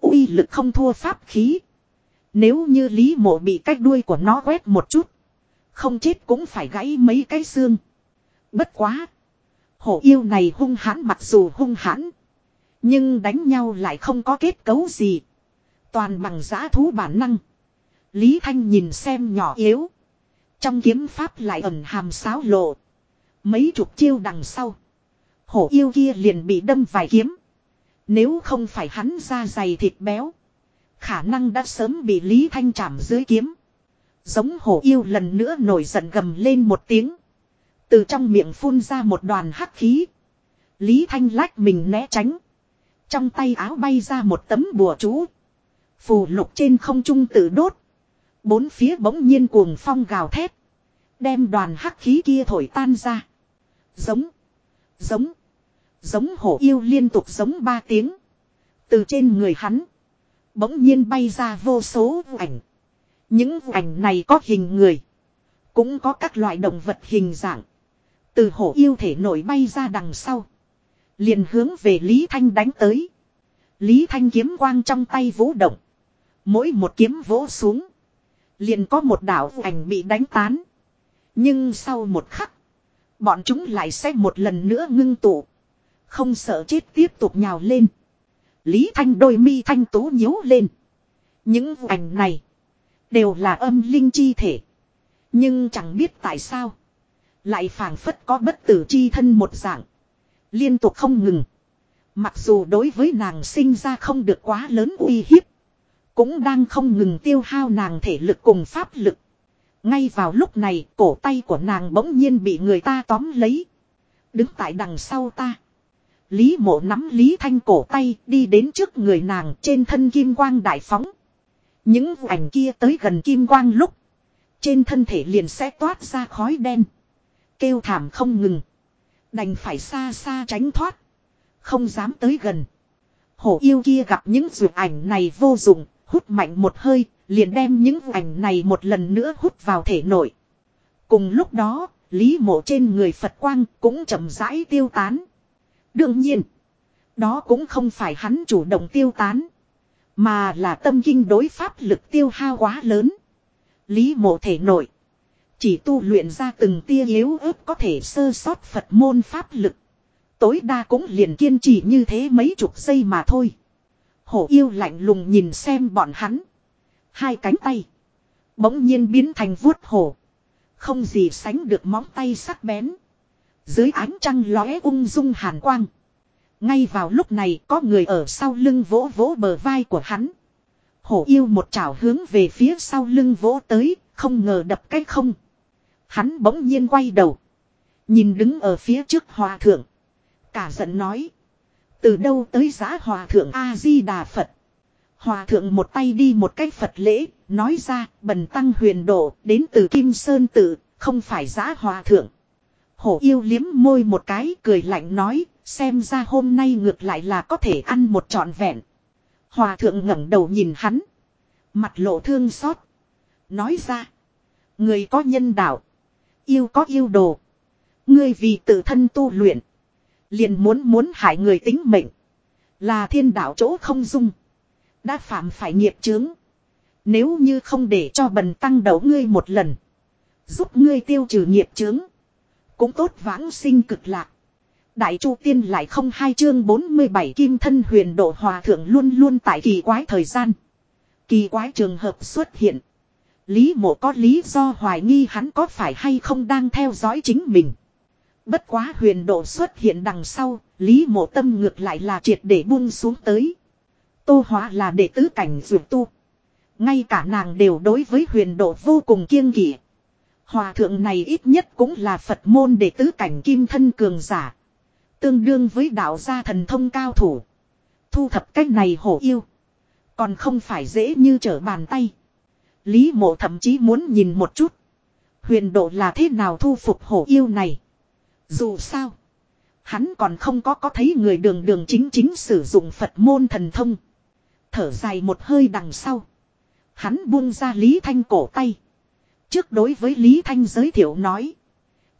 uy lực không thua pháp khí. Nếu như lý mộ bị cách đuôi của nó quét một chút. Không chết cũng phải gãy mấy cái xương. Bất quá. Hổ yêu này hung hãn mặc dù hung hãn. Nhưng đánh nhau lại không có kết cấu gì. Toàn bằng giã thú bản năng. Lý Thanh nhìn xem nhỏ yếu. Trong kiếm pháp lại ẩn hàm sáo lộ. Mấy chục chiêu đằng sau. Hổ yêu kia liền bị đâm vài kiếm. Nếu không phải hắn ra dày thịt béo. Khả năng đã sớm bị Lý Thanh chạm dưới kiếm. Giống hổ yêu lần nữa nổi giận gầm lên một tiếng. Từ trong miệng phun ra một đoàn hắc khí. Lý Thanh lách mình né tránh. Trong tay áo bay ra một tấm bùa chú. Phù lục trên không trung tự đốt. Bốn phía bỗng nhiên cuồng phong gào thét. Đem đoàn hắc khí kia thổi tan ra. Giống. Giống. Giống hổ yêu liên tục giống ba tiếng. Từ trên người hắn. Bỗng nhiên bay ra vô số ảnh. Những ảnh này có hình người. Cũng có các loại động vật hình dạng. Từ hổ yêu thể nổi bay ra đằng sau. Liền hướng về Lý Thanh đánh tới. Lý Thanh kiếm quang trong tay vũ động. Mỗi một kiếm vỗ xuống. Liền có một đảo ảnh bị đánh tán. Nhưng sau một khắc. Bọn chúng lại sẽ một lần nữa ngưng tụ. Không sợ chết tiếp tục nhào lên. Lý Thanh đôi mi thanh tú nhíu lên. Những ảnh này. Đều là âm linh chi thể. Nhưng chẳng biết tại sao. Lại phảng phất có bất tử chi thân một dạng. Liên tục không ngừng. Mặc dù đối với nàng sinh ra không được quá lớn uy hiếp. Cũng đang không ngừng tiêu hao nàng thể lực cùng pháp lực. Ngay vào lúc này cổ tay của nàng bỗng nhiên bị người ta tóm lấy. Đứng tại đằng sau ta. Lý mộ nắm Lý Thanh cổ tay đi đến trước người nàng trên thân kim quang đại phóng. Những ảnh kia tới gần kim quang lúc. Trên thân thể liền sẽ toát ra khói đen. Kêu thảm không ngừng. Đành phải xa xa tránh thoát. Không dám tới gần. Hổ yêu kia gặp những dược ảnh này vô dụng, hút mạnh một hơi, liền đem những ảnh này một lần nữa hút vào thể nội. Cùng lúc đó, lý mộ trên người Phật Quang cũng chậm rãi tiêu tán. Đương nhiên, đó cũng không phải hắn chủ động tiêu tán. Mà là tâm kinh đối pháp lực tiêu hao quá lớn. Lý mộ thể nội. Chỉ tu luyện ra từng tia yếu ớt có thể sơ sót Phật môn pháp lực. Tối đa cũng liền kiên trì như thế mấy chục giây mà thôi. Hổ yêu lạnh lùng nhìn xem bọn hắn. Hai cánh tay. Bỗng nhiên biến thành vuốt hổ. Không gì sánh được móng tay sắc bén. Dưới ánh trăng lóe ung dung hàn quang. Ngay vào lúc này có người ở sau lưng vỗ vỗ bờ vai của hắn. Hổ yêu một chảo hướng về phía sau lưng vỗ tới, không ngờ đập cái không. Hắn bỗng nhiên quay đầu. Nhìn đứng ở phía trước hòa thượng. Cả giận nói. Từ đâu tới giá hòa thượng A-di-đà Phật. Hòa thượng một tay đi một cái Phật lễ, nói ra bần tăng huyền độ đến từ Kim Sơn Tự, không phải giá hòa thượng. Hổ yêu liếm môi một cái cười lạnh nói, xem ra hôm nay ngược lại là có thể ăn một trọn vẹn. Hòa thượng ngẩng đầu nhìn hắn. Mặt lộ thương xót. Nói ra. Người có nhân đạo. Yêu có yêu đồ. Ngươi vì tự thân tu luyện. Liền muốn muốn hại người tính mệnh. Là thiên đạo chỗ không dung. Đã phạm phải nghiệp chướng. Nếu như không để cho bần tăng đấu ngươi một lần. Giúp ngươi tiêu trừ nghiệp chướng. Cũng tốt vãng sinh cực lạc. Đại Chu Tiên lại không hai chương 47 kim thân huyền độ hòa thượng luôn luôn tại kỳ quái thời gian. Kỳ quái trường hợp xuất hiện. Lý mộ có lý do hoài nghi hắn có phải hay không đang theo dõi chính mình. Bất quá huyền độ xuất hiện đằng sau, Lý mộ tâm ngược lại là triệt để buông xuống tới. Tô hóa là đệ tứ cảnh dược tu. Ngay cả nàng đều đối với huyền độ vô cùng kiêng kỵ. Hòa thượng này ít nhất cũng là Phật môn đệ tứ cảnh kim thân cường giả. Tương đương với đạo gia thần thông cao thủ. Thu thập cách này hổ yêu. Còn không phải dễ như trở bàn tay. Lý mộ thậm chí muốn nhìn một chút. Huyền độ là thế nào thu phục hổ yêu này. Dù sao. Hắn còn không có có thấy người đường đường chính chính sử dụng Phật môn thần thông. Thở dài một hơi đằng sau. Hắn buông ra Lý Thanh cổ tay. Trước đối với Lý Thanh giới thiệu nói.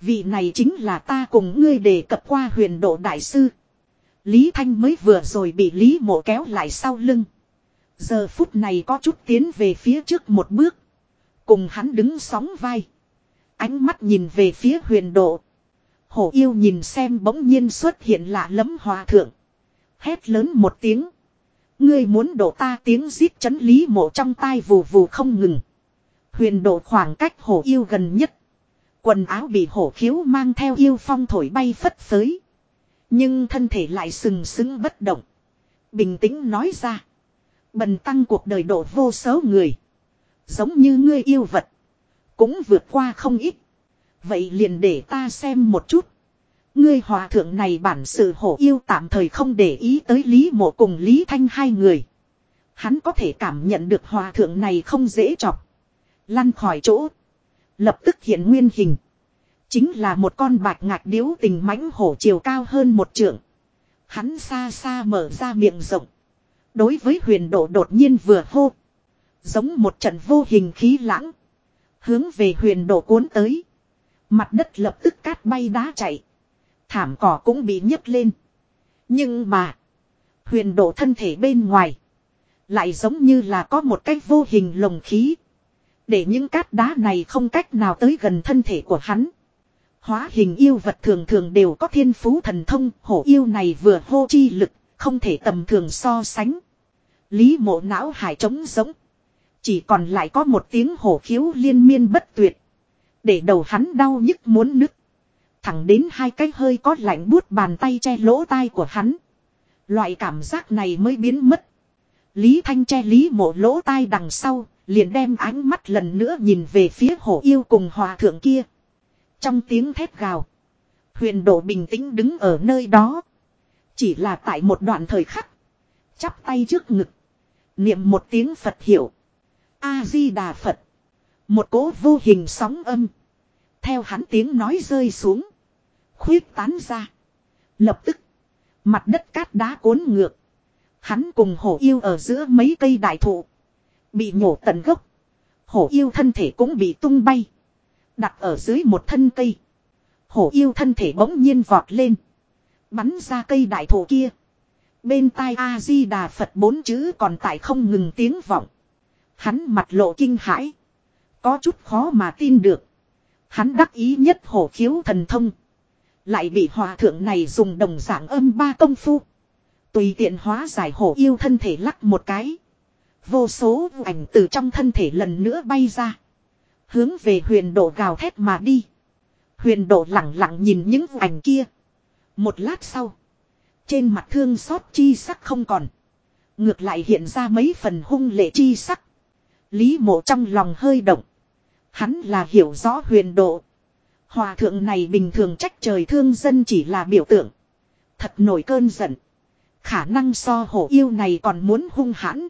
Vị này chính là ta cùng ngươi đề cập qua huyền độ đại sư. Lý Thanh mới vừa rồi bị Lý mộ kéo lại sau lưng. Giờ phút này có chút tiến về phía trước một bước. Cùng hắn đứng sóng vai. Ánh mắt nhìn về phía huyền độ. Hổ yêu nhìn xem bỗng nhiên xuất hiện lạ lẫm hòa thượng. Hét lớn một tiếng. Ngươi muốn đổ ta tiếng giết chấn lý mộ trong tai vù vù không ngừng. Huyền độ khoảng cách hổ yêu gần nhất. Quần áo bị hổ khiếu mang theo yêu phong thổi bay phất phới. Nhưng thân thể lại sừng sững bất động. Bình tĩnh nói ra. Bần tăng cuộc đời độ vô số người. Giống như ngươi yêu vật. Cũng vượt qua không ít. Vậy liền để ta xem một chút. Ngươi hòa thượng này bản sự hổ yêu tạm thời không để ý tới Lý Mộ cùng Lý Thanh hai người. Hắn có thể cảm nhận được hòa thượng này không dễ chọc. Lăn khỏi chỗ. Lập tức hiện nguyên hình. Chính là một con bạch ngạc điếu tình mãnh hổ chiều cao hơn một trượng. Hắn xa xa mở ra miệng rộng. Đối với huyền độ đột nhiên vừa hô. Giống một trận vô hình khí lãng. Hướng về huyền độ cuốn tới. Mặt đất lập tức cát bay đá chạy. Thảm cỏ cũng bị nhấc lên. Nhưng mà. Huyền độ thân thể bên ngoài. Lại giống như là có một cái vô hình lồng khí. Để những cát đá này không cách nào tới gần thân thể của hắn. Hóa hình yêu vật thường thường đều có thiên phú thần thông. Hổ yêu này vừa hô chi lực. Không thể tầm thường so sánh. Lý mộ não hải trống giống. Chỉ còn lại có một tiếng hổ khiếu liên miên bất tuyệt. Để đầu hắn đau nhức muốn nứt. Thẳng đến hai cái hơi có lạnh buốt bàn tay che lỗ tai của hắn. Loại cảm giác này mới biến mất. Lý Thanh che Lý mộ lỗ tai đằng sau, liền đem ánh mắt lần nữa nhìn về phía hổ yêu cùng hòa thượng kia. Trong tiếng thét gào, huyền độ bình tĩnh đứng ở nơi đó. Chỉ là tại một đoạn thời khắc, chắp tay trước ngực, niệm một tiếng Phật hiệu. A-di-đà Phật. Một cỗ vô hình sóng âm. Theo hắn tiếng nói rơi xuống. Khuyết tán ra. Lập tức. Mặt đất cát đá cuốn ngược. Hắn cùng hổ yêu ở giữa mấy cây đại thụ. Bị nhổ tận gốc. Hổ yêu thân thể cũng bị tung bay. Đặt ở dưới một thân cây. Hổ yêu thân thể bỗng nhiên vọt lên. Bắn ra cây đại thụ kia. Bên tai A-di-đà Phật bốn chữ còn tại không ngừng tiếng vọng. Hắn mặt lộ kinh hãi. Có chút khó mà tin được. Hắn đắc ý nhất hổ khiếu thần thông. Lại bị hòa thượng này dùng đồng dạng âm ba công phu. Tùy tiện hóa giải hổ yêu thân thể lắc một cái. Vô số ảnh từ trong thân thể lần nữa bay ra. Hướng về huyền độ gào thét mà đi. Huyền độ lặng lặng nhìn những ảnh kia. Một lát sau. Trên mặt thương xót chi sắc không còn. Ngược lại hiện ra mấy phần hung lệ chi sắc. Lý mộ trong lòng hơi động. Hắn là hiểu rõ huyền độ. Hòa thượng này bình thường trách trời thương dân chỉ là biểu tượng. Thật nổi cơn giận. Khả năng so hổ yêu này còn muốn hung hãn.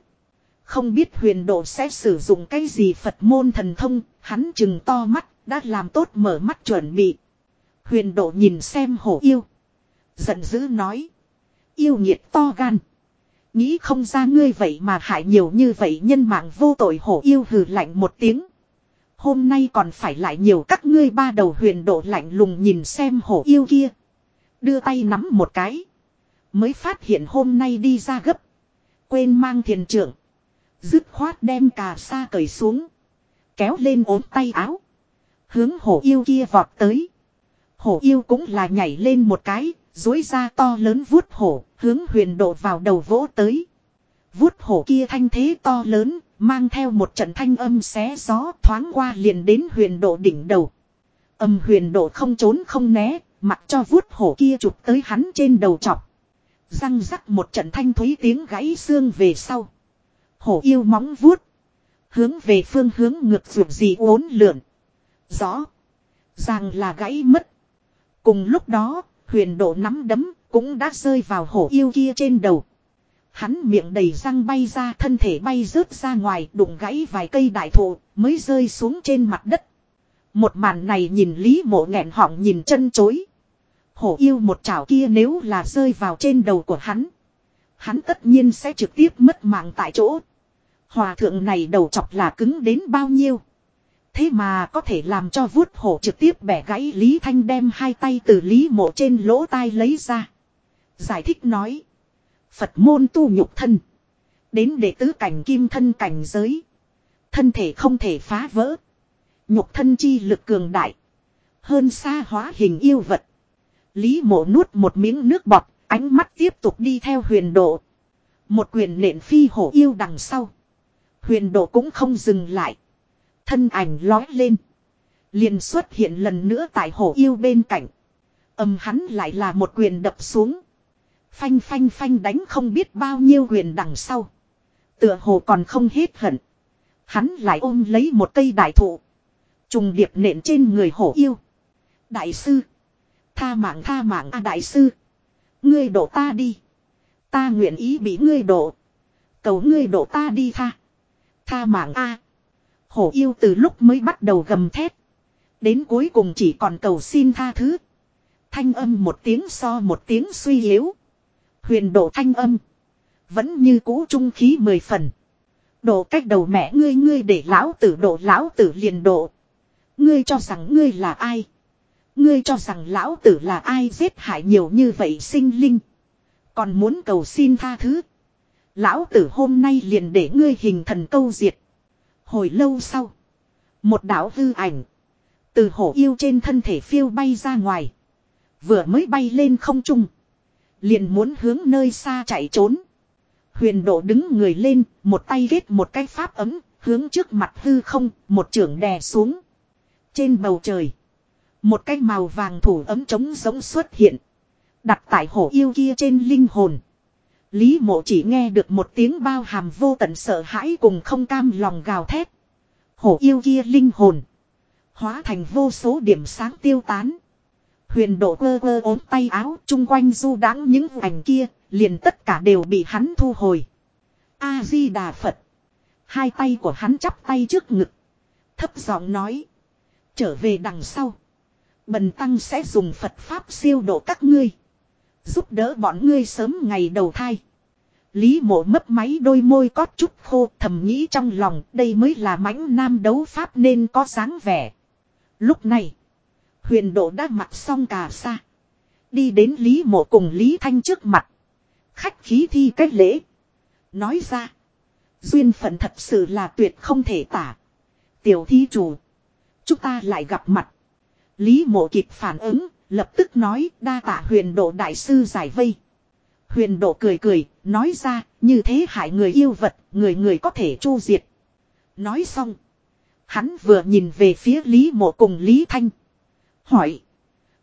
Không biết huyền độ sẽ sử dụng cái gì Phật môn thần thông, hắn chừng to mắt, đã làm tốt mở mắt chuẩn bị. Huyền độ nhìn xem hổ yêu. Giận dữ nói. Yêu nhiệt to gan. Nghĩ không ra ngươi vậy mà hại nhiều như vậy nhân mạng vô tội hổ yêu hừ lạnh một tiếng. Hôm nay còn phải lại nhiều các ngươi ba đầu huyền độ lạnh lùng nhìn xem hổ yêu kia. Đưa tay nắm một cái. Mới phát hiện hôm nay đi ra gấp. Quên mang thiền trưởng. Dứt khoát đem cà sa cởi xuống. Kéo lên ốm tay áo. Hướng hổ yêu kia vọt tới. Hổ yêu cũng là nhảy lên một cái, dối ra to lớn vuốt hổ, hướng huyền độ vào đầu vỗ tới. Vuốt hổ kia thanh thế to lớn, mang theo một trận thanh âm xé gió thoáng qua liền đến huyền độ đỉnh đầu. Âm huyền độ không trốn không né, mặc cho vuốt hổ kia chụp tới hắn trên đầu chọc. Răng rắc một trận thanh thúy tiếng gãy xương về sau. Hổ yêu móng vuốt. Hướng về phương hướng ngược ruột gì uốn lượn. Rõ. Ràng là gãy mất. Cùng lúc đó, huyền độ nắm đấm cũng đã rơi vào hổ yêu kia trên đầu. Hắn miệng đầy răng bay ra, thân thể bay rớt ra ngoài, đụng gãy vài cây đại thụ, mới rơi xuống trên mặt đất. Một màn này nhìn Lý mộ nghẹn họng nhìn chân chối. Hổ yêu một chảo kia nếu là rơi vào trên đầu của hắn. Hắn tất nhiên sẽ trực tiếp mất mạng tại chỗ. Hòa thượng này đầu chọc là cứng đến bao nhiêu. Thế mà có thể làm cho vuốt hổ trực tiếp bẻ gãy Lý Thanh đem hai tay từ Lý mộ trên lỗ tai lấy ra. Giải thích nói. Phật môn tu nhục thân. Đến để tứ cảnh kim thân cảnh giới. Thân thể không thể phá vỡ. Nhục thân chi lực cường đại. Hơn xa hóa hình yêu vật. Lý mộ nuốt một miếng nước bọt. Ánh mắt tiếp tục đi theo huyền độ. Một quyền nện phi hổ yêu đằng sau. Huyền độ cũng không dừng lại. Thân ảnh lói lên. Liền xuất hiện lần nữa tại hổ yêu bên cạnh. Âm hắn lại là một quyền đập xuống. Phanh phanh phanh đánh không biết bao nhiêu huyền đằng sau. Tựa hồ còn không hết hận. Hắn lại ôm lấy một cây đại thụ. Trùng điệp nện trên người hổ yêu. Đại sư. Tha mạng tha mạng a đại sư. Ngươi đổ ta đi. Ta nguyện ý bị ngươi đổ, Cầu ngươi đổ ta đi tha. Tha mạng a. Hổ yêu từ lúc mới bắt đầu gầm thét. Đến cuối cùng chỉ còn cầu xin tha thứ. Thanh âm một tiếng so một tiếng suy yếu. Huyền độ thanh âm. Vẫn như cũ trung khí mười phần. Độ cách đầu mẹ ngươi ngươi để lão tử độ, lão tử liền độ. Ngươi cho rằng ngươi là ai? Ngươi cho rằng lão tử là ai giết hại nhiều như vậy sinh linh. Còn muốn cầu xin tha thứ. Lão tử hôm nay liền để ngươi hình thần câu diệt. Hồi lâu sau. Một đạo hư ảnh. Từ hổ yêu trên thân thể phiêu bay ra ngoài. Vừa mới bay lên không trung. Liền muốn hướng nơi xa chạy trốn. Huyền độ đứng người lên, một tay ghét một cái pháp ấm, hướng trước mặt hư không, một trưởng đè xuống. Trên bầu trời, một cái màu vàng thủ ấm trống giống xuất hiện. Đặt tại hổ yêu kia trên linh hồn. Lý mộ chỉ nghe được một tiếng bao hàm vô tận sợ hãi cùng không cam lòng gào thét. Hổ yêu kia linh hồn. Hóa thành vô số điểm sáng tiêu tán. Huyền độ quơ quơ ốm tay áo chung quanh du đãng những ảnh kia, liền tất cả đều bị hắn thu hồi. A-di-đà Phật. Hai tay của hắn chắp tay trước ngực. Thấp giọng nói. Trở về đằng sau. Bần tăng sẽ dùng Phật Pháp siêu độ các ngươi. Giúp đỡ bọn ngươi sớm ngày đầu thai. Lý mộ mấp máy đôi môi có chút khô thầm nghĩ trong lòng đây mới là mãnh nam đấu Pháp nên có dáng vẻ. Lúc này. Huyền độ đã mặc xong cà sa. Đi đến Lý mộ cùng Lý Thanh trước mặt. Khách khí thi cách lễ. Nói ra. Duyên phận thật sự là tuyệt không thể tả. Tiểu thi chủ. Chúng ta lại gặp mặt. Lý mộ kịp phản ứng. Lập tức nói, đa tạ huyền độ đại sư giải vây. Huyền độ cười cười. Nói ra, như thế hại người yêu vật. Người người có thể chu diệt. Nói xong. Hắn vừa nhìn về phía Lý mộ cùng Lý Thanh. Hỏi.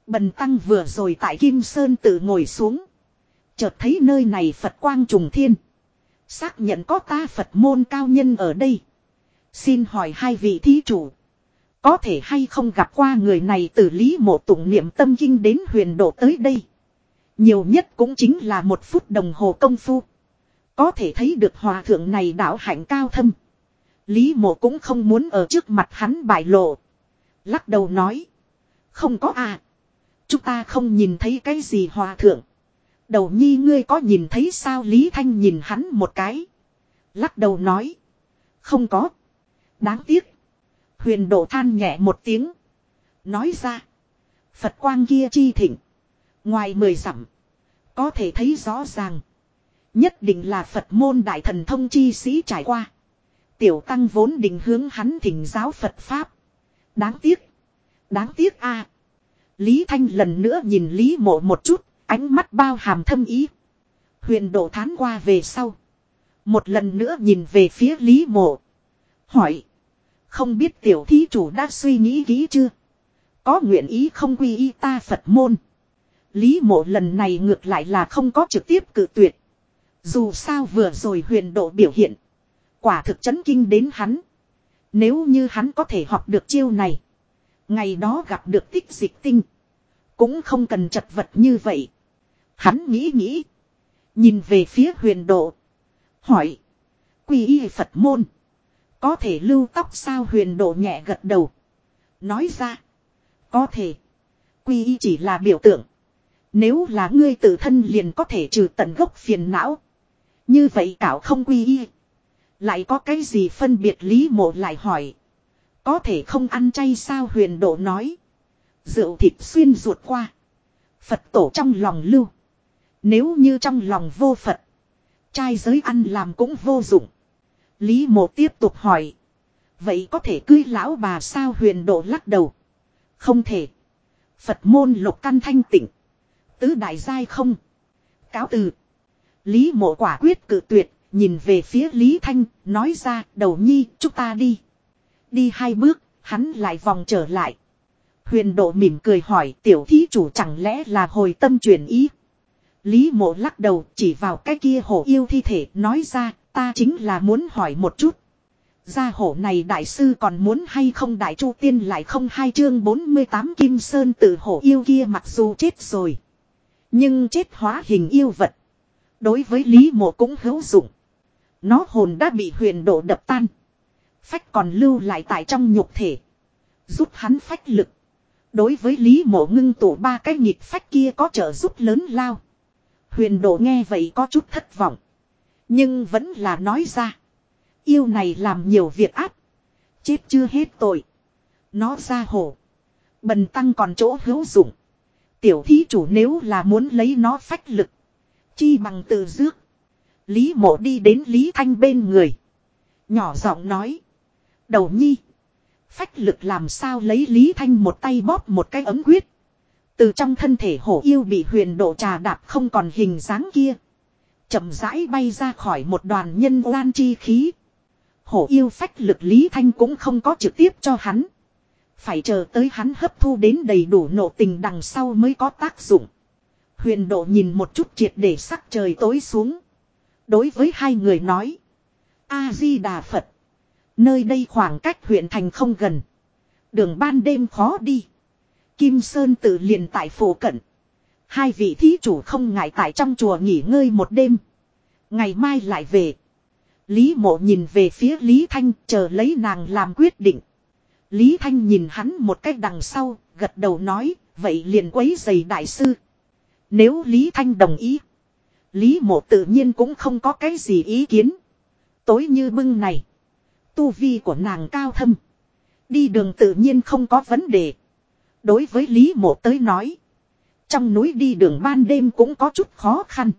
Bần tăng vừa rồi tại Kim Sơn tự ngồi xuống. Chợt thấy nơi này Phật quang trùng thiên. Xác nhận có ta Phật môn cao nhân ở đây. Xin hỏi hai vị thí chủ. Có thể hay không gặp qua người này từ lý mộ tụng niệm tâm kinh đến huyền độ tới đây. Nhiều nhất cũng chính là một phút đồng hồ công phu. Có thể thấy được hòa thượng này đạo hạnh cao thâm. Lý mộ cũng không muốn ở trước mặt hắn bại lộ. Lắc đầu nói. Không có à. Chúng ta không nhìn thấy cái gì hòa thượng. Đầu nhi ngươi có nhìn thấy sao Lý Thanh nhìn hắn một cái. Lắc đầu nói. Không có. Đáng tiếc. Huyền độ than nhẹ một tiếng. Nói ra. Phật quang kia chi thịnh. Ngoài mười dặm. Có thể thấy rõ ràng. Nhất định là Phật môn đại thần thông chi sĩ trải qua. Tiểu tăng vốn định hướng hắn thỉnh giáo Phật Pháp. Đáng tiếc. Đáng tiếc a. Lý Thanh lần nữa nhìn Lý Mộ một chút, ánh mắt bao hàm thâm ý. Huyền độ thán qua về sau. Một lần nữa nhìn về phía Lý Mộ. Hỏi. Không biết tiểu thí chủ đã suy nghĩ kỹ chưa? Có nguyện ý không quy y ta Phật môn. Lý mộ lần này ngược lại là không có trực tiếp cự tuyệt. Dù sao vừa rồi huyền độ biểu hiện. Quả thực chấn kinh đến hắn. Nếu như hắn có thể học được chiêu này. Ngày đó gặp được tích dịch tinh. Cũng không cần chật vật như vậy. Hắn nghĩ nghĩ. Nhìn về phía huyền độ. Hỏi. Quy y Phật môn. Có thể lưu tóc sao huyền độ nhẹ gật đầu. Nói ra. Có thể. Quy y chỉ là biểu tượng. Nếu là ngươi tự thân liền có thể trừ tận gốc phiền não. Như vậy cảo không quy y. Lại có cái gì phân biệt lý mộ lại hỏi. Có thể không ăn chay sao huyền độ nói. Rượu thịt xuyên ruột qua. Phật tổ trong lòng lưu. Nếu như trong lòng vô Phật. Trai giới ăn làm cũng vô dụng. Lý mộ tiếp tục hỏi. Vậy có thể cưới lão bà sao huyền độ lắc đầu. Không thể. Phật môn lục căn thanh tịnh. Tứ đại giai không. Cáo từ. Lý mộ quả quyết cự tuyệt. Nhìn về phía Lý Thanh. Nói ra, đầu nhi, chúng ta đi. Đi hai bước. Hắn lại vòng trở lại. Huyền độ mỉm cười hỏi, tiểu thí chủ chẳng lẽ là hồi tâm chuyển ý. Lý mộ lắc đầu, chỉ vào cái kia hổ yêu thi thể, nói ra, ta chính là muốn hỏi một chút. Gia hổ này đại sư còn muốn hay không đại chu tiên lại không hai chương 48 kim sơn tự hổ yêu kia mặc dù chết rồi. Nhưng chết hóa hình yêu vật. Đối với Lý mộ cũng hữu dụng. Nó hồn đã bị huyền độ đập tan. Phách còn lưu lại tại trong nhục thể. Giúp hắn phách lực. Đối với Lý mộ ngưng tụ ba cái nhịp phách kia có trợ giúp lớn lao. Huyền độ nghe vậy có chút thất vọng. Nhưng vẫn là nói ra. Yêu này làm nhiều việc áp Chết chưa hết tội. Nó ra hồ Bần tăng còn chỗ hữu dụng. Tiểu thí chủ nếu là muốn lấy nó phách lực. Chi bằng từ dước. Lý mộ đi đến Lý Thanh bên người. Nhỏ giọng nói. Đầu nhi. Phách lực làm sao lấy Lý Thanh một tay bóp một cái ấm quyết. Từ trong thân thể hổ yêu bị huyền độ trà đạp không còn hình dáng kia. chậm rãi bay ra khỏi một đoàn nhân oan chi khí. Hổ yêu phách lực Lý Thanh cũng không có trực tiếp cho hắn. Phải chờ tới hắn hấp thu đến đầy đủ nộ tình đằng sau mới có tác dụng. Huyền độ nhìn một chút triệt để sắc trời tối xuống. Đối với hai người nói. A-di-đà Phật. Nơi đây khoảng cách huyện thành không gần. Đường ban đêm khó đi. Kim Sơn tự liền tại phố cận. Hai vị thí chủ không ngại tại trong chùa nghỉ ngơi một đêm. Ngày mai lại về. Lý mộ nhìn về phía Lý Thanh chờ lấy nàng làm quyết định. Lý Thanh nhìn hắn một cách đằng sau, gật đầu nói, vậy liền quấy giày đại sư. Nếu Lý Thanh đồng ý, Lý mộ tự nhiên cũng không có cái gì ý kiến. Tối như bưng này, tu vi của nàng cao thâm. Đi đường tự nhiên không có vấn đề. Đối với Lý mộ tới nói, trong núi đi đường ban đêm cũng có chút khó khăn.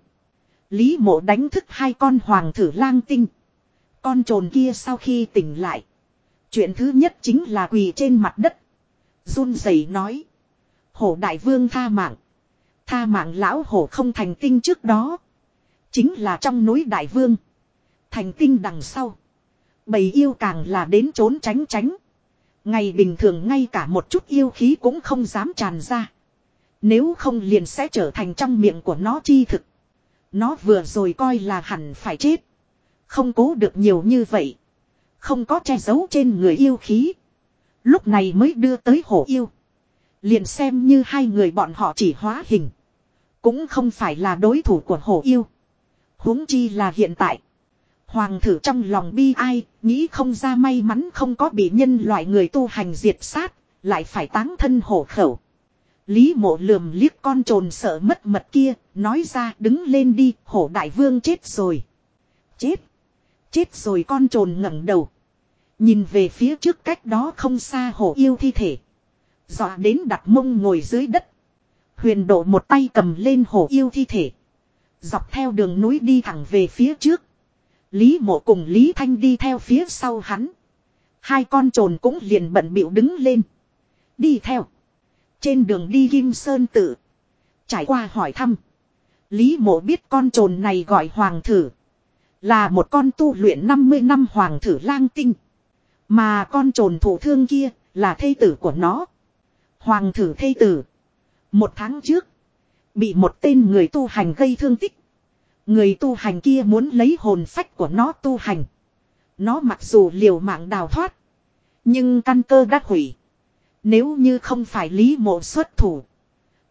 Lý mộ đánh thức hai con hoàng thử lang tinh. Con trồn kia sau khi tỉnh lại. Chuyện thứ nhất chính là quỳ trên mặt đất. run rẩy nói. Hổ đại vương tha mạng. Tha mạng lão hổ không thành tinh trước đó. Chính là trong núi đại vương. Thành tinh đằng sau. Bầy yêu càng là đến trốn tránh tránh. Ngày bình thường ngay cả một chút yêu khí cũng không dám tràn ra. Nếu không liền sẽ trở thành trong miệng của nó chi thực. Nó vừa rồi coi là hẳn phải chết. Không cố được nhiều như vậy. Không có che giấu trên người yêu khí. Lúc này mới đưa tới hổ yêu. Liền xem như hai người bọn họ chỉ hóa hình. Cũng không phải là đối thủ của hổ yêu. huống chi là hiện tại. Hoàng thử trong lòng bi ai, nghĩ không ra may mắn không có bị nhân loại người tu hành diệt sát, lại phải táng thân hổ khẩu. Lý mộ lườm liếc con trồn sợ mất mật kia, nói ra đứng lên đi, hổ đại vương chết rồi. Chết. Chết rồi con trồn ngẩng đầu. Nhìn về phía trước cách đó không xa hổ yêu thi thể. Dọa đến đặt mông ngồi dưới đất. Huyền độ một tay cầm lên hổ yêu thi thể. Dọc theo đường núi đi thẳng về phía trước. Lý mộ cùng Lý Thanh đi theo phía sau hắn. Hai con trồn cũng liền bận bịu đứng lên. Đi theo. Trên đường đi Kim Sơn tự. Trải qua hỏi thăm. Lý mộ biết con trồn này gọi hoàng thử. Là một con tu luyện 50 năm hoàng thử lang tinh. Mà con trồn thủ thương kia là thây tử của nó. Hoàng thử thây tử. Một tháng trước. Bị một tên người tu hành gây thương tích. Người tu hành kia muốn lấy hồn phách của nó tu hành. Nó mặc dù liều mạng đào thoát. Nhưng căn cơ đã hủy. Nếu như không phải Lý mộ xuất thủ.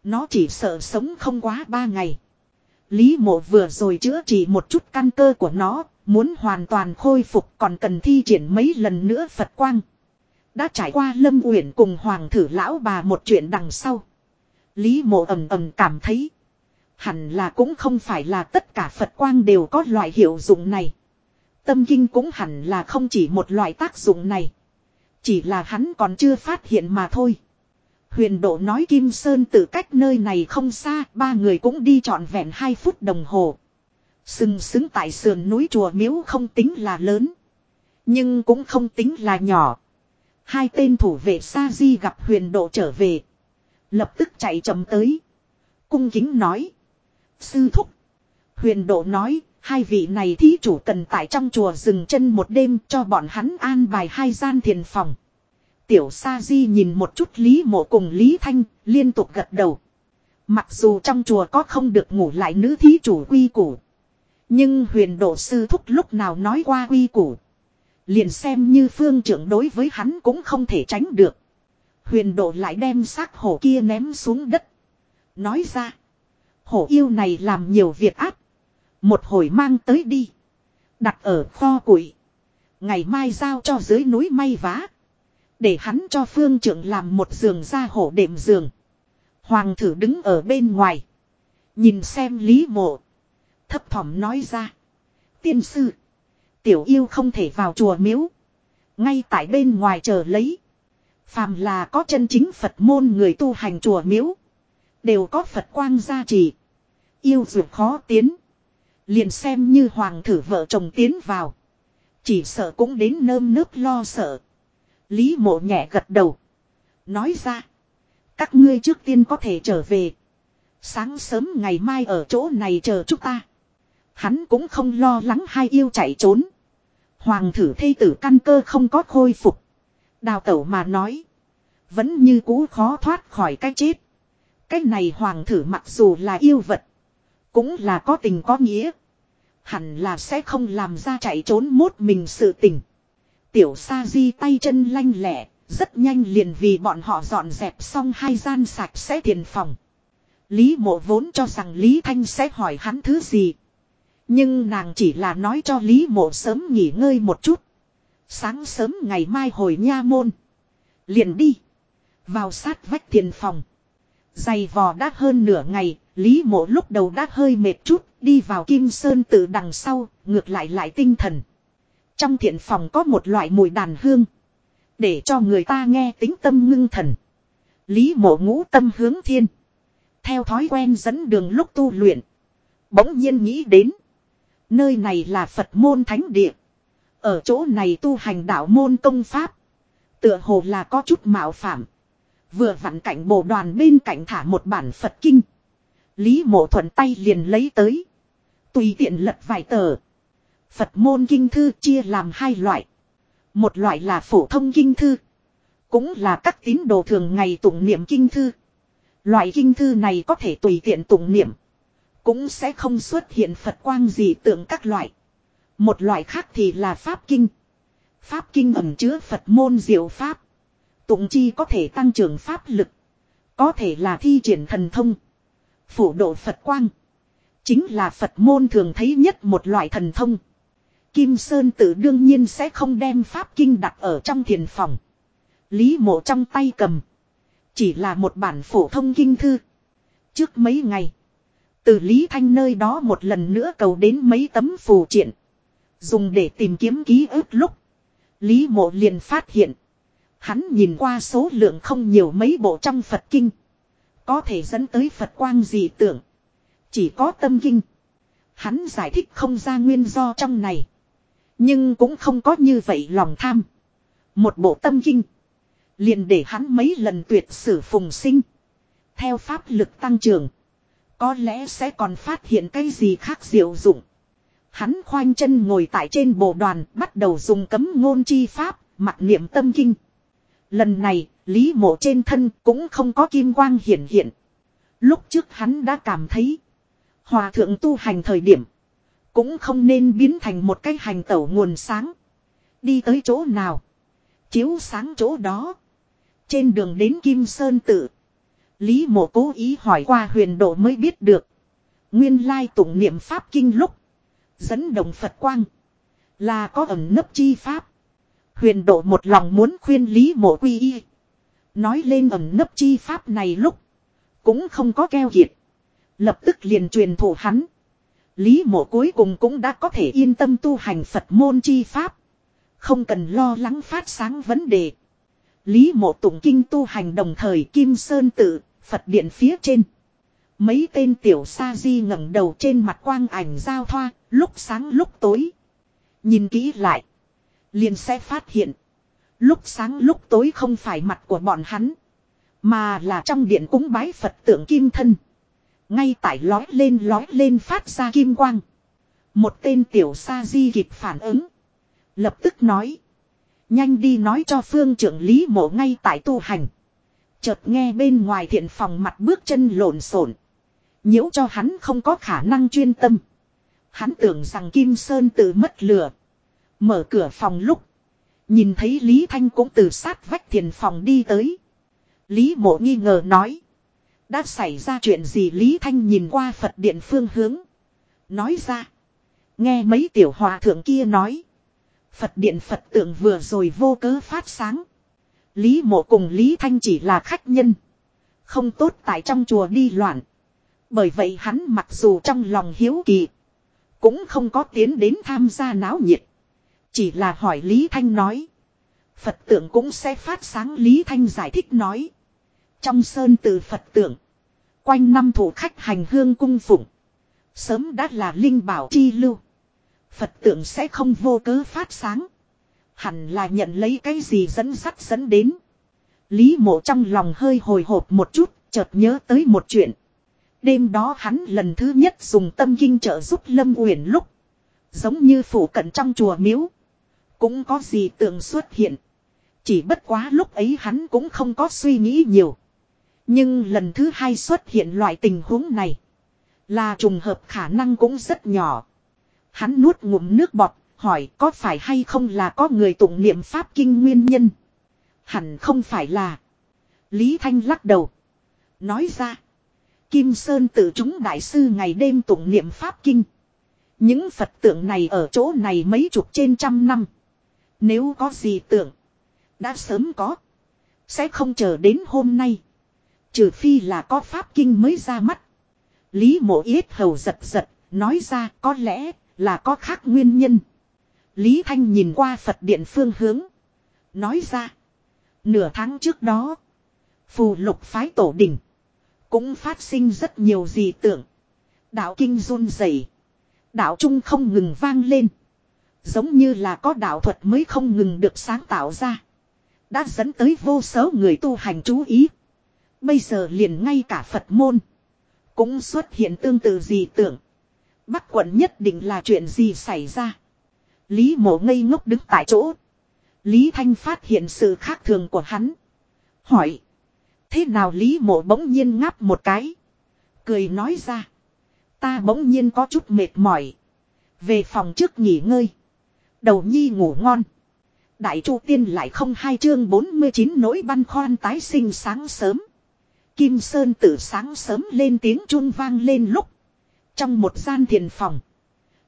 Nó chỉ sợ sống không quá ba ngày. Lý mộ vừa rồi chữa trị một chút căn cơ của nó. Muốn hoàn toàn khôi phục còn cần thi triển mấy lần nữa Phật Quang. Đã trải qua Lâm Uyển cùng Hoàng thử lão bà một chuyện đằng sau. Lý mộ ầm ầm cảm thấy. Hẳn là cũng không phải là tất cả Phật Quang đều có loại hiệu dụng này. Tâm kinh cũng hẳn là không chỉ một loại tác dụng này. Chỉ là hắn còn chưa phát hiện mà thôi. Huyền độ nói Kim Sơn từ cách nơi này không xa, ba người cũng đi trọn vẹn 2 phút đồng hồ. Sừng sững tại sườn núi chùa miếu không tính là lớn. Nhưng cũng không tính là nhỏ. Hai tên thủ vệ sa di gặp huyền độ trở về. Lập tức chạy chậm tới. Cung kính nói. Sư thúc. Huyền độ nói, hai vị này thí chủ cần tại trong chùa dừng chân một đêm cho bọn hắn an bài hai gian thiền phòng. Tiểu Sa Di nhìn một chút Lý Mộ cùng Lý Thanh, liên tục gật đầu. Mặc dù trong chùa có không được ngủ lại nữ thí chủ quy củ. Nhưng huyền độ sư thúc lúc nào nói qua quy củ. Liền xem như phương trưởng đối với hắn cũng không thể tránh được. Huyền độ lại đem xác hổ kia ném xuống đất. Nói ra. Hổ yêu này làm nhiều việc ác. Một hồi mang tới đi. Đặt ở kho củi. Ngày mai giao cho dưới núi may vá. Để hắn cho phương trưởng làm một giường ra hổ đệm giường. Hoàng thử đứng ở bên ngoài. Nhìn xem lý mộ. Thấp thỏm nói ra. Tiên sư. Tiểu yêu không thể vào chùa miếu. Ngay tại bên ngoài chờ lấy. Phàm là có chân chính Phật môn người tu hành chùa miếu. Đều có Phật quang gia trì. Yêu dược khó tiến. Liền xem như hoàng thử vợ chồng tiến vào. Chỉ sợ cũng đến nơm nước lo sợ. Lý mộ nhẹ gật đầu. Nói ra. Các ngươi trước tiên có thể trở về. Sáng sớm ngày mai ở chỗ này chờ chúng ta. Hắn cũng không lo lắng hai yêu chạy trốn. Hoàng thử thây tử căn cơ không có khôi phục. Đào tẩu mà nói. Vẫn như cũ khó thoát khỏi cái chết. Cái này hoàng thử mặc dù là yêu vật. Cũng là có tình có nghĩa. Hẳn là sẽ không làm ra chạy trốn mốt mình sự tình. Tiểu sa di tay chân lanh lẹ. Rất nhanh liền vì bọn họ dọn dẹp xong hai gian sạch sẽ tiền phòng. Lý mộ vốn cho rằng Lý Thanh sẽ hỏi hắn thứ gì. Nhưng nàng chỉ là nói cho Lý mộ sớm nghỉ ngơi một chút. Sáng sớm ngày mai hồi nha môn. Liền đi. Vào sát vách tiền phòng. Dày vò đã hơn nửa ngày, Lý mộ lúc đầu đã hơi mệt chút, đi vào kim sơn tự đằng sau, ngược lại lại tinh thần. Trong thiện phòng có một loại mùi đàn hương. Để cho người ta nghe tính tâm ngưng thần. Lý mộ ngũ tâm hướng thiên. Theo thói quen dẫn đường lúc tu luyện. Bỗng nhiên nghĩ đến. Nơi này là Phật môn thánh địa. Ở chỗ này tu hành đạo môn công pháp. Tựa hồ là có chút mạo phạm. Vừa vặn cảnh bộ đoàn bên cạnh thả một bản Phật kinh. Lý mộ thuận tay liền lấy tới. Tùy tiện lật vài tờ. Phật môn kinh thư chia làm hai loại. Một loại là phổ thông kinh thư. Cũng là các tín đồ thường ngày tụng niệm kinh thư. Loại kinh thư này có thể tùy tiện tụng niệm. Cũng sẽ không xuất hiện Phật quang gì tượng các loại. Một loại khác thì là Pháp Kinh. Pháp Kinh ẩn chứa Phật môn diệu Pháp. Tụng chi có thể tăng trưởng Pháp lực. Có thể là thi triển thần thông. Phủ độ Phật quang. Chính là Phật môn thường thấy nhất một loại thần thông. Kim Sơn tự đương nhiên sẽ không đem Pháp Kinh đặt ở trong thiền phòng. Lý mộ trong tay cầm. Chỉ là một bản phổ thông kinh thư. Trước mấy ngày. Từ Lý Thanh nơi đó một lần nữa cầu đến mấy tấm phù triện. Dùng để tìm kiếm ký ức lúc. Lý mộ liền phát hiện. Hắn nhìn qua số lượng không nhiều mấy bộ trong Phật Kinh. Có thể dẫn tới Phật quang dị tưởng. Chỉ có tâm kinh. Hắn giải thích không ra nguyên do trong này. Nhưng cũng không có như vậy lòng tham. Một bộ tâm kinh. Liền để hắn mấy lần tuyệt sử phùng sinh. Theo pháp lực tăng trưởng. Có lẽ sẽ còn phát hiện cái gì khác diệu dụng. Hắn khoanh chân ngồi tại trên bộ đoàn bắt đầu dùng cấm ngôn chi pháp, mặt niệm tâm kinh. Lần này, Lý mộ trên thân cũng không có kim quang hiển hiện. Lúc trước hắn đã cảm thấy. Hòa thượng tu hành thời điểm. Cũng không nên biến thành một cái hành tẩu nguồn sáng. Đi tới chỗ nào. Chiếu sáng chỗ đó. Trên đường đến Kim Sơn Tự. Lý mộ cố ý hỏi qua huyền độ mới biết được. Nguyên lai tụng niệm Pháp Kinh lúc. Dẫn động Phật Quang. Là có ẩn nấp chi Pháp. Huyền độ một lòng muốn khuyên Lý mộ quy y. Nói lên ẩn nấp chi Pháp này lúc. Cũng không có keo kiệt. Lập tức liền truyền thủ hắn. Lý mộ cuối cùng cũng đã có thể yên tâm tu hành Phật môn chi Pháp. Không cần lo lắng phát sáng vấn đề. Lý mộ tụng kinh tu hành đồng thời Kim Sơn tự, Phật điện phía trên. Mấy tên tiểu sa di ngẩng đầu trên mặt quang ảnh giao thoa, lúc sáng lúc tối. Nhìn kỹ lại. Liền sẽ phát hiện. Lúc sáng lúc tối không phải mặt của bọn hắn. Mà là trong điện cúng bái Phật tượng kim thân. Ngay tại lói lên lói lên phát ra kim quang. Một tên tiểu sa di kịp phản ứng. Lập tức nói. Nhanh đi nói cho phương trưởng lý mộ ngay tại tu hành. Chợt nghe bên ngoài thiện phòng mặt bước chân lộn xộn nhiễu cho hắn không có khả năng chuyên tâm. Hắn tưởng rằng Kim Sơn tự mất lửa. Mở cửa phòng lúc. Nhìn thấy Lý Thanh cũng từ sát vách thiền phòng đi tới. Lý mộ nghi ngờ nói. Đã xảy ra chuyện gì Lý Thanh nhìn qua Phật điện phương hướng. Nói ra. Nghe mấy tiểu hòa thượng kia nói. Phật điện Phật tượng vừa rồi vô cớ phát sáng. Lý mộ cùng Lý Thanh chỉ là khách nhân. Không tốt tại trong chùa đi loạn. Bởi vậy hắn mặc dù trong lòng hiếu kỳ. Cũng không có tiến đến tham gia náo nhiệt. Chỉ là hỏi Lý Thanh nói. Phật tượng cũng sẽ phát sáng Lý Thanh giải thích nói. Trong sơn từ Phật tượng. Quanh năm thủ khách hành hương cung phụng. Sớm đã là linh bảo chi lưu. Phật tượng sẽ không vô cớ phát sáng. Hẳn là nhận lấy cái gì dẫn sắt dẫn đến. Lý mộ trong lòng hơi hồi hộp một chút, chợt nhớ tới một chuyện. Đêm đó hắn lần thứ nhất dùng tâm kinh trợ giúp Lâm Uyển lúc. Giống như phủ cận trong chùa miếu. Cũng có gì tượng xuất hiện. Chỉ bất quá lúc ấy hắn cũng không có suy nghĩ nhiều. Nhưng lần thứ hai xuất hiện loại tình huống này. Là trùng hợp khả năng cũng rất nhỏ. Hắn nuốt ngụm nước bọt, hỏi có phải hay không là có người tụng niệm pháp kinh nguyên nhân. Hẳn không phải là. Lý Thanh lắc đầu. Nói ra. Kim Sơn tự chúng đại sư ngày đêm tụng niệm Pháp Kinh. Những Phật tượng này ở chỗ này mấy chục trên trăm năm. Nếu có gì tưởng Đã sớm có. Sẽ không chờ đến hôm nay. Trừ phi là có Pháp Kinh mới ra mắt. Lý mộ yết hầu giật giật. Nói ra có lẽ là có khác nguyên nhân. Lý Thanh nhìn qua Phật điện phương hướng. Nói ra. Nửa tháng trước đó. Phù lục phái tổ đình. Cũng phát sinh rất nhiều gì tưởng. Đạo kinh run rẩy, Đạo trung không ngừng vang lên. Giống như là có đạo thuật mới không ngừng được sáng tạo ra. Đã dẫn tới vô số người tu hành chú ý. Bây giờ liền ngay cả Phật môn. Cũng xuất hiện tương tự gì tưởng. Bắc quận nhất định là chuyện gì xảy ra. Lý mộ ngây ngốc đứng tại chỗ. Lý Thanh phát hiện sự khác thường của hắn. Hỏi. Thế nào Lý mộ bỗng nhiên ngáp một cái. Cười nói ra. Ta bỗng nhiên có chút mệt mỏi. Về phòng trước nghỉ ngơi. Đầu nhi ngủ ngon. Đại chu tiên lại không hai chương 49 nỗi băn khoăn tái sinh sáng sớm. Kim Sơn tử sáng sớm lên tiếng chuông vang lên lúc. Trong một gian thiền phòng.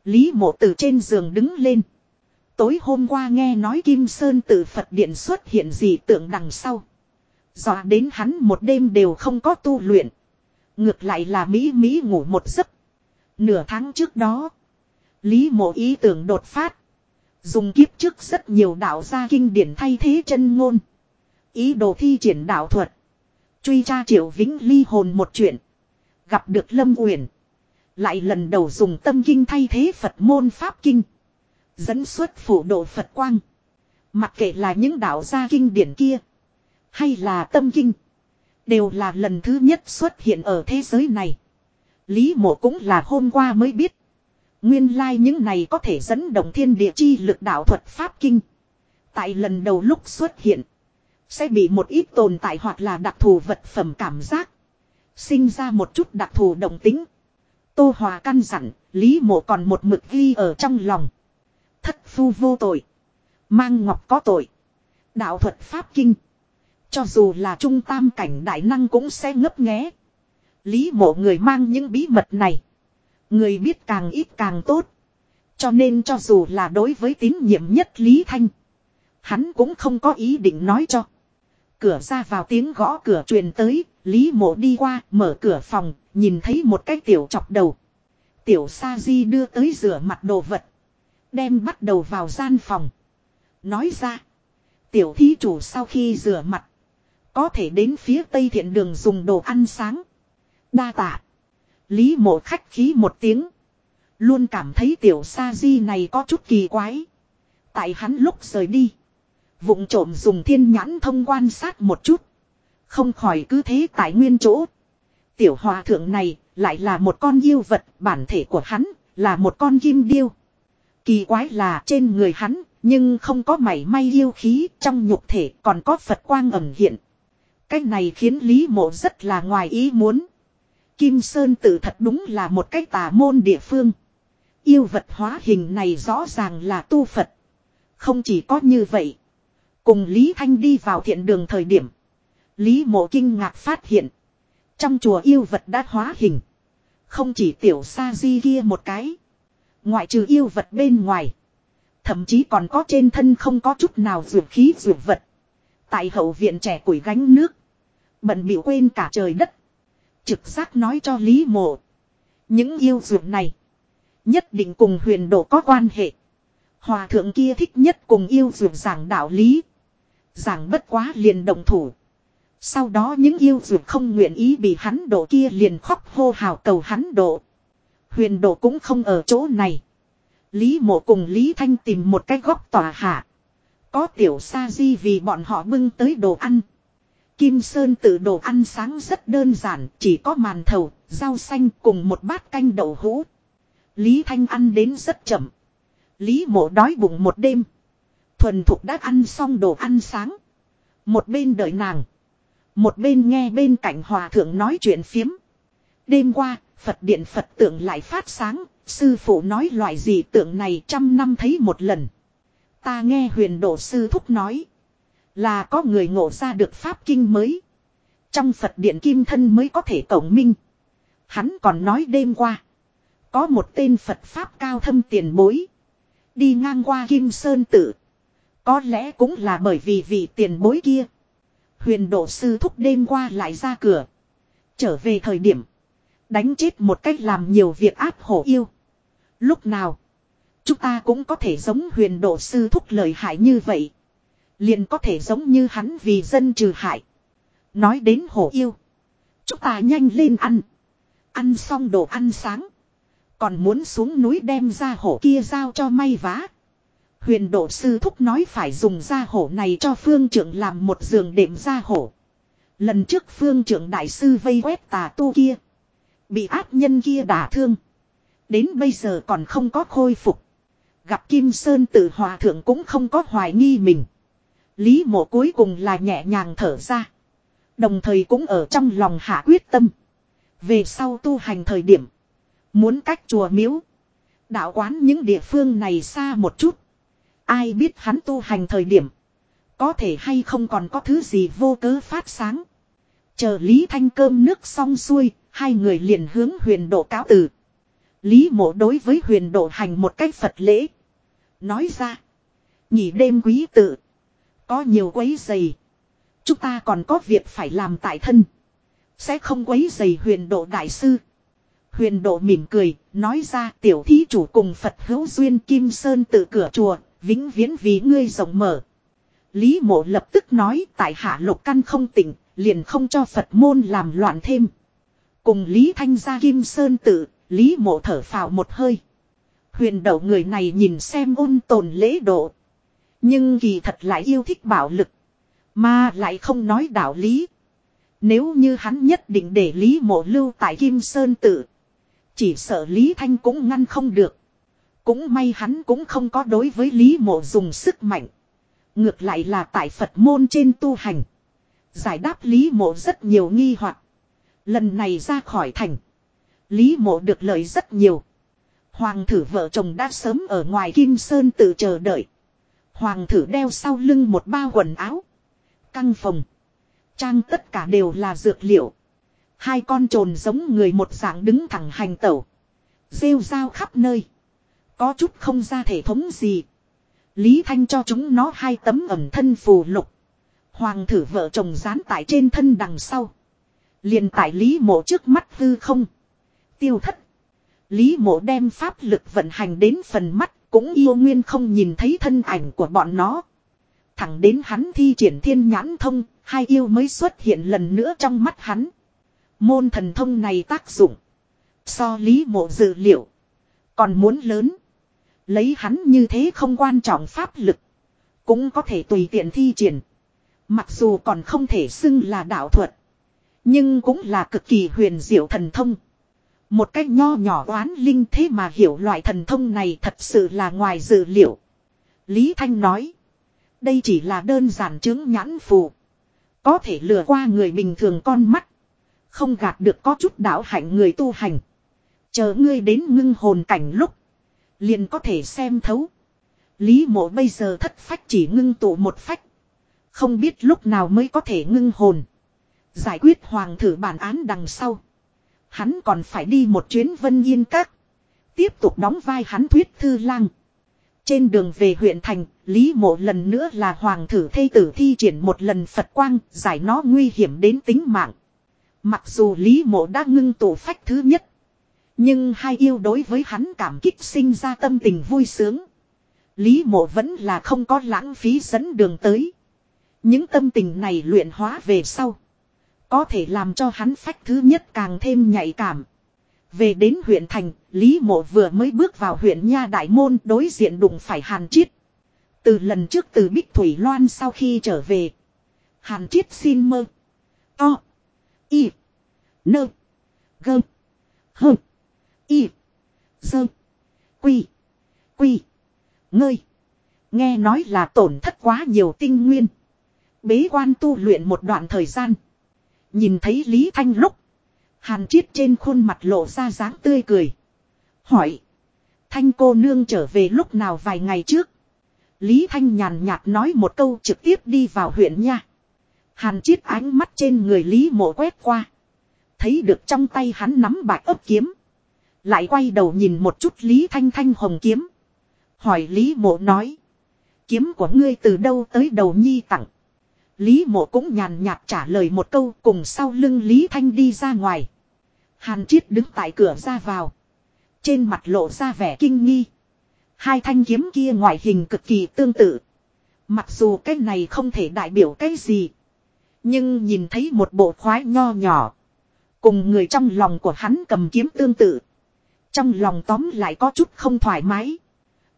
Lý mộ từ trên giường đứng lên. Tối hôm qua nghe nói Kim Sơn tử Phật điện xuất hiện gì tượng đằng sau. Dọa đến hắn một đêm đều không có tu luyện. Ngược lại là Mỹ Mỹ ngủ một giấc. Nửa tháng trước đó. Lý mộ ý tưởng đột phát. Dùng kiếp trước rất nhiều đạo gia kinh điển thay thế chân ngôn. Ý đồ thi triển đạo thuật. Truy tra triệu vĩnh ly hồn một chuyện. Gặp được Lâm Uyển. Lại lần đầu dùng tâm kinh thay thế Phật môn Pháp kinh. Dẫn xuất phủ độ Phật quang. Mặc kệ là những đạo gia kinh điển kia. Hay là tâm kinh. Đều là lần thứ nhất xuất hiện ở thế giới này. Lý mộ cũng là hôm qua mới biết. Nguyên lai like những này có thể dẫn động thiên địa chi lực đạo thuật pháp kinh. Tại lần đầu lúc xuất hiện. Sẽ bị một ít tồn tại hoặc là đặc thù vật phẩm cảm giác. Sinh ra một chút đặc thù động tính. Tô Hòa căn dặn, Lý Mộ còn một mực ghi ở trong lòng. Thất phu vô tội. Mang ngọc có tội. Đạo thuật pháp kinh. Cho dù là trung tam cảnh đại năng cũng sẽ ngấp nghé. Lý mộ người mang những bí mật này. Người biết càng ít càng tốt. Cho nên cho dù là đối với tín nhiệm nhất Lý Thanh. Hắn cũng không có ý định nói cho. Cửa ra vào tiếng gõ cửa truyền tới. Lý mộ đi qua, mở cửa phòng. Nhìn thấy một cái tiểu chọc đầu. Tiểu sa di đưa tới rửa mặt đồ vật. Đem bắt đầu vào gian phòng. Nói ra. Tiểu thí chủ sau khi rửa mặt. Có thể đến phía tây thiện đường dùng đồ ăn sáng. Đa tạ. Lý mộ khách khí một tiếng. Luôn cảm thấy tiểu sa di này có chút kỳ quái. Tại hắn lúc rời đi. vụng trộm dùng thiên nhãn thông quan sát một chút. Không khỏi cứ thế tại nguyên chỗ. Tiểu hòa thượng này lại là một con yêu vật, bản thể của hắn là một con kim điêu. Kỳ quái là trên người hắn, nhưng không có mảy may yêu khí, trong nhục thể còn có Phật quang ẩm hiện. Cái này khiến Lý Mộ rất là ngoài ý muốn. Kim Sơn tự thật đúng là một cái tà môn địa phương. Yêu vật hóa hình này rõ ràng là tu Phật. Không chỉ có như vậy. Cùng Lý Thanh đi vào thiện đường thời điểm. Lý mộ kinh ngạc phát hiện. Trong chùa yêu vật đã hóa hình. Không chỉ tiểu sa di kia một cái. Ngoại trừ yêu vật bên ngoài. Thậm chí còn có trên thân không có chút nào dược khí dược vật. Tại hậu viện trẻ củi gánh nước. Bận bị quên cả trời đất. Trực giác nói cho Lý Mộ. Những yêu dược này. Nhất định cùng huyền độ có quan hệ. Hòa thượng kia thích nhất cùng yêu dược giảng đạo lý. Giảng bất quá liền động thủ. Sau đó những yêu dược không nguyện ý bị hắn độ kia liền khóc hô hào cầu hắn độ. Huyền độ cũng không ở chỗ này. Lý mộ cùng Lý Thanh tìm một cái góc tòa hạ. Có tiểu sa di vì bọn họ bưng tới đồ ăn. Kim Sơn tự đồ ăn sáng rất đơn giản, chỉ có màn thầu, rau xanh cùng một bát canh đậu hũ. Lý Thanh ăn đến rất chậm. Lý mộ đói bụng một đêm. Thuần thục đã ăn xong đồ ăn sáng. Một bên đợi nàng. Một bên nghe bên cạnh hòa thượng nói chuyện phiếm. Đêm qua, Phật điện Phật tượng lại phát sáng, sư phụ nói loại gì tượng này trăm năm thấy một lần. Ta nghe huyền độ sư thúc nói. Là có người ngộ ra được pháp kinh mới. Trong Phật điện kim thân mới có thể cổng minh. Hắn còn nói đêm qua. Có một tên Phật Pháp cao thâm tiền bối. Đi ngang qua Kim Sơn Tử. Có lẽ cũng là bởi vì vị tiền bối kia. Huyền độ sư thúc đêm qua lại ra cửa. Trở về thời điểm. Đánh chết một cách làm nhiều việc áp hổ yêu. Lúc nào. Chúng ta cũng có thể giống huyền độ sư thúc lời hại như vậy. Liền có thể giống như hắn vì dân trừ hại. Nói đến hổ yêu. Chúng ta nhanh lên ăn. Ăn xong đồ ăn sáng. Còn muốn xuống núi đem ra hổ kia giao cho may vá. Huyền độ sư thúc nói phải dùng ra hổ này cho phương trưởng làm một giường đệm ra hổ. Lần trước phương trưởng đại sư vây quét tà tu kia. Bị ác nhân kia đả thương. Đến bây giờ còn không có khôi phục. Gặp Kim Sơn tự hòa thượng cũng không có hoài nghi mình. Lý mộ cuối cùng là nhẹ nhàng thở ra. Đồng thời cũng ở trong lòng hạ quyết tâm. Về sau tu hành thời điểm. Muốn cách chùa miếu. Đạo quán những địa phương này xa một chút. Ai biết hắn tu hành thời điểm. Có thể hay không còn có thứ gì vô cớ phát sáng. Chờ Lý Thanh cơm nước xong xuôi. Hai người liền hướng huyền độ cáo từ. Lý mộ đối với huyền độ hành một cách Phật lễ. Nói ra. Nhỉ đêm quý tự. Có nhiều quấy giày. Chúng ta còn có việc phải làm tại thân. Sẽ không quấy giày huyền độ đại sư. Huyền độ mỉm cười, nói ra tiểu thí chủ cùng Phật hữu duyên Kim Sơn tự cửa chùa, vĩnh viễn vì ngươi rộng mở. Lý mộ lập tức nói tại hạ lục căn không tỉnh, liền không cho Phật môn làm loạn thêm. Cùng Lý Thanh ra Kim Sơn tự, Lý mộ thở phào một hơi. Huyền đậu người này nhìn xem ôn tồn lễ độ. Nhưng kỳ thật lại yêu thích bạo lực. Mà lại không nói đạo lý. Nếu như hắn nhất định để Lý mộ lưu tại Kim Sơn tự. Chỉ sợ Lý Thanh cũng ngăn không được. Cũng may hắn cũng không có đối với Lý mộ dùng sức mạnh. Ngược lại là tại Phật môn trên tu hành. Giải đáp Lý mộ rất nhiều nghi hoặc Lần này ra khỏi thành. Lý mộ được lợi rất nhiều. Hoàng thử vợ chồng đã sớm ở ngoài Kim Sơn tự chờ đợi. Hoàng thử đeo sau lưng một bao quần áo. Căng phòng. Trang tất cả đều là dược liệu. Hai con trồn giống người một dạng đứng thẳng hành tẩu. Rêu rao khắp nơi. Có chút không ra thể thống gì. Lý Thanh cho chúng nó hai tấm ẩm thân phù lục. Hoàng thử vợ chồng dán tại trên thân đằng sau. liền tại Lý mộ trước mắt hư không. Tiêu thất. Lý mộ đem pháp lực vận hành đến phần mắt cũng yêu nguyên không nhìn thấy thân ảnh của bọn nó. Thẳng đến hắn thi triển thiên nhãn thông, hai yêu mới xuất hiện lần nữa trong mắt hắn. Môn thần thông này tác dụng. So lý mộ dự liệu. Còn muốn lớn. Lấy hắn như thế không quan trọng pháp lực. Cũng có thể tùy tiện thi triển. Mặc dù còn không thể xưng là đạo thuật. Nhưng cũng là cực kỳ huyền diệu thần thông. Một cách nho nhỏ oán linh thế mà hiểu loại thần thông này thật sự là ngoài dự liệu. Lý Thanh nói. Đây chỉ là đơn giản chứng nhãn phù. Có thể lừa qua người bình thường con mắt. Không gạt được có chút đạo hạnh người tu hành. Chờ ngươi đến ngưng hồn cảnh lúc. Liền có thể xem thấu. Lý mộ bây giờ thất phách chỉ ngưng tụ một phách. Không biết lúc nào mới có thể ngưng hồn. Giải quyết hoàng thử bản án đằng sau. Hắn còn phải đi một chuyến vân yên các. Tiếp tục đóng vai hắn thuyết thư lang. Trên đường về huyện thành, Lý Mộ lần nữa là hoàng thử thây tử thi triển một lần Phật quang, giải nó nguy hiểm đến tính mạng. Mặc dù Lý Mộ đã ngưng tụ phách thứ nhất. Nhưng hai yêu đối với hắn cảm kích sinh ra tâm tình vui sướng. Lý Mộ vẫn là không có lãng phí dẫn đường tới. Những tâm tình này luyện hóa về sau. Có thể làm cho hắn phách thứ nhất càng thêm nhạy cảm. Về đến huyện thành, Lý Mộ vừa mới bước vào huyện Nha Đại Môn đối diện đụng phải Hàn Chiết. Từ lần trước từ Bích Thủy Loan sau khi trở về. Hàn Chiết xin mơ. To. Y. Nơ. Gơ. Hơ. Y. Dơ. Quy. Quy. Ngơi. Nghe nói là tổn thất quá nhiều tinh nguyên. Bế quan tu luyện một đoạn thời gian. Nhìn thấy Lý Thanh lúc. Hàn Chiết trên khuôn mặt lộ ra dáng tươi cười. Hỏi. Thanh cô nương trở về lúc nào vài ngày trước. Lý Thanh nhàn nhạt nói một câu trực tiếp đi vào huyện nha. Hàn Chiết ánh mắt trên người Lý mộ quét qua. Thấy được trong tay hắn nắm bạc ấp kiếm. Lại quay đầu nhìn một chút Lý Thanh Thanh hồng kiếm. Hỏi Lý mộ nói. Kiếm của ngươi từ đâu tới đầu nhi tặng. Lý mộ cũng nhàn nhạt trả lời một câu cùng sau lưng Lý Thanh đi ra ngoài. Hàn Triết đứng tại cửa ra vào. Trên mặt lộ ra vẻ kinh nghi. Hai thanh kiếm kia ngoại hình cực kỳ tương tự. Mặc dù cái này không thể đại biểu cái gì. Nhưng nhìn thấy một bộ khoái nho nhỏ. Cùng người trong lòng của hắn cầm kiếm tương tự. Trong lòng tóm lại có chút không thoải mái.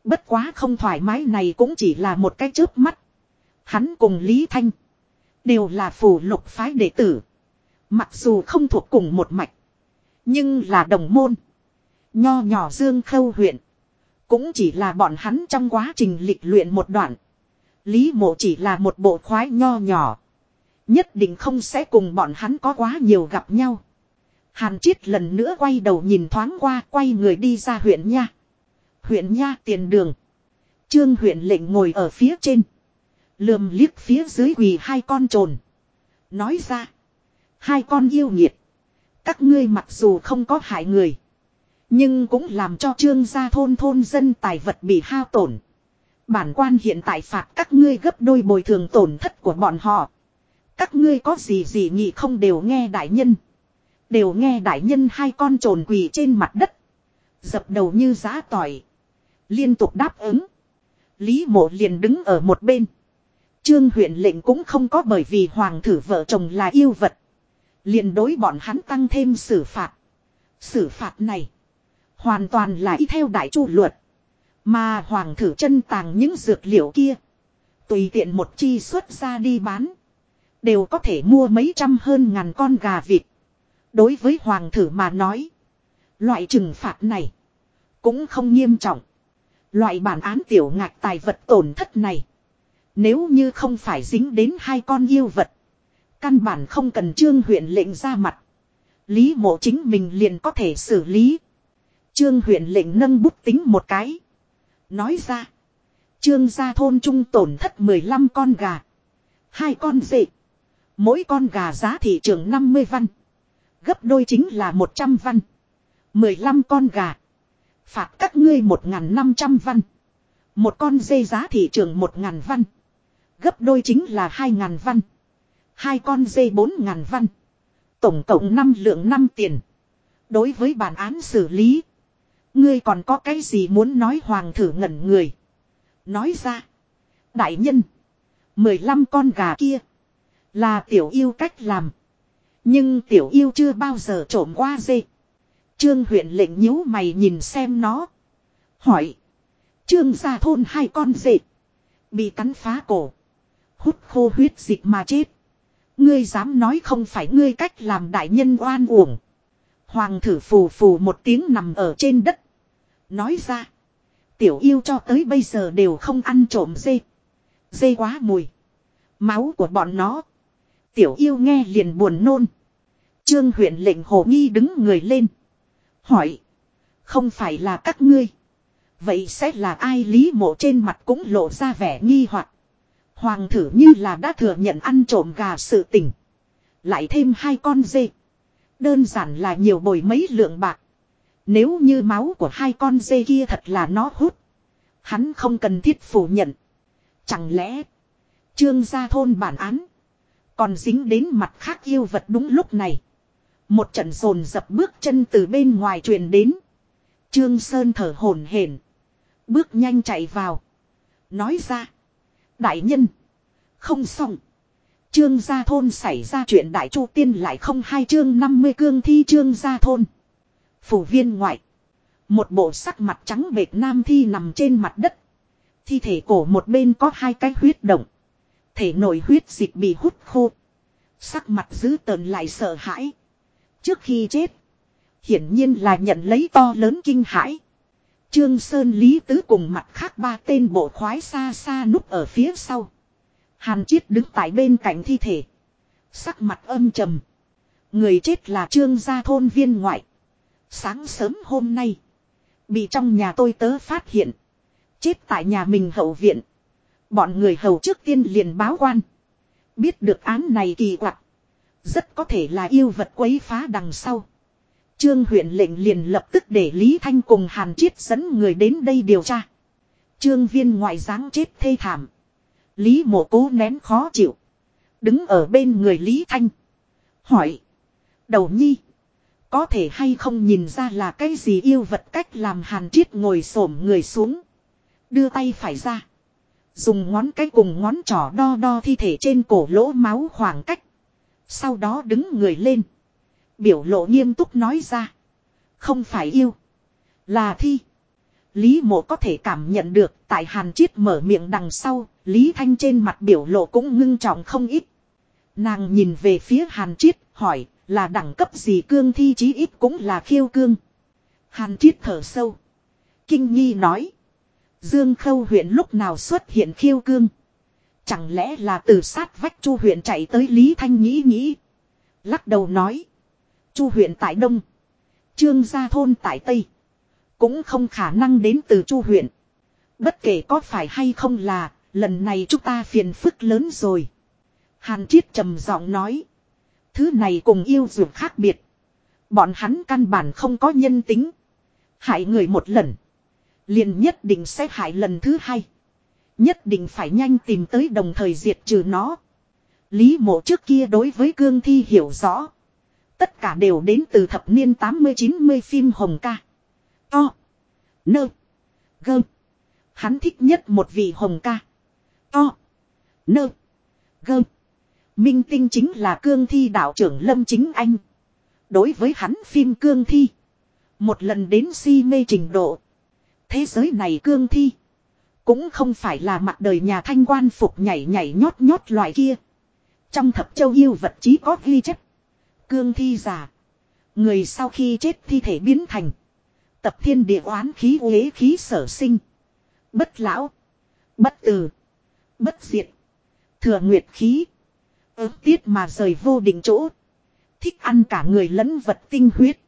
Bất quá không thoải mái này cũng chỉ là một cái chớp mắt. Hắn cùng Lý Thanh. Đều là phù lục phái đệ tử. Mặc dù không thuộc cùng một mạch. Nhưng là đồng môn. Nho nhỏ dương khâu huyện. Cũng chỉ là bọn hắn trong quá trình lịch luyện một đoạn. Lý mộ chỉ là một bộ khoái nho nhỏ. Nhất định không sẽ cùng bọn hắn có quá nhiều gặp nhau. Hàn Chiết lần nữa quay đầu nhìn thoáng qua, quay người đi ra huyện nha. Huyện nha tiền đường. Trương huyện lệnh ngồi ở phía trên. Lườm liếc phía dưới quỳ hai con trồn. Nói ra. Hai con yêu nghiệt. Các ngươi mặc dù không có hại người. Nhưng cũng làm cho trương gia thôn thôn dân tài vật bị hao tổn. Bản quan hiện tại phạt các ngươi gấp đôi bồi thường tổn thất của bọn họ. Các ngươi có gì gì nghị không đều nghe đại nhân. Đều nghe đại nhân hai con trồn quỳ trên mặt đất. Dập đầu như giá tỏi. Liên tục đáp ứng. Lý mộ liền đứng ở một bên. Trương huyện lệnh cũng không có bởi vì hoàng thử vợ chồng là yêu vật. liền đối bọn hắn tăng thêm xử phạt. Xử phạt này. Hoàn toàn là y theo đại chu luật. Mà hoàng thử chân tàng những dược liệu kia. Tùy tiện một chi xuất ra đi bán. Đều có thể mua mấy trăm hơn ngàn con gà vịt. Đối với hoàng thử mà nói. Loại trừng phạt này. Cũng không nghiêm trọng. Loại bản án tiểu ngạch tài vật tổn thất này. Nếu như không phải dính đến hai con yêu vật. Căn bản không cần trương huyện lệnh ra mặt. Lý mộ chính mình liền có thể xử lý. Trương huyện lệnh nâng bút tính một cái. Nói ra. Trương gia thôn trung tổn thất 15 con gà. hai con dệ. Mỗi con gà giá thị trường 50 văn. Gấp đôi chính là 100 văn. 15 con gà. Phạt các ngươi 1.500 văn. Một con dê giá thị trường 1.000 văn. Gấp đôi chính là 2.000 văn. Hai con dê 4.000 văn. Tổng cộng 5 lượng 5 tiền. Đối với bản án xử lý. Ngươi còn có cái gì muốn nói hoàng thử ngẩn người. Nói ra. Đại nhân. 15 con gà kia. Là tiểu yêu cách làm. Nhưng tiểu yêu chưa bao giờ trộm qua dê. Trương huyện lệnh nhíu mày nhìn xem nó. Hỏi. Trương gia thôn hai con dê. Bị cắn phá cổ. Hút khô huyết dịch mà chết. Ngươi dám nói không phải ngươi cách làm đại nhân oan uổng. Hoàng thử phù phù một tiếng nằm ở trên đất. Nói ra. Tiểu yêu cho tới bây giờ đều không ăn trộm dê. Dê quá mùi. Máu của bọn nó. Tiểu yêu nghe liền buồn nôn. Trương huyện lệnh hồ nghi đứng người lên. Hỏi. Không phải là các ngươi. Vậy sẽ là ai lý mộ trên mặt cũng lộ ra vẻ nghi hoặc Hoàng thử như là đã thừa nhận ăn trộm gà sự tình. Lại thêm hai con dê. Đơn giản là nhiều bồi mấy lượng bạc. Nếu như máu của hai con dê kia thật là nó hút. Hắn không cần thiết phủ nhận. Chẳng lẽ. Trương gia thôn bản án. Còn dính đến mặt khác yêu vật đúng lúc này. Một trận rồn dập bước chân từ bên ngoài truyền đến. Trương Sơn thở hổn hển, Bước nhanh chạy vào. Nói ra. Đại nhân. Không xong. Trương gia thôn xảy ra chuyện đại chu tiên lại không hai chương 50 cương thi trương gia thôn. Phủ viên ngoại. Một bộ sắc mặt trắng bệt nam thi nằm trên mặt đất. Thi thể cổ một bên có hai cái huyết động. Thể nội huyết dịch bị hút khô. Sắc mặt dữ tợn lại sợ hãi. Trước khi chết. Hiển nhiên là nhận lấy to lớn kinh hãi. Trương Sơn Lý Tứ cùng mặt khác ba tên bộ khoái xa xa núp ở phía sau. Hàn Chiết đứng tại bên cạnh thi thể. Sắc mặt âm trầm. Người chết là Trương gia thôn viên ngoại. Sáng sớm hôm nay. Bị trong nhà tôi tớ phát hiện. Chết tại nhà mình hậu viện. Bọn người hầu trước tiên liền báo quan. Biết được án này kỳ quặc. Rất có thể là yêu vật quấy phá đằng sau. Trương huyện lệnh liền lập tức để Lý Thanh cùng Hàn Chiết dẫn người đến đây điều tra. Trương viên ngoại dáng chết thê thảm. Lý mộ cố nén khó chịu. Đứng ở bên người Lý Thanh. Hỏi. Đầu nhi. Có thể hay không nhìn ra là cái gì yêu vật cách làm hàn triết ngồi xổm người xuống. Đưa tay phải ra. Dùng ngón cái cùng ngón trỏ đo đo thi thể trên cổ lỗ máu khoảng cách. Sau đó đứng người lên. Biểu lộ nghiêm túc nói ra. Không phải yêu. Là thi. Lý mộ có thể cảm nhận được, tại hàn chiết mở miệng đằng sau. Lý thanh trên mặt biểu lộ cũng ngưng trọng không ít. Nàng nhìn về phía hàn chiết, hỏi, là đẳng cấp gì cương thi chí ít cũng là khiêu cương. Hàn chiết thở sâu. Kinh nghi nói. Dương Khâu huyện lúc nào xuất hiện khiêu cương. Chẳng lẽ là từ sát vách chu huyện chạy tới Lý Thanh nghĩ nghĩ. Lắc đầu nói. Chu huyện tại Đông. Trương gia thôn tại Tây. Cũng không khả năng đến từ Chu huyện. Bất kể có phải hay không là, lần này chúng ta phiền phức lớn rồi. Hàn Triết trầm giọng nói. Thứ này cùng yêu dược khác biệt. Bọn hắn căn bản không có nhân tính. Hại người một lần. Liền nhất định sẽ hại lần thứ hai. Nhất định phải nhanh tìm tới đồng thời diệt trừ nó. Lý mộ trước kia đối với cương thi hiểu rõ. Tất cả đều đến từ thập niên 80-90 phim hồng ca. To. Nơ. Gơ. Hắn thích nhất một vị hồng ca. To. Nơ. Gơ. Minh tinh chính là cương thi đạo trưởng Lâm Chính Anh. Đối với hắn phim cương thi. Một lần đến si mê trình độ. Thế giới này cương thi. Cũng không phải là mặt đời nhà thanh quan phục nhảy nhảy nhót nhót loại kia. Trong thập châu yêu vật chí có ghi chép. Cương thi giả. Người sau khi chết thi thể biến thành. Tập thiên địa oán khí uế khí sở sinh. Bất lão. Bất tử. Bất diệt. Thừa nguyệt khí. Ước tiết mà rời vô định chỗ. Thích ăn cả người lẫn vật tinh huyết.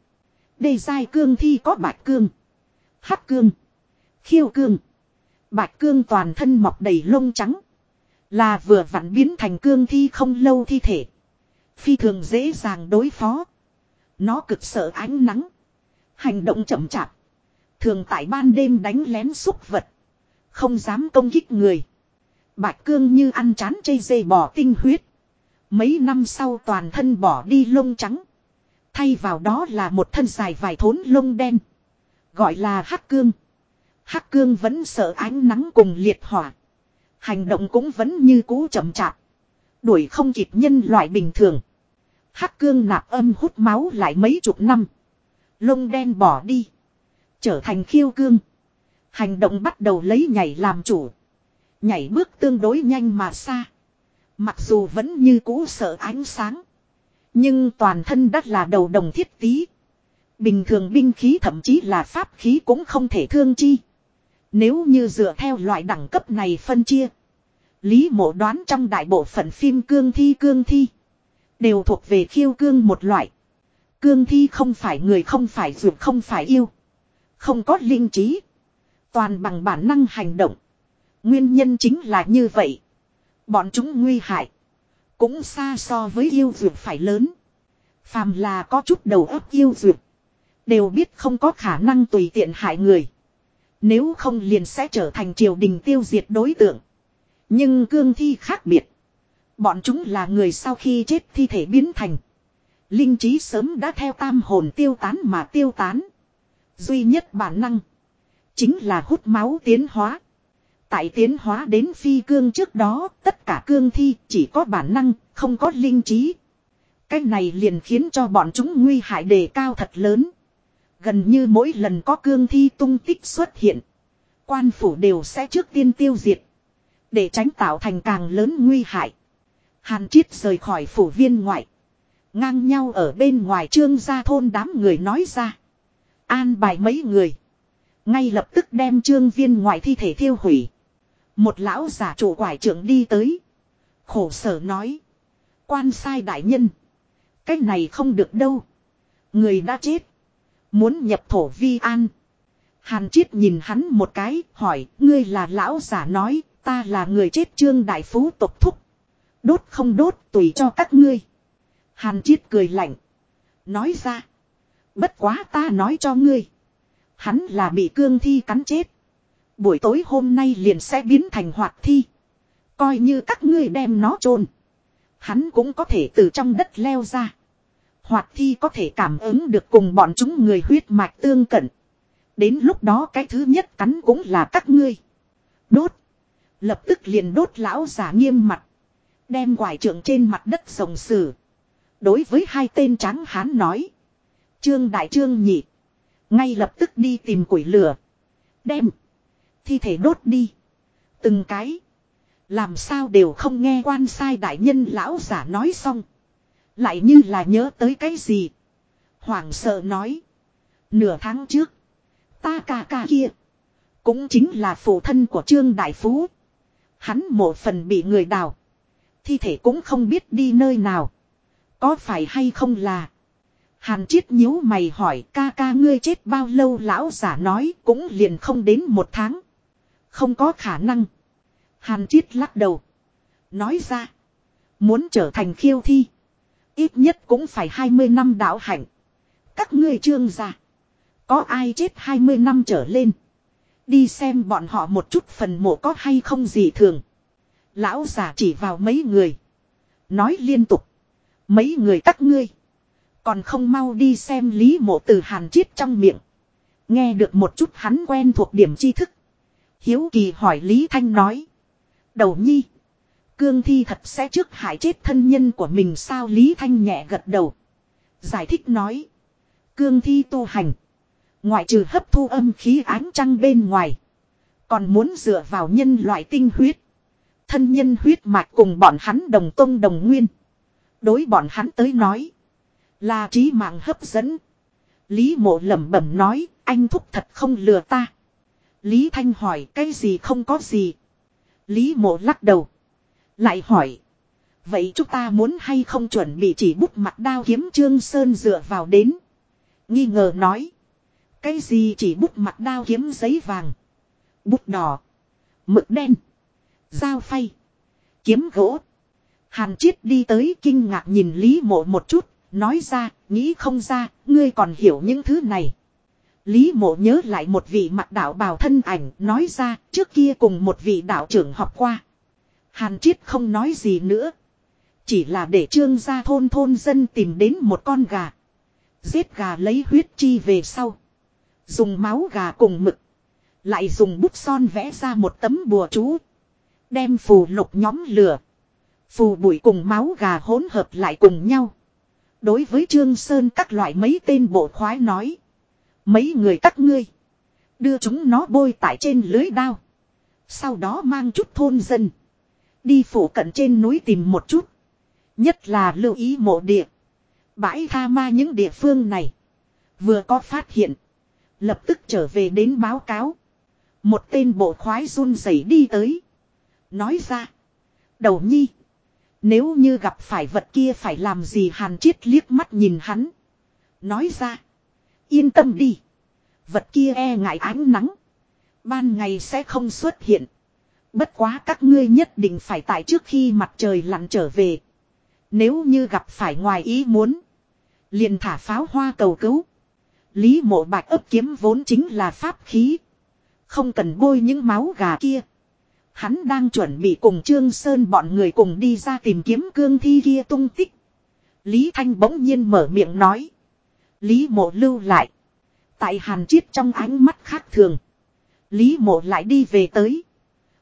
Đề giai cương thi có bạch cương. Hắc cương. Khiêu cương. Bạch cương toàn thân mọc đầy lông trắng. Là vừa vặn biến thành cương thi không lâu thi thể. Phi thường dễ dàng đối phó. Nó cực sợ ánh nắng. Hành động chậm chạp. Thường tại ban đêm đánh lén xúc vật. Không dám công kích người. Bạch cương như ăn chán chây dây bỏ tinh huyết. Mấy năm sau toàn thân bỏ đi lông trắng. Thay vào đó là một thân dài vài thốn lông đen. Gọi là hắc cương. Hắc cương vẫn sợ ánh nắng cùng liệt hỏa. Hành động cũng vẫn như cũ chậm chạp. Đuổi không kịp nhân loại bình thường. Hắc cương nạp âm hút máu lại mấy chục năm. Lông đen bỏ đi. Trở thành khiêu cương. Hành động bắt đầu lấy nhảy làm chủ. Nhảy bước tương đối nhanh mà xa. Mặc dù vẫn như cũ sợ ánh sáng. Nhưng toàn thân đất là đầu đồng thiết tí. Bình thường binh khí thậm chí là pháp khí cũng không thể thương chi. Nếu như dựa theo loại đẳng cấp này phân chia. Lý mộ đoán trong đại bộ phận phim cương thi cương thi. Đều thuộc về khiêu cương một loại. Cương thi không phải người không phải dược không phải yêu. Không có linh trí. Toàn bằng bản năng hành động. Nguyên nhân chính là như vậy. Bọn chúng nguy hại. Cũng xa so với yêu dược phải lớn. Phàm là có chút đầu óc yêu dược. Đều biết không có khả năng tùy tiện hại người. Nếu không liền sẽ trở thành triều đình tiêu diệt đối tượng. Nhưng cương thi khác biệt. Bọn chúng là người sau khi chết thi thể biến thành. Linh trí sớm đã theo tam hồn tiêu tán mà tiêu tán. Duy nhất bản năng. Chính là hút máu tiến hóa. Tại tiến hóa đến phi cương trước đó, tất cả cương thi chỉ có bản năng, không có linh trí. Cái này liền khiến cho bọn chúng nguy hại đề cao thật lớn. Gần như mỗi lần có cương thi tung tích xuất hiện. Quan phủ đều sẽ trước tiên tiêu diệt. Để tránh tạo thành càng lớn nguy hại. Hàn Chiết rời khỏi phủ viên ngoại. Ngang nhau ở bên ngoài trương gia thôn đám người nói ra. An bài mấy người. Ngay lập tức đem trương viên ngoại thi thể thiêu hủy. Một lão giả chủ quải trưởng đi tới. Khổ sở nói. Quan sai đại nhân. Cái này không được đâu. Người đã chết. Muốn nhập thổ vi an. Hàn Chiết nhìn hắn một cái, hỏi, ngươi là lão giả nói, ta là người chết trương đại phú tộc thúc. Đốt không đốt, tùy cho các ngươi. Hàn Chiết cười lạnh. Nói ra. Bất quá ta nói cho ngươi. Hắn là bị cương thi cắn chết. Buổi tối hôm nay liền sẽ biến thành hoạt thi. Coi như các ngươi đem nó chôn Hắn cũng có thể từ trong đất leo ra. Hoạt thi có thể cảm ứng được cùng bọn chúng người huyết mạch tương cận. Đến lúc đó cái thứ nhất cắn cũng là các ngươi. Đốt. Lập tức liền đốt lão giả nghiêm mặt. Đem quải trưởng trên mặt đất rồng sử. Đối với hai tên trắng hán nói. Trương đại trương nhị. Ngay lập tức đi tìm củi lửa. Đem. Thi thể đốt đi. Từng cái. Làm sao đều không nghe quan sai đại nhân lão giả nói xong. Lại như là nhớ tới cái gì. Hoảng sợ nói. Nửa tháng trước. Ta ca ca kia. Cũng chính là phụ thân của Trương Đại Phú. Hắn một phần bị người đào. Thi thể cũng không biết đi nơi nào. Có phải hay không là. Hàn Chiết nhíu mày hỏi, ca ca ngươi chết bao lâu lão giả nói cũng liền không đến một tháng. Không có khả năng. Hàn Chiết lắc đầu. Nói ra. Muốn trở thành khiêu thi. Ít nhất cũng phải 20 năm đạo hạnh. Các ngươi trương giả. Có ai chết 20 năm trở lên. Đi xem bọn họ một chút phần mộ có hay không gì thường. Lão già chỉ vào mấy người. Nói liên tục. Mấy người các ngươi. Còn không mau đi xem lý mộ từ hàn chiết trong miệng. Nghe được một chút hắn quen thuộc điểm tri thức. Hiếu kỳ hỏi Lý Thanh nói. Đầu nhi. Cương thi thật sẽ trước hại chết thân nhân của mình sao Lý Thanh nhẹ gật đầu. Giải thích nói. Cương thi tu hành. Ngoại trừ hấp thu âm khí ánh trăng bên ngoài. Còn muốn dựa vào nhân loại tinh huyết. Thân nhân huyết mạch cùng bọn hắn đồng tông đồng nguyên. Đối bọn hắn tới nói. Là trí mạng hấp dẫn. Lý mộ lẩm bẩm nói. Anh thúc thật không lừa ta. Lý Thanh hỏi, cái gì không có gì. Lý mộ lắc đầu. Lại hỏi. Vậy chúng ta muốn hay không chuẩn bị chỉ bút mặt đao kiếm Trương Sơn dựa vào đến. Nghi ngờ nói. Cái gì chỉ bút mặt đao kiếm giấy vàng. Bút đỏ. Mực đen. Dao phay. Kiếm gỗ. Hàn Chiết đi tới kinh ngạc nhìn Lý mộ một chút. Nói ra, nghĩ không ra, ngươi còn hiểu những thứ này. Lý mộ nhớ lại một vị mặt đạo bào thân ảnh nói ra trước kia cùng một vị đạo trưởng học qua. Hàn Chiết không nói gì nữa. Chỉ là để trương gia thôn thôn dân tìm đến một con gà. Giết gà lấy huyết chi về sau. Dùng máu gà cùng mực. Lại dùng bút son vẽ ra một tấm bùa chú. Đem phù lục nhóm lửa. Phù bụi cùng máu gà hỗn hợp lại cùng nhau. Đối với Trương Sơn các loại mấy tên bộ khoái nói. Mấy người các ngươi. Đưa chúng nó bôi tại trên lưới đao. Sau đó mang chút thôn dân. Đi phủ cận trên núi tìm một chút. Nhất là lưu ý mộ địa. Bãi tha ma những địa phương này. Vừa có phát hiện. Lập tức trở về đến báo cáo. Một tên bộ khoái run rẩy đi tới. Nói ra. Đầu nhi. Nếu như gặp phải vật kia phải làm gì hàn chiết liếc mắt nhìn hắn. Nói ra. Yên tâm đi. Vật kia e ngại ánh nắng. Ban ngày sẽ không xuất hiện. Bất quá các ngươi nhất định phải tại trước khi mặt trời lặn trở về. Nếu như gặp phải ngoài ý muốn. Liền thả pháo hoa cầu cứu. Lý mộ bạch ấp kiếm vốn chính là pháp khí. Không cần bôi những máu gà kia. Hắn đang chuẩn bị cùng Trương Sơn bọn người cùng đi ra tìm kiếm cương thi kia tung tích. Lý Thanh bỗng nhiên mở miệng nói. Lý mộ lưu lại. Tại hàn chiết trong ánh mắt khác thường. Lý mộ lại đi về tới.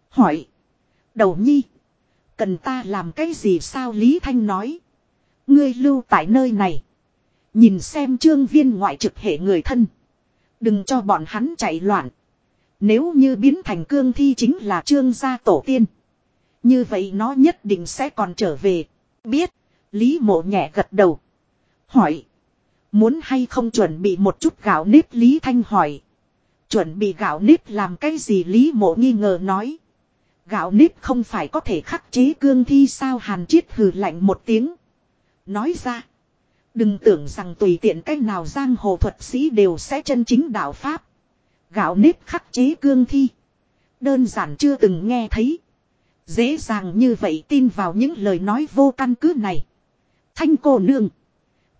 Hỏi. Đầu nhi. Cần ta làm cái gì sao Lý Thanh nói. Ngươi lưu tại nơi này. Nhìn xem trương viên ngoại trực hệ người thân. Đừng cho bọn hắn chạy loạn. Nếu như biến thành cương thi chính là trương gia tổ tiên. Như vậy nó nhất định sẽ còn trở về. Biết. Lý mộ nhẹ gật đầu. Hỏi. Muốn hay không chuẩn bị một chút gạo nếp Lý Thanh hỏi. Chuẩn bị gạo nếp làm cái gì Lý mộ nghi ngờ nói. Gạo nếp không phải có thể khắc chế cương thi sao hàn chiết hừ lạnh một tiếng. Nói ra. Đừng tưởng rằng tùy tiện cách nào giang hồ thuật sĩ đều sẽ chân chính đạo Pháp. Gạo nếp khắc chế cương thi. Đơn giản chưa từng nghe thấy. Dễ dàng như vậy tin vào những lời nói vô căn cứ này. Thanh cô nương.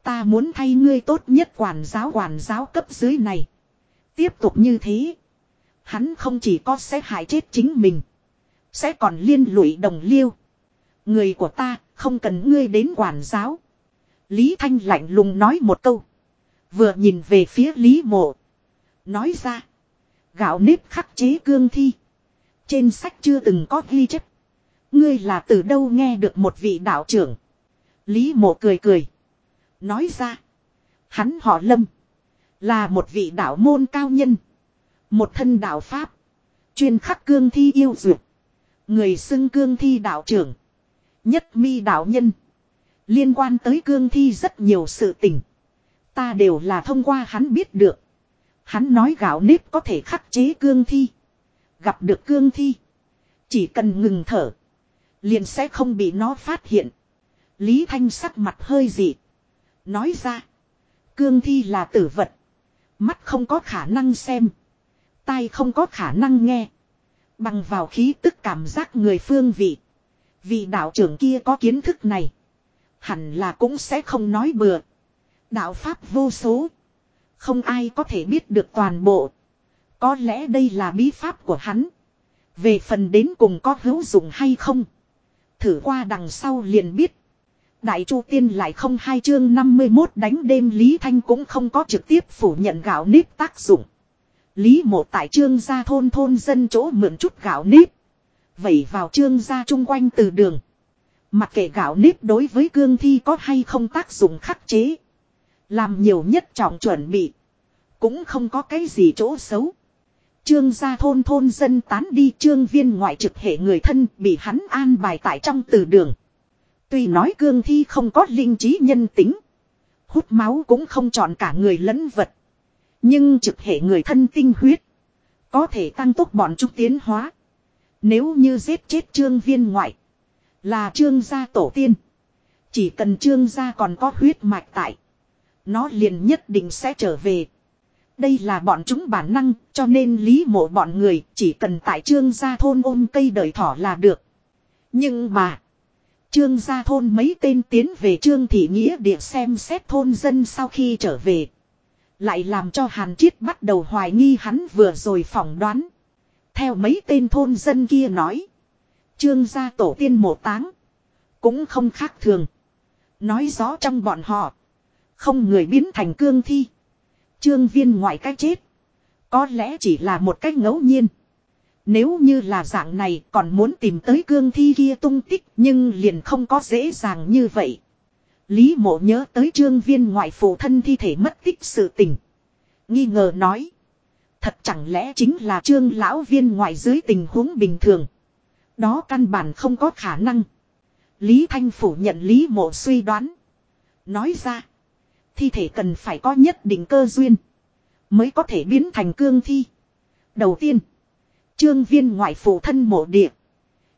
Ta muốn thay ngươi tốt nhất quản giáo quản giáo cấp dưới này. Tiếp tục như thế. Hắn không chỉ có sẽ hại chết chính mình. Sẽ còn liên lụy đồng liêu. Người của ta không cần ngươi đến quản giáo. Lý Thanh lạnh lùng nói một câu. Vừa nhìn về phía Lý Mộ. Nói ra. Gạo nếp khắc chế cương thi. Trên sách chưa từng có ghi chép. Ngươi là từ đâu nghe được một vị đạo trưởng. Lý Mộ cười cười. Nói ra. Hắn họ Lâm. Là một vị đạo môn cao nhân. Một thân đạo Pháp. Chuyên khắc cương thi yêu dược. Người xưng cương thi đạo trưởng. Nhất mi đạo nhân. Liên quan tới cương thi rất nhiều sự tình. Ta đều là thông qua hắn biết được. Hắn nói gạo nếp có thể khắc chế cương thi. Gặp được cương thi. Chỉ cần ngừng thở. Liền sẽ không bị nó phát hiện. Lý Thanh sắc mặt hơi dị. Nói ra. Cương thi là tử vật. Mắt không có khả năng xem. Tai không có khả năng nghe. Bằng vào khí tức cảm giác người phương vị. Vì đạo trưởng kia có kiến thức này. Hẳn là cũng sẽ không nói bừa. Đạo Pháp vô số. Không ai có thể biết được toàn bộ. Có lẽ đây là bí pháp của hắn. Về phần đến cùng có hữu dụng hay không. Thử qua đằng sau liền biết. Đại Chu Tiên lại không hai chương 51 đánh đêm Lý Thanh cũng không có trực tiếp phủ nhận gạo nếp tác dụng. Lý mộ tại trương gia thôn thôn dân chỗ mượn chút gạo nếp. Vẩy vào trương gia chung quanh từ đường. Mặc kệ gạo nếp đối với cương thi có hay không tác dụng khắc chế. Làm nhiều nhất trọng chuẩn bị. Cũng không có cái gì chỗ xấu. Trương gia thôn thôn dân tán đi trương viên ngoại trực hệ người thân bị hắn an bài tại trong từ đường. Tuy nói cương thi không có linh trí nhân tính. Hút máu cũng không chọn cả người lẫn vật. Nhưng trực hệ người thân tinh huyết. Có thể tăng tốc bọn chúng tiến hóa. Nếu như giết chết trương viên ngoại. Là trương gia tổ tiên. Chỉ cần trương gia còn có huyết mạch tại. Nó liền nhất định sẽ trở về. Đây là bọn chúng bản năng, cho nên lý mộ bọn người chỉ cần tại trương gia thôn ôm cây đời thỏ là được. Nhưng mà. Trương gia thôn mấy tên tiến về trương thị nghĩa địa xem xét thôn dân sau khi trở về. Lại làm cho Hàn Chiết bắt đầu hoài nghi hắn vừa rồi phỏng đoán. Theo mấy tên thôn dân kia nói. Trương gia tổ tiên mộ táng. Cũng không khác thường. Nói rõ trong bọn họ. Không người biến thành cương thi. Trương viên ngoại cái chết. Có lẽ chỉ là một cách ngẫu nhiên. Nếu như là dạng này còn muốn tìm tới cương thi kia tung tích nhưng liền không có dễ dàng như vậy. Lý mộ nhớ tới trương viên ngoại phụ thân thi thể mất tích sự tình. Nghi ngờ nói. Thật chẳng lẽ chính là trương lão viên ngoại dưới tình huống bình thường. Đó căn bản không có khả năng. Lý Thanh phủ nhận Lý mộ suy đoán. Nói ra. Thi thể cần phải có nhất định cơ duyên. Mới có thể biến thành cương thi. Đầu tiên. Trương viên ngoại phụ thân mộ địa.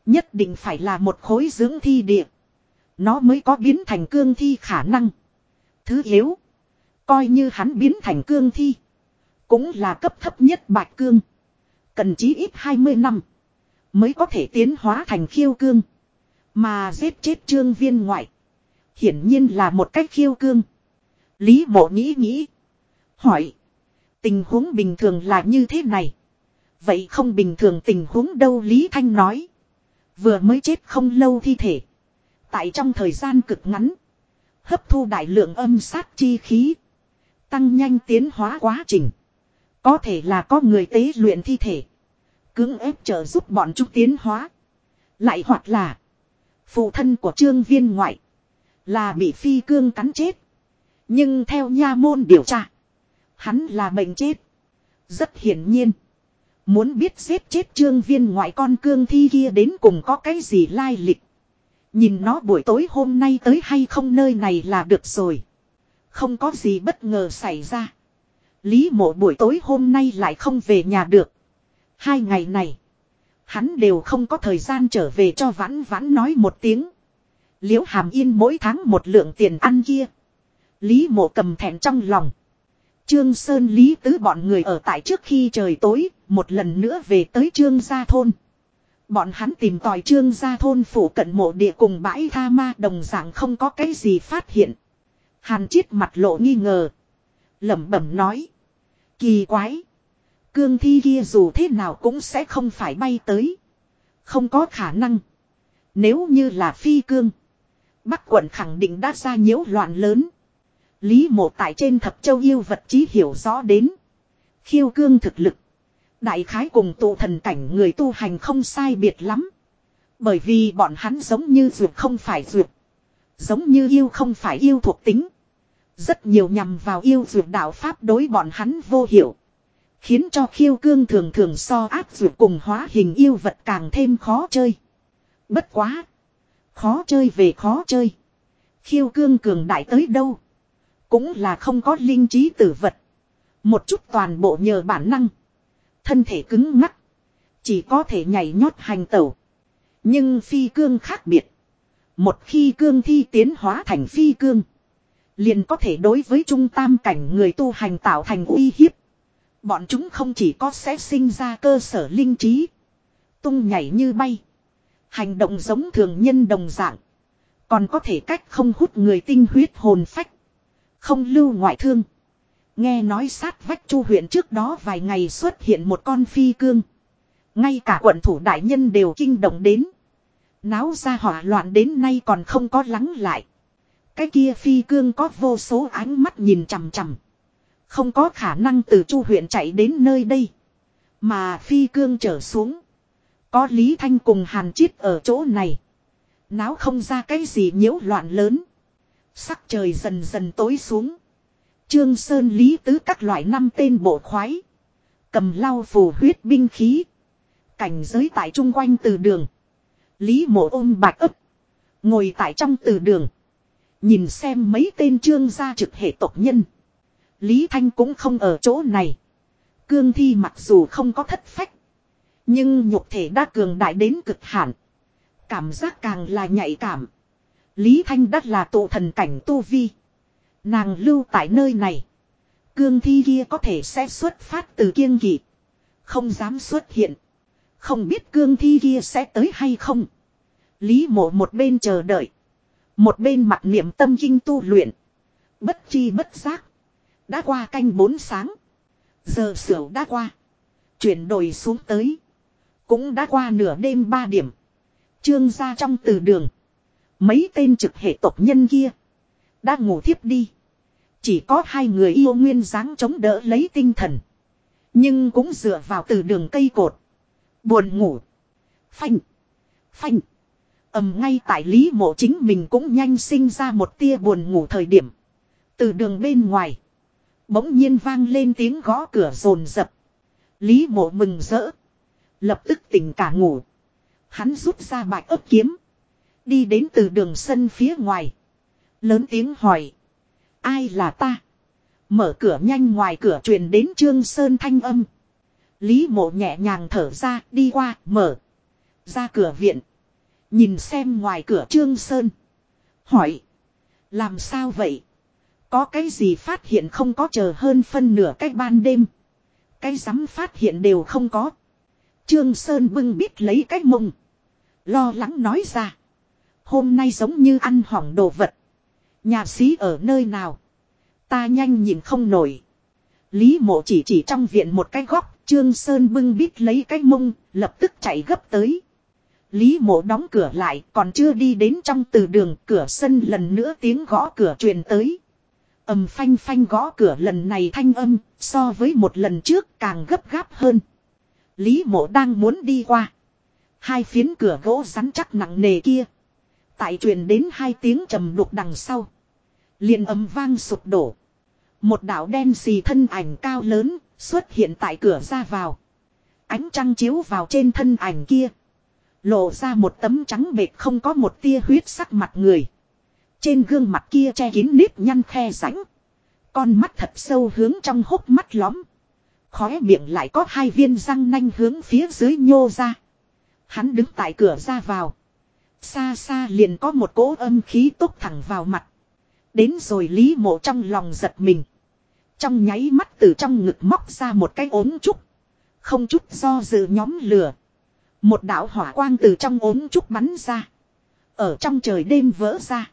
Nhất định phải là một khối dưỡng thi địa. Nó mới có biến thành cương thi khả năng. Thứ yếu. Coi như hắn biến thành cương thi. Cũng là cấp thấp nhất bạch cương. Cần chí ít 20 năm. Mới có thể tiến hóa thành khiêu cương. Mà giết chết trương viên ngoại. Hiển nhiên là một cách khiêu cương. Lý mộ nghĩ nghĩ. Hỏi. Tình huống bình thường là như thế này. Vậy không bình thường tình huống đâu Lý Thanh nói. Vừa mới chết không lâu thi thể. Tại trong thời gian cực ngắn. Hấp thu đại lượng âm sát chi khí. Tăng nhanh tiến hóa quá trình. Có thể là có người tế luyện thi thể. Cưỡng ép trợ giúp bọn chúng tiến hóa. Lại hoặc là. Phụ thân của trương viên ngoại. Là bị phi cương cắn chết. Nhưng theo nha môn điều tra. Hắn là bệnh chết. Rất hiển nhiên. Muốn biết giết chết trương viên ngoại con cương thi kia đến cùng có cái gì lai lịch. Nhìn nó buổi tối hôm nay tới hay không nơi này là được rồi. Không có gì bất ngờ xảy ra. Lý mộ buổi tối hôm nay lại không về nhà được. Hai ngày này. Hắn đều không có thời gian trở về cho vãn vãn nói một tiếng. Liễu hàm yên mỗi tháng một lượng tiền ăn kia. Lý mộ cầm thẹn trong lòng. Trương Sơn Lý Tứ bọn người ở tại trước khi trời tối, một lần nữa về tới Trương Gia Thôn. Bọn hắn tìm tòi Trương Gia Thôn phủ cận mộ địa cùng bãi tha ma đồng dạng không có cái gì phát hiện. Hàn chiết mặt lộ nghi ngờ. lẩm bẩm nói. Kỳ quái. Cương thi kia dù thế nào cũng sẽ không phải bay tới. Không có khả năng. Nếu như là phi cương. Bắc quận khẳng định đã ra nhiễu loạn lớn. Lý mộ tại trên thập châu yêu vật chí hiểu rõ đến. Khiêu cương thực lực. Đại khái cùng tụ thần cảnh người tu hành không sai biệt lắm. Bởi vì bọn hắn giống như dược không phải dược. Giống như yêu không phải yêu thuộc tính. Rất nhiều nhằm vào yêu dược đạo pháp đối bọn hắn vô hiệu. Khiến cho khiêu cương thường thường so áp dược cùng hóa hình yêu vật càng thêm khó chơi. Bất quá. Khó chơi về khó chơi. Khiêu cương cường đại tới đâu. Cũng là không có linh trí tử vật. Một chút toàn bộ nhờ bản năng. Thân thể cứng ngắc. Chỉ có thể nhảy nhót hành tẩu. Nhưng phi cương khác biệt. Một khi cương thi tiến hóa thành phi cương. Liền có thể đối với trung tam cảnh người tu hành tạo thành uy hiếp. Bọn chúng không chỉ có sẽ sinh ra cơ sở linh trí. Tung nhảy như bay. Hành động giống thường nhân đồng dạng. Còn có thể cách không hút người tinh huyết hồn phách. Không lưu ngoại thương. Nghe nói sát vách chu huyện trước đó vài ngày xuất hiện một con phi cương. Ngay cả quận thủ đại nhân đều kinh động đến. Náo ra hỏa loạn đến nay còn không có lắng lại. Cái kia phi cương có vô số ánh mắt nhìn chằm chằm. Không có khả năng từ chu huyện chạy đến nơi đây. Mà phi cương trở xuống. Có Lý Thanh cùng Hàn Chiết ở chỗ này. Náo không ra cái gì nhiễu loạn lớn. Sắc trời dần dần tối xuống. Trương Sơn Lý Tứ các loại năm tên bộ khoái. Cầm lau phù huyết binh khí. Cảnh giới tại trung quanh từ đường. Lý mộ ôm bạch ấp. Ngồi tại trong từ đường. Nhìn xem mấy tên trương gia trực hệ tộc nhân. Lý Thanh cũng không ở chỗ này. Cương thi mặc dù không có thất phách. Nhưng nhục thể đã cường đại đến cực hạn. Cảm giác càng là nhạy cảm. Lý Thanh đắt là tụ thần cảnh tu vi. Nàng lưu tại nơi này. Cương thi kia có thể sẽ xuất phát từ kiêng kỵ. Không dám xuất hiện. Không biết cương thi kia sẽ tới hay không. Lý mộ một bên chờ đợi. Một bên mặt niệm tâm kinh tu luyện. Bất chi bất giác. Đã qua canh bốn sáng. Giờ sửu đã qua. Chuyển đổi xuống tới. Cũng đã qua nửa đêm ba điểm. Trương ra trong từ đường. Mấy tên trực hệ tộc nhân kia. Đã ngủ thiếp đi. Chỉ có hai người yêu nguyên dáng chống đỡ lấy tinh thần. Nhưng cũng dựa vào từ đường cây cột. Buồn ngủ. Phanh. Phanh. ầm ngay tại lý mộ chính mình cũng nhanh sinh ra một tia buồn ngủ thời điểm. Từ đường bên ngoài. Bỗng nhiên vang lên tiếng gõ cửa rồn rập. Lý mộ mừng rỡ. Lập tức tỉnh cả ngủ. Hắn rút ra bạch ấp kiếm. Đi đến từ đường sân phía ngoài. Lớn tiếng hỏi. Ai là ta? Mở cửa nhanh ngoài cửa truyền đến Trương Sơn thanh âm. Lý mộ nhẹ nhàng thở ra, đi qua, mở. Ra cửa viện. Nhìn xem ngoài cửa Trương Sơn. Hỏi. Làm sao vậy? Có cái gì phát hiện không có chờ hơn phân nửa cách ban đêm. Cái dám phát hiện đều không có. Trương Sơn bưng bít lấy cái mông. Lo lắng nói ra. Hôm nay giống như ăn hỏng đồ vật. Nhà sĩ ở nơi nào? Ta nhanh nhìn không nổi. Lý mộ chỉ chỉ trong viện một cái góc. Trương Sơn bưng bít lấy cái mông. Lập tức chạy gấp tới. Lý mộ đóng cửa lại còn chưa đi đến trong từ đường cửa sân lần nữa tiếng gõ cửa truyền tới ầm phanh phanh gõ cửa lần này thanh âm, so với một lần trước càng gấp gáp hơn. Lý mộ đang muốn đi qua. Hai phiến cửa gỗ rắn chắc nặng nề kia. Tại truyền đến hai tiếng trầm đục đằng sau. liền ầm vang sụp đổ. Một đạo đen xì thân ảnh cao lớn xuất hiện tại cửa ra vào. Ánh trăng chiếu vào trên thân ảnh kia. Lộ ra một tấm trắng bệt không có một tia huyết sắc mặt người. Trên gương mặt kia che kín nếp nhăn khe rãnh. Con mắt thật sâu hướng trong hốc mắt lõm. Khóe miệng lại có hai viên răng nanh hướng phía dưới nhô ra. Hắn đứng tại cửa ra vào. Xa xa liền có một cỗ âm khí tốt thẳng vào mặt. Đến rồi Lý Mộ trong lòng giật mình. Trong nháy mắt từ trong ngực móc ra một cái ốm trúc. Không chút do dự nhóm lửa. Một đạo hỏa quang từ trong ốm trúc bắn ra. Ở trong trời đêm vỡ ra.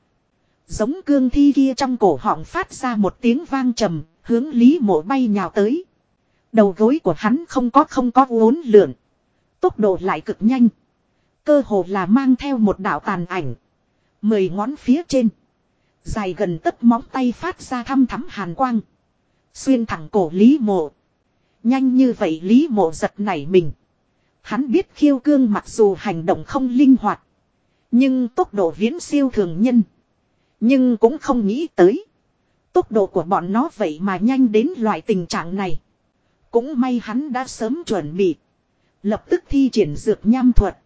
Giống cương thi kia trong cổ họng phát ra một tiếng vang trầm, hướng Lý Mộ bay nhào tới. Đầu gối của hắn không có không có uốn lượn. Tốc độ lại cực nhanh. Cơ hồ là mang theo một đạo tàn ảnh. Mười ngón phía trên. Dài gần tấc móng tay phát ra thăm thắm hàn quang. Xuyên thẳng cổ Lý Mộ. Nhanh như vậy Lý Mộ giật nảy mình. Hắn biết khiêu cương mặc dù hành động không linh hoạt. Nhưng tốc độ viễn siêu thường nhân. Nhưng cũng không nghĩ tới. Tốc độ của bọn nó vậy mà nhanh đến loại tình trạng này. Cũng may hắn đã sớm chuẩn bị. Lập tức thi triển dược nham thuật.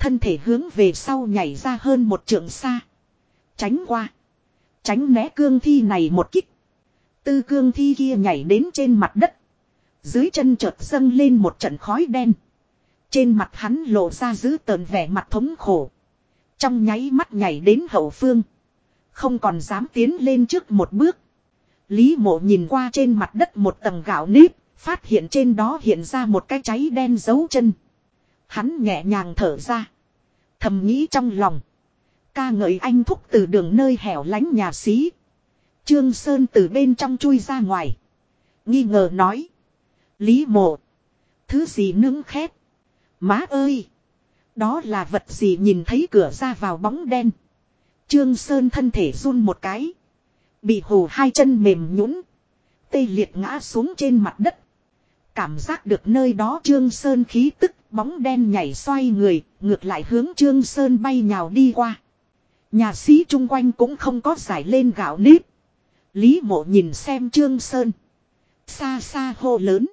Thân thể hướng về sau nhảy ra hơn một trượng xa. Tránh qua. Tránh né cương thi này một kích. Tư cương thi kia nhảy đến trên mặt đất. Dưới chân chợt dâng lên một trận khói đen. Trên mặt hắn lộ ra giữ tờn vẻ mặt thống khổ. Trong nháy mắt nhảy đến hậu phương. Không còn dám tiến lên trước một bước. Lý mộ nhìn qua trên mặt đất một tầng gạo nếp, phát hiện trên đó hiện ra một cái cháy đen dấu chân. Hắn nhẹ nhàng thở ra. Thầm nghĩ trong lòng. Ca ngợi anh thúc từ đường nơi hẻo lánh nhà xí. Trương Sơn từ bên trong chui ra ngoài. Nghi ngờ nói. Lý mộ. Thứ gì nướng khét. Má ơi. Đó là vật gì nhìn thấy cửa ra vào bóng đen. Trương Sơn thân thể run một cái. Bị hù hai chân mềm nhũn, Tê liệt ngã xuống trên mặt đất. Cảm giác được nơi đó Trương Sơn khí tức bóng đen nhảy xoay người, ngược lại hướng Trương Sơn bay nhào đi qua. Nhà sĩ chung quanh cũng không có giải lên gạo nếp. Lý mộ nhìn xem Trương Sơn. Xa xa hô lớn.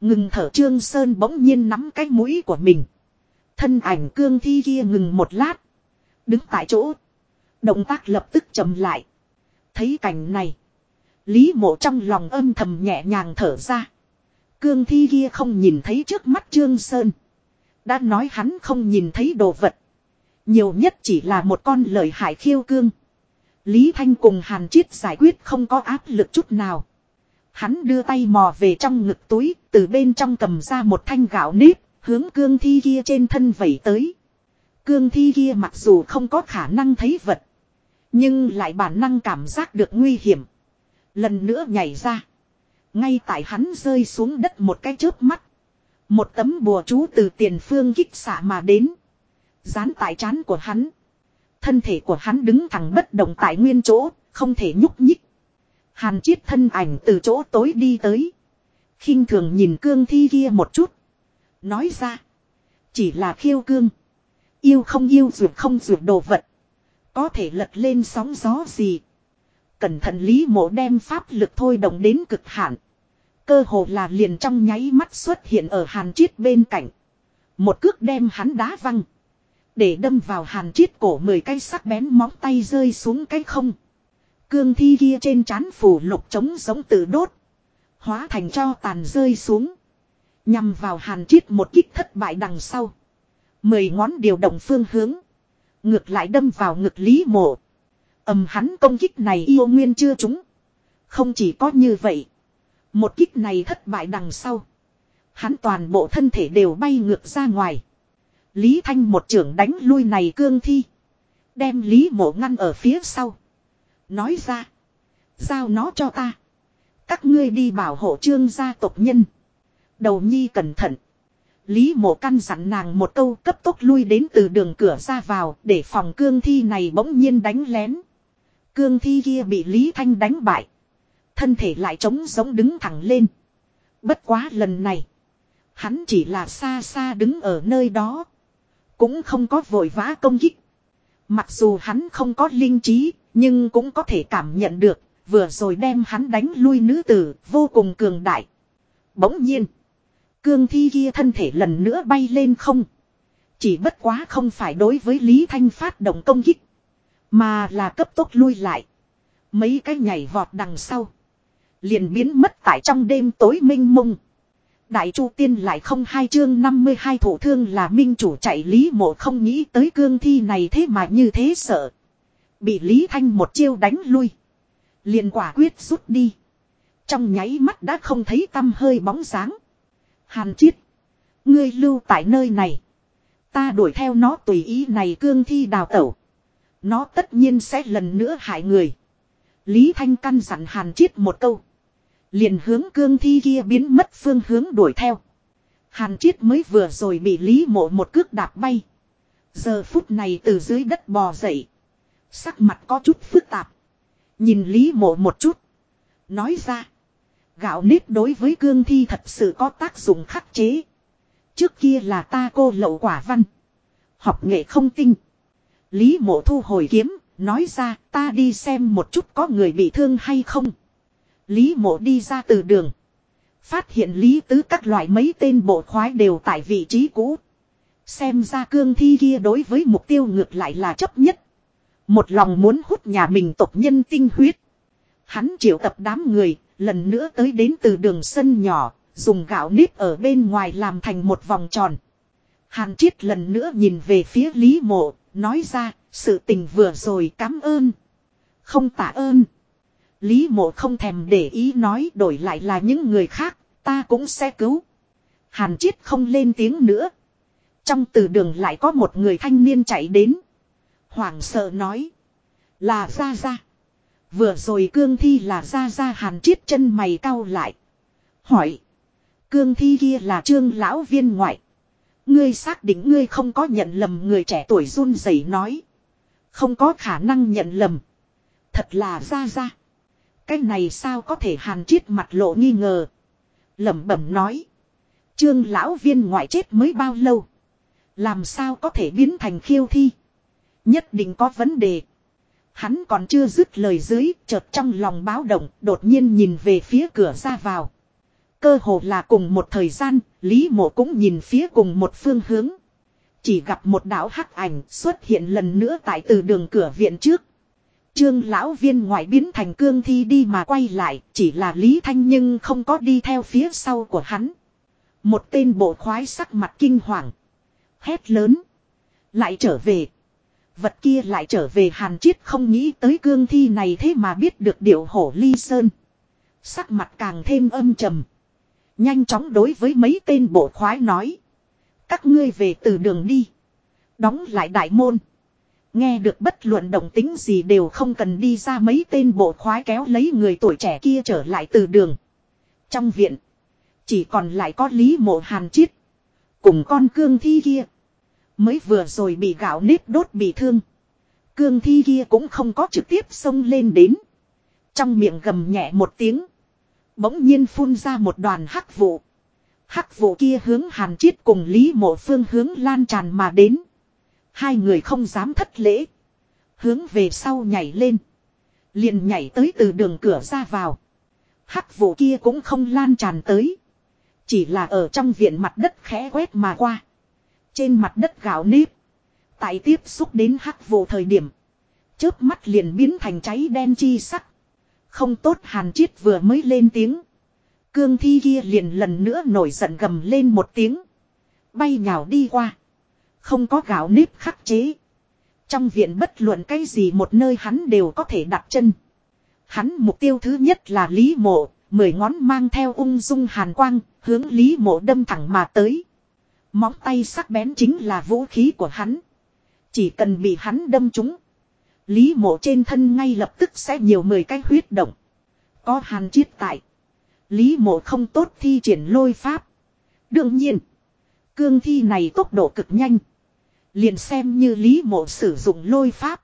Ngừng thở Trương Sơn bỗng nhiên nắm cái mũi của mình. Thân ảnh cương thi kia ngừng một lát. Đứng tại chỗ. Động tác lập tức chậm lại. Thấy cảnh này. Lý mộ trong lòng âm thầm nhẹ nhàng thở ra. Cương thi kia không nhìn thấy trước mắt Trương Sơn. Đã nói hắn không nhìn thấy đồ vật. Nhiều nhất chỉ là một con lợi hại khiêu cương. Lý Thanh cùng Hàn Chiết giải quyết không có áp lực chút nào. Hắn đưa tay mò về trong ngực túi, từ bên trong cầm ra một thanh gạo nếp, hướng cương thi kia trên thân vẩy tới. Cương thi kia mặc dù không có khả năng thấy vật. Nhưng lại bản năng cảm giác được nguy hiểm. Lần nữa nhảy ra. Ngay tại hắn rơi xuống đất một cái chớp mắt. Một tấm bùa chú từ tiền phương kích xạ mà đến. Dán tại trán của hắn. Thân thể của hắn đứng thẳng bất động tại nguyên chỗ, không thể nhúc nhích. Hàn chiết thân ảnh từ chỗ tối đi tới. khinh thường nhìn cương thi kia một chút. Nói ra. Chỉ là khiêu cương. Yêu không yêu dược không dược đồ vật. Có thể lật lên sóng gió gì. Cẩn thận lý mộ đem pháp lực thôi động đến cực hạn. Cơ hồ là liền trong nháy mắt xuất hiện ở hàn chiết bên cạnh. Một cước đem hắn đá văng. Để đâm vào hàn chiết cổ mười cây sắc bén móng tay rơi xuống cái không. Cương thi kia trên trán phủ lục trống giống tự đốt. Hóa thành cho tàn rơi xuống. Nhằm vào hàn chiết một kích thất bại đằng sau. Mười ngón điều động phương hướng. Ngược lại đâm vào ngực lý mộ ầm, hắn công kích này yêu nguyên chưa trúng. Không chỉ có như vậy. Một kích này thất bại đằng sau. Hắn toàn bộ thân thể đều bay ngược ra ngoài. Lý Thanh một trưởng đánh lui này cương thi. Đem Lý mộ ngăn ở phía sau. Nói ra. Giao nó cho ta. Các ngươi đi bảo hộ trương gia tộc nhân. Đầu nhi cẩn thận. Lý mộ căn dặn nàng một câu cấp tốc lui đến từ đường cửa ra vào để phòng cương thi này bỗng nhiên đánh lén. Cương thi kia bị Lý Thanh đánh bại. Thân thể lại trống giống đứng thẳng lên. Bất quá lần này. Hắn chỉ là xa xa đứng ở nơi đó. Cũng không có vội vã công kích. Mặc dù hắn không có linh trí, nhưng cũng có thể cảm nhận được, vừa rồi đem hắn đánh lui nữ tử, vô cùng cường đại. Bỗng nhiên, cương thi kia thân thể lần nữa bay lên không. Chỉ bất quá không phải đối với Lý Thanh phát động công kích, mà là cấp tốc lui lại. Mấy cái nhảy vọt đằng sau, liền biến mất tại trong đêm tối minh mông. Đại Chu Tiên lại không hai chương 52 thủ thương là minh chủ chạy Lý Mộ không nghĩ tới cương thi này thế mà như thế sợ. Bị Lý Thanh một chiêu đánh lui. liền quả quyết rút đi. Trong nháy mắt đã không thấy tâm hơi bóng dáng. Hàn chiết. Ngươi lưu tại nơi này. Ta đuổi theo nó tùy ý này cương thi đào tẩu. Nó tất nhiên sẽ lần nữa hại người. Lý Thanh căn dặn Hàn chiết một câu. Liền hướng cương thi kia biến mất phương hướng đuổi theo. Hàn Chiết mới vừa rồi bị Lý Mộ một cước đạp bay. Giờ phút này từ dưới đất bò dậy. Sắc mặt có chút phức tạp. Nhìn Lý Mộ một chút. Nói ra. Gạo nếp đối với cương thi thật sự có tác dụng khắc chế. Trước kia là ta cô lậu quả văn. Học nghệ không tinh. Lý mộ thu hồi kiếm. Nói ra ta đi xem một chút có người bị thương hay không. Lý mộ đi ra từ đường. Phát hiện lý tứ các loại mấy tên bộ khoái đều tại vị trí cũ. Xem ra cương thi kia đối với mục tiêu ngược lại là chấp nhất. Một lòng muốn hút nhà mình tộc nhân tinh huyết. Hắn triệu tập đám người, lần nữa tới đến từ đường sân nhỏ, dùng gạo nếp ở bên ngoài làm thành một vòng tròn. Hàn Triết lần nữa nhìn về phía Lý Mộ, nói ra, sự tình vừa rồi cảm ơn. Không tạ ơn. Lý mộ không thèm để ý nói đổi lại là những người khác, ta cũng sẽ cứu. Hàn Chiết không lên tiếng nữa. Trong từ đường lại có một người thanh niên chạy đến. Hoảng sợ nói. Là ra ra. Vừa rồi cương thi là ra ra hàn chiết chân mày cau lại. Hỏi. Cương thi kia là trương lão viên ngoại. Ngươi xác định ngươi không có nhận lầm người trẻ tuổi run rẩy nói. Không có khả năng nhận lầm. Thật là ra ra. Cái này sao có thể hàn chiết mặt lộ nghi ngờ. lẩm bẩm nói. Trương lão viên ngoại chết mới bao lâu. Làm sao có thể biến thành khiêu thi. Nhất định có vấn đề. Hắn còn chưa dứt lời dưới, chợt trong lòng báo động, đột nhiên nhìn về phía cửa ra vào. Cơ hồ là cùng một thời gian, Lý Mộ cũng nhìn phía cùng một phương hướng. Chỉ gặp một đạo hắc ảnh xuất hiện lần nữa tại từ đường cửa viện trước. Trương lão viên ngoại biến thành cương thi đi mà quay lại, chỉ là Lý Thanh nhưng không có đi theo phía sau của hắn. Một tên bộ khoái sắc mặt kinh hoàng. Hét lớn. Lại trở về. Vật kia lại trở về hàn chiết không nghĩ tới cương thi này thế mà biết được điệu hổ ly sơn. Sắc mặt càng thêm âm trầm. Nhanh chóng đối với mấy tên bộ khoái nói. Các ngươi về từ đường đi. Đóng lại đại môn. Nghe được bất luận động tính gì đều không cần đi ra mấy tên bộ khoái kéo lấy người tuổi trẻ kia trở lại từ đường. Trong viện. Chỉ còn lại có Lý Mộ Hàn Chiết. Cùng con cương thi kia. Mới vừa rồi bị gạo nếp đốt bị thương. Cương thi kia cũng không có trực tiếp xông lên đến. Trong miệng gầm nhẹ một tiếng. Bỗng nhiên phun ra một đoàn hắc vụ. Hắc vụ kia hướng hàn chiết cùng Lý Mộ Phương hướng lan tràn mà đến. Hai người không dám thất lễ. Hướng về sau nhảy lên. Liền nhảy tới từ đường cửa ra vào. Hắc vụ kia cũng không lan tràn tới. Chỉ là ở trong viện mặt đất khẽ quét mà qua. Trên mặt đất gạo nếp. Tại tiếp xúc đến hắc vụ thời điểm. Chớp mắt liền biến thành cháy đen chi sắc. Không tốt hàn chiết vừa mới lên tiếng. Cương thi kia liền lần nữa nổi giận gầm lên một tiếng. Bay nhào đi qua. Không có gạo nếp khắc chế. Trong viện bất luận cái gì một nơi hắn đều có thể đặt chân. Hắn mục tiêu thứ nhất là Lý Mộ, mười ngón mang theo ung dung hàn quang, hướng Lý Mộ đâm thẳng mà tới. Móng tay sắc bén chính là vũ khí của hắn. Chỉ cần bị hắn đâm trúng. Lý mộ trên thân ngay lập tức sẽ nhiều mười cái huyết động. Có hàn chiết tại. Lý mộ không tốt thi triển lôi pháp. Đương nhiên. Cương thi này tốc độ cực nhanh. Liền xem như lý mộ sử dụng lôi pháp.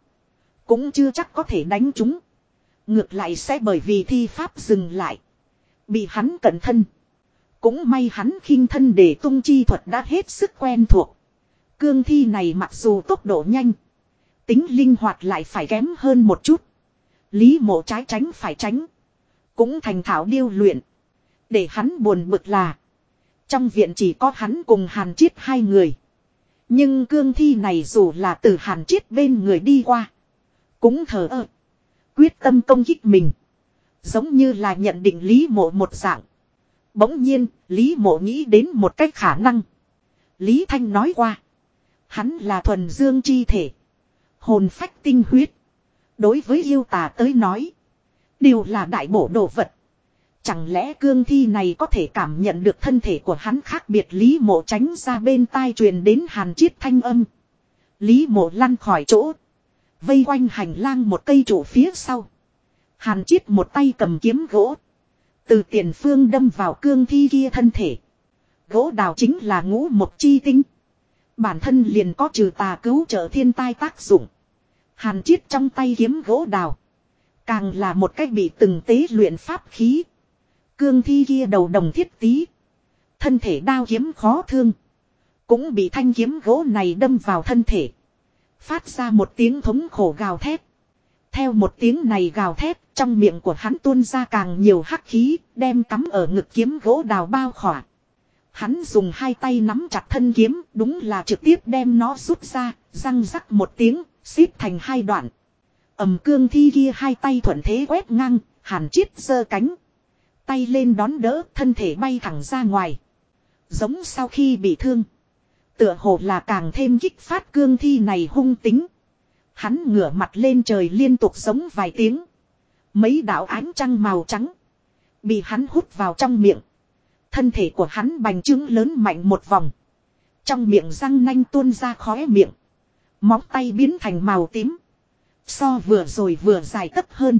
Cũng chưa chắc có thể đánh chúng. Ngược lại sẽ bởi vì thi pháp dừng lại. Bị hắn cẩn thân. Cũng may hắn khinh thân để tung chi thuật đã hết sức quen thuộc. Cương thi này mặc dù tốc độ nhanh. Tính linh hoạt lại phải kém hơn một chút. Lý mộ trái tránh phải tránh. Cũng thành thảo điêu luyện. Để hắn buồn bực là. Trong viện chỉ có hắn cùng hàn chiết hai người. Nhưng cương thi này dù là từ hàn chiết bên người đi qua. Cũng thờ ơ. Quyết tâm công kích mình. Giống như là nhận định Lý mộ một dạng. Bỗng nhiên, Lý mộ nghĩ đến một cách khả năng. Lý Thanh nói qua. Hắn là thuần dương chi thể. Hồn phách tinh huyết. Đối với yêu tà tới nói. Đều là đại bổ đồ vật. Chẳng lẽ cương thi này có thể cảm nhận được thân thể của hắn khác biệt Lý mộ tránh ra bên tai truyền đến hàn chiết thanh âm. Lý mộ lăn khỏi chỗ. Vây quanh hành lang một cây trụ phía sau. Hàn chiết một tay cầm kiếm gỗ. Từ tiền phương đâm vào cương thi kia thân thể. Gỗ đào chính là ngũ một chi tinh. Bản thân liền có trừ tà cứu trợ thiên tai tác dụng. Hàn chiết trong tay kiếm gỗ đào. Càng là một cách bị từng tế luyện pháp khí. Cương thi kia đầu đồng thiết tí. Thân thể đao kiếm khó thương. Cũng bị thanh kiếm gỗ này đâm vào thân thể. Phát ra một tiếng thống khổ gào thét. Theo một tiếng này gào thét, trong miệng của hắn tuôn ra càng nhiều hắc khí, đem cắm ở ngực kiếm gỗ đào bao khỏa. Hắn dùng hai tay nắm chặt thân kiếm, đúng là trực tiếp đem nó rút ra, răng rắc một tiếng, xếp thành hai đoạn. Ẩm cương thi kia hai tay thuận thế quét ngang, hàn chiết giơ cánh. Tay lên đón đỡ, thân thể bay thẳng ra ngoài. Giống sau khi bị thương. Tựa hồ là càng thêm kích phát cương thi này hung tính. Hắn ngửa mặt lên trời liên tục giống vài tiếng. Mấy đạo ánh trăng màu trắng. Bị hắn hút vào trong miệng. Thân thể của hắn bành trướng lớn mạnh một vòng. Trong miệng răng nanh tuôn ra khóe miệng. Móng tay biến thành màu tím. So vừa rồi vừa dài tấp hơn.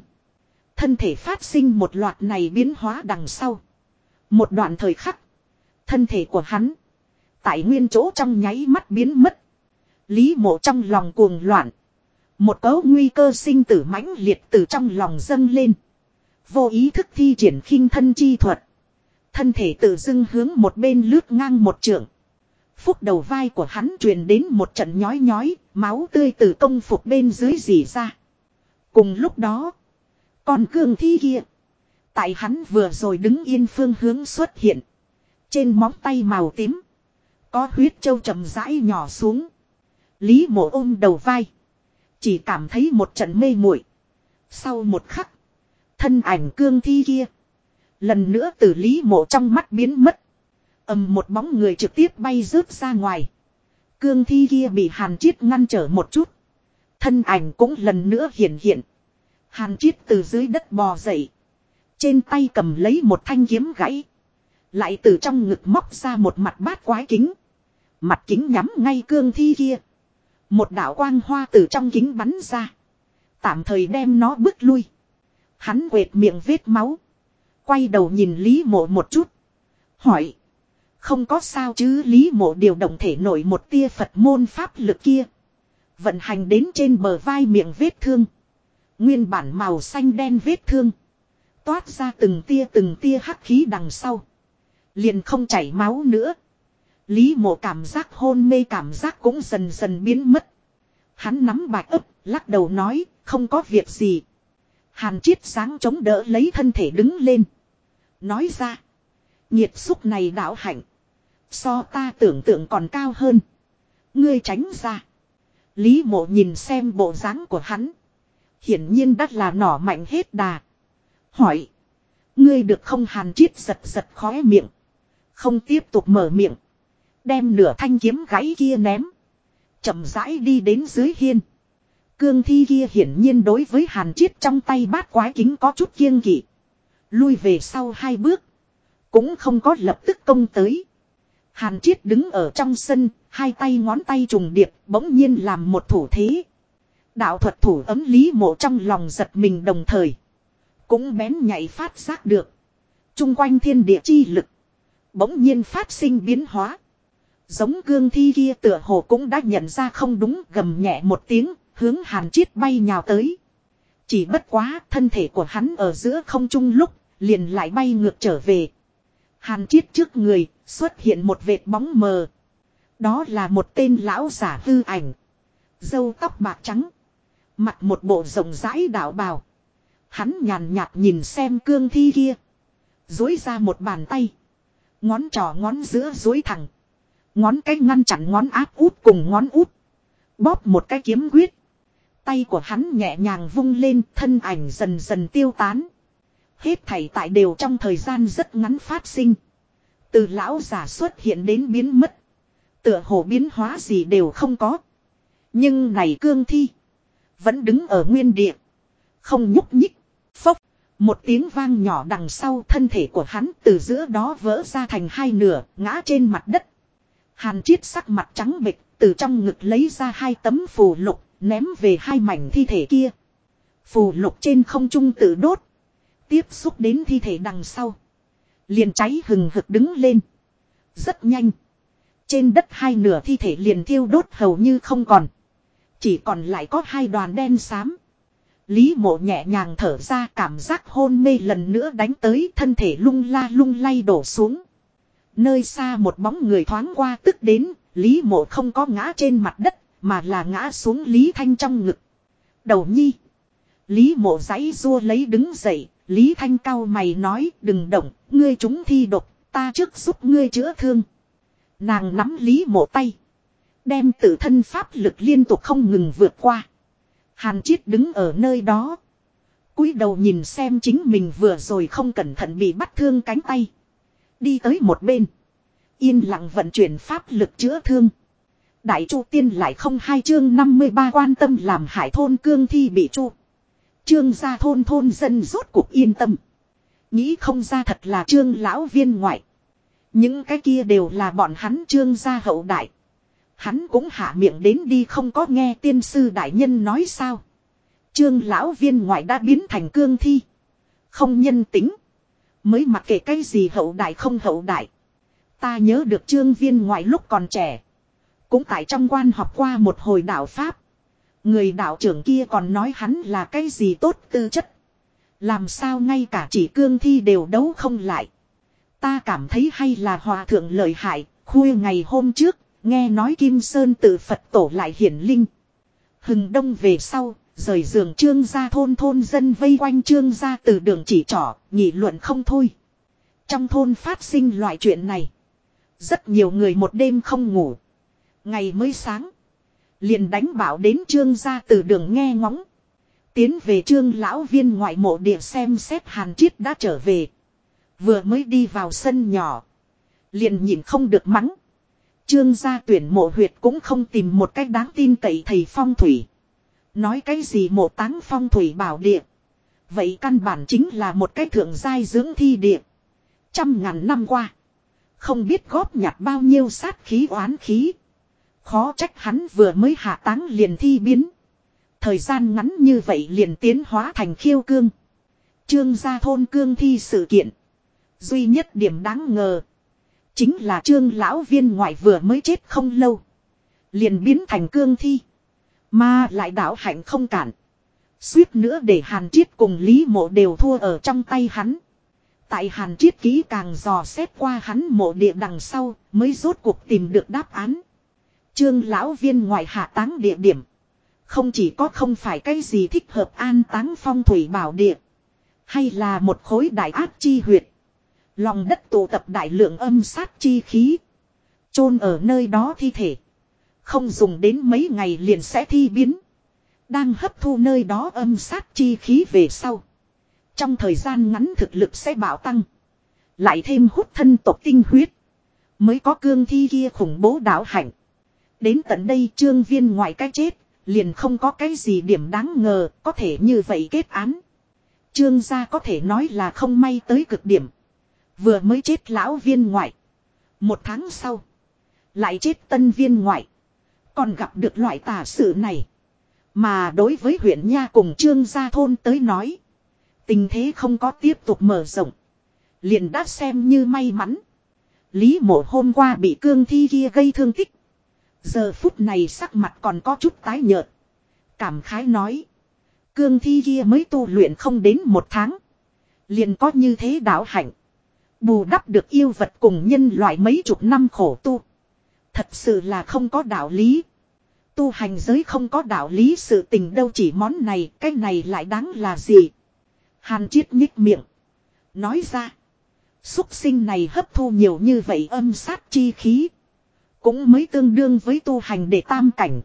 Thân thể phát sinh một loạt này biến hóa đằng sau. Một đoạn thời khắc. Thân thể của hắn. Tại nguyên chỗ trong nháy mắt biến mất. Lý mộ trong lòng cuồng loạn. Một cấu nguy cơ sinh tử mãnh liệt từ trong lòng dâng lên. Vô ý thức thi triển khinh thân chi thuật. Thân thể tự dưng hướng một bên lướt ngang một trượng. Phúc đầu vai của hắn truyền đến một trận nhói nhói, máu tươi từ công phục bên dưới dì ra. Cùng lúc đó, còn cường thi kia. Tại hắn vừa rồi đứng yên phương hướng xuất hiện. Trên móng tay màu tím. Có huyết châu chậm rãi nhỏ xuống. Lý mộ ôm đầu vai. Chỉ cảm thấy một trận mê muội. Sau một khắc. Thân ảnh cương thi kia. Lần nữa từ lý mộ trong mắt biến mất. ầm một bóng người trực tiếp bay rớt ra ngoài. Cương thi kia bị hàn chiết ngăn trở một chút. Thân ảnh cũng lần nữa hiện hiện. Hàn chiết từ dưới đất bò dậy. Trên tay cầm lấy một thanh kiếm gãy. Lại từ trong ngực móc ra một mặt bát quái kính. Mặt kính nhắm ngay cương thi kia. Một đạo quang hoa từ trong kính bắn ra. Tạm thời đem nó bước lui. Hắn quệt miệng vết máu. Quay đầu nhìn Lý mộ một chút. Hỏi. Không có sao chứ Lý mộ điều động thể nổi một tia Phật môn pháp lực kia. Vận hành đến trên bờ vai miệng vết thương. Nguyên bản màu xanh đen vết thương. Toát ra từng tia từng tia hắc khí đằng sau. Liền không chảy máu nữa. Lý mộ cảm giác hôn mê cảm giác cũng dần dần biến mất. Hắn nắm bạch ấp, lắc đầu nói, không có việc gì. Hàn chiết sáng chống đỡ lấy thân thể đứng lên. Nói ra, nhiệt xúc này đạo hạnh. So ta tưởng tượng còn cao hơn. Ngươi tránh ra. Lý mộ nhìn xem bộ dáng của hắn. Hiển nhiên đắt là nỏ mạnh hết đà. Hỏi. Ngươi được không hàn chiết giật giật khóe miệng. Không tiếp tục mở miệng. Đem nửa thanh kiếm gãy kia ném. chậm rãi đi đến dưới hiên. Cương thi kia hiển nhiên đối với hàn chiết trong tay bát quái kính có chút kiêng kỵ. Lui về sau hai bước. Cũng không có lập tức công tới. Hàn chiết đứng ở trong sân, hai tay ngón tay trùng điệp, bỗng nhiên làm một thủ thế. Đạo thuật thủ ấm lý mộ trong lòng giật mình đồng thời. Cũng bén nhạy phát giác được. Trung quanh thiên địa chi lực. Bỗng nhiên phát sinh biến hóa. Giống gương thi kia tựa hồ cũng đã nhận ra không đúng gầm nhẹ một tiếng, hướng hàn chiết bay nhào tới. Chỉ bất quá thân thể của hắn ở giữa không trung lúc, liền lại bay ngược trở về. Hàn chiết trước người, xuất hiện một vệt bóng mờ. Đó là một tên lão giả hư ảnh. Dâu tóc bạc trắng. Mặt một bộ rộng rãi đạo bào. Hắn nhàn nhạt nhìn xem cương thi kia. Dối ra một bàn tay. Ngón trỏ ngón giữa dối thẳng. Ngón cái ngăn chặn ngón áp út cùng ngón út. Bóp một cái kiếm quyết. Tay của hắn nhẹ nhàng vung lên, thân ảnh dần dần tiêu tán. Hết thảy tại đều trong thời gian rất ngắn phát sinh. Từ lão giả xuất hiện đến biến mất. Tựa hồ biến hóa gì đều không có. Nhưng này cương thi. Vẫn đứng ở nguyên địa. Không nhúc nhích. Phốc. Một tiếng vang nhỏ đằng sau thân thể của hắn từ giữa đó vỡ ra thành hai nửa, ngã trên mặt đất. Hàn chiết sắc mặt trắng bệch, từ trong ngực lấy ra hai tấm phù lục, ném về hai mảnh thi thể kia. Phù lục trên không trung tự đốt. Tiếp xúc đến thi thể đằng sau. Liền cháy hừng hực đứng lên. Rất nhanh. Trên đất hai nửa thi thể liền thiêu đốt hầu như không còn. Chỉ còn lại có hai đoàn đen xám. Lý mộ nhẹ nhàng thở ra cảm giác hôn mê lần nữa đánh tới thân thể lung la lung lay đổ xuống. Nơi xa một bóng người thoáng qua tức đến, Lý mộ không có ngã trên mặt đất, mà là ngã xuống Lý Thanh trong ngực. Đầu nhi. Lý mộ giấy rua lấy đứng dậy, Lý Thanh cao mày nói đừng động, ngươi chúng thi độc, ta trước giúp ngươi chữa thương. Nàng nắm Lý mộ tay. Đem tự thân pháp lực liên tục không ngừng vượt qua. Hàn Chiết đứng ở nơi đó. cúi đầu nhìn xem chính mình vừa rồi không cẩn thận bị bắt thương cánh tay. Đi tới một bên. Yên lặng vận chuyển pháp lực chữa thương. Đại chu tiên lại không hai chương 53 quan tâm làm hải thôn cương thi bị chu. Trương gia thôn thôn dân rốt cuộc yên tâm. Nghĩ không ra thật là trương lão viên ngoại. Những cái kia đều là bọn hắn trương gia hậu đại. Hắn cũng hạ miệng đến đi không có nghe tiên sư đại nhân nói sao. Trương lão viên ngoại đã biến thành cương thi. Không nhân tính. Mới mặc kệ cái gì hậu đại không hậu đại. Ta nhớ được trương viên ngoại lúc còn trẻ. Cũng tại trong quan học qua một hồi đạo Pháp. Người đạo trưởng kia còn nói hắn là cái gì tốt tư chất. Làm sao ngay cả chỉ cương thi đều đấu không lại. Ta cảm thấy hay là hòa thượng lợi hại, khuya ngày hôm trước, nghe nói Kim Sơn tự Phật tổ lại hiển linh. Hừng đông về sau, rời giường trương gia thôn thôn dân vây quanh trương gia từ đường chỉ trỏ, nhị luận không thôi. Trong thôn phát sinh loại chuyện này. Rất nhiều người một đêm không ngủ. Ngày mới sáng. Liền đánh bảo đến trương gia từ đường nghe ngóng. Tiến về trương lão viên ngoại mộ địa xem xét hàn chiết đã trở về. Vừa mới đi vào sân nhỏ. Liền nhìn không được mắng. Trương gia tuyển mộ huyệt cũng không tìm một cách đáng tin cậy thầy phong thủy. Nói cái gì mộ táng phong thủy bảo địa. Vậy căn bản chính là một cái thượng giai dưỡng thi địa. Trăm ngàn năm qua. Không biết góp nhặt bao nhiêu sát khí oán khí. Khó trách hắn vừa mới hạ táng liền thi biến. Thời gian ngắn như vậy liền tiến hóa thành khiêu cương. Trương gia thôn cương thi sự kiện. Duy nhất điểm đáng ngờ. Chính là trương lão viên ngoại vừa mới chết không lâu. Liền biến thành cương thi. Mà lại đảo hạnh không cản. Suýt nữa để Hàn Triết cùng Lý Mộ đều thua ở trong tay hắn. Tại Hàn Triết kỹ càng dò xét qua hắn mộ địa đằng sau mới rốt cuộc tìm được đáp án. Trương lão viên ngoại hạ táng địa điểm. Không chỉ có không phải cái gì thích hợp an táng phong thủy bảo địa. Hay là một khối đại ác chi huyệt. Lòng đất tụ tập đại lượng âm sát chi khí. chôn ở nơi đó thi thể. Không dùng đến mấy ngày liền sẽ thi biến. Đang hấp thu nơi đó âm sát chi khí về sau. Trong thời gian ngắn thực lực sẽ bạo tăng. Lại thêm hút thân tộc tinh huyết. Mới có cương thi kia khủng bố đảo hạnh. Đến tận đây trương viên ngoài cái chết. Liền không có cái gì điểm đáng ngờ. Có thể như vậy kết án. Trương gia có thể nói là không may tới cực điểm. Vừa mới chết lão viên ngoại. Một tháng sau. Lại chết tân viên ngoại. Còn gặp được loại tà sự này. Mà đối với huyện Nha cùng Trương Gia Thôn tới nói. Tình thế không có tiếp tục mở rộng. Liền đã xem như may mắn. Lý mộ hôm qua bị cương thi kia gây thương tích. Giờ phút này sắc mặt còn có chút tái nhợt. Cảm khái nói. Cương thi kia mới tu luyện không đến một tháng. Liền có như thế đạo hạnh. Bù đắp được yêu vật cùng nhân loại mấy chục năm khổ tu. Thật sự là không có đạo lý. Tu hành giới không có đạo lý sự tình đâu chỉ món này, cái này lại đáng là gì? Hàn chiết nhích miệng. Nói ra. xuất sinh này hấp thu nhiều như vậy âm sát chi khí. Cũng mới tương đương với tu hành để tam cảnh.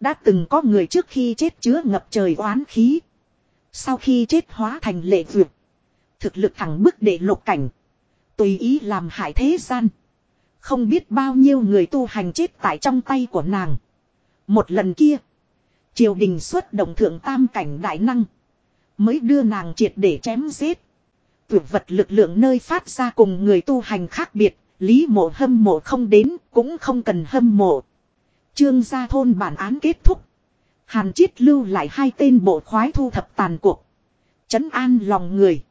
Đã từng có người trước khi chết chứa ngập trời oán khí. Sau khi chết hóa thành lệ vượt. Thực lực thẳng bức để lục cảnh. Tùy ý làm hại thế gian. Không biết bao nhiêu người tu hành chết tại trong tay của nàng. Một lần kia. Triều đình xuất động thượng tam cảnh đại năng. Mới đưa nàng triệt để chém giết. Tuyệt vật lực lượng nơi phát ra cùng người tu hành khác biệt. Lý mộ hâm mộ không đến, cũng không cần hâm mộ. Trương gia thôn bản án kết thúc. Hàn chiết lưu lại hai tên bộ khoái thu thập tàn cuộc. Chấn an lòng người.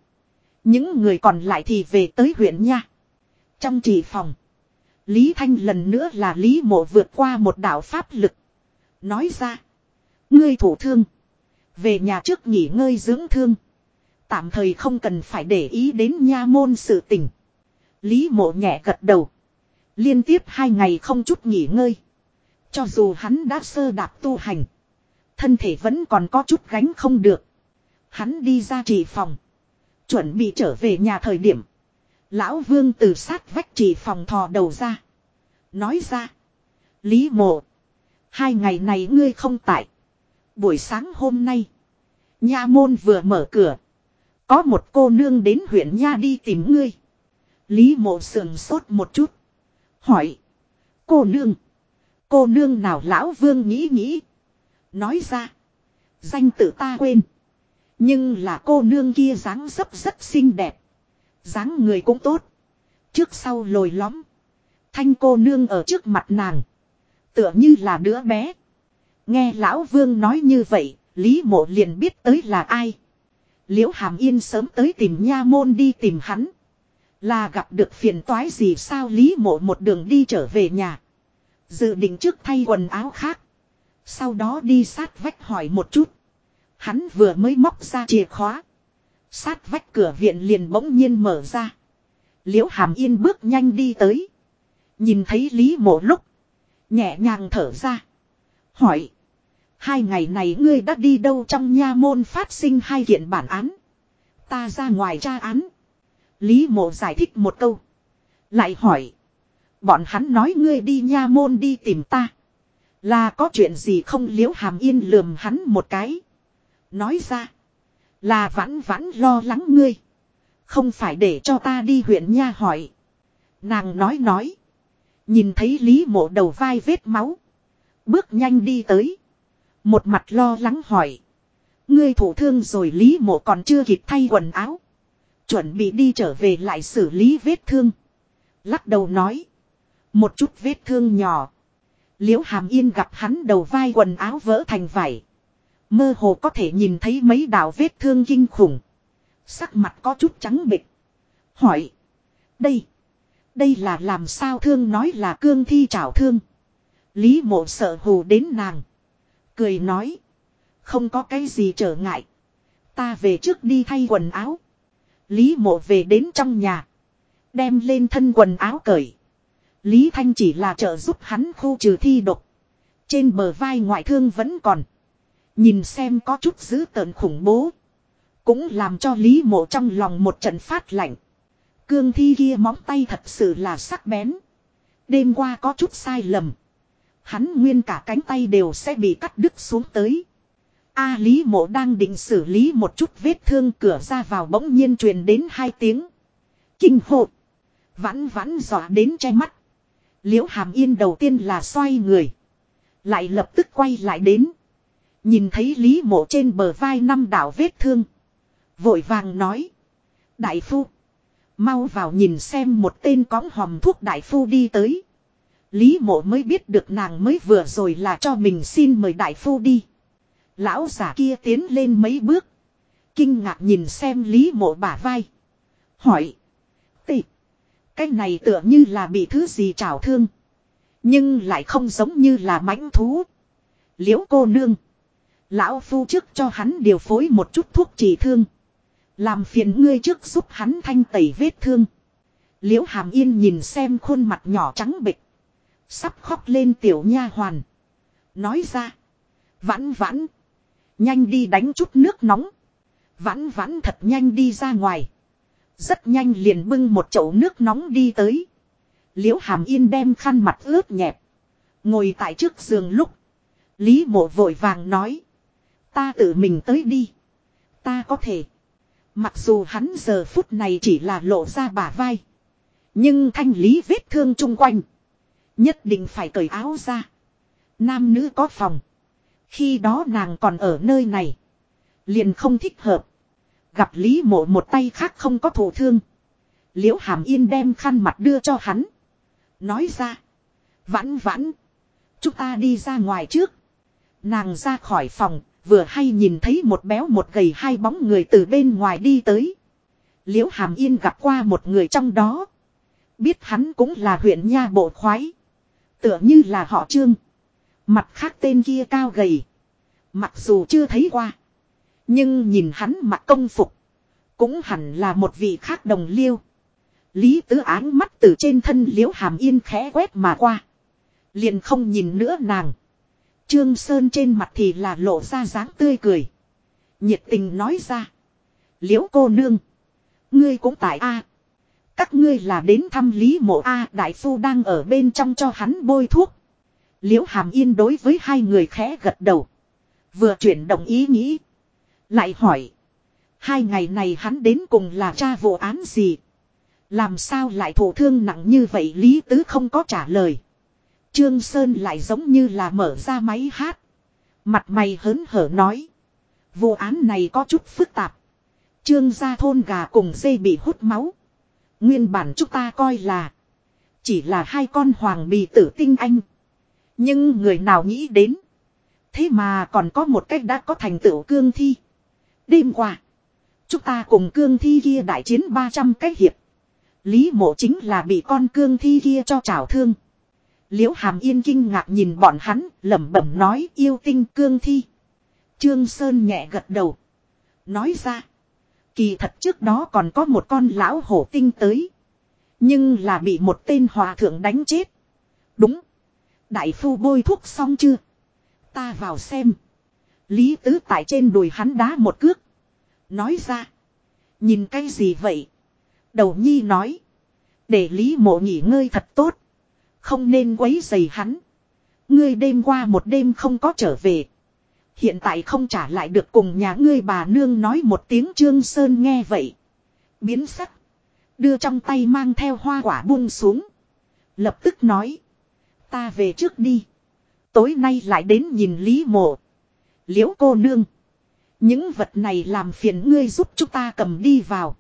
Những người còn lại thì về tới huyện nha. Trong trì phòng. Lý Thanh lần nữa là Lý mộ vượt qua một đạo pháp lực. Nói ra. Ngươi thủ thương. Về nhà trước nghỉ ngơi dưỡng thương. Tạm thời không cần phải để ý đến nha môn sự tình. Lý mộ nhẹ gật đầu. Liên tiếp hai ngày không chút nghỉ ngơi. Cho dù hắn đã sơ đạp tu hành. Thân thể vẫn còn có chút gánh không được. Hắn đi ra trì phòng. Chuẩn bị trở về nhà thời điểm. Lão vương từ sát vách trì phòng thò đầu ra. Nói ra. Lý mộ. Hai ngày này ngươi không tại. Buổi sáng hôm nay. Nha môn vừa mở cửa. Có một cô nương đến huyện Nha đi tìm ngươi. Lý mộ sườn sốt một chút. Hỏi. Cô nương. Cô nương nào lão vương nghĩ nghĩ. Nói ra. Danh tự ta quên. Nhưng là cô nương kia dáng dấp rất xinh đẹp. dáng người cũng tốt. Trước sau lồi lõm. Thanh cô nương ở trước mặt nàng. Tựa như là đứa bé. Nghe lão vương nói như vậy, Lý mộ liền biết tới là ai. Liễu hàm yên sớm tới tìm nha môn đi tìm hắn. Là gặp được phiền toái gì sao Lý mộ một đường đi trở về nhà. Dự định trước thay quần áo khác. Sau đó đi sát vách hỏi một chút. Hắn vừa mới móc ra chìa khóa. Sát vách cửa viện liền bỗng nhiên mở ra. Liễu hàm yên bước nhanh đi tới. Nhìn thấy Lý mộ lúc. Nhẹ nhàng thở ra. Hỏi. Hai ngày này ngươi đã đi đâu trong nha môn phát sinh hai kiện bản án. Ta ra ngoài tra án. Lý mộ giải thích một câu. Lại hỏi. Bọn hắn nói ngươi đi nha môn đi tìm ta. Là có chuyện gì không liếu hàm yên lườm hắn một cái. Nói ra. Là vãn vãn lo lắng ngươi. Không phải để cho ta đi huyện nha hỏi. Nàng nói nói. Nhìn thấy Lý mộ đầu vai vết máu. Bước nhanh đi tới. Một mặt lo lắng hỏi. Ngươi thủ thương rồi Lý mộ còn chưa kịp thay quần áo. Chuẩn bị đi trở về lại xử lý vết thương. Lắc đầu nói. Một chút vết thương nhỏ. Liễu hàm yên gặp hắn đầu vai quần áo vỡ thành vải. Mơ hồ có thể nhìn thấy mấy đạo vết thương kinh khủng. Sắc mặt có chút trắng bịch. Hỏi. Đây. Đây là làm sao thương nói là cương thi trảo thương. Lý mộ sợ hù đến nàng. Cười nói. Không có cái gì trở ngại. Ta về trước đi thay quần áo. Lý mộ về đến trong nhà. Đem lên thân quần áo cởi. Lý Thanh chỉ là trợ giúp hắn khu trừ thi độc. Trên bờ vai ngoại thương vẫn còn. Nhìn xem có chút dữ tợn khủng bố. Cũng làm cho Lý mộ trong lòng một trận phát lạnh. Cương thi kia móng tay thật sự là sắc bén. Đêm qua có chút sai lầm. Hắn nguyên cả cánh tay đều sẽ bị cắt đứt xuống tới. A Lý mộ đang định xử lý một chút vết thương cửa ra vào bỗng nhiên truyền đến hai tiếng. Kinh hộ. Vãn vãn dọa đến che mắt. Liễu hàm yên đầu tiên là xoay người. Lại lập tức quay lại đến. Nhìn thấy Lý mộ trên bờ vai năm đảo vết thương. Vội vàng nói. Đại phu. Mau vào nhìn xem một tên cõng hòm thuốc đại phu đi tới. Lý mộ mới biết được nàng mới vừa rồi là cho mình xin mời đại phu đi. Lão giả kia tiến lên mấy bước. Kinh ngạc nhìn xem Lý mộ bả vai. Hỏi. Tị. Cái này tựa như là bị thứ gì trào thương. Nhưng lại không giống như là mãnh thú. Liễu cô nương. Lão phu trước cho hắn điều phối một chút thuốc trị thương. Làm phiền ngươi trước giúp hắn thanh tẩy vết thương. Liễu hàm yên nhìn xem khuôn mặt nhỏ trắng bịch. Sắp khóc lên tiểu nha hoàn. Nói ra. Vãn vãn. Nhanh đi đánh chút nước nóng. Vãn vãn thật nhanh đi ra ngoài. Rất nhanh liền bưng một chậu nước nóng đi tới. Liễu hàm yên đem khăn mặt ướt nhẹp. Ngồi tại trước giường lúc. Lý mộ vội vàng nói. Ta tự mình tới đi. Ta có thể. Mặc dù hắn giờ phút này chỉ là lộ ra bả vai. Nhưng thanh lý vết thương chung quanh. Nhất định phải cởi áo ra. Nam nữ có phòng. Khi đó nàng còn ở nơi này. Liền không thích hợp. Gặp Lý mộ một tay khác không có thổ thương. Liễu hàm yên đem khăn mặt đưa cho hắn. Nói ra. Vãn vãn. Chúng ta đi ra ngoài trước. Nàng ra khỏi phòng. Vừa hay nhìn thấy một béo một gầy hai bóng người từ bên ngoài đi tới. Liễu hàm yên gặp qua một người trong đó. Biết hắn cũng là huyện nha bộ khoái. Tựa như là họ trương. Mặt khác tên kia cao gầy. Mặc dù chưa thấy qua. Nhưng nhìn hắn mặc công phục. Cũng hẳn là một vị khác đồng liêu. Lý tứ áng mắt từ trên thân liễu hàm yên khẽ quét mà qua. Liền không nhìn nữa nàng. Trương Sơn trên mặt thì là lộ ra dáng tươi cười. Nhiệt tình nói ra. Liễu cô nương. Ngươi cũng tại A. Các ngươi là đến thăm Lý mộ A đại phu đang ở bên trong cho hắn bôi thuốc. Liễu hàm yên đối với hai người khẽ gật đầu. Vừa chuyển động ý nghĩ. Lại hỏi. Hai ngày này hắn đến cùng là tra vụ án gì? Làm sao lại thổ thương nặng như vậy Lý Tứ không có trả lời. Trương Sơn lại giống như là mở ra máy hát. Mặt mày hớn hở nói. Vụ án này có chút phức tạp. Trương gia thôn gà cùng dây bị hút máu. Nguyên bản chúng ta coi là. Chỉ là hai con hoàng bì tử tinh anh. Nhưng người nào nghĩ đến. Thế mà còn có một cách đã có thành tựu cương thi. Đêm qua. Chúng ta cùng cương thi kia đại chiến 300 cái hiệp. Lý mộ chính là bị con cương thi kia cho trào thương. Liễu hàm yên kinh ngạc nhìn bọn hắn, lẩm bẩm nói yêu tinh cương thi. Trương Sơn nhẹ gật đầu. Nói ra. Kỳ thật trước đó còn có một con lão hổ tinh tới. Nhưng là bị một tên hòa thượng đánh chết. Đúng. Đại phu bôi thuốc xong chưa? Ta vào xem. Lý tứ tại trên đùi hắn đá một cước. Nói ra. Nhìn cái gì vậy? Đầu nhi nói. Để Lý mộ nghỉ ngơi thật tốt. Không nên quấy dày hắn. Ngươi đêm qua một đêm không có trở về. Hiện tại không trả lại được cùng nhà ngươi bà nương nói một tiếng Trương Sơn nghe vậy. Biến sắc. Đưa trong tay mang theo hoa quả buông xuống. Lập tức nói. Ta về trước đi. Tối nay lại đến nhìn Lý mộ. Liễu cô nương. Những vật này làm phiền ngươi giúp chúng ta cầm đi vào.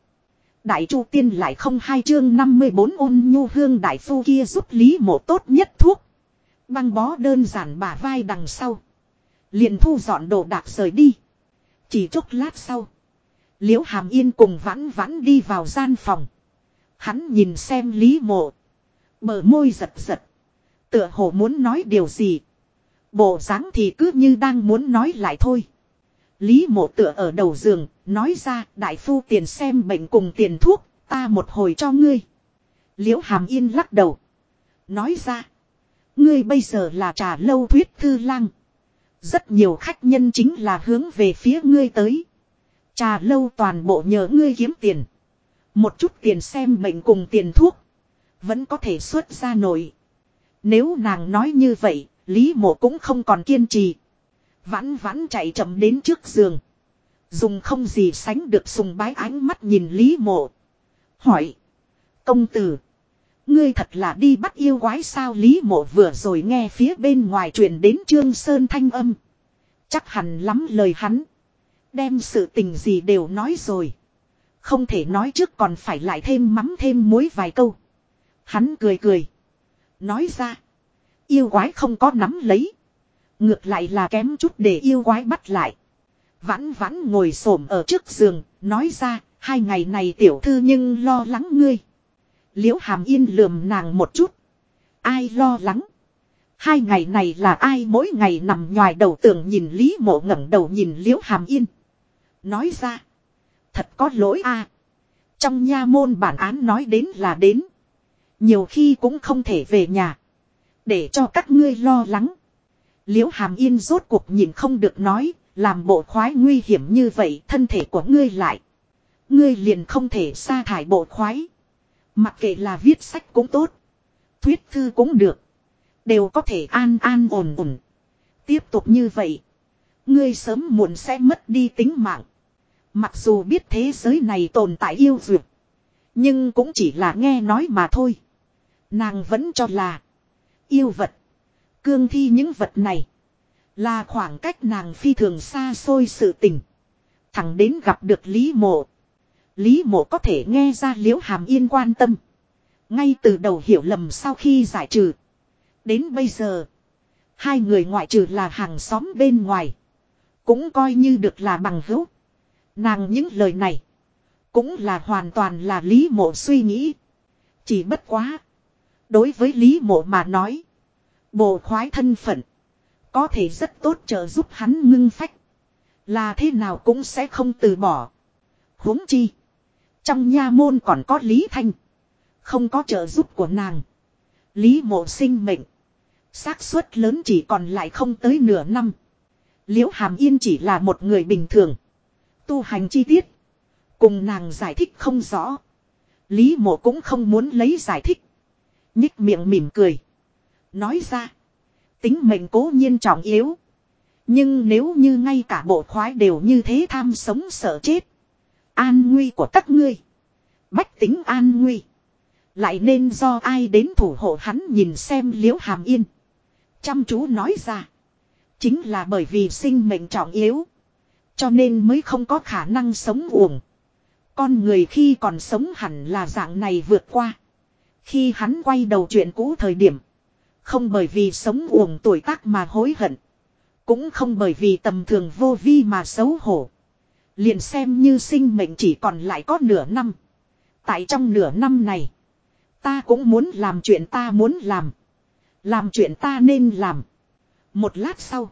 Đại Chu Tiên lại không hai chương 54 ôn nhu hương đại phu kia giúp Lý mộ tốt nhất thuốc. Băng bó đơn giản bả vai đằng sau. Liền thu dọn đồ đạc rời đi. Chỉ chốc lát sau. Liễu Hàm Yên cùng vãn vãn đi vào gian phòng. Hắn nhìn xem Lý mộ. Bờ môi giật giật. Tựa hồ muốn nói điều gì. Bộ dáng thì cứ như đang muốn nói lại thôi. Lý mộ tựa ở đầu giường, nói ra đại phu tiền xem bệnh cùng tiền thuốc, ta một hồi cho ngươi. Liễu hàm yên lắc đầu. Nói ra. Ngươi bây giờ là trà lâu thuyết thư lang. Rất nhiều khách nhân chính là hướng về phía ngươi tới. Trà lâu toàn bộ nhờ ngươi kiếm tiền. Một chút tiền xem bệnh cùng tiền thuốc. Vẫn có thể xuất ra nổi. Nếu nàng nói như vậy, Lý mộ cũng không còn kiên trì. Vãn vãn chạy chậm đến trước giường. Dùng không gì sánh được sùng bái ánh mắt nhìn Lý mộ. Hỏi. Công tử. Ngươi thật là đi bắt yêu quái sao Lý mộ vừa rồi nghe phía bên ngoài truyền đến Trương Sơn thanh âm. Chắc hẳn lắm lời hắn. Đem sự tình gì đều nói rồi. Không thể nói trước còn phải lại thêm mắm thêm muối vài câu. Hắn cười cười. Nói ra. Yêu quái không có nắm lấy. Ngược lại là kém chút để yêu quái bắt lại. Vãn vãn ngồi xổm ở trước giường, nói ra, hai ngày này tiểu thư nhưng lo lắng ngươi. Liễu hàm yên lườm nàng một chút. Ai lo lắng? Hai ngày này là ai mỗi ngày nằm ngoài đầu tường nhìn Lý mộ ngẩng đầu nhìn liễu hàm yên. Nói ra. Thật có lỗi a Trong nha môn bản án nói đến là đến. Nhiều khi cũng không thể về nhà. Để cho các ngươi lo lắng. Liễu hàm yên rốt cuộc nhìn không được nói. Làm bộ khoái nguy hiểm như vậy, thân thể của ngươi lại. Ngươi liền không thể sa thải bộ khoái. Mặc kệ là viết sách cũng tốt. Thuyết thư cũng được. Đều có thể an an ổn ổn. Tiếp tục như vậy. Ngươi sớm muộn sẽ mất đi tính mạng. Mặc dù biết thế giới này tồn tại yêu dược. Nhưng cũng chỉ là nghe nói mà thôi. Nàng vẫn cho là. Yêu vật. Cương thi những vật này. Là khoảng cách nàng phi thường xa xôi sự tình. Thẳng đến gặp được Lý Mộ. Lý Mộ có thể nghe ra liễu hàm yên quan tâm. Ngay từ đầu hiểu lầm sau khi giải trừ. Đến bây giờ. Hai người ngoại trừ là hàng xóm bên ngoài. Cũng coi như được là bằng hữu. Nàng những lời này. Cũng là hoàn toàn là Lý Mộ suy nghĩ. Chỉ bất quá. Đối với Lý Mộ mà nói. Bộ khoái thân phận. Có thể rất tốt trợ giúp hắn ngưng phách. Là thế nào cũng sẽ không từ bỏ. huống chi. Trong nha môn còn có Lý Thanh. Không có trợ giúp của nàng. Lý mộ sinh mệnh. xác suất lớn chỉ còn lại không tới nửa năm. Liễu Hàm Yên chỉ là một người bình thường. Tu hành chi tiết. Cùng nàng giải thích không rõ. Lý mộ cũng không muốn lấy giải thích. Nhích miệng mỉm cười. Nói ra. Tính mệnh cố nhiên trọng yếu. Nhưng nếu như ngay cả bộ khoái đều như thế tham sống sợ chết. An nguy của các ngươi. Bách tính an nguy. Lại nên do ai đến thủ hộ hắn nhìn xem liễu hàm yên. Chăm chú nói ra. Chính là bởi vì sinh mệnh trọng yếu. Cho nên mới không có khả năng sống uổng. Con người khi còn sống hẳn là dạng này vượt qua. Khi hắn quay đầu chuyện cũ thời điểm. Không bởi vì sống uổng tuổi tác mà hối hận. Cũng không bởi vì tầm thường vô vi mà xấu hổ. Liền xem như sinh mệnh chỉ còn lại có nửa năm. Tại trong nửa năm này. Ta cũng muốn làm chuyện ta muốn làm. Làm chuyện ta nên làm. Một lát sau.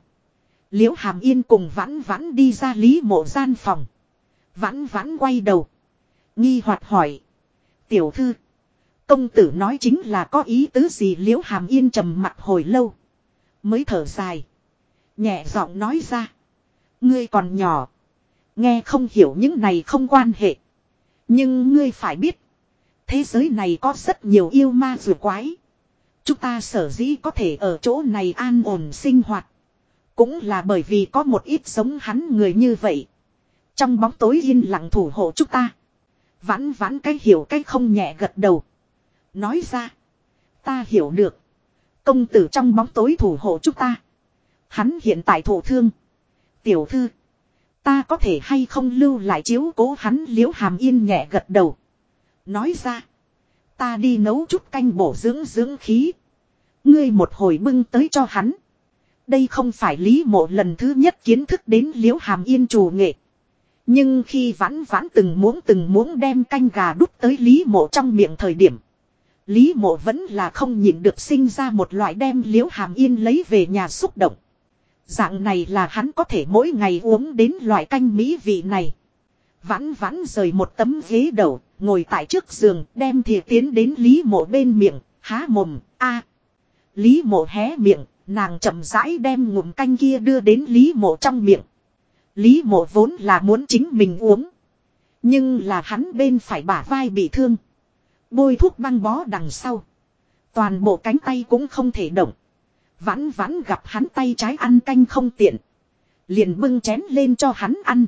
Liễu Hàm Yên cùng vãn vãn đi ra lý mộ gian phòng. Vãn vãn quay đầu. Nghi hoạt hỏi. Tiểu thư. Công tử nói chính là có ý tứ gì liễu hàm yên trầm mặt hồi lâu. Mới thở dài. Nhẹ giọng nói ra. Ngươi còn nhỏ. Nghe không hiểu những này không quan hệ. Nhưng ngươi phải biết. Thế giới này có rất nhiều yêu ma rùa quái. Chúng ta sở dĩ có thể ở chỗ này an ổn sinh hoạt. Cũng là bởi vì có một ít giống hắn người như vậy. Trong bóng tối yên lặng thủ hộ chúng ta. Vãn vãn cái hiểu cái không nhẹ gật đầu. Nói ra. Ta hiểu được. Công tử trong bóng tối thủ hộ chúng ta. Hắn hiện tại thổ thương. Tiểu thư. Ta có thể hay không lưu lại chiếu cố hắn liễu hàm yên nhẹ gật đầu. Nói ra. Ta đi nấu chút canh bổ dưỡng dưỡng khí. Ngươi một hồi bưng tới cho hắn. Đây không phải lý mộ lần thứ nhất kiến thức đến liễu hàm yên chủ nghệ. Nhưng khi vãn vãn từng muốn từng muốn đem canh gà đút tới lý mộ trong miệng thời điểm. Lý mộ vẫn là không nhịn được sinh ra một loại đem liễu hàm yên lấy về nhà xúc động. Dạng này là hắn có thể mỗi ngày uống đến loại canh mỹ vị này. Vãn vãn rời một tấm ghế đầu, ngồi tại trước giường, đem thìa tiến đến Lý mộ bên miệng, há mồm, a Lý mộ hé miệng, nàng chậm rãi đem ngụm canh kia đưa đến Lý mộ trong miệng. Lý mộ vốn là muốn chính mình uống. Nhưng là hắn bên phải bả vai bị thương. Bôi thuốc băng bó đằng sau. Toàn bộ cánh tay cũng không thể động. Vãn vãn gặp hắn tay trái ăn canh không tiện. Liền bưng chén lên cho hắn ăn.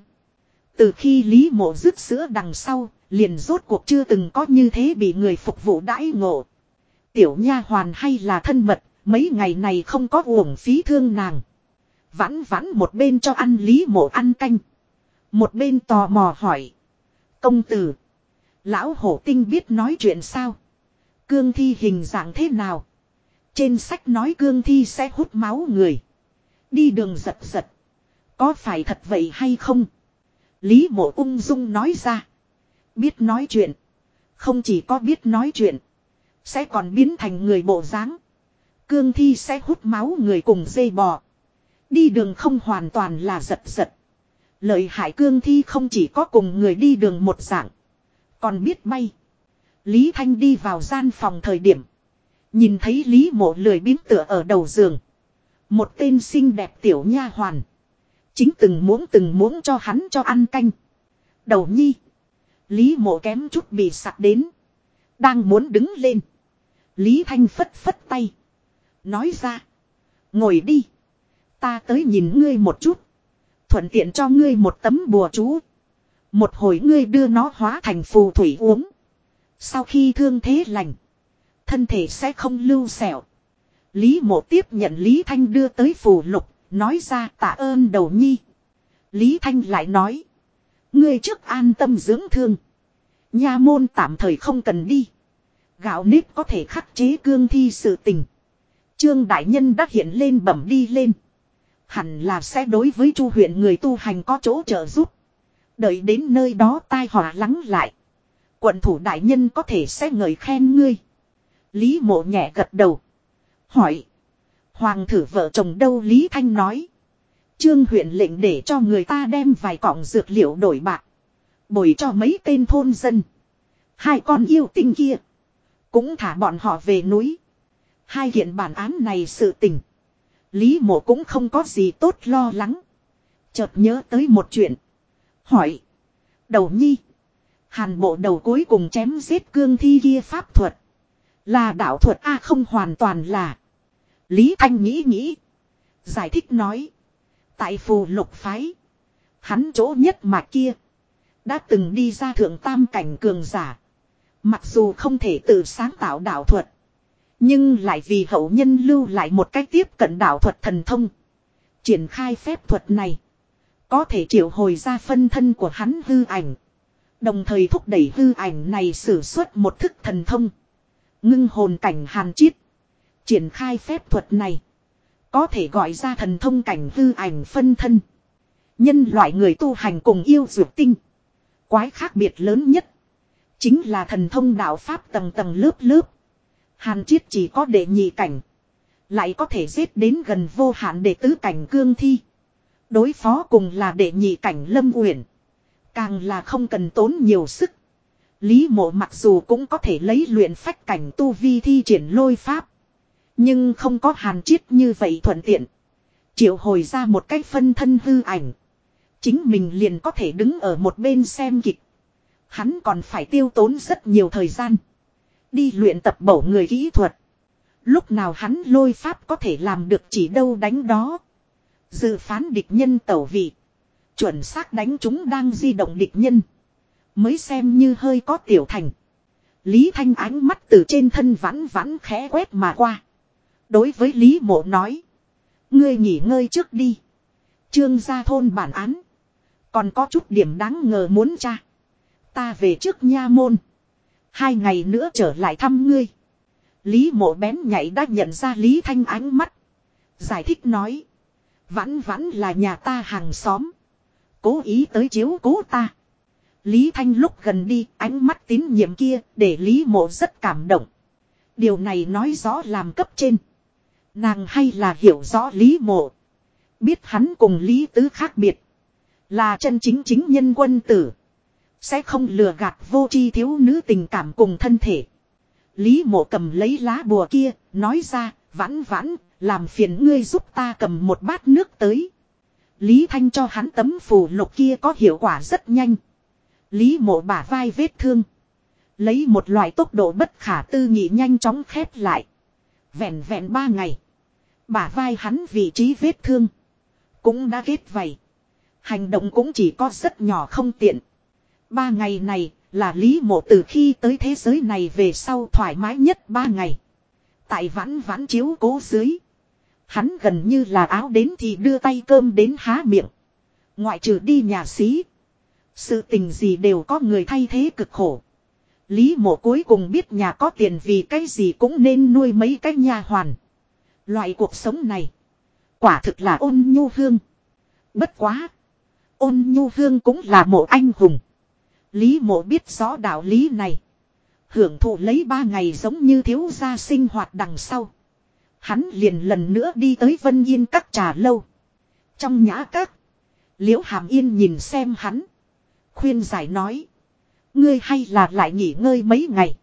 Từ khi Lý mộ rứt sữa đằng sau, liền rốt cuộc chưa từng có như thế bị người phục vụ đãi ngộ. Tiểu nha hoàn hay là thân mật, mấy ngày này không có uổng phí thương nàng. Vãn vãn một bên cho ăn Lý mộ ăn canh. Một bên tò mò hỏi. Công tử. Lão hổ tinh biết nói chuyện sao? Cương thi hình dạng thế nào? Trên sách nói cương thi sẽ hút máu người. Đi đường giật giật. Có phải thật vậy hay không? Lý mộ ung dung nói ra. Biết nói chuyện. Không chỉ có biết nói chuyện. Sẽ còn biến thành người bộ dáng. Cương thi sẽ hút máu người cùng dây bò. Đi đường không hoàn toàn là giật giật. Lợi hại cương thi không chỉ có cùng người đi đường một dạng. Còn biết bay. Lý Thanh đi vào gian phòng thời điểm. Nhìn thấy Lý mộ lười biếng tựa ở đầu giường. Một tên xinh đẹp tiểu nha hoàn. Chính từng muỗng từng muỗng cho hắn cho ăn canh. Đầu nhi. Lý mộ kém chút bị sặc đến. Đang muốn đứng lên. Lý Thanh phất phất tay. Nói ra. Ngồi đi. Ta tới nhìn ngươi một chút. Thuận tiện cho ngươi một tấm bùa chú. Một hồi ngươi đưa nó hóa thành phù thủy uống. Sau khi thương thế lành. Thân thể sẽ không lưu sẹo. Lý mộ tiếp nhận Lý Thanh đưa tới phù lục. Nói ra tạ ơn đầu nhi. Lý Thanh lại nói. Ngươi trước an tâm dưỡng thương. Nha môn tạm thời không cần đi. Gạo nếp có thể khắc chế cương thi sự tình. Trương Đại Nhân đã hiện lên bẩm đi lên. Hẳn là sẽ đối với chu huyện người tu hành có chỗ trợ giúp. Đợi đến nơi đó tai họa lắng lại. Quận thủ đại nhân có thể sẽ ngợi khen ngươi. Lý mộ nhẹ gật đầu. Hỏi. Hoàng thử vợ chồng đâu Lý Thanh nói. Trương huyện lệnh để cho người ta đem vài cọng dược liệu đổi bạc. Bồi cho mấy tên thôn dân. Hai con yêu tinh kia. Cũng thả bọn họ về núi. Hai hiện bản án này sự tình. Lý mộ cũng không có gì tốt lo lắng. Chợt nhớ tới một chuyện. Hỏi. Đầu nhi. Hàn bộ đầu cuối cùng chém giết cương thi kia pháp thuật. Là đạo thuật A không hoàn toàn là. Lý Thanh nghĩ nghĩ. Giải thích nói. Tại phù lục phái. Hắn chỗ nhất mà kia. Đã từng đi ra thượng tam cảnh cường giả. Mặc dù không thể tự sáng tạo đạo thuật. Nhưng lại vì hậu nhân lưu lại một cách tiếp cận đạo thuật thần thông. Triển khai phép thuật này. Có thể triệu hồi ra phân thân của hắn hư ảnh. Đồng thời thúc đẩy hư ảnh này sử xuất một thức thần thông. Ngưng hồn cảnh hàn chiết. Triển khai phép thuật này. Có thể gọi ra thần thông cảnh hư ảnh phân thân. Nhân loại người tu hành cùng yêu dược tinh. Quái khác biệt lớn nhất. Chính là thần thông đạo pháp tầng tầng lớp lớp. Hàn chiết chỉ có đệ nhị cảnh. Lại có thể giết đến gần vô hạn đệ tứ cảnh cương thi. Đối phó cùng là đệ nhị cảnh lâm uyển. Càng là không cần tốn nhiều sức. Lý mộ mặc dù cũng có thể lấy luyện phách cảnh tu vi thi triển lôi pháp. Nhưng không có hàn chiết như vậy thuận tiện. Triệu hồi ra một cái phân thân hư ảnh. Chính mình liền có thể đứng ở một bên xem kịch. Hắn còn phải tiêu tốn rất nhiều thời gian. Đi luyện tập bổ người kỹ thuật. Lúc nào hắn lôi pháp có thể làm được chỉ đâu đánh đó. Dự phán địch nhân tẩu vị. Chuẩn xác đánh chúng đang di động địch nhân. Mới xem như hơi có tiểu thành. Lý Thanh ánh mắt từ trên thân vắn vắn khẽ quét mà qua. Đối với Lý Mộ nói. Ngươi nghỉ ngơi trước đi. Trương gia thôn bản án. Còn có chút điểm đáng ngờ muốn cha. Ta về trước nha môn. Hai ngày nữa trở lại thăm ngươi. Lý mộ bén nhảy đã nhận ra Lý Thanh ánh mắt. Giải thích nói. Vãn vãn là nhà ta hàng xóm. Cố ý tới chiếu cố ta. Lý Thanh lúc gần đi ánh mắt tín nhiệm kia để Lý mộ rất cảm động. Điều này nói rõ làm cấp trên. Nàng hay là hiểu rõ Lý mộ. Biết hắn cùng Lý tứ khác biệt. Là chân chính chính nhân quân tử. Sẽ không lừa gạt vô chi thiếu nữ tình cảm cùng thân thể. Lý mộ cầm lấy lá bùa kia, nói ra, vãn vãn, làm phiền ngươi giúp ta cầm một bát nước tới. Lý Thanh cho hắn tấm phù lục kia có hiệu quả rất nhanh. Lý mộ bả vai vết thương. Lấy một loại tốc độ bất khả tư nghị nhanh chóng khép lại. Vẹn vẹn ba ngày. Bả vai hắn vị trí vết thương. Cũng đã kết vầy. Hành động cũng chỉ có rất nhỏ không tiện. Ba ngày này là Lý Mộ từ khi tới thế giới này về sau thoải mái nhất ba ngày. Tại vãn vãn chiếu cố dưới. Hắn gần như là áo đến thì đưa tay cơm đến há miệng. Ngoại trừ đi nhà xí. Sự tình gì đều có người thay thế cực khổ. Lý mộ cuối cùng biết nhà có tiền vì cái gì cũng nên nuôi mấy cái nhà hoàn. Loại cuộc sống này. Quả thực là ôn nhu hương. Bất quá. Ôn nhu hương cũng là mộ anh hùng. Lý mộ biết rõ đạo lý này. Hưởng thụ lấy ba ngày giống như thiếu gia sinh hoạt đằng sau. Hắn liền lần nữa đi tới Vân Yên các trà lâu. Trong nhã các. Liễu Hàm Yên nhìn xem hắn. Khuyên giải nói. Ngươi hay là lại nghỉ ngơi mấy ngày.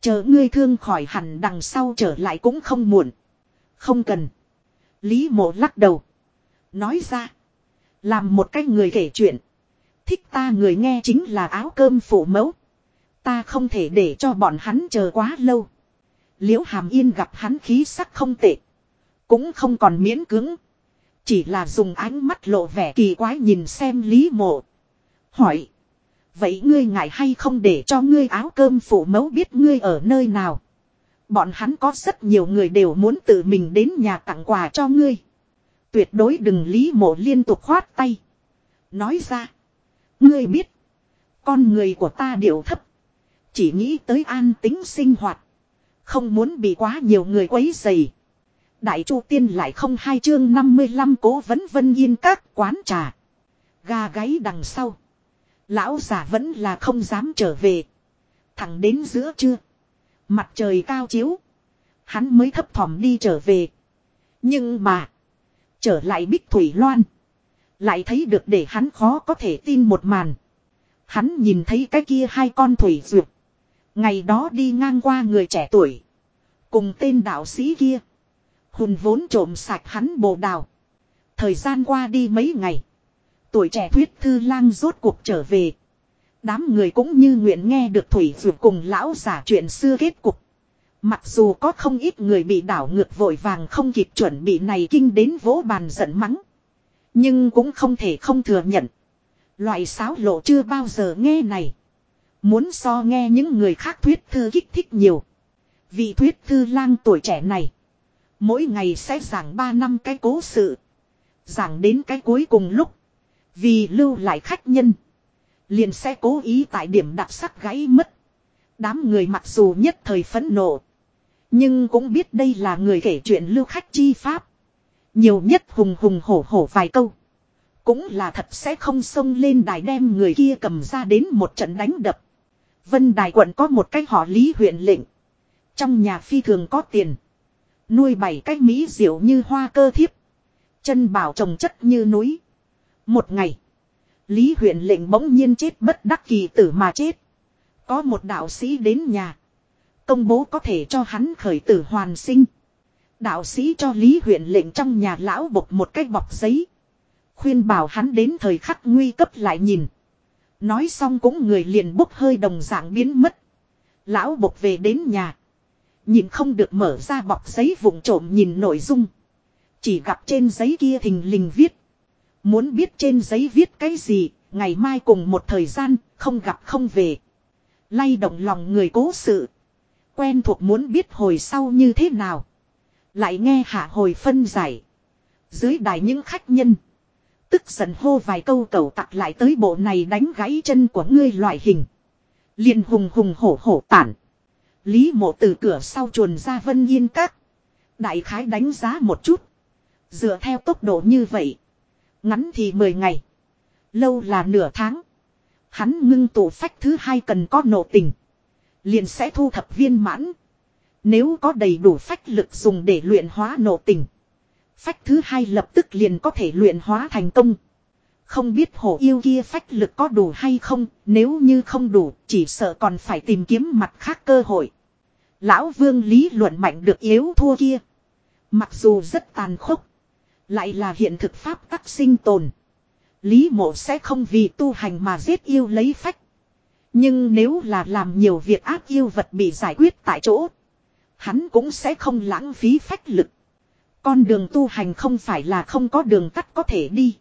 Chờ ngươi thương khỏi hẳn đằng sau trở lại cũng không muộn. Không cần. Lý mộ lắc đầu. Nói ra. Làm một cái người kể chuyện. Thích ta người nghe chính là áo cơm phủ mẫu. Ta không thể để cho bọn hắn chờ quá lâu. Liễu hàm yên gặp hắn khí sắc không tệ. Cũng không còn miễn cứng. Chỉ là dùng ánh mắt lộ vẻ kỳ quái nhìn xem Lý mộ. Hỏi. Vậy ngươi ngại hay không để cho ngươi áo cơm phủ mẫu biết ngươi ở nơi nào? Bọn hắn có rất nhiều người đều muốn tự mình đến nhà tặng quà cho ngươi. Tuyệt đối đừng lý mộ liên tục khoát tay. Nói ra. Ngươi biết. Con người của ta điệu thấp. Chỉ nghĩ tới an tính sinh hoạt. Không muốn bị quá nhiều người quấy dày. Đại chu tiên lại không hai chương 55 cố vấn vân yên các quán trà. Gà gáy đằng sau. Lão giả vẫn là không dám trở về. Thẳng đến giữa trưa. Mặt trời cao chiếu. Hắn mới thấp thỏm đi trở về. Nhưng mà. Trở lại Bích Thủy Loan. Lại thấy được để hắn khó có thể tin một màn. Hắn nhìn thấy cái kia hai con thủy duyệt. Ngày đó đi ngang qua người trẻ tuổi. Cùng tên đạo sĩ kia. Hùn vốn trộm sạch hắn bồ đào. Thời gian qua đi mấy ngày. Tuổi trẻ thuyết thư lang rốt cuộc trở về. Đám người cũng như nguyện nghe được thủy Vượt cùng lão giả chuyện xưa kết cục. Mặc dù có không ít người bị đảo ngược vội vàng không kịp chuẩn bị này kinh đến vỗ bàn giận mắng. Nhưng cũng không thể không thừa nhận. Loại sáo lộ chưa bao giờ nghe này. Muốn so nghe những người khác thuyết thư kích thích nhiều. Vị thuyết thư lang tuổi trẻ này. Mỗi ngày sẽ giảng 3 năm cái cố sự. Giảng đến cái cuối cùng lúc. Vì lưu lại khách nhân. Liền sẽ cố ý tại điểm đặc sắc gãy mất. Đám người mặc dù nhất thời phẫn nộ. Nhưng cũng biết đây là người kể chuyện lưu khách chi pháp. Nhiều nhất hùng hùng hổ hổ vài câu. Cũng là thật sẽ không xông lên đài đem người kia cầm ra đến một trận đánh đập. Vân Đài quận có một cái họ lý huyện lệnh. Trong nhà phi thường có tiền. Nuôi bảy cái mỹ diệu như hoa cơ thiếp. Chân bảo trồng chất như núi. Một ngày. Lý huyện lệnh bỗng nhiên chết bất đắc kỳ tử mà chết. Có một đạo sĩ đến nhà. Công bố có thể cho hắn khởi tử hoàn sinh. Đạo sĩ cho Lý huyện lệnh trong nhà lão bộc một cái bọc giấy. Khuyên bảo hắn đến thời khắc nguy cấp lại nhìn. Nói xong cũng người liền bốc hơi đồng dạng biến mất. Lão bộc về đến nhà. Nhìn không được mở ra bọc giấy vụng trộm nhìn nội dung. Chỉ gặp trên giấy kia thình lình viết. Muốn biết trên giấy viết cái gì, ngày mai cùng một thời gian, không gặp không về. Lay động lòng người cố sự. Quen thuộc muốn biết hồi sau như thế nào. Lại nghe hạ hồi phân giải. Dưới đài những khách nhân. Tức giận hô vài câu cầu tặc lại tới bộ này đánh gãy chân của ngươi loại hình. liền hùng hùng hổ hổ tản. Lý mộ từ cửa sau chuồn ra vân yên các. Đại khái đánh giá một chút. Dựa theo tốc độ như vậy. Ngắn thì 10 ngày. Lâu là nửa tháng. Hắn ngưng tụ phách thứ hai cần có nộ tình. Liền sẽ thu thập viên mãn. Nếu có đầy đủ phách lực dùng để luyện hóa nộ tình. Phách thứ hai lập tức liền có thể luyện hóa thành công. Không biết hổ yêu kia phách lực có đủ hay không, nếu như không đủ, chỉ sợ còn phải tìm kiếm mặt khác cơ hội. Lão vương lý luận mạnh được yếu thua kia. Mặc dù rất tàn khốc, lại là hiện thực pháp tắc sinh tồn. Lý mộ sẽ không vì tu hành mà giết yêu lấy phách. Nhưng nếu là làm nhiều việc ác yêu vật bị giải quyết tại chỗ. Hắn cũng sẽ không lãng phí phách lực. Con đường tu hành không phải là không có đường tắt có thể đi.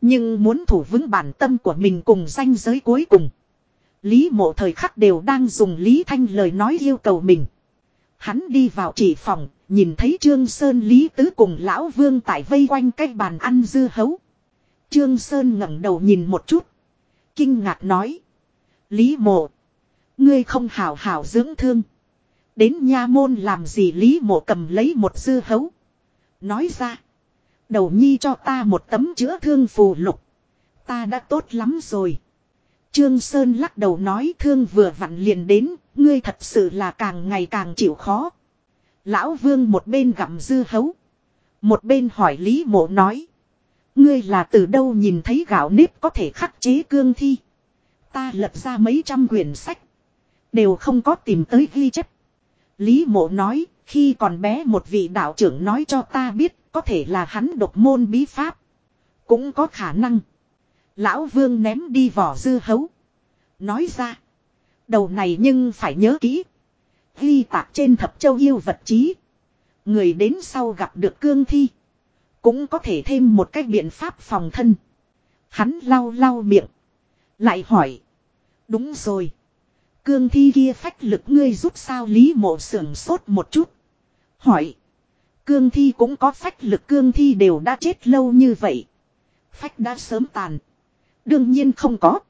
Nhưng muốn thủ vững bản tâm của mình cùng danh giới cuối cùng. Lý mộ thời khắc đều đang dùng Lý Thanh lời nói yêu cầu mình. Hắn đi vào chỉ phòng, nhìn thấy Trương Sơn Lý Tứ cùng Lão Vương tại vây quanh cái bàn ăn dư hấu. Trương Sơn ngẩng đầu nhìn một chút. Kinh ngạc nói. Lý mộ. Ngươi không hảo hảo dưỡng thương. Đến nha môn làm gì Lý mộ cầm lấy một dư hấu. Nói ra. Đầu nhi cho ta một tấm chữa thương phù lục. Ta đã tốt lắm rồi. Trương Sơn lắc đầu nói thương vừa vặn liền đến. Ngươi thật sự là càng ngày càng chịu khó. Lão vương một bên gặm dư hấu. Một bên hỏi Lý mộ nói. Ngươi là từ đâu nhìn thấy gạo nếp có thể khắc chế cương thi. Ta lật ra mấy trăm quyển sách. Đều không có tìm tới ghi chép. Lý mộ nói, khi còn bé một vị đạo trưởng nói cho ta biết, có thể là hắn độc môn bí pháp. Cũng có khả năng. Lão vương ném đi vỏ dư hấu. Nói ra. Đầu này nhưng phải nhớ kỹ. Ghi tạc trên thập châu yêu vật chí. Người đến sau gặp được cương thi. Cũng có thể thêm một cách biện pháp phòng thân. Hắn lau lau miệng. Lại hỏi. Đúng rồi. Cương thi kia phách lực ngươi giúp sao lý mộ sưởng sốt một chút. Hỏi. Cương thi cũng có phách lực cương thi đều đã chết lâu như vậy. Phách đã sớm tàn. Đương nhiên không có.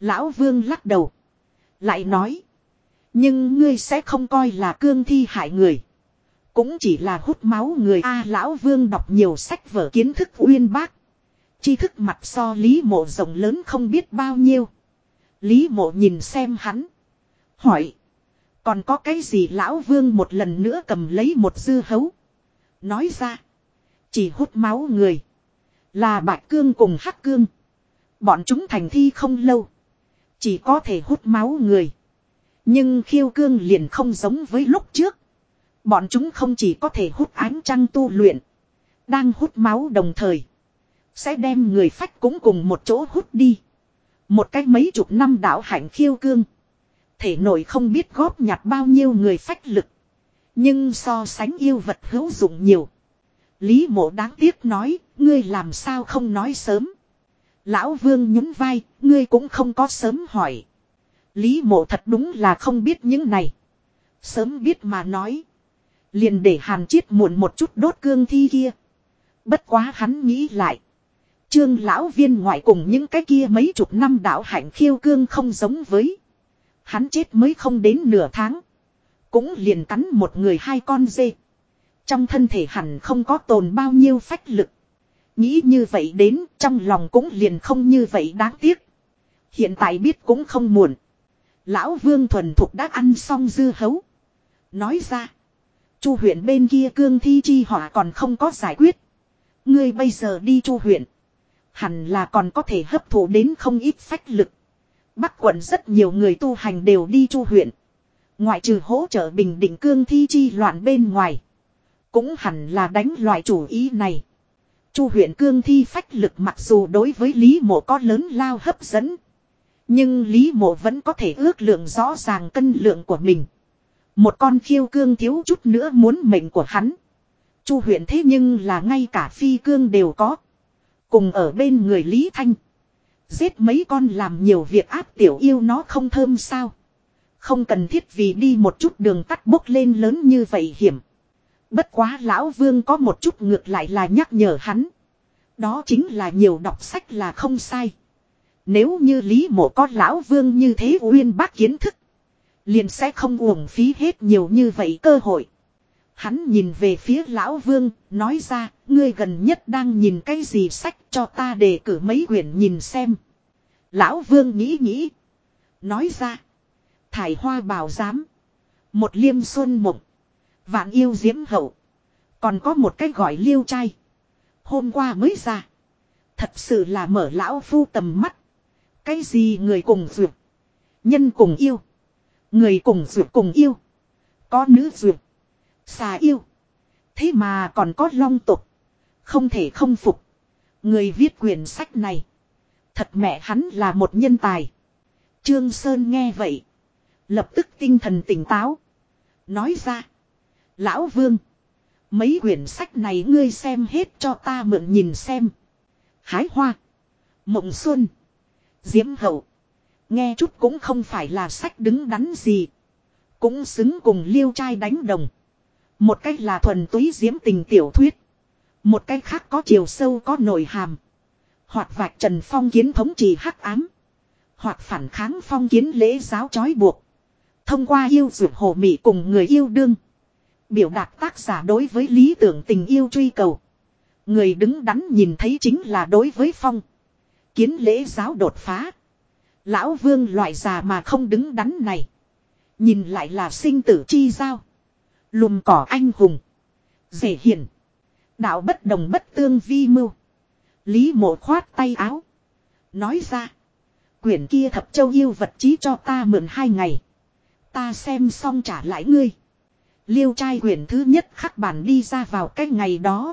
Lão vương lắc đầu. Lại nói. Nhưng ngươi sẽ không coi là cương thi hại người. Cũng chỉ là hút máu người A, lão vương đọc nhiều sách vở kiến thức uyên bác. Tri thức mặt so Lý mộ rộng lớn không biết bao nhiêu. Lý mộ nhìn xem hắn. Hỏi. Còn có cái gì lão vương một lần nữa cầm lấy một dư hấu. Nói ra. Chỉ hút máu người. Là bạch cương cùng hắc cương. Bọn chúng thành thi không lâu. Chỉ có thể hút máu người. Nhưng khiêu cương liền không giống với lúc trước. Bọn chúng không chỉ có thể hút ánh trăng tu luyện. Đang hút máu đồng thời. Sẽ đem người phách cũng cùng một chỗ hút đi. Một cách mấy chục năm đảo hạnh khiêu cương. Thể nội không biết góp nhặt bao nhiêu người phách lực. Nhưng so sánh yêu vật hữu dụng nhiều. Lý mộ đáng tiếc nói, ngươi làm sao không nói sớm. Lão vương nhún vai, ngươi cũng không có sớm hỏi. Lý mộ thật đúng là không biết những này. Sớm biết mà nói. Liền để hàn chiết muộn một chút đốt cương thi kia. Bất quá hắn nghĩ lại. Trương lão viên ngoại cùng những cái kia mấy chục năm đạo hạnh khiêu cương không giống với. Hắn chết mới không đến nửa tháng. Cũng liền cắn một người hai con dê. Trong thân thể hẳn không có tồn bao nhiêu phách lực. Nghĩ như vậy đến, trong lòng cũng liền không như vậy đáng tiếc. Hiện tại biết cũng không muộn. Lão vương thuần thục đã ăn xong dư hấu. Nói ra. Chu huyện bên kia cương thi chi họa còn không có giải quyết. Ngươi bây giờ đi chu huyện. Hẳn là còn có thể hấp thụ đến không ít phách lực. Bắc quận rất nhiều người tu hành đều đi chu huyện. Ngoại trừ hỗ trợ bình định cương thi chi loạn bên ngoài. Cũng hẳn là đánh loại chủ ý này. Chu huyện cương thi phách lực mặc dù đối với Lý Mộ có lớn lao hấp dẫn. Nhưng Lý Mộ vẫn có thể ước lượng rõ ràng cân lượng của mình. Một con khiêu cương thiếu chút nữa muốn mệnh của hắn. Chu huyện thế nhưng là ngay cả phi cương đều có. Cùng ở bên người Lý Thanh. Giết mấy con làm nhiều việc áp tiểu yêu nó không thơm sao. Không cần thiết vì đi một chút đường tắt bốc lên lớn như vậy hiểm. Bất quá lão vương có một chút ngược lại là nhắc nhở hắn. Đó chính là nhiều đọc sách là không sai. Nếu như Lý Mộ có lão vương như thế uyên bác kiến thức. Liền sẽ không uổng phí hết nhiều như vậy cơ hội. Hắn nhìn về phía lão vương, nói ra, ngươi gần nhất đang nhìn cái gì sách cho ta để cử mấy quyển nhìn xem. Lão vương nghĩ nghĩ. Nói ra, thải hoa bảo giám. Một liêm xuân mộng. Vạn yêu diễm hậu. Còn có một cái gọi liêu trai. Hôm qua mới ra. Thật sự là mở lão phu tầm mắt. Cái gì người cùng duyệt. Nhân cùng yêu. Người cùng duyệt cùng yêu. Có nữ duyệt. Xà yêu. Thế mà còn có long tục. Không thể không phục. Người viết quyển sách này. Thật mẹ hắn là một nhân tài. Trương Sơn nghe vậy. Lập tức tinh thần tỉnh táo. Nói ra. Lão Vương. Mấy quyển sách này ngươi xem hết cho ta mượn nhìn xem. Hái hoa. Mộng xuân. Diễm hậu. Nghe chút cũng không phải là sách đứng đắn gì. Cũng xứng cùng liêu trai đánh đồng. Một cách là thuần túy diễm tình tiểu thuyết. Một cách khác có chiều sâu có nội hàm. Hoặc vạch trần phong kiến thống trị hắc ám. Hoặc phản kháng phong kiến lễ giáo trói buộc. Thông qua yêu dược hồ mị cùng người yêu đương. Biểu đạt tác giả đối với lý tưởng tình yêu truy cầu. Người đứng đắn nhìn thấy chính là đối với phong. Kiến lễ giáo đột phá. Lão vương loại già mà không đứng đắn này. Nhìn lại là sinh tử chi giao. Lùm cỏ anh hùng. Dễ hiền. Đạo bất đồng bất tương vi mưu. Lý mộ khoát tay áo. Nói ra. Quyển kia thập châu yêu vật chí cho ta mượn hai ngày. Ta xem xong trả lại ngươi. Liêu trai quyển thứ nhất khắc bản đi ra vào cái ngày đó.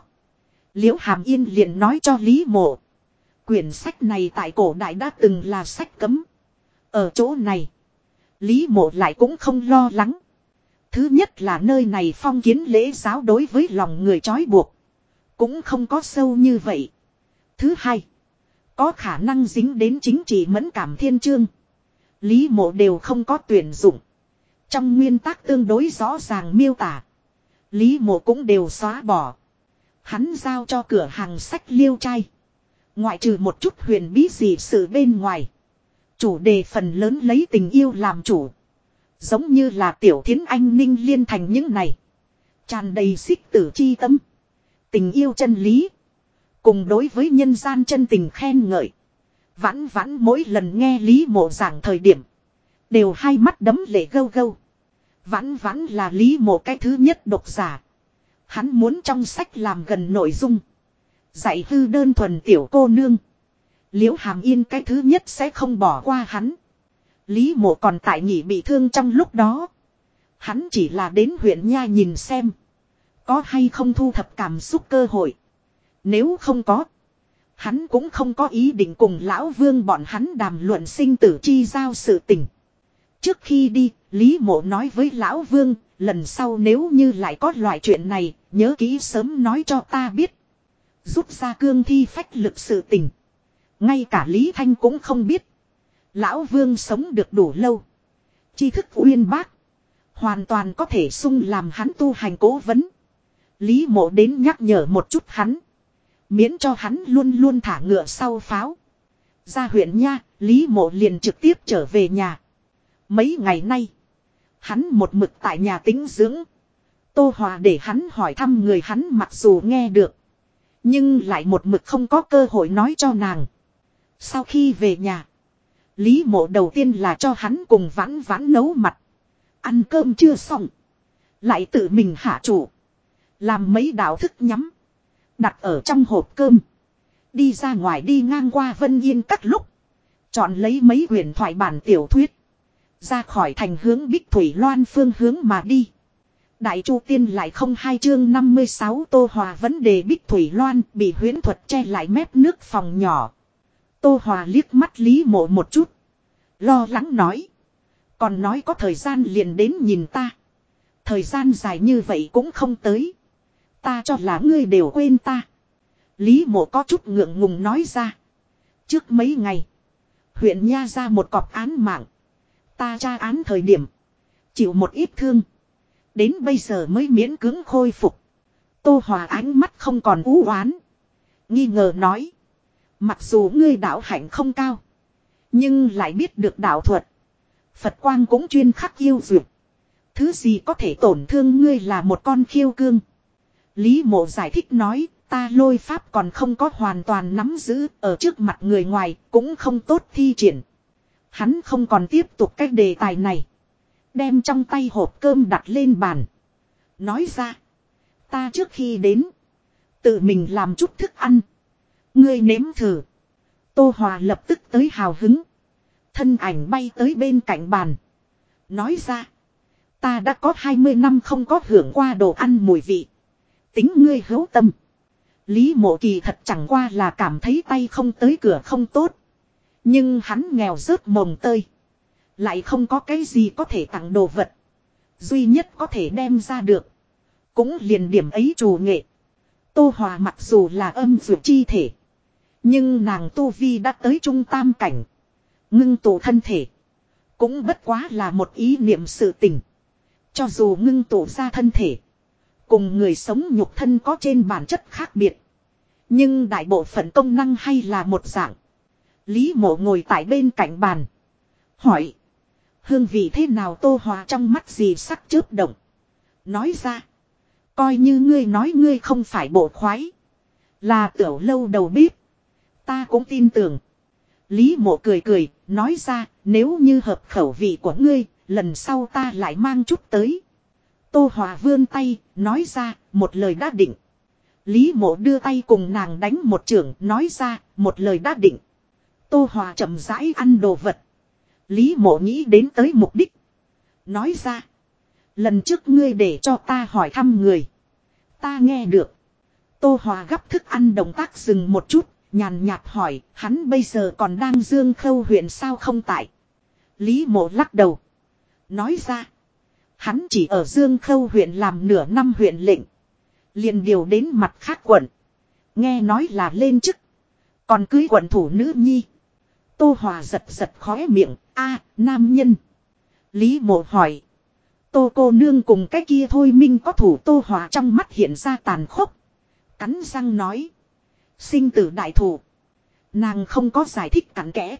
Liễu Hàm Yên liền nói cho Lý Mộ. Quyển sách này tại cổ đại đã từng là sách cấm. Ở chỗ này. Lý Mộ lại cũng không lo lắng. Thứ nhất là nơi này phong kiến lễ giáo đối với lòng người trói buộc. Cũng không có sâu như vậy. Thứ hai. Có khả năng dính đến chính trị mẫn cảm thiên chương. Lý mộ đều không có tuyển dụng. Trong nguyên tắc tương đối rõ ràng miêu tả. Lý mộ cũng đều xóa bỏ. Hắn giao cho cửa hàng sách liêu trai. Ngoại trừ một chút huyền bí gì sự bên ngoài. Chủ đề phần lớn lấy tình yêu làm chủ. Giống như là tiểu thiến anh ninh liên thành những này. tràn đầy xích tử chi tâm. Tình yêu chân lý. Cùng đối với nhân gian chân tình khen ngợi. Vãn vãn mỗi lần nghe Lý mộ giảng thời điểm. Đều hai mắt đấm lệ gâu gâu. Vãn vãn là Lý mộ cái thứ nhất độc giả. Hắn muốn trong sách làm gần nội dung. Dạy hư đơn thuần tiểu cô nương. Liễu hàm yên cái thứ nhất sẽ không bỏ qua hắn. Lý mộ còn tại nghỉ bị thương trong lúc đó. Hắn chỉ là đến huyện nha nhìn xem. Có hay không thu thập cảm xúc cơ hội. Nếu không có. Hắn cũng không có ý định cùng lão vương bọn hắn đàm luận sinh tử chi giao sự tình. Trước khi đi, Lý mộ nói với lão vương, lần sau nếu như lại có loại chuyện này, nhớ kỹ sớm nói cho ta biết. Rút ra cương thi phách lực sự tình. Ngay cả Lý Thanh cũng không biết. Lão Vương sống được đủ lâu. tri thức uyên bác. Hoàn toàn có thể sung làm hắn tu hành cố vấn. Lý mộ đến nhắc nhở một chút hắn. Miễn cho hắn luôn luôn thả ngựa sau pháo. Ra huyện nha, Lý mộ liền trực tiếp trở về nhà. Mấy ngày nay, hắn một mực tại nhà tính dưỡng. Tô Hòa để hắn hỏi thăm người hắn mặc dù nghe được. Nhưng lại một mực không có cơ hội nói cho nàng. Sau khi về nhà. Lý mộ đầu tiên là cho hắn cùng vãn vãn nấu mặt. Ăn cơm chưa xong. Lại tự mình hạ chủ. Làm mấy đạo thức nhắm. Đặt ở trong hộp cơm. Đi ra ngoài đi ngang qua Vân Yên các lúc. Chọn lấy mấy huyền thoại bản tiểu thuyết. Ra khỏi thành hướng Bích Thủy Loan phương hướng mà đi. Đại Chu Tiên lại không hai chương 56 Tô Hòa vấn đề Bích Thủy Loan bị huyễn thuật che lại mép nước phòng nhỏ. Tô Hòa liếc mắt Lý Mộ một chút. Lo lắng nói. Còn nói có thời gian liền đến nhìn ta. Thời gian dài như vậy cũng không tới. Ta cho là ngươi đều quên ta. Lý mộ có chút ngượng ngùng nói ra. Trước mấy ngày. Huyện Nha ra một cọp án mạng. Ta tra án thời điểm. Chịu một ít thương. Đến bây giờ mới miễn cưỡng khôi phục. Tô Hòa ánh mắt không còn u oán Nghi ngờ nói. Mặc dù ngươi đạo hạnh không cao. Nhưng lại biết được đạo thuật. Phật quang cũng chuyên khắc yêu dược. Thứ gì có thể tổn thương ngươi là một con khiêu cương. Lý mộ giải thích nói, ta lôi pháp còn không có hoàn toàn nắm giữ, ở trước mặt người ngoài, cũng không tốt thi triển. Hắn không còn tiếp tục cách đề tài này. Đem trong tay hộp cơm đặt lên bàn. Nói ra, ta trước khi đến, tự mình làm chút thức ăn. Ngươi nếm thử. Tô Hòa lập tức tới hào hứng. Thân ảnh bay tới bên cạnh bàn. Nói ra. Ta đã có 20 năm không có hưởng qua đồ ăn mùi vị. Tính ngươi hữu tâm. Lý mộ kỳ thật chẳng qua là cảm thấy tay không tới cửa không tốt. Nhưng hắn nghèo rớt mồng tơi. Lại không có cái gì có thể tặng đồ vật. Duy nhất có thể đem ra được. Cũng liền điểm ấy chủ nghệ. Tô Hòa mặc dù là âm dược chi thể. Nhưng nàng Tu Vi đã tới trung tam cảnh. Ngưng tụ thân thể. Cũng bất quá là một ý niệm sự tình. Cho dù ngưng tụ ra thân thể. Cùng người sống nhục thân có trên bản chất khác biệt. Nhưng đại bộ phận công năng hay là một dạng. Lý mộ ngồi tại bên cạnh bàn. Hỏi. Hương vị thế nào tô hòa trong mắt gì sắc chớp động. Nói ra. Coi như ngươi nói ngươi không phải bộ khoái. Là tiểu lâu đầu bếp. Ta cũng tin tưởng. Lý mộ cười cười, nói ra, nếu như hợp khẩu vị của ngươi, lần sau ta lại mang chút tới. Tô Hòa vươn tay, nói ra, một lời đã định. Lý mộ đưa tay cùng nàng đánh một trường, nói ra, một lời đã định. Tô Hòa chậm rãi ăn đồ vật. Lý mộ nghĩ đến tới mục đích. Nói ra, lần trước ngươi để cho ta hỏi thăm người. Ta nghe được. Tô Hòa gấp thức ăn động tác dừng một chút, Nhàn nhạt hỏi, hắn bây giờ còn đang dương khâu huyện sao không tại. Lý mộ lắc đầu. Nói ra. Hắn chỉ ở dương khâu huyện làm nửa năm huyện lệnh. liền điều đến mặt khác quận. Nghe nói là lên chức. Còn cưới quận thủ nữ nhi. Tô Hòa giật giật khóe miệng. a nam nhân. Lý mộ hỏi. Tô cô nương cùng cái kia thôi minh có thủ Tô Hòa trong mắt hiện ra tàn khốc. Cắn răng nói. Sinh tử đại thủ. Nàng không có giải thích cặn kẽ.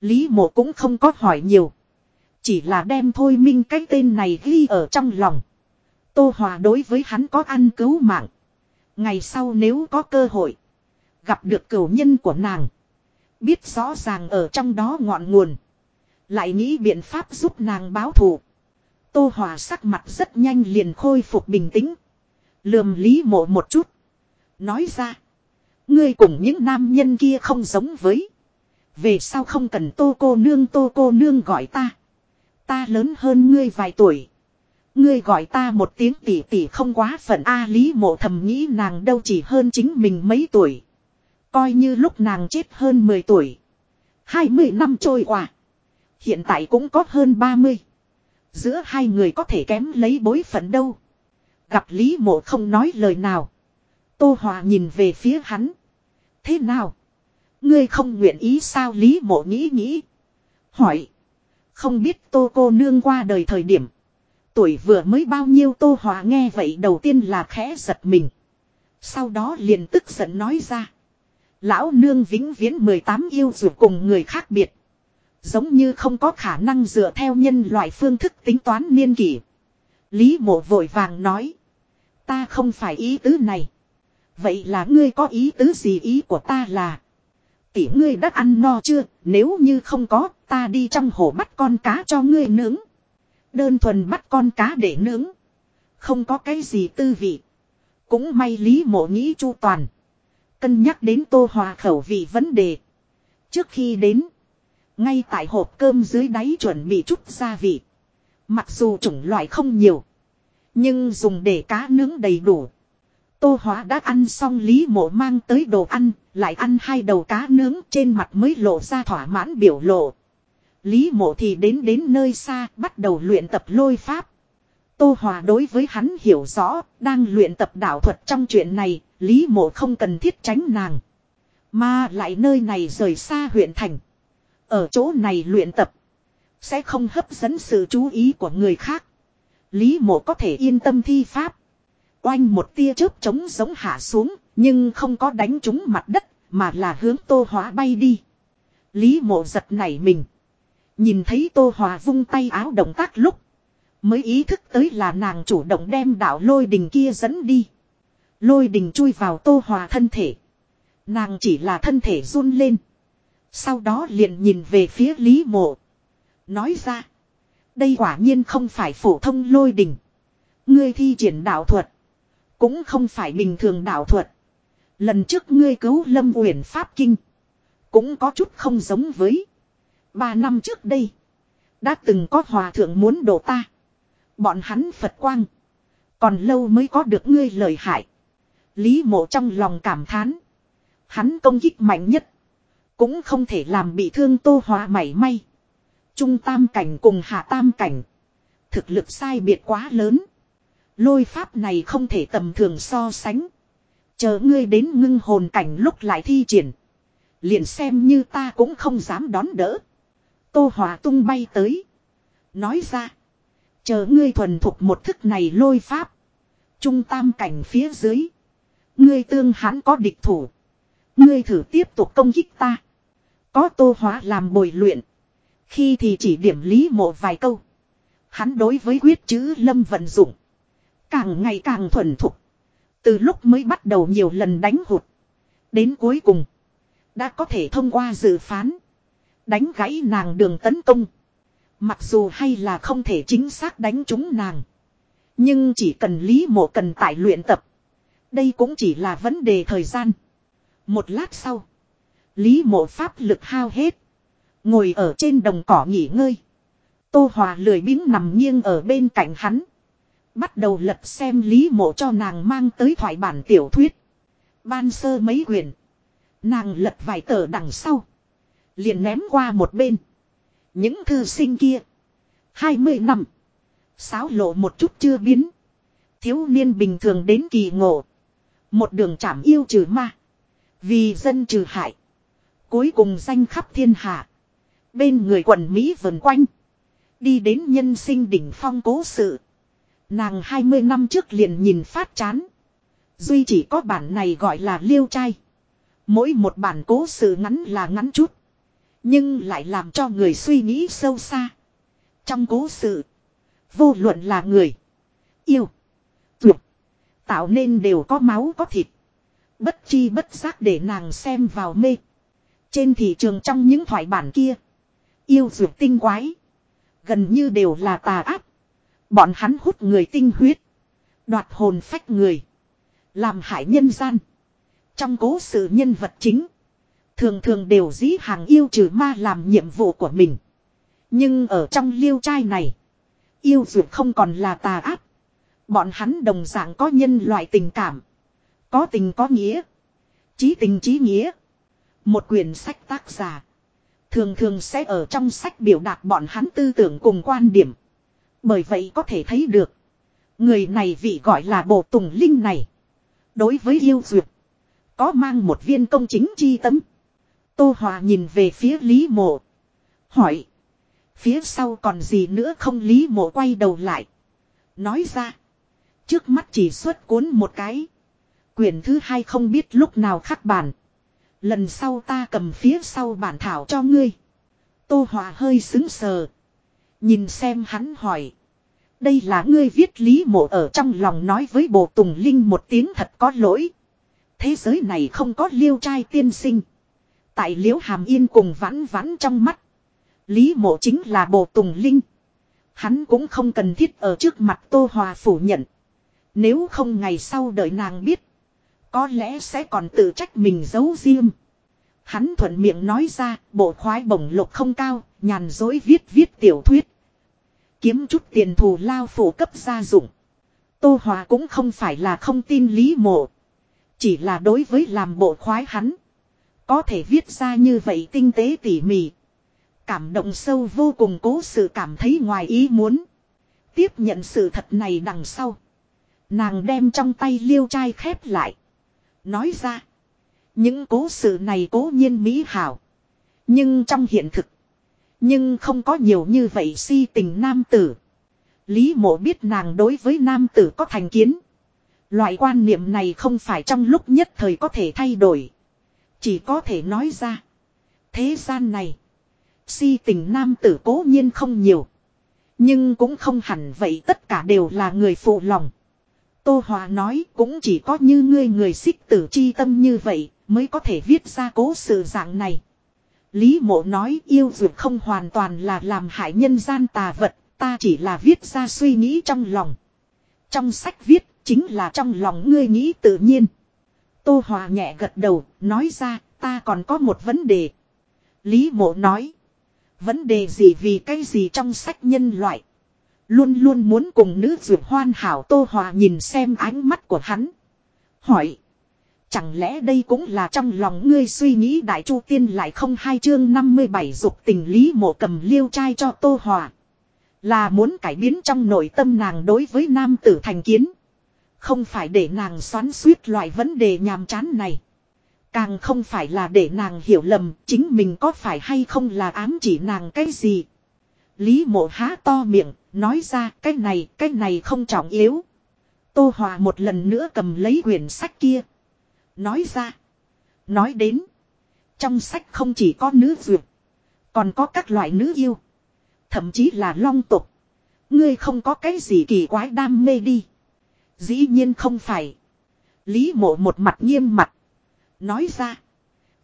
Lý mộ cũng không có hỏi nhiều. Chỉ là đem thôi minh cái tên này ghi ở trong lòng. Tô Hòa đối với hắn có ăn cứu mạng. Ngày sau nếu có cơ hội. Gặp được cửu nhân của nàng. Biết rõ ràng ở trong đó ngọn nguồn. Lại nghĩ biện pháp giúp nàng báo thù. Tô Hòa sắc mặt rất nhanh liền khôi phục bình tĩnh. Lườm Lý mộ một chút. Nói ra. Ngươi cùng những nam nhân kia không giống với. Về sao không cần tô cô nương, tô cô nương gọi ta. Ta lớn hơn ngươi vài tuổi. Ngươi gọi ta một tiếng tỷ tỷ không quá phận A lý mộ thầm nghĩ nàng đâu chỉ hơn chính mình mấy tuổi. Coi như lúc nàng chết hơn 10 tuổi. 20 năm trôi qua. Hiện tại cũng có hơn 30. Giữa hai người có thể kém lấy bối phận đâu. Gặp Lý mộ không nói lời nào. Tô Hòa nhìn về phía hắn. Thế nào? Ngươi không nguyện ý sao Lý mộ nghĩ nghĩ. Hỏi. Không biết tô cô nương qua đời thời điểm. Tuổi vừa mới bao nhiêu tô hòa nghe vậy đầu tiên là khẽ giật mình. Sau đó liền tức giận nói ra. Lão nương vĩnh viễn 18 yêu dù cùng người khác biệt. Giống như không có khả năng dựa theo nhân loại phương thức tính toán niên kỷ. Lý mộ vội vàng nói. Ta không phải ý tứ này. Vậy là ngươi có ý tứ gì ý của ta là. Tỷ ngươi đã ăn no chưa, nếu như không có, ta đi trong hồ bắt con cá cho ngươi nướng. Đơn thuần bắt con cá để nướng. Không có cái gì tư vị. Cũng may lý mộ nghĩ chu toàn. Cân nhắc đến tô hòa khẩu vị vấn đề. Trước khi đến. Ngay tại hộp cơm dưới đáy chuẩn bị chút gia vị. Mặc dù chủng loại không nhiều. Nhưng dùng để cá nướng đầy đủ. Tô Hóa đã ăn xong Lý Mộ mang tới đồ ăn, lại ăn hai đầu cá nướng trên mặt mới lộ ra thỏa mãn biểu lộ. Lý Mộ thì đến đến nơi xa, bắt đầu luyện tập lôi pháp. Tô Hòa đối với hắn hiểu rõ, đang luyện tập đạo thuật trong chuyện này, Lý Mộ không cần thiết tránh nàng. Mà lại nơi này rời xa huyện thành. Ở chỗ này luyện tập. Sẽ không hấp dẫn sự chú ý của người khác. Lý mộ có thể yên tâm thi pháp. Oanh một tia chớp trống giống hạ xuống, nhưng không có đánh trúng mặt đất, mà là hướng tô hóa bay đi. Lý mộ giật nảy mình. Nhìn thấy tô hòa vung tay áo động tác lúc. Mới ý thức tới là nàng chủ động đem đạo lôi đình kia dẫn đi. Lôi đình chui vào tô hòa thân thể. Nàng chỉ là thân thể run lên. Sau đó liền nhìn về phía Lý mộ. Nói ra. Đây quả nhiên không phải phổ thông lôi đình. Ngươi thi triển đạo thuật. Cũng không phải bình thường đạo thuật. Lần trước ngươi cứu Lâm Uyển Pháp Kinh. Cũng có chút không giống với. Ba năm trước đây. Đã từng có hòa thượng muốn đổ ta. Bọn hắn Phật quang. Còn lâu mới có được ngươi lời hại. Lý mộ trong lòng cảm thán. Hắn công kích mạnh nhất. Cũng không thể làm bị thương tô hòa mảy may. Trung tam cảnh cùng hạ tam cảnh. Thực lực sai biệt quá lớn. Lôi pháp này không thể tầm thường so sánh. Chờ ngươi đến ngưng hồn cảnh lúc lại thi triển. Liền xem như ta cũng không dám đón đỡ. Tô Hòa tung bay tới. Nói ra. Chờ ngươi thuần thục một thức này lôi pháp. Trung tam cảnh phía dưới. Ngươi tương hãn có địch thủ. Ngươi thử tiếp tục công kích ta. Có tô hóa làm bồi luyện. Khi thì chỉ điểm lý mộ vài câu. Hắn đối với quyết chữ lâm vận dụng. Càng ngày càng thuần thục. Từ lúc mới bắt đầu nhiều lần đánh hụt. Đến cuối cùng. Đã có thể thông qua dự phán. Đánh gãy nàng đường tấn công. Mặc dù hay là không thể chính xác đánh trúng nàng. Nhưng chỉ cần Lý Mộ cần tại luyện tập. Đây cũng chỉ là vấn đề thời gian. Một lát sau. Lý Mộ pháp lực hao hết. Ngồi ở trên đồng cỏ nghỉ ngơi. Tô Hòa lười biếng nằm nghiêng ở bên cạnh hắn. Bắt đầu lật xem Lý Mộ cho nàng mang tới thoại bản tiểu thuyết. Ban sơ mấy quyển. Nàng lật vài tờ đằng sau. Liền ném qua một bên. Những thư sinh kia. hai mươi năm. Sáo lộ một chút chưa biến. Thiếu niên bình thường đến kỳ ngộ. Một đường chảm yêu trừ ma. Vì dân trừ hại. Cuối cùng danh khắp thiên hạ. Bên người quần Mỹ vần quanh. Đi đến nhân sinh đỉnh phong cố sự. Nàng 20 năm trước liền nhìn phát chán. Duy chỉ có bản này gọi là liêu trai. Mỗi một bản cố sự ngắn là ngắn chút. Nhưng lại làm cho người suy nghĩ sâu xa. Trong cố sự. Vô luận là người. Yêu. Tuyệt. Tạo nên đều có máu có thịt. Bất chi bất giác để nàng xem vào mê. Trên thị trường trong những thoại bản kia. Yêu dược tinh quái. Gần như đều là tà ác. Bọn hắn hút người tinh huyết. Đoạt hồn phách người. Làm hại nhân gian. Trong cố sự nhân vật chính. Thường thường đều dĩ hàng yêu trừ ma làm nhiệm vụ của mình. Nhưng ở trong liêu trai này. Yêu dược không còn là tà ác. Bọn hắn đồng dạng có nhân loại tình cảm. Có tình có nghĩa. Chí tình chí nghĩa. Một quyển sách tác giả. Thường thường sẽ ở trong sách biểu đạt bọn hắn tư tưởng cùng quan điểm. Bởi vậy có thể thấy được. Người này vị gọi là bộ tùng linh này. Đối với yêu duyệt Có mang một viên công chính chi tấm Tô Hòa nhìn về phía Lý Mộ. Hỏi. Phía sau còn gì nữa không Lý Mộ quay đầu lại. Nói ra. Trước mắt chỉ xuất cuốn một cái. Quyển thứ hai không biết lúc nào khắc bản. Lần sau ta cầm phía sau bản thảo cho ngươi. Tô Hòa hơi xứng sờ. Nhìn xem hắn hỏi. Đây là ngươi viết lý mộ ở trong lòng nói với bộ tùng linh một tiếng thật có lỗi. Thế giới này không có liêu trai tiên sinh. Tại liễu hàm yên cùng vãn vãn trong mắt. Lý mộ chính là bộ tùng linh. Hắn cũng không cần thiết ở trước mặt Tô Hòa phủ nhận. Nếu không ngày sau đợi nàng biết. Có lẽ sẽ còn tự trách mình giấu riêng. Hắn thuận miệng nói ra bộ khoái bổng lục không cao, nhàn dối viết viết tiểu thuyết. Kiếm chút tiền thù lao phổ cấp gia dụng. Tô Hòa cũng không phải là không tin Lý Mộ. Chỉ là đối với làm bộ khoái hắn. Có thể viết ra như vậy tinh tế tỉ mỉ. Cảm động sâu vô cùng cố sự cảm thấy ngoài ý muốn. Tiếp nhận sự thật này đằng sau. Nàng đem trong tay liêu trai khép lại. Nói ra. Những cố sự này cố nhiên mỹ hảo. Nhưng trong hiện thực. Nhưng không có nhiều như vậy si tình nam tử. Lý mộ biết nàng đối với nam tử có thành kiến. Loại quan niệm này không phải trong lúc nhất thời có thể thay đổi. Chỉ có thể nói ra. Thế gian này. Si tình nam tử cố nhiên không nhiều. Nhưng cũng không hẳn vậy tất cả đều là người phụ lòng. Tô Hòa nói cũng chỉ có như ngươi người xích tử chi tâm như vậy mới có thể viết ra cố sự dạng này. Lý mộ nói yêu dược không hoàn toàn là làm hại nhân gian tà vật, ta chỉ là viết ra suy nghĩ trong lòng. Trong sách viết, chính là trong lòng ngươi nghĩ tự nhiên. Tô Hòa nhẹ gật đầu, nói ra, ta còn có một vấn đề. Lý mộ nói, vấn đề gì vì cái gì trong sách nhân loại. Luôn luôn muốn cùng nữ dược hoan hảo Tô Hòa nhìn xem ánh mắt của hắn. Hỏi. Chẳng lẽ đây cũng là trong lòng ngươi suy nghĩ đại chu tiên lại không hai chương 57 dục tình lý mộ cầm liêu trai cho Tô Hòa. Là muốn cải biến trong nội tâm nàng đối với nam tử thành kiến. Không phải để nàng xoắn suýt loại vấn đề nhàm chán này. Càng không phải là để nàng hiểu lầm chính mình có phải hay không là ám chỉ nàng cái gì. Lý mộ há to miệng, nói ra cái này, cái này không trọng yếu. Tô Hòa một lần nữa cầm lấy quyển sách kia. Nói ra. Nói đến. Trong sách không chỉ có nữ duyệt. Còn có các loại nữ yêu. Thậm chí là long tục. Ngươi không có cái gì kỳ quái đam mê đi. Dĩ nhiên không phải. Lý mộ một mặt nghiêm mặt. Nói ra.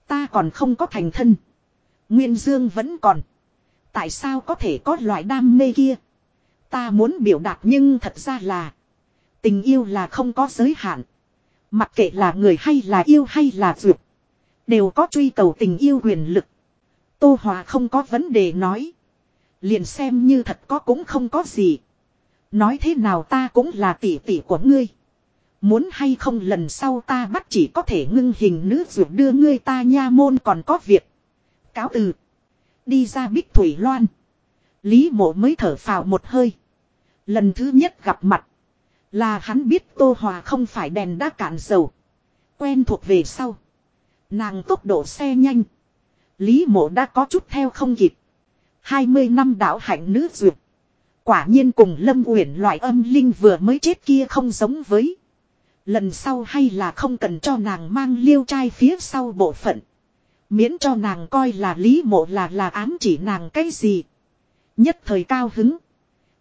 Ta còn không có thành thân. Nguyên dương vẫn còn. Tại sao có thể có loại đam mê kia? Ta muốn biểu đạt nhưng thật ra là. Tình yêu là không có giới hạn. Mặc kệ là người hay là yêu hay là dược. Đều có truy cầu tình yêu quyền lực. Tô Hòa không có vấn đề nói. Liền xem như thật có cũng không có gì. Nói thế nào ta cũng là tỷ tỷ của ngươi. Muốn hay không lần sau ta bắt chỉ có thể ngưng hình nữ dược đưa ngươi ta nha môn còn có việc. Cáo từ. Đi ra bích thủy loan. Lý mộ mới thở phào một hơi. Lần thứ nhất gặp mặt. Là hắn biết Tô Hòa không phải đèn đã cạn dầu. Quen thuộc về sau. Nàng tốc độ xe nhanh. Lý mộ đã có chút theo không kịp. 20 năm đảo hạnh nữ duyệt. Quả nhiên cùng Lâm Uyển loại âm linh vừa mới chết kia không giống với. Lần sau hay là không cần cho nàng mang liêu trai phía sau bộ phận. Miễn cho nàng coi là lý mộ là là ám chỉ nàng cái gì. Nhất thời cao hứng.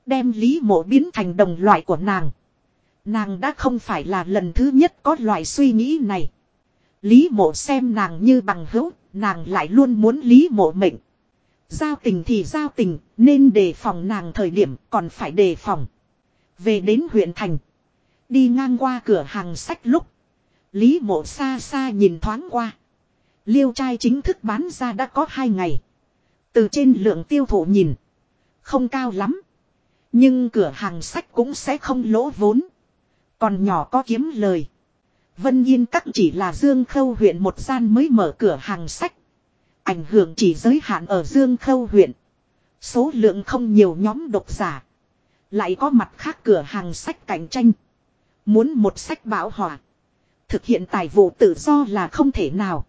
Đem lý mộ biến thành đồng loại của nàng. Nàng đã không phải là lần thứ nhất có loại suy nghĩ này. Lý mộ xem nàng như bằng hữu, nàng lại luôn muốn lý mộ mệnh. Giao tình thì giao tình, nên đề phòng nàng thời điểm còn phải đề phòng. Về đến huyện thành. Đi ngang qua cửa hàng sách lúc. Lý mộ xa xa nhìn thoáng qua. Liêu trai chính thức bán ra đã có hai ngày. Từ trên lượng tiêu thụ nhìn. Không cao lắm. Nhưng cửa hàng sách cũng sẽ không lỗ vốn. Còn nhỏ có kiếm lời. Vân Yên Các chỉ là Dương Khâu huyện một gian mới mở cửa hàng sách. Ảnh hưởng chỉ giới hạn ở Dương Khâu huyện. Số lượng không nhiều nhóm độc giả. Lại có mặt khác cửa hàng sách cạnh tranh. Muốn một sách bảo hòa. Thực hiện tài vụ tự do là không thể nào.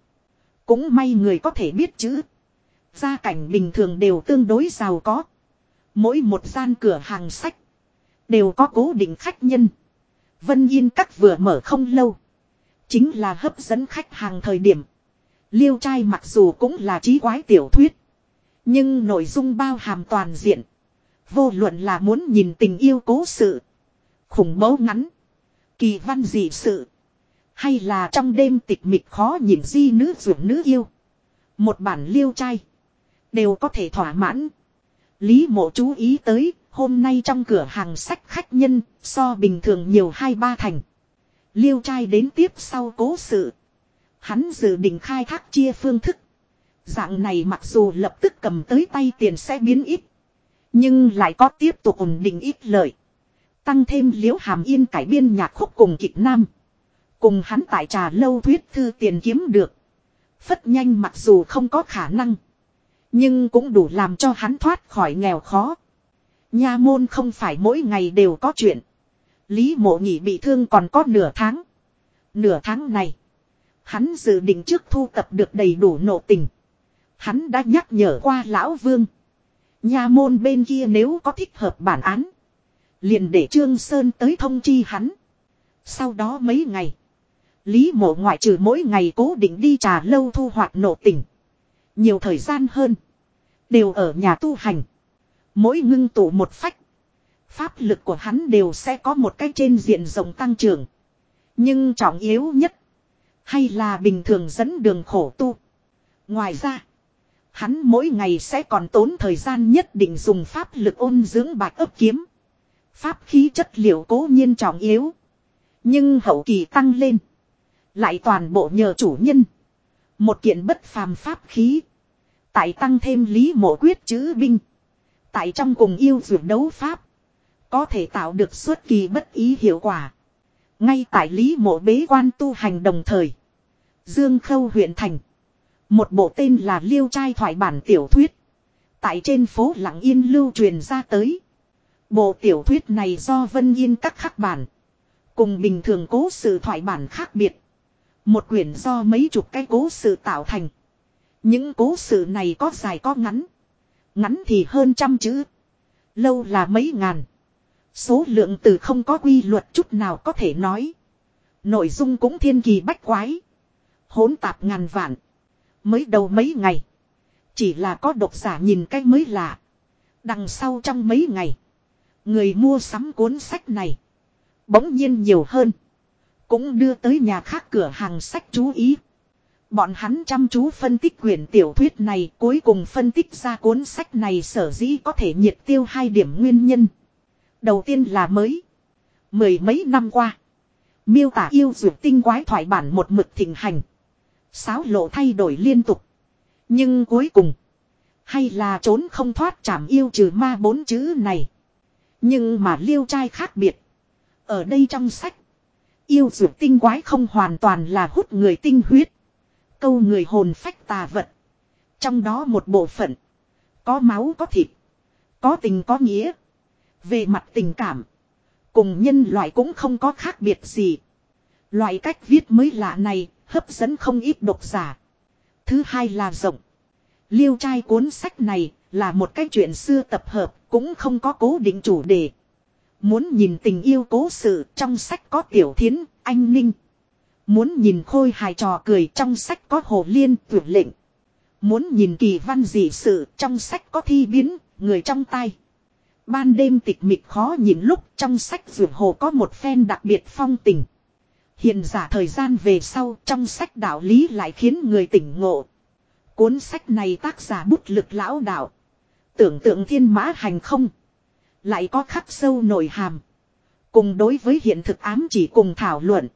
Cũng may người có thể biết chữ. Gia cảnh bình thường đều tương đối giàu có. Mỗi một gian cửa hàng sách. Đều có cố định khách nhân. Vân Yên Các vừa mở không lâu. Chính là hấp dẫn khách hàng thời điểm. Liêu trai mặc dù cũng là trí quái tiểu thuyết. Nhưng nội dung bao hàm toàn diện. Vô luận là muốn nhìn tình yêu cố sự. Khủng bố ngắn. Kỳ văn dị sự. Hay là trong đêm tịch mịch khó nhìn di nữ dưỡng nữ yêu. Một bản liêu trai. Đều có thể thỏa mãn. Lý mộ chú ý tới Hôm nay trong cửa hàng sách khách nhân, so bình thường nhiều hai ba thành. Liêu trai đến tiếp sau cố sự. Hắn dự định khai thác chia phương thức. Dạng này mặc dù lập tức cầm tới tay tiền sẽ biến ít. Nhưng lại có tiếp tục ổn định ít lợi. Tăng thêm liễu hàm yên cải biên nhạc khúc cùng kịch nam. Cùng hắn tại trà lâu thuyết thư tiền kiếm được. Phất nhanh mặc dù không có khả năng. Nhưng cũng đủ làm cho hắn thoát khỏi nghèo khó. Nha môn không phải mỗi ngày đều có chuyện. Lý mộ nhị bị thương còn có nửa tháng. Nửa tháng này. Hắn dự định trước thu tập được đầy đủ nộ tình. Hắn đã nhắc nhở qua lão vương. Nha môn bên kia nếu có thích hợp bản án. Liền để Trương Sơn tới thông chi hắn. Sau đó mấy ngày. Lý mộ ngoại trừ mỗi ngày cố định đi trà lâu thu hoạch nộ tình. Nhiều thời gian hơn. Đều ở nhà tu hành. Mỗi ngưng tụ một phách. Pháp lực của hắn đều sẽ có một cái trên diện rộng tăng trưởng. Nhưng trọng yếu nhất. Hay là bình thường dẫn đường khổ tu. Ngoài ra. Hắn mỗi ngày sẽ còn tốn thời gian nhất định dùng pháp lực ôn dưỡng bạch ấp kiếm. Pháp khí chất liệu cố nhiên trọng yếu. Nhưng hậu kỳ tăng lên. Lại toàn bộ nhờ chủ nhân. Một kiện bất phàm pháp khí. Tại tăng thêm lý mộ quyết chữ binh. Tại trong cùng yêu dược đấu pháp. Có thể tạo được xuất kỳ bất ý hiệu quả. Ngay tại lý mộ bế quan tu hành đồng thời. Dương Khâu huyện thành. Một bộ tên là Liêu trai thoại bản tiểu thuyết. Tại trên phố Lặng Yên lưu truyền ra tới. Bộ tiểu thuyết này do Vân Yên các khắc bản. Cùng bình thường cố sự thoại bản khác biệt. Một quyển do mấy chục cái cố sự tạo thành. Những cố sự này có dài có ngắn. Ngắn thì hơn trăm chữ. Lâu là mấy ngàn. Số lượng từ không có quy luật chút nào có thể nói. Nội dung cũng thiên kỳ bách quái. Hỗn tạp ngàn vạn. Mới đầu mấy ngày. Chỉ là có độc giả nhìn cái mới lạ. Đằng sau trong mấy ngày. Người mua sắm cuốn sách này. Bỗng nhiên nhiều hơn. Cũng đưa tới nhà khác cửa hàng sách chú ý. Bọn hắn chăm chú phân tích quyển tiểu thuyết này, cuối cùng phân tích ra cuốn sách này sở dĩ có thể nhiệt tiêu hai điểm nguyên nhân. Đầu tiên là mới. Mười mấy năm qua. Miêu tả yêu dược tinh quái thoại bản một mực thịnh hành. Sáo lộ thay đổi liên tục. Nhưng cuối cùng. Hay là trốn không thoát chảm yêu trừ ma bốn chữ này. Nhưng mà liêu trai khác biệt. Ở đây trong sách. Yêu dược tinh quái không hoàn toàn là hút người tinh huyết. Câu người hồn phách tà vật. Trong đó một bộ phận. Có máu có thịt. Có tình có nghĩa. Về mặt tình cảm. Cùng nhân loại cũng không có khác biệt gì. Loại cách viết mới lạ này hấp dẫn không ít độc giả. Thứ hai là rộng. Liêu trai cuốn sách này là một cái chuyện xưa tập hợp cũng không có cố định chủ đề. Muốn nhìn tình yêu cố sự trong sách có tiểu thiến, anh ninh. Muốn nhìn khôi hài trò cười trong sách có hồ liên, tuyệt lệnh. Muốn nhìn kỳ văn dị sự trong sách có thi biến, người trong tay. Ban đêm tịch mịch khó nhìn lúc trong sách vượt hồ có một phen đặc biệt phong tình. Hiện giả thời gian về sau trong sách đạo lý lại khiến người tỉnh ngộ. Cuốn sách này tác giả bút lực lão đạo. Tưởng tượng thiên mã hành không. Lại có khắc sâu nội hàm. Cùng đối với hiện thực ám chỉ cùng thảo luận.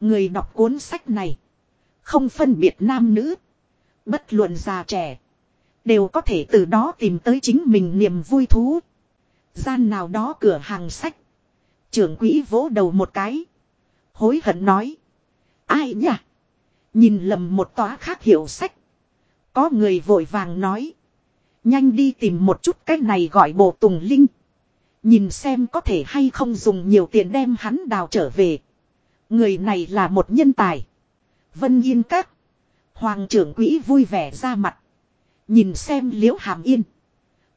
Người đọc cuốn sách này. Không phân biệt nam nữ. Bất luận già trẻ. Đều có thể từ đó tìm tới chính mình niềm vui thú. Gian nào đó cửa hàng sách. Trưởng quỹ vỗ đầu một cái. Hối hận nói. Ai nhỉ? Nhìn lầm một tóa khác hiểu sách. Có người vội vàng nói. Nhanh đi tìm một chút cái này gọi bộ tùng linh. Nhìn xem có thể hay không dùng nhiều tiền đem hắn đào trở về. Người này là một nhân tài. Vân Yên Các. Hoàng trưởng quỹ vui vẻ ra mặt. Nhìn xem liễu hàm yên.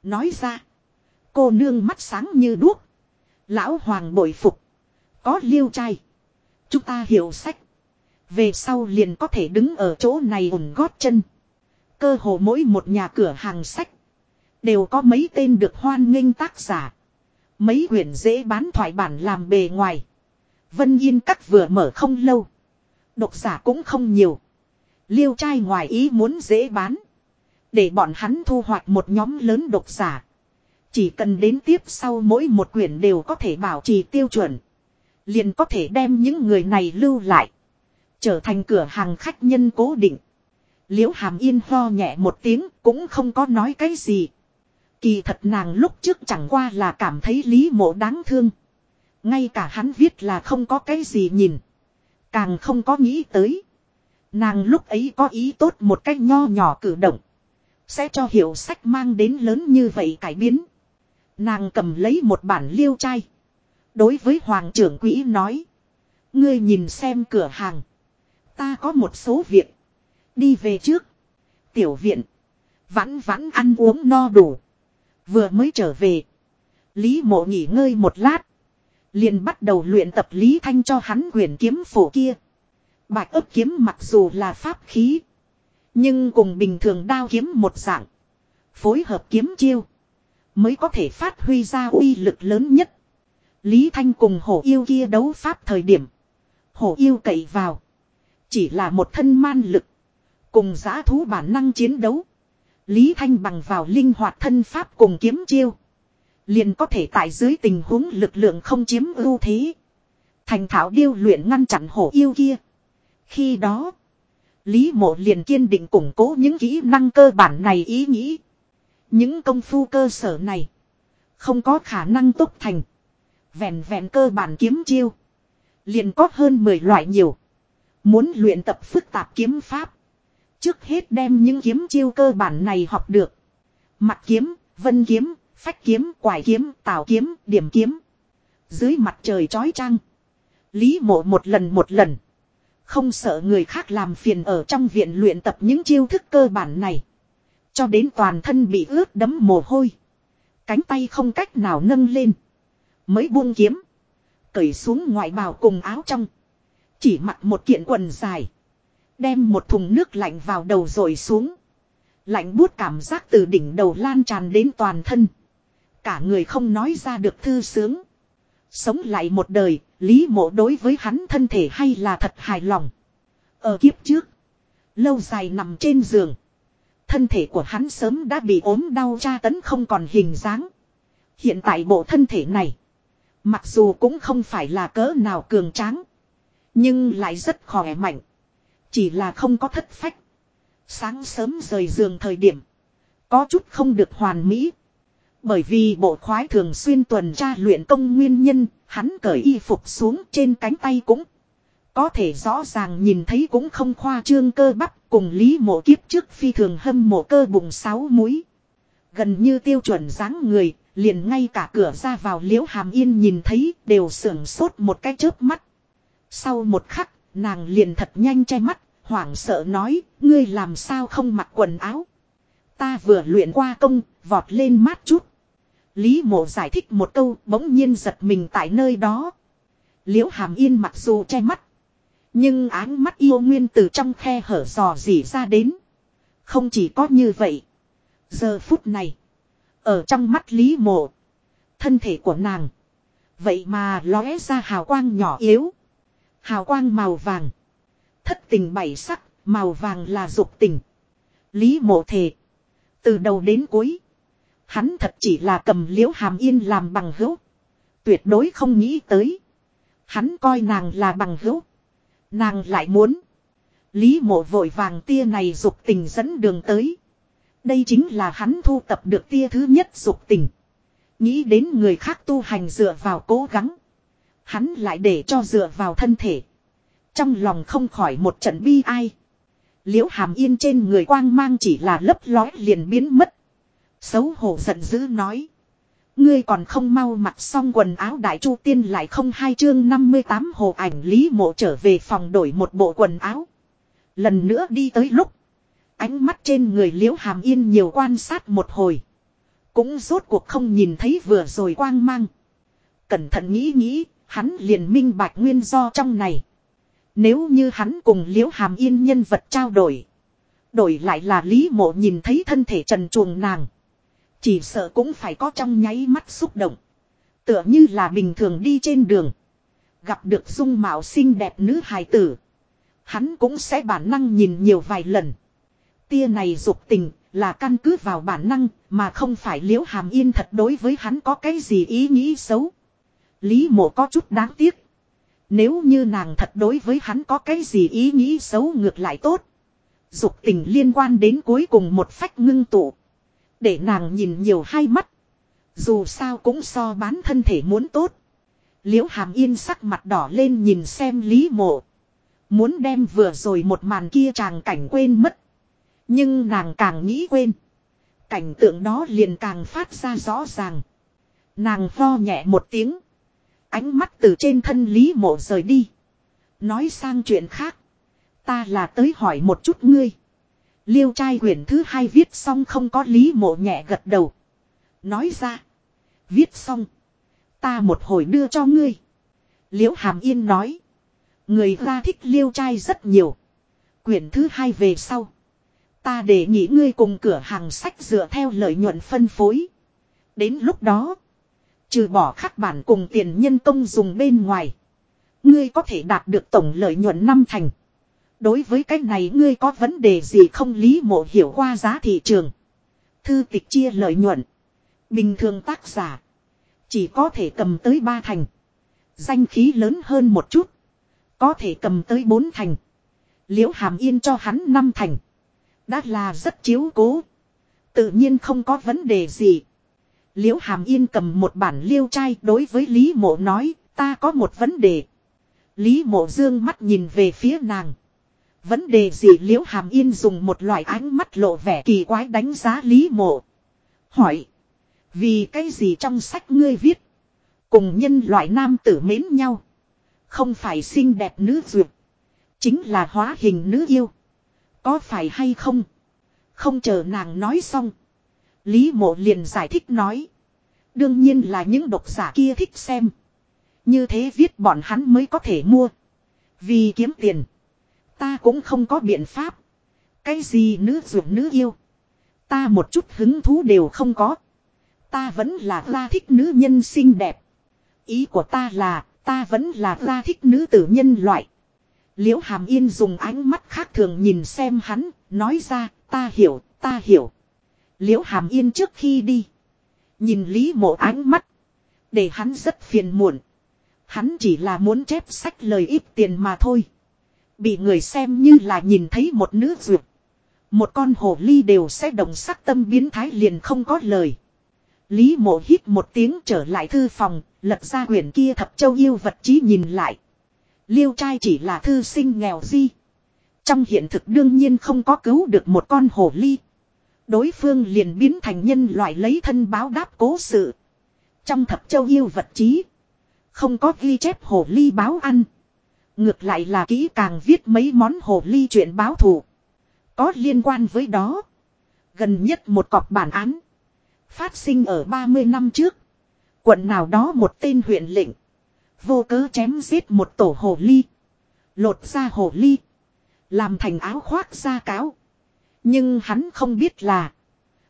Nói ra. Cô nương mắt sáng như đuốc. Lão hoàng bội phục. Có liêu trai. Chúng ta hiểu sách. Về sau liền có thể đứng ở chỗ này ủng gót chân. Cơ hồ mỗi một nhà cửa hàng sách. Đều có mấy tên được hoan nghênh tác giả. Mấy quyển dễ bán thoại bản làm bề ngoài. Vân Yên Các vừa mở không lâu. Độc giả cũng không nhiều. Liêu trai ngoài ý muốn dễ bán. Để bọn hắn thu hoạch một nhóm lớn độc giả. Chỉ cần đến tiếp sau mỗi một quyển đều có thể bảo trì tiêu chuẩn. Liền có thể đem những người này lưu lại. Trở thành cửa hàng khách nhân cố định. Liễu hàm yên ho nhẹ một tiếng cũng không có nói cái gì. Kỳ thật nàng lúc trước chẳng qua là cảm thấy lý mộ đáng thương. Ngay cả hắn viết là không có cái gì nhìn. Càng không có nghĩ tới. Nàng lúc ấy có ý tốt một cách nho nhỏ cử động. Sẽ cho hiệu sách mang đến lớn như vậy cải biến. Nàng cầm lấy một bản liêu trai. Đối với hoàng trưởng quỹ nói. Ngươi nhìn xem cửa hàng. Ta có một số việc. Đi về trước. Tiểu viện. Vãn vãn ăn uống no đủ. Vừa mới trở về. Lý mộ nghỉ ngơi một lát. Liền bắt đầu luyện tập Lý Thanh cho hắn quyền kiếm phổ kia. Bạch ấp kiếm mặc dù là pháp khí. Nhưng cùng bình thường đao kiếm một dạng. Phối hợp kiếm chiêu. Mới có thể phát huy ra uy lực lớn nhất. Lý Thanh cùng hổ yêu kia đấu pháp thời điểm. Hổ yêu cậy vào. Chỉ là một thân man lực. Cùng giã thú bản năng chiến đấu. Lý Thanh bằng vào linh hoạt thân pháp cùng kiếm chiêu. Liền có thể tại dưới tình huống lực lượng không chiếm ưu thế. Thành thảo điêu luyện ngăn chặn hổ yêu kia. Khi đó. Lý mộ liền kiên định củng cố những kỹ năng cơ bản này ý nghĩ. Những công phu cơ sở này. Không có khả năng tốt thành. Vẹn vẹn cơ bản kiếm chiêu. Liền có hơn 10 loại nhiều. Muốn luyện tập phức tạp kiếm pháp. Trước hết đem những kiếm chiêu cơ bản này học được. Mặt kiếm, vân kiếm, phách kiếm, quải kiếm, tào kiếm, điểm kiếm. Dưới mặt trời chói trăng. Lý mộ một lần một lần. Không sợ người khác làm phiền ở trong viện luyện tập những chiêu thức cơ bản này. Cho đến toàn thân bị ướt đẫm mồ hôi. Cánh tay không cách nào nâng lên. Mới buông kiếm. Cởi xuống ngoại bào cùng áo trong. Chỉ mặc một kiện quần dài. Đem một thùng nước lạnh vào đầu rồi xuống. Lạnh buốt cảm giác từ đỉnh đầu lan tràn đến toàn thân. Cả người không nói ra được thư sướng. Sống lại một đời, Lý mộ đối với hắn thân thể hay là thật hài lòng. Ở kiếp trước, lâu dài nằm trên giường. Thân thể của hắn sớm đã bị ốm đau tra tấn không còn hình dáng. Hiện tại bộ thân thể này, mặc dù cũng không phải là cỡ nào cường tráng, nhưng lại rất khỏe mạnh. Chỉ là không có thất phách. Sáng sớm rời giường thời điểm, có chút không được hoàn mỹ. Bởi vì bộ khoái thường xuyên tuần tra luyện công nguyên nhân, hắn cởi y phục xuống trên cánh tay cũng. Có thể rõ ràng nhìn thấy cũng không khoa trương cơ bắp cùng lý mộ kiếp trước phi thường hâm mộ cơ bụng sáu múi. Gần như tiêu chuẩn dáng người, liền ngay cả cửa ra vào liễu hàm yên nhìn thấy đều sưởng sốt một cái chớp mắt. Sau một khắc, nàng liền thật nhanh che mắt, hoảng sợ nói, ngươi làm sao không mặc quần áo. Ta vừa luyện qua công, vọt lên mát chút. Lý mộ giải thích một câu, bỗng nhiên giật mình tại nơi đó. Liễu hàm yên mặc dù che mắt. Nhưng áng mắt yêu nguyên từ trong khe hở dò dỉ ra đến. Không chỉ có như vậy. Giờ phút này. Ở trong mắt Lý mộ. Thân thể của nàng. Vậy mà lóe ra hào quang nhỏ yếu. Hào quang màu vàng. Thất tình bảy sắc. Màu vàng là dục tình. Lý mộ thề. Từ đầu đến cuối. Hắn thật chỉ là cầm liễu hàm yên làm bằng hữu. Tuyệt đối không nghĩ tới. Hắn coi nàng là bằng hữu. Nàng lại muốn. Lý mộ vội vàng tia này dục tình dẫn đường tới. Đây chính là hắn thu tập được tia thứ nhất dục tình. Nghĩ đến người khác tu hành dựa vào cố gắng. Hắn lại để cho dựa vào thân thể. Trong lòng không khỏi một trận bi ai. Liễu hàm yên trên người quang mang chỉ là lấp lói liền biến mất. Xấu hổ giận dữ nói. Ngươi còn không mau mặc xong quần áo đại chu tiên lại không hai chương 58 hồ ảnh lý mộ trở về phòng đổi một bộ quần áo. Lần nữa đi tới lúc. Ánh mắt trên người liễu hàm yên nhiều quan sát một hồi. Cũng rốt cuộc không nhìn thấy vừa rồi quang mang. Cẩn thận nghĩ nghĩ, hắn liền minh bạch nguyên do trong này. Nếu như hắn cùng liễu hàm yên nhân vật trao đổi. Đổi lại là lý mộ nhìn thấy thân thể trần chuồng nàng. Chỉ sợ cũng phải có trong nháy mắt xúc động. Tựa như là bình thường đi trên đường. Gặp được dung mạo xinh đẹp nữ hài tử. Hắn cũng sẽ bản năng nhìn nhiều vài lần. Tia này dục tình là căn cứ vào bản năng mà không phải liễu hàm yên thật đối với hắn có cái gì ý nghĩ xấu. Lý mộ có chút đáng tiếc. Nếu như nàng thật đối với hắn có cái gì ý nghĩ xấu ngược lại tốt. Dục tình liên quan đến cuối cùng một phách ngưng tụ. Để nàng nhìn nhiều hai mắt. Dù sao cũng so bán thân thể muốn tốt. Liễu hàm yên sắc mặt đỏ lên nhìn xem lý mộ. Muốn đem vừa rồi một màn kia chàng cảnh quên mất. Nhưng nàng càng nghĩ quên. Cảnh tượng đó liền càng phát ra rõ ràng. Nàng vo nhẹ một tiếng. Ánh mắt từ trên thân lý mộ rời đi. Nói sang chuyện khác. Ta là tới hỏi một chút ngươi. Liêu trai quyển thứ hai viết xong không có lý mộ nhẹ gật đầu. Nói ra. Viết xong. Ta một hồi đưa cho ngươi. Liễu Hàm Yên nói. Người ta thích liêu trai rất nhiều. Quyển thứ hai về sau. Ta để nghĩ ngươi cùng cửa hàng sách dựa theo lợi nhuận phân phối. Đến lúc đó. Trừ bỏ khắc bản cùng tiền nhân công dùng bên ngoài. Ngươi có thể đạt được tổng lợi nhuận năm thành. Đối với cái này ngươi có vấn đề gì không lý mộ hiểu qua giá thị trường. Thư tịch chia lợi nhuận. Bình thường tác giả. Chỉ có thể cầm tới ba thành. Danh khí lớn hơn một chút. Có thể cầm tới bốn thành. Liễu hàm yên cho hắn năm thành. Đã là rất chiếu cố. Tự nhiên không có vấn đề gì. Liễu hàm yên cầm một bản liêu trai đối với Lý mộ nói, ta có một vấn đề. Lý mộ dương mắt nhìn về phía nàng. Vấn đề gì liễu hàm yên dùng một loại ánh mắt lộ vẻ kỳ quái đánh giá Lý mộ. Hỏi. Vì cái gì trong sách ngươi viết. Cùng nhân loại nam tử mến nhau. Không phải xinh đẹp nữ duyệt. Chính là hóa hình nữ yêu. Có phải hay không? Không chờ nàng nói xong. Lý mộ liền giải thích nói. Đương nhiên là những độc giả kia thích xem. Như thế viết bọn hắn mới có thể mua. Vì kiếm tiền. Ta cũng không có biện pháp. Cái gì nữ dụng nữ yêu. Ta một chút hứng thú đều không có. Ta vẫn là ra thích nữ nhân xinh đẹp. Ý của ta là ta vẫn là ra thích nữ tử nhân loại. Liễu Hàm Yên dùng ánh mắt khác thường nhìn xem hắn, nói ra, ta hiểu, ta hiểu. Liễu Hàm Yên trước khi đi. Nhìn Lý mộ ánh mắt. Để hắn rất phiền muộn. Hắn chỉ là muốn chép sách lời ít tiền mà thôi. Bị người xem như là nhìn thấy một nữ dược. Một con hồ ly đều sẽ đồng sắc tâm biến thái liền không có lời. Lý mộ hít một tiếng trở lại thư phòng, lật ra quyển kia thập châu yêu vật chí nhìn lại. Liêu trai chỉ là thư sinh nghèo di. Trong hiện thực đương nhiên không có cứu được một con hồ ly. Đối phương liền biến thành nhân loại lấy thân báo đáp cố sự. Trong thập châu yêu vật chí. Không có ghi chép hồ ly báo ăn. Ngược lại là kỹ càng viết mấy món hồ ly chuyện báo thù. Có liên quan với đó. Gần nhất một cọc bản án. Phát sinh ở 30 năm trước. Quận nào đó một tên huyện lệnh. Vô cớ chém giết một tổ hồ ly. Lột ra hồ ly. Làm thành áo khoác da cáo. Nhưng hắn không biết là.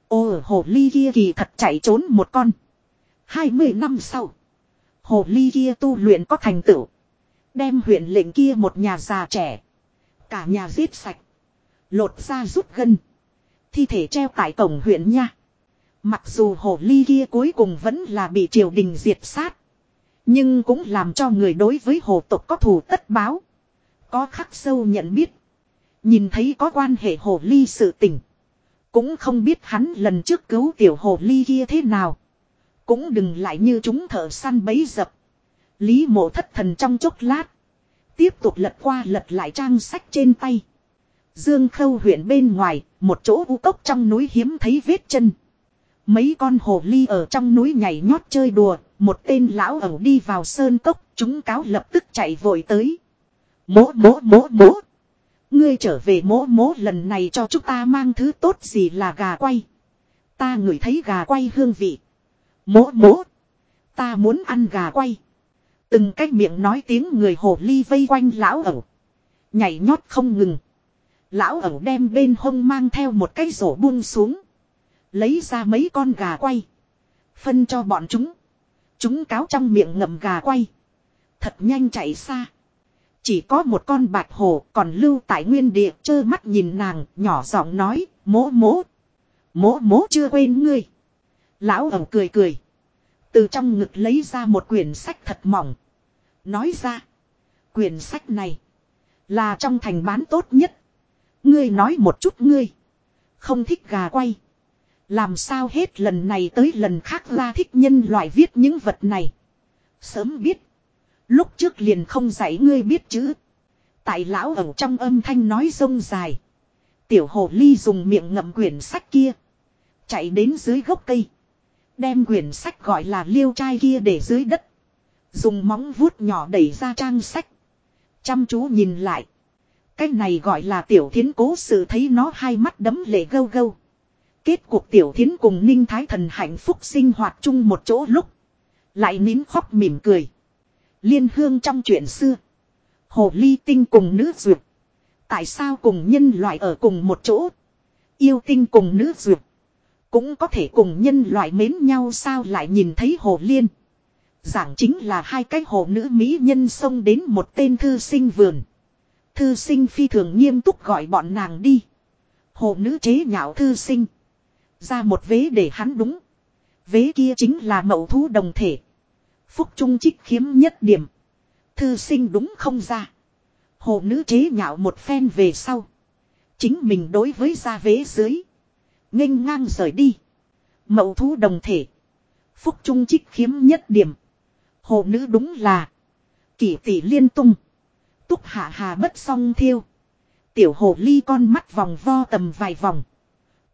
Ô, hồ ly kia kỳ thật chạy trốn một con. 20 năm sau. Hồ ly kia tu luyện có thành tựu. Đem huyện lệnh kia một nhà già trẻ. Cả nhà giết sạch. Lột ra rút gân. Thi thể treo tại cổng huyện nha. Mặc dù hồ ly kia cuối cùng vẫn là bị triều đình diệt sát. Nhưng cũng làm cho người đối với hồ tộc có thù tất báo. Có khắc sâu nhận biết. Nhìn thấy có quan hệ hồ ly sự tình. Cũng không biết hắn lần trước cứu tiểu hồ ly kia thế nào. Cũng đừng lại như chúng thợ săn bấy dập. Lý mộ thất thần trong chốc lát. Tiếp tục lật qua lật lại trang sách trên tay. Dương khâu huyện bên ngoài, một chỗ u cốc trong núi hiếm thấy vết chân. Mấy con hồ ly ở trong núi nhảy nhót chơi đùa, một tên lão ẩu đi vào sơn cốc, chúng cáo lập tức chạy vội tới. Mố mố mố mố. Ngươi trở về mố mố lần này cho chúng ta mang thứ tốt gì là gà quay. Ta ngửi thấy gà quay hương vị. Mố mố. Ta muốn ăn gà quay. Từng cái miệng nói tiếng người hồ ly vây quanh lão ẩu. Nhảy nhót không ngừng. Lão ẩu đem bên hông mang theo một cái rổ buông xuống. Lấy ra mấy con gà quay. Phân cho bọn chúng. Chúng cáo trong miệng ngậm gà quay. Thật nhanh chạy xa. Chỉ có một con bạch hổ còn lưu tại nguyên địa trơ mắt nhìn nàng, nhỏ giọng nói mố mố. Mố mố chưa quên ngươi. Lão ẩu cười cười. Từ trong ngực lấy ra một quyển sách thật mỏng. Nói ra. Quyển sách này. Là trong thành bán tốt nhất. Ngươi nói một chút ngươi. Không thích gà quay. Làm sao hết lần này tới lần khác ra thích nhân loại viết những vật này. Sớm biết. Lúc trước liền không dạy ngươi biết chữ. Tại lão ở trong âm thanh nói rông dài. Tiểu hồ ly dùng miệng ngậm quyển sách kia. Chạy đến dưới gốc cây. Đem quyển sách gọi là liêu trai kia để dưới đất. Dùng móng vuốt nhỏ đẩy ra trang sách. Chăm chú nhìn lại. Cái này gọi là tiểu thiến cố sự thấy nó hai mắt đấm lệ gâu gâu. Kết cuộc tiểu thiến cùng ninh thái thần hạnh phúc sinh hoạt chung một chỗ lúc. Lại nín khóc mỉm cười. Liên hương trong chuyện xưa. Hồ ly tinh cùng nữ duyệt. Tại sao cùng nhân loại ở cùng một chỗ? Yêu tinh cùng nữ duyệt. Cũng có thể cùng nhân loại mến nhau sao lại nhìn thấy hồ liên. Giảng chính là hai cái hồ nữ mỹ nhân xông đến một tên thư sinh vườn. Thư sinh phi thường nghiêm túc gọi bọn nàng đi. Hồ nữ chế nhạo thư sinh. Ra một vế để hắn đúng. Vế kia chính là mậu thú đồng thể. Phúc Trung trích khiếm nhất điểm. Thư sinh đúng không ra. Hồ nữ chế nhạo một phen về sau. Chính mình đối với ra vế dưới nghênh ngang rời đi. Mậu thú đồng thể. Phúc Trung trích khiếm nhất điểm. Hồ nữ đúng là. Kỷ tỷ liên tung. Túc hạ hà bất song thiêu. Tiểu hồ ly con mắt vòng vo tầm vài vòng.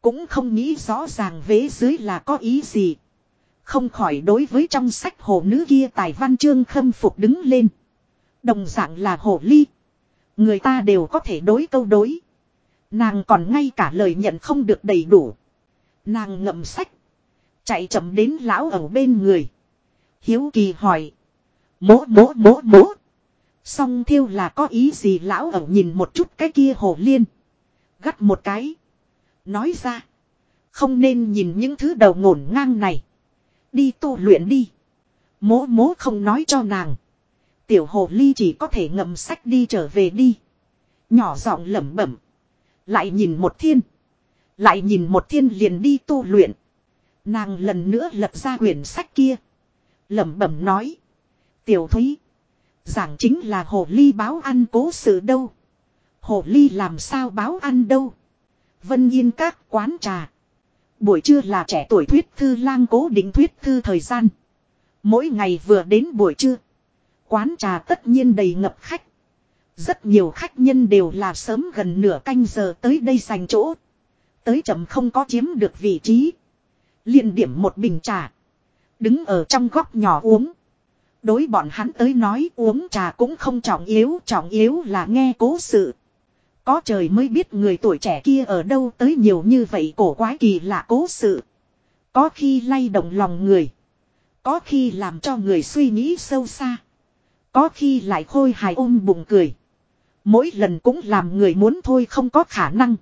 Cũng không nghĩ rõ ràng vế dưới là có ý gì. Không khỏi đối với trong sách hồ nữ kia tài văn chương khâm phục đứng lên. Đồng dạng là hồ ly. Người ta đều có thể đối câu đối. Nàng còn ngay cả lời nhận không được đầy đủ. Nàng ngậm sách. Chạy chậm đến lão ở bên người. Hiếu kỳ hỏi. Mố mố mố mố. Song thiêu là có ý gì lão ở nhìn một chút cái kia hồ liên. Gắt một cái. Nói ra. Không nên nhìn những thứ đầu ngổn ngang này. Đi tu luyện đi. Mố mố không nói cho nàng. Tiểu hồ ly chỉ có thể ngậm sách đi trở về đi. Nhỏ giọng lẩm bẩm. Lại nhìn một thiên. Lại nhìn một thiên liền đi tu luyện. Nàng lần nữa lật ra quyển sách kia. lẩm bẩm nói. Tiểu thúy. Giảng chính là hồ ly báo ăn cố sự đâu. Hồ ly làm sao báo ăn đâu. Vân Yên các quán trà. Buổi trưa là trẻ tuổi thuyết thư lang cố định thuyết thư thời gian. Mỗi ngày vừa đến buổi trưa. Quán trà tất nhiên đầy ngập khách. Rất nhiều khách nhân đều là sớm gần nửa canh giờ tới đây dành chỗ. Tới chậm không có chiếm được vị trí. liền điểm một bình trà. Đứng ở trong góc nhỏ uống. Đối bọn hắn tới nói uống trà cũng không trọng yếu. Trọng yếu là nghe cố sự. Có trời mới biết người tuổi trẻ kia ở đâu tới nhiều như vậy cổ quái kỳ lạ cố sự. Có khi lay động lòng người. Có khi làm cho người suy nghĩ sâu xa. Có khi lại khôi hài ôm bụng cười. Mỗi lần cũng làm người muốn thôi không có khả năng.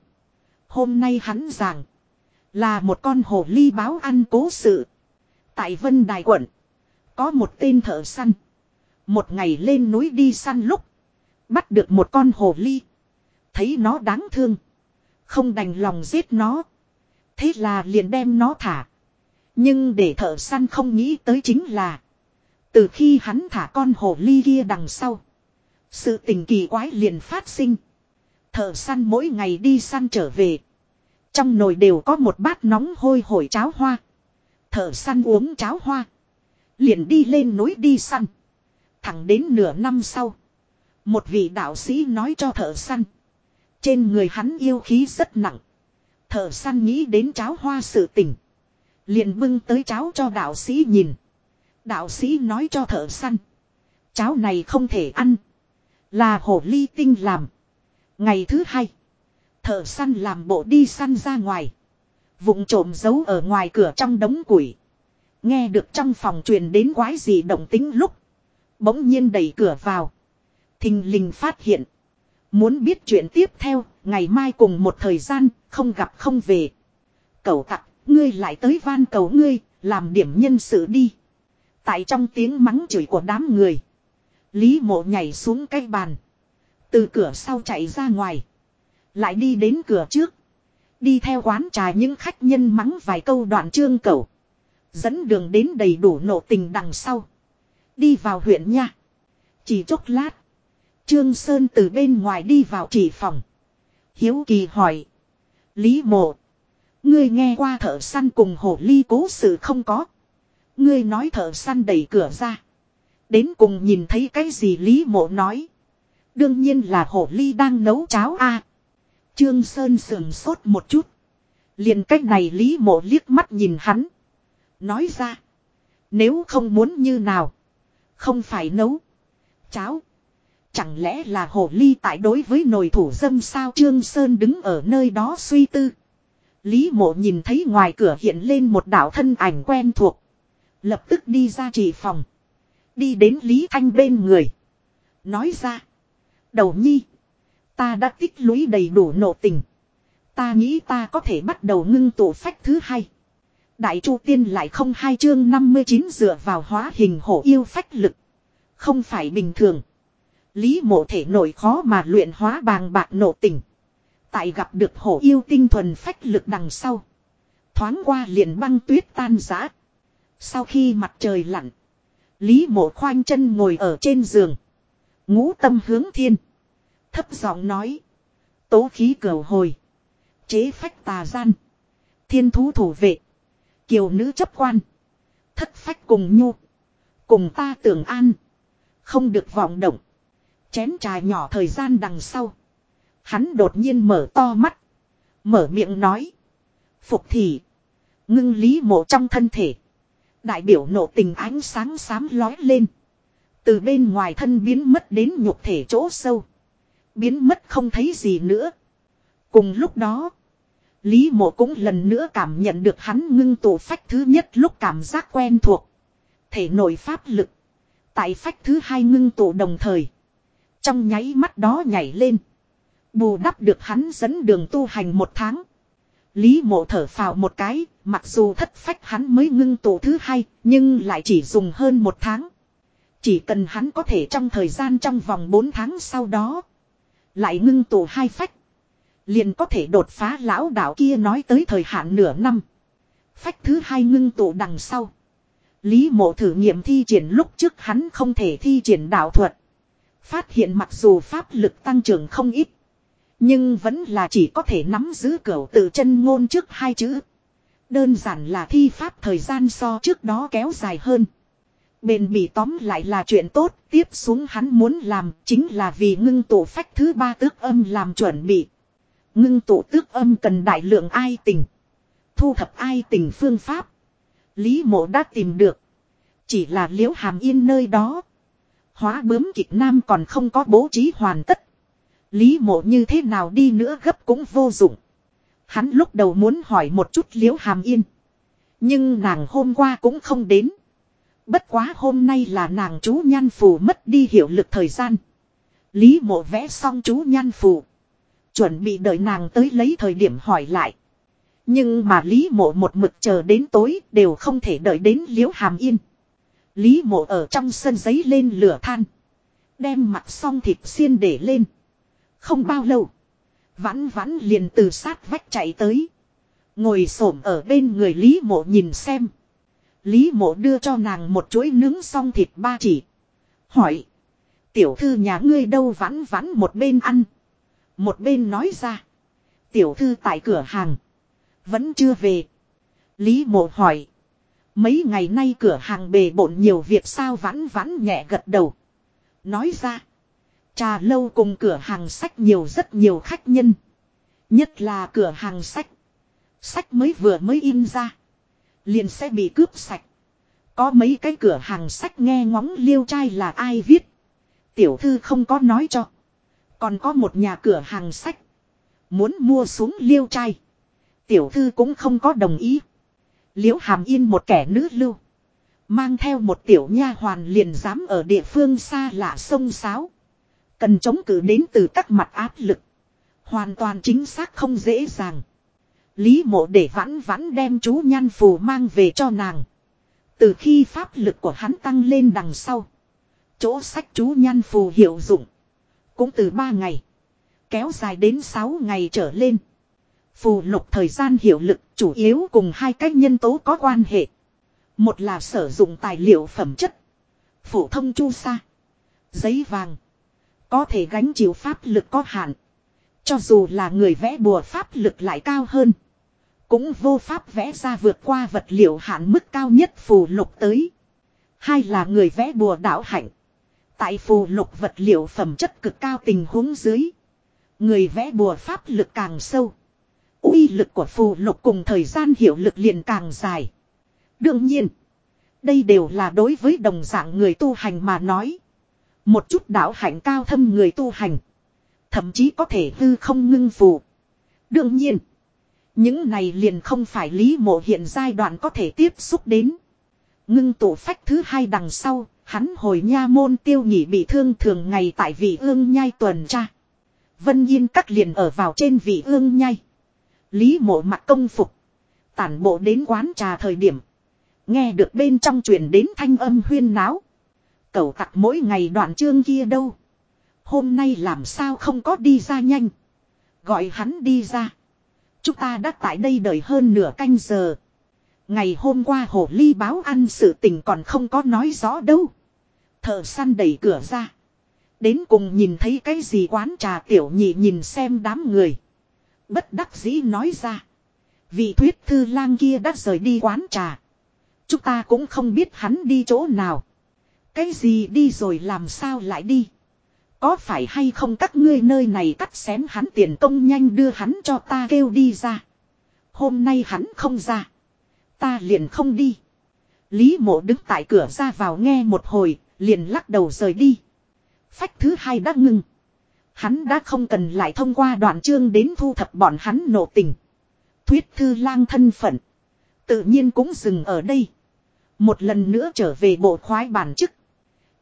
Hôm nay hắn giảng. Là một con hồ ly báo ăn cố sự. Tại Vân Đài quận. Có một tên thợ săn. Một ngày lên núi đi săn lúc. Bắt được một con hồ ly. Thấy nó đáng thương. Không đành lòng giết nó. Thế là liền đem nó thả. Nhưng để thợ săn không nghĩ tới chính là. Từ khi hắn thả con hồ ly kia đằng sau. Sự tình kỳ quái liền phát sinh. Thợ săn mỗi ngày đi săn trở về. Trong nồi đều có một bát nóng hôi hổi cháo hoa. Thợ săn uống cháo hoa. Liền đi lên núi đi săn. Thẳng đến nửa năm sau. Một vị đạo sĩ nói cho thợ săn. Trên người hắn yêu khí rất nặng. Thợ săn nghĩ đến cháo hoa sự tình. Liền bưng tới cháo cho đạo sĩ nhìn. Đạo sĩ nói cho thợ săn. Cháo này không thể ăn. Là hổ ly tinh làm. Ngày thứ hai. Thợ săn làm bộ đi săn ra ngoài. Vụng trộm giấu ở ngoài cửa trong đống củi. Nghe được trong phòng truyền đến quái gì động tính lúc. Bỗng nhiên đẩy cửa vào. Thình lình phát hiện. Muốn biết chuyện tiếp theo, ngày mai cùng một thời gian, không gặp không về. cậu tặc, ngươi lại tới van cầu ngươi, làm điểm nhân sự đi. Tại trong tiếng mắng chửi của đám người. Lý mộ nhảy xuống cái bàn. Từ cửa sau chạy ra ngoài. Lại đi đến cửa trước. Đi theo quán trà những khách nhân mắng vài câu đoạn trương cầu. Dẫn đường đến đầy đủ nộ tình đằng sau. Đi vào huyện nha. Chỉ chốc lát. Trương Sơn từ bên ngoài đi vào chỉ phòng. Hiếu kỳ hỏi. Lý mộ. Ngươi nghe qua thợ săn cùng hồ ly cố sự không có. Ngươi nói thợ săn đẩy cửa ra. Đến cùng nhìn thấy cái gì Lý mộ nói. Đương nhiên là Hổ ly đang nấu cháo a. Trương Sơn sườn sốt một chút. liền cách này Lý mộ liếc mắt nhìn hắn. Nói ra. Nếu không muốn như nào. Không phải nấu. Cháo. Chẳng lẽ là hồ ly tại đối với nồi thủ dâm sao Trương Sơn đứng ở nơi đó suy tư. Lý mộ nhìn thấy ngoài cửa hiện lên một đạo thân ảnh quen thuộc. Lập tức đi ra chỉ phòng. Đi đến Lý Thanh bên người. Nói ra. Đầu nhi. Ta đã tích lũy đầy đủ nộ tình. Ta nghĩ ta có thể bắt đầu ngưng tụ phách thứ hai. Đại Chu Tiên lại không hai chương 59 dựa vào hóa hình hổ yêu phách lực. Không phải bình thường. Lý mộ thể nổi khó mà luyện hóa bàng bạc nộ tình. Tại gặp được hổ yêu tinh thuần phách lực đằng sau. Thoáng qua liền băng tuyết tan giã. Sau khi mặt trời lặn. Lý mộ khoanh chân ngồi ở trên giường. Ngũ tâm hướng thiên. Thấp giọng nói. Tố khí cửu hồi. Chế phách tà gian. Thiên thú thủ vệ. Kiều nữ chấp quan. Thất phách cùng nhu. Cùng ta tưởng an. Không được vọng động. Chén trà nhỏ thời gian đằng sau. Hắn đột nhiên mở to mắt. Mở miệng nói. Phục thị, Ngưng lý mộ trong thân thể. Đại biểu nộ tình ánh sáng xám lói lên. Từ bên ngoài thân biến mất đến nhục thể chỗ sâu. Biến mất không thấy gì nữa. Cùng lúc đó. Lý mộ cũng lần nữa cảm nhận được hắn ngưng tụ phách thứ nhất lúc cảm giác quen thuộc. Thể nội pháp lực. Tại phách thứ hai ngưng tụ đồng thời. Trong nháy mắt đó nhảy lên. Bù đắp được hắn dẫn đường tu hành một tháng. Lý mộ thở phào một cái, mặc dù thất phách hắn mới ngưng tụ thứ hai, nhưng lại chỉ dùng hơn một tháng. Chỉ cần hắn có thể trong thời gian trong vòng 4 tháng sau đó. Lại ngưng tụ hai phách. Liền có thể đột phá lão đạo kia nói tới thời hạn nửa năm. Phách thứ hai ngưng tụ đằng sau. Lý mộ thử nghiệm thi triển lúc trước hắn không thể thi triển đạo thuật. Phát hiện mặc dù pháp lực tăng trưởng không ít. Nhưng vẫn là chỉ có thể nắm giữ cửa tự chân ngôn trước hai chữ. Đơn giản là thi pháp thời gian so trước đó kéo dài hơn. Bền bỉ tóm lại là chuyện tốt, tiếp xuống hắn muốn làm chính là vì ngưng tụ phách thứ ba tước âm làm chuẩn bị. Ngưng tụ tước âm cần đại lượng ai tình. Thu thập ai tình phương pháp. Lý mộ đã tìm được. Chỉ là liễu hàm yên nơi đó. Hóa bướm kịch nam còn không có bố trí hoàn tất. Lý mộ như thế nào đi nữa gấp cũng vô dụng. Hắn lúc đầu muốn hỏi một chút liễu hàm yên. Nhưng nàng hôm qua cũng không đến. Bất quá hôm nay là nàng chú nhan phù mất đi hiệu lực thời gian. Lý mộ vẽ xong chú nhan phù. Chuẩn bị đợi nàng tới lấy thời điểm hỏi lại. Nhưng mà Lý mộ một mực chờ đến tối đều không thể đợi đến liễu hàm yên. Lý mộ ở trong sân giấy lên lửa than. Đem mặt xong thịt xiên để lên. Không bao lâu. Vãn vãn liền từ sát vách chạy tới. Ngồi xổm ở bên người Lý mộ nhìn xem. Lý mộ đưa cho nàng một chuỗi nướng xong thịt ba chỉ. Hỏi. Tiểu thư nhà ngươi đâu vãn vãn một bên ăn. Một bên nói ra. Tiểu thư tại cửa hàng. Vẫn chưa về. Lý mộ hỏi. Mấy ngày nay cửa hàng bề bộn nhiều việc sao vãn vãn nhẹ gật đầu. Nói ra. Trà lâu cùng cửa hàng sách nhiều rất nhiều khách nhân. Nhất là cửa hàng sách. Sách mới vừa mới in ra. Liền sẽ bị cướp sạch. Có mấy cái cửa hàng sách nghe ngóng liêu trai là ai viết. Tiểu thư không có nói cho. Còn có một nhà cửa hàng sách. Muốn mua xuống liêu trai. Tiểu thư cũng không có đồng ý. Liễu hàm yên một kẻ nữ lưu. Mang theo một tiểu nha hoàn liền dám ở địa phương xa lạ sông sáo. Cần chống cự đến từ các mặt áp lực. Hoàn toàn chính xác không dễ dàng. Lý mộ để vãn vãn đem chú nhan phù mang về cho nàng. Từ khi pháp lực của hắn tăng lên đằng sau. Chỗ sách chú nhan phù hiệu dụng. Cũng từ 3 ngày. Kéo dài đến 6 ngày trở lên. Phù lục thời gian hiệu lực chủ yếu cùng hai cách nhân tố có quan hệ. Một là sử dụng tài liệu phẩm chất. Phổ thông chu sa. Giấy vàng. Có thể gánh chịu pháp lực có hạn. Cho dù là người vẽ bùa pháp lực lại cao hơn. Cũng vô pháp vẽ ra vượt qua vật liệu hạn mức cao nhất phù lục tới. Hai là người vẽ bùa đạo hạnh. Tại phù lục vật liệu phẩm chất cực cao tình huống dưới. Người vẽ bùa pháp lực càng sâu. uy lực của phù lục cùng thời gian hiệu lực liền càng dài. Đương nhiên. Đây đều là đối với đồng dạng người tu hành mà nói. Một chút đạo hạnh cao thâm người tu hành. Thậm chí có thể hư không ngưng phù. Đương nhiên. Những này liền không phải lý mộ hiện giai đoạn có thể tiếp xúc đến. Ngưng tụ phách thứ hai đằng sau, hắn hồi nha môn tiêu nhị bị thương thường ngày tại vị ương nhai tuần tra. Vân Yên cắt liền ở vào trên vị ương nhai. Lý mộ mặc công phục. Tản bộ đến quán trà thời điểm. Nghe được bên trong truyền đến thanh âm huyên náo. Cẩu tặc mỗi ngày đoạn chương kia đâu. Hôm nay làm sao không có đi ra nhanh. Gọi hắn đi ra. Chúng ta đã tại đây đợi hơn nửa canh giờ. Ngày hôm qua hồ ly báo ăn sự tình còn không có nói rõ đâu. Thợ săn đẩy cửa ra. Đến cùng nhìn thấy cái gì quán trà tiểu nhị nhìn xem đám người. Bất đắc dĩ nói ra. Vị thuyết thư lang kia đã rời đi quán trà. Chúng ta cũng không biết hắn đi chỗ nào. Cái gì đi rồi làm sao lại đi. Có phải hay không các ngươi nơi này cắt xén hắn tiền công nhanh đưa hắn cho ta kêu đi ra. Hôm nay hắn không ra. Ta liền không đi. Lý mộ đứng tại cửa ra vào nghe một hồi, liền lắc đầu rời đi. Phách thứ hai đã ngưng. Hắn đã không cần lại thông qua đoạn chương đến thu thập bọn hắn nộ tình. Thuyết thư lang thân phận. Tự nhiên cũng dừng ở đây. Một lần nữa trở về bộ khoái bản chức.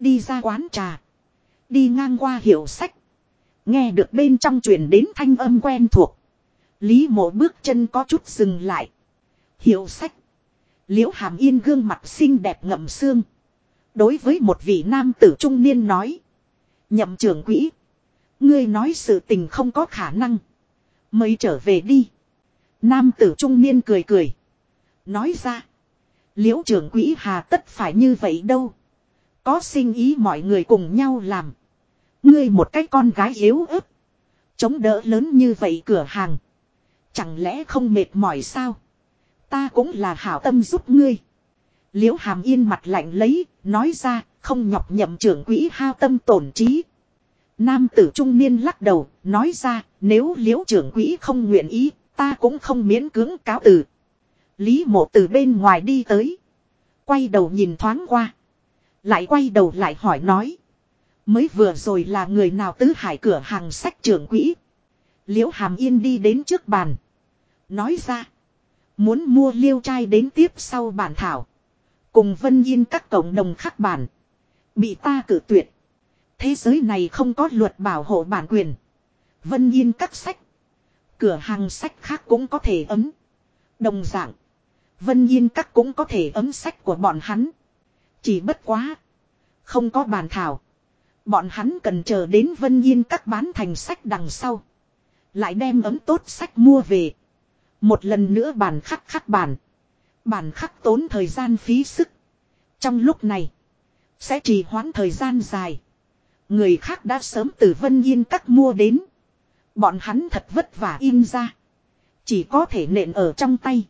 Đi ra quán trà. Đi ngang qua hiệu sách. Nghe được bên trong truyền đến thanh âm quen thuộc. Lý mộ bước chân có chút dừng lại. Hiệu sách. Liễu hàm yên gương mặt xinh đẹp ngậm xương. Đối với một vị nam tử trung niên nói. Nhậm trưởng quỹ. Ngươi nói sự tình không có khả năng. Mới trở về đi. Nam tử trung niên cười cười. Nói ra. Liễu trưởng quỹ hà tất phải như vậy đâu. Có sinh ý mọi người cùng nhau làm. Ngươi một cái con gái yếu ớt. Chống đỡ lớn như vậy cửa hàng. Chẳng lẽ không mệt mỏi sao? Ta cũng là hảo tâm giúp ngươi. Liễu hàm yên mặt lạnh lấy, nói ra, không nhọc nhậm trưởng quỹ hao tâm tổn trí. Nam tử trung niên lắc đầu, nói ra, nếu liễu trưởng quỹ không nguyện ý, ta cũng không miễn cưỡng cáo từ. Lý mộ từ bên ngoài đi tới. Quay đầu nhìn thoáng qua. Lại quay đầu lại hỏi nói. Mới vừa rồi là người nào tứ hải cửa hàng sách trưởng quỹ. Liễu hàm yên đi đến trước bàn. Nói ra. Muốn mua liêu trai đến tiếp sau bản thảo. Cùng vân yên các cộng đồng khắc bản. Bị ta cử tuyệt. Thế giới này không có luật bảo hộ bản quyền. Vân yên các sách. Cửa hàng sách khác cũng có thể ấm. Đồng dạng. Vân yên các cũng có thể ấm sách của bọn hắn. Chỉ bất quá. Không có bàn thảo. Bọn hắn cần chờ đến Vân Yên các bán thành sách đằng sau. Lại đem ấm tốt sách mua về. Một lần nữa bàn khắc khắc bàn, bàn khắc tốn thời gian phí sức. Trong lúc này. Sẽ trì hoãn thời gian dài. Người khác đã sớm từ Vân Yên các mua đến. Bọn hắn thật vất vả in ra. Chỉ có thể nện ở trong tay.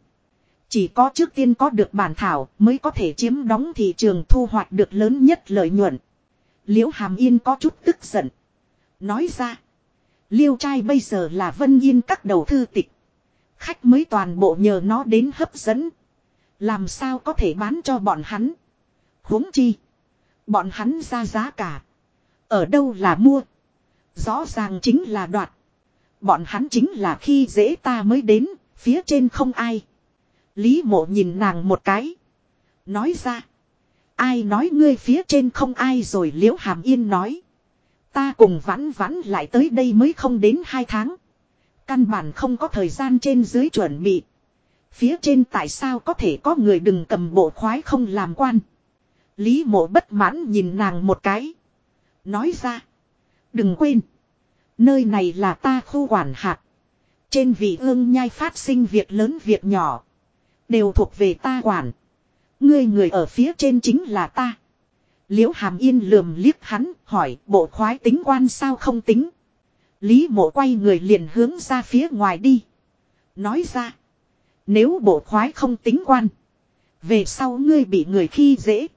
Chỉ có trước tiên có được bản thảo mới có thể chiếm đóng thị trường thu hoạch được lớn nhất lợi nhuận. Liễu Hàm Yên có chút tức giận. Nói ra. Liêu trai bây giờ là Vân Yên các đầu thư tịch. Khách mới toàn bộ nhờ nó đến hấp dẫn. Làm sao có thể bán cho bọn hắn. huống chi. Bọn hắn ra giá cả. Ở đâu là mua. Rõ ràng chính là đoạt. Bọn hắn chính là khi dễ ta mới đến. Phía trên không ai. Lý mộ nhìn nàng một cái. Nói ra. Ai nói ngươi phía trên không ai rồi liễu hàm yên nói. Ta cùng vãn vãn lại tới đây mới không đến hai tháng. Căn bản không có thời gian trên dưới chuẩn bị. Phía trên tại sao có thể có người đừng cầm bộ khoái không làm quan. Lý mộ bất mãn nhìn nàng một cái. Nói ra. Đừng quên. Nơi này là ta khu quản hạt. Trên vị ương nhai phát sinh việc lớn việc nhỏ. Đều thuộc về ta quản. Ngươi người ở phía trên chính là ta. Liễu hàm yên lườm liếc hắn, hỏi, bộ khoái tính quan sao không tính. Lý mộ quay người liền hướng ra phía ngoài đi. Nói ra. Nếu bộ khoái không tính quan. Về sau ngươi bị người khi dễ.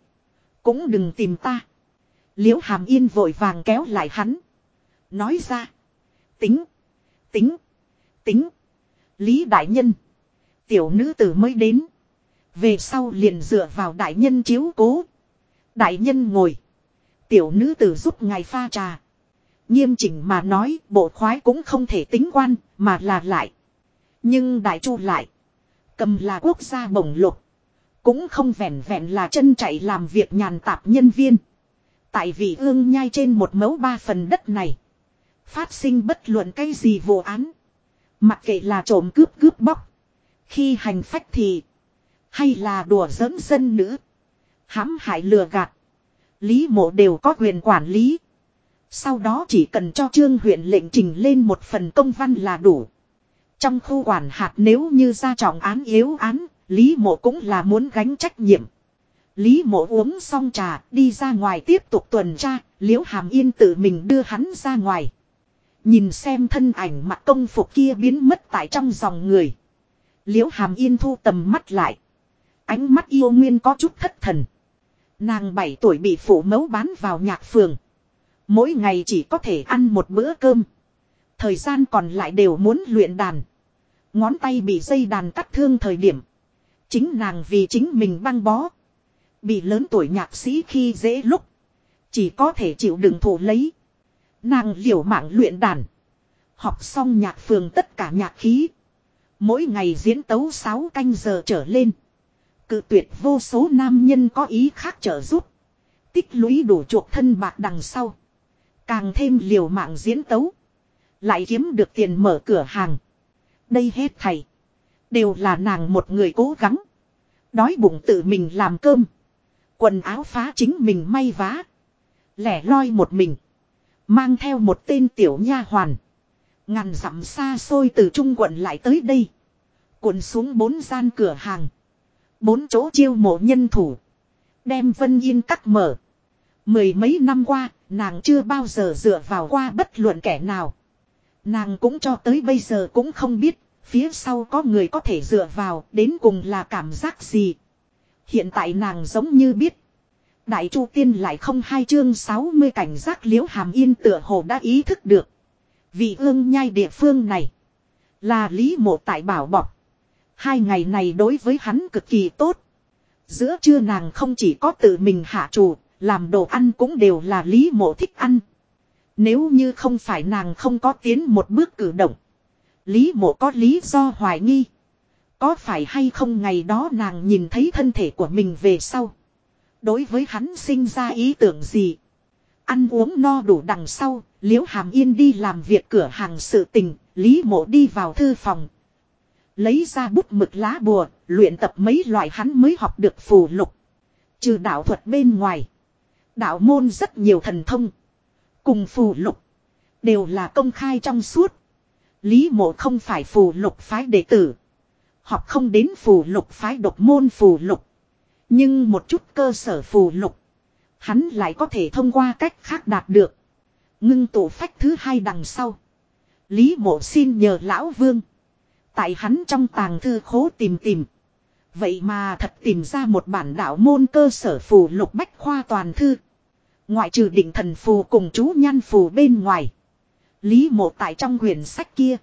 Cũng đừng tìm ta. Liễu hàm yên vội vàng kéo lại hắn. Nói ra. Tính. Tính. Tính. Lý đại nhân. Tiểu nữ tử mới đến. Về sau liền dựa vào đại nhân chiếu cố. Đại nhân ngồi. Tiểu nữ tử giúp ngài pha trà. Nghiêm chỉnh mà nói, bộ khoái cũng không thể tính quan, mà là lại. Nhưng Đại Chu lại. Cầm là quốc gia bổng lục. Cũng không vẹn vẹn là chân chạy làm việc nhàn tạp nhân viên. Tại vì ương nhai trên một mẫu ba phần đất này. Phát sinh bất luận cái gì vụ án. Mặc kệ là trộm cướp cướp bóc. Khi hành phách thì. Hay là đùa giỡn dân nữ. hãm hại lừa gạt. Lý mộ đều có quyền quản lý. Sau đó chỉ cần cho trương huyện lệnh trình lên một phần công văn là đủ. Trong khu quản hạt nếu như ra trọng án yếu án, Lý mộ cũng là muốn gánh trách nhiệm. Lý mộ uống xong trà, đi ra ngoài tiếp tục tuần tra, liễu hàm yên tự mình đưa hắn ra ngoài. Nhìn xem thân ảnh mặt công phục kia biến mất tại trong dòng người. Liễu hàm yên thu tầm mắt lại. Ánh mắt yêu nguyên có chút thất thần. Nàng 7 tuổi bị phụ mẫu bán vào nhạc phường. Mỗi ngày chỉ có thể ăn một bữa cơm. Thời gian còn lại đều muốn luyện đàn. Ngón tay bị dây đàn cắt thương thời điểm. Chính nàng vì chính mình băng bó. Bị lớn tuổi nhạc sĩ khi dễ lúc. Chỉ có thể chịu đựng thủ lấy. Nàng liều mạng luyện đàn. Học xong nhạc phường tất cả nhạc khí. Mỗi ngày diễn tấu 6 canh giờ trở lên. Cự tuyệt vô số nam nhân có ý khác trợ giúp. Tích lũy đủ chuộc thân bạc đằng sau. Càng thêm liều mạng diễn tấu. Lại kiếm được tiền mở cửa hàng. Đây hết thầy. Đều là nàng một người cố gắng. Đói bụng tự mình làm cơm. Quần áo phá chính mình may vá. Lẻ loi một mình. Mang theo một tên tiểu nha hoàn. Ngàn dặm xa xôi từ trung quận lại tới đây. Cuộn xuống bốn gian cửa hàng. Bốn chỗ chiêu mộ nhân thủ. Đem Vân Yên cắt mở. Mười mấy năm qua, nàng chưa bao giờ dựa vào qua bất luận kẻ nào. Nàng cũng cho tới bây giờ cũng không biết, phía sau có người có thể dựa vào, đến cùng là cảm giác gì. Hiện tại nàng giống như biết. Đại Chu Tiên lại không hai chương 60 cảnh giác liễu hàm yên tựa hồ đã ý thức được. Vì ương nhai địa phương này. Là lý mộ tại bảo bọc. Hai ngày này đối với hắn cực kỳ tốt. Giữa trưa nàng không chỉ có tự mình hạ chủ, làm đồ ăn cũng đều là lý mộ thích ăn. Nếu như không phải nàng không có tiến một bước cử động. Lý mộ có lý do hoài nghi. Có phải hay không ngày đó nàng nhìn thấy thân thể của mình về sau. Đối với hắn sinh ra ý tưởng gì. Ăn uống no đủ đằng sau, liễu hàm yên đi làm việc cửa hàng sự tình, lý mộ đi vào thư phòng. Lấy ra bút mực lá bùa, luyện tập mấy loại hắn mới học được phù lục. Trừ đạo thuật bên ngoài. Đạo môn rất nhiều thần thông. Cùng phù lục. Đều là công khai trong suốt. Lý mộ không phải phù lục phái đệ tử. Học không đến phù lục phái độc môn phù lục. Nhưng một chút cơ sở phù lục. Hắn lại có thể thông qua cách khác đạt được. Ngưng tổ phách thứ hai đằng sau. Lý mộ xin nhờ lão vương. Tại hắn trong tàng thư khố tìm tìm. Vậy mà thật tìm ra một bản đạo môn cơ sở phù lục bách khoa toàn thư. Ngoại trừ định thần phù cùng chú nhan phù bên ngoài. Lý mộ tại trong quyển sách kia.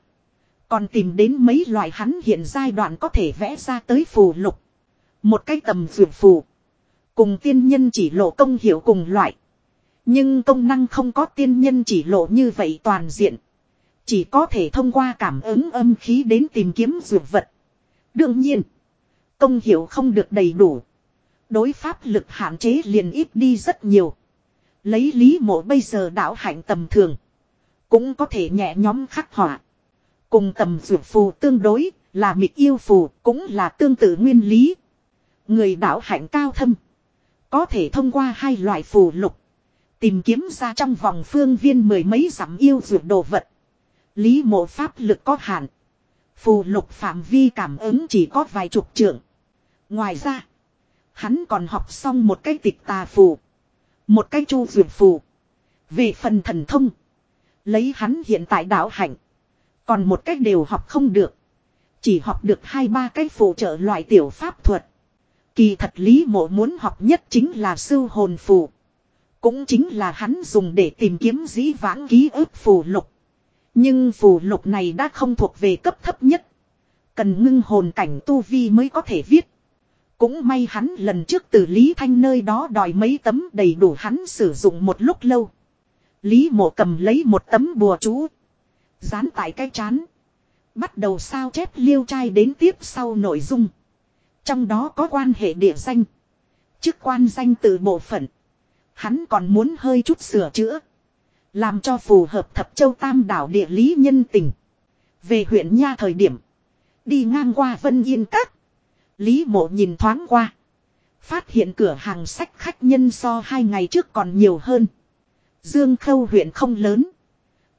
Còn tìm đến mấy loại hắn hiện giai đoạn có thể vẽ ra tới phù lục. Một cái tầm vượt phù. Cùng tiên nhân chỉ lộ công hiểu cùng loại. Nhưng công năng không có tiên nhân chỉ lộ như vậy toàn diện. Chỉ có thể thông qua cảm ứng âm khí đến tìm kiếm dược vật. Đương nhiên, công hiệu không được đầy đủ. Đối pháp lực hạn chế liền ít đi rất nhiều. Lấy lý mộ bây giờ đạo hạnh tầm thường. Cũng có thể nhẹ nhóm khắc họa. Cùng tầm dược phù tương đối là mịch yêu phù cũng là tương tự nguyên lý. Người đạo hạnh cao thâm. Có thể thông qua hai loại phù lục. Tìm kiếm ra trong vòng phương viên mười mấy dặm yêu dược đồ vật. Lý mộ pháp lực có hạn. Phù lục phạm vi cảm ứng chỉ có vài chục trượng. Ngoài ra, hắn còn học xong một cái tịch tà phù. Một cái chu dược phù. Về phần thần thông, lấy hắn hiện tại đạo hạnh. Còn một cách đều học không được. Chỉ học được hai ba cái phù trợ loại tiểu pháp thuật. Kỳ thật lý mộ muốn học nhất chính là sư hồn phù. Cũng chính là hắn dùng để tìm kiếm dĩ vãng ký ức phù lục. Nhưng phù lục này đã không thuộc về cấp thấp nhất. Cần ngưng hồn cảnh tu vi mới có thể viết. Cũng may hắn lần trước từ Lý Thanh nơi đó đòi mấy tấm đầy đủ hắn sử dụng một lúc lâu. Lý mộ cầm lấy một tấm bùa chú. Dán tại cái chán. Bắt đầu sao chép liêu trai đến tiếp sau nội dung. Trong đó có quan hệ địa danh. Chức quan danh từ bộ phận. Hắn còn muốn hơi chút sửa chữa. Làm cho phù hợp thập châu tam đảo địa lý nhân tình. Về huyện Nha thời điểm. Đi ngang qua Vân Yên Các. Lý mộ nhìn thoáng qua. Phát hiện cửa hàng sách khách nhân so hai ngày trước còn nhiều hơn. Dương Khâu huyện không lớn.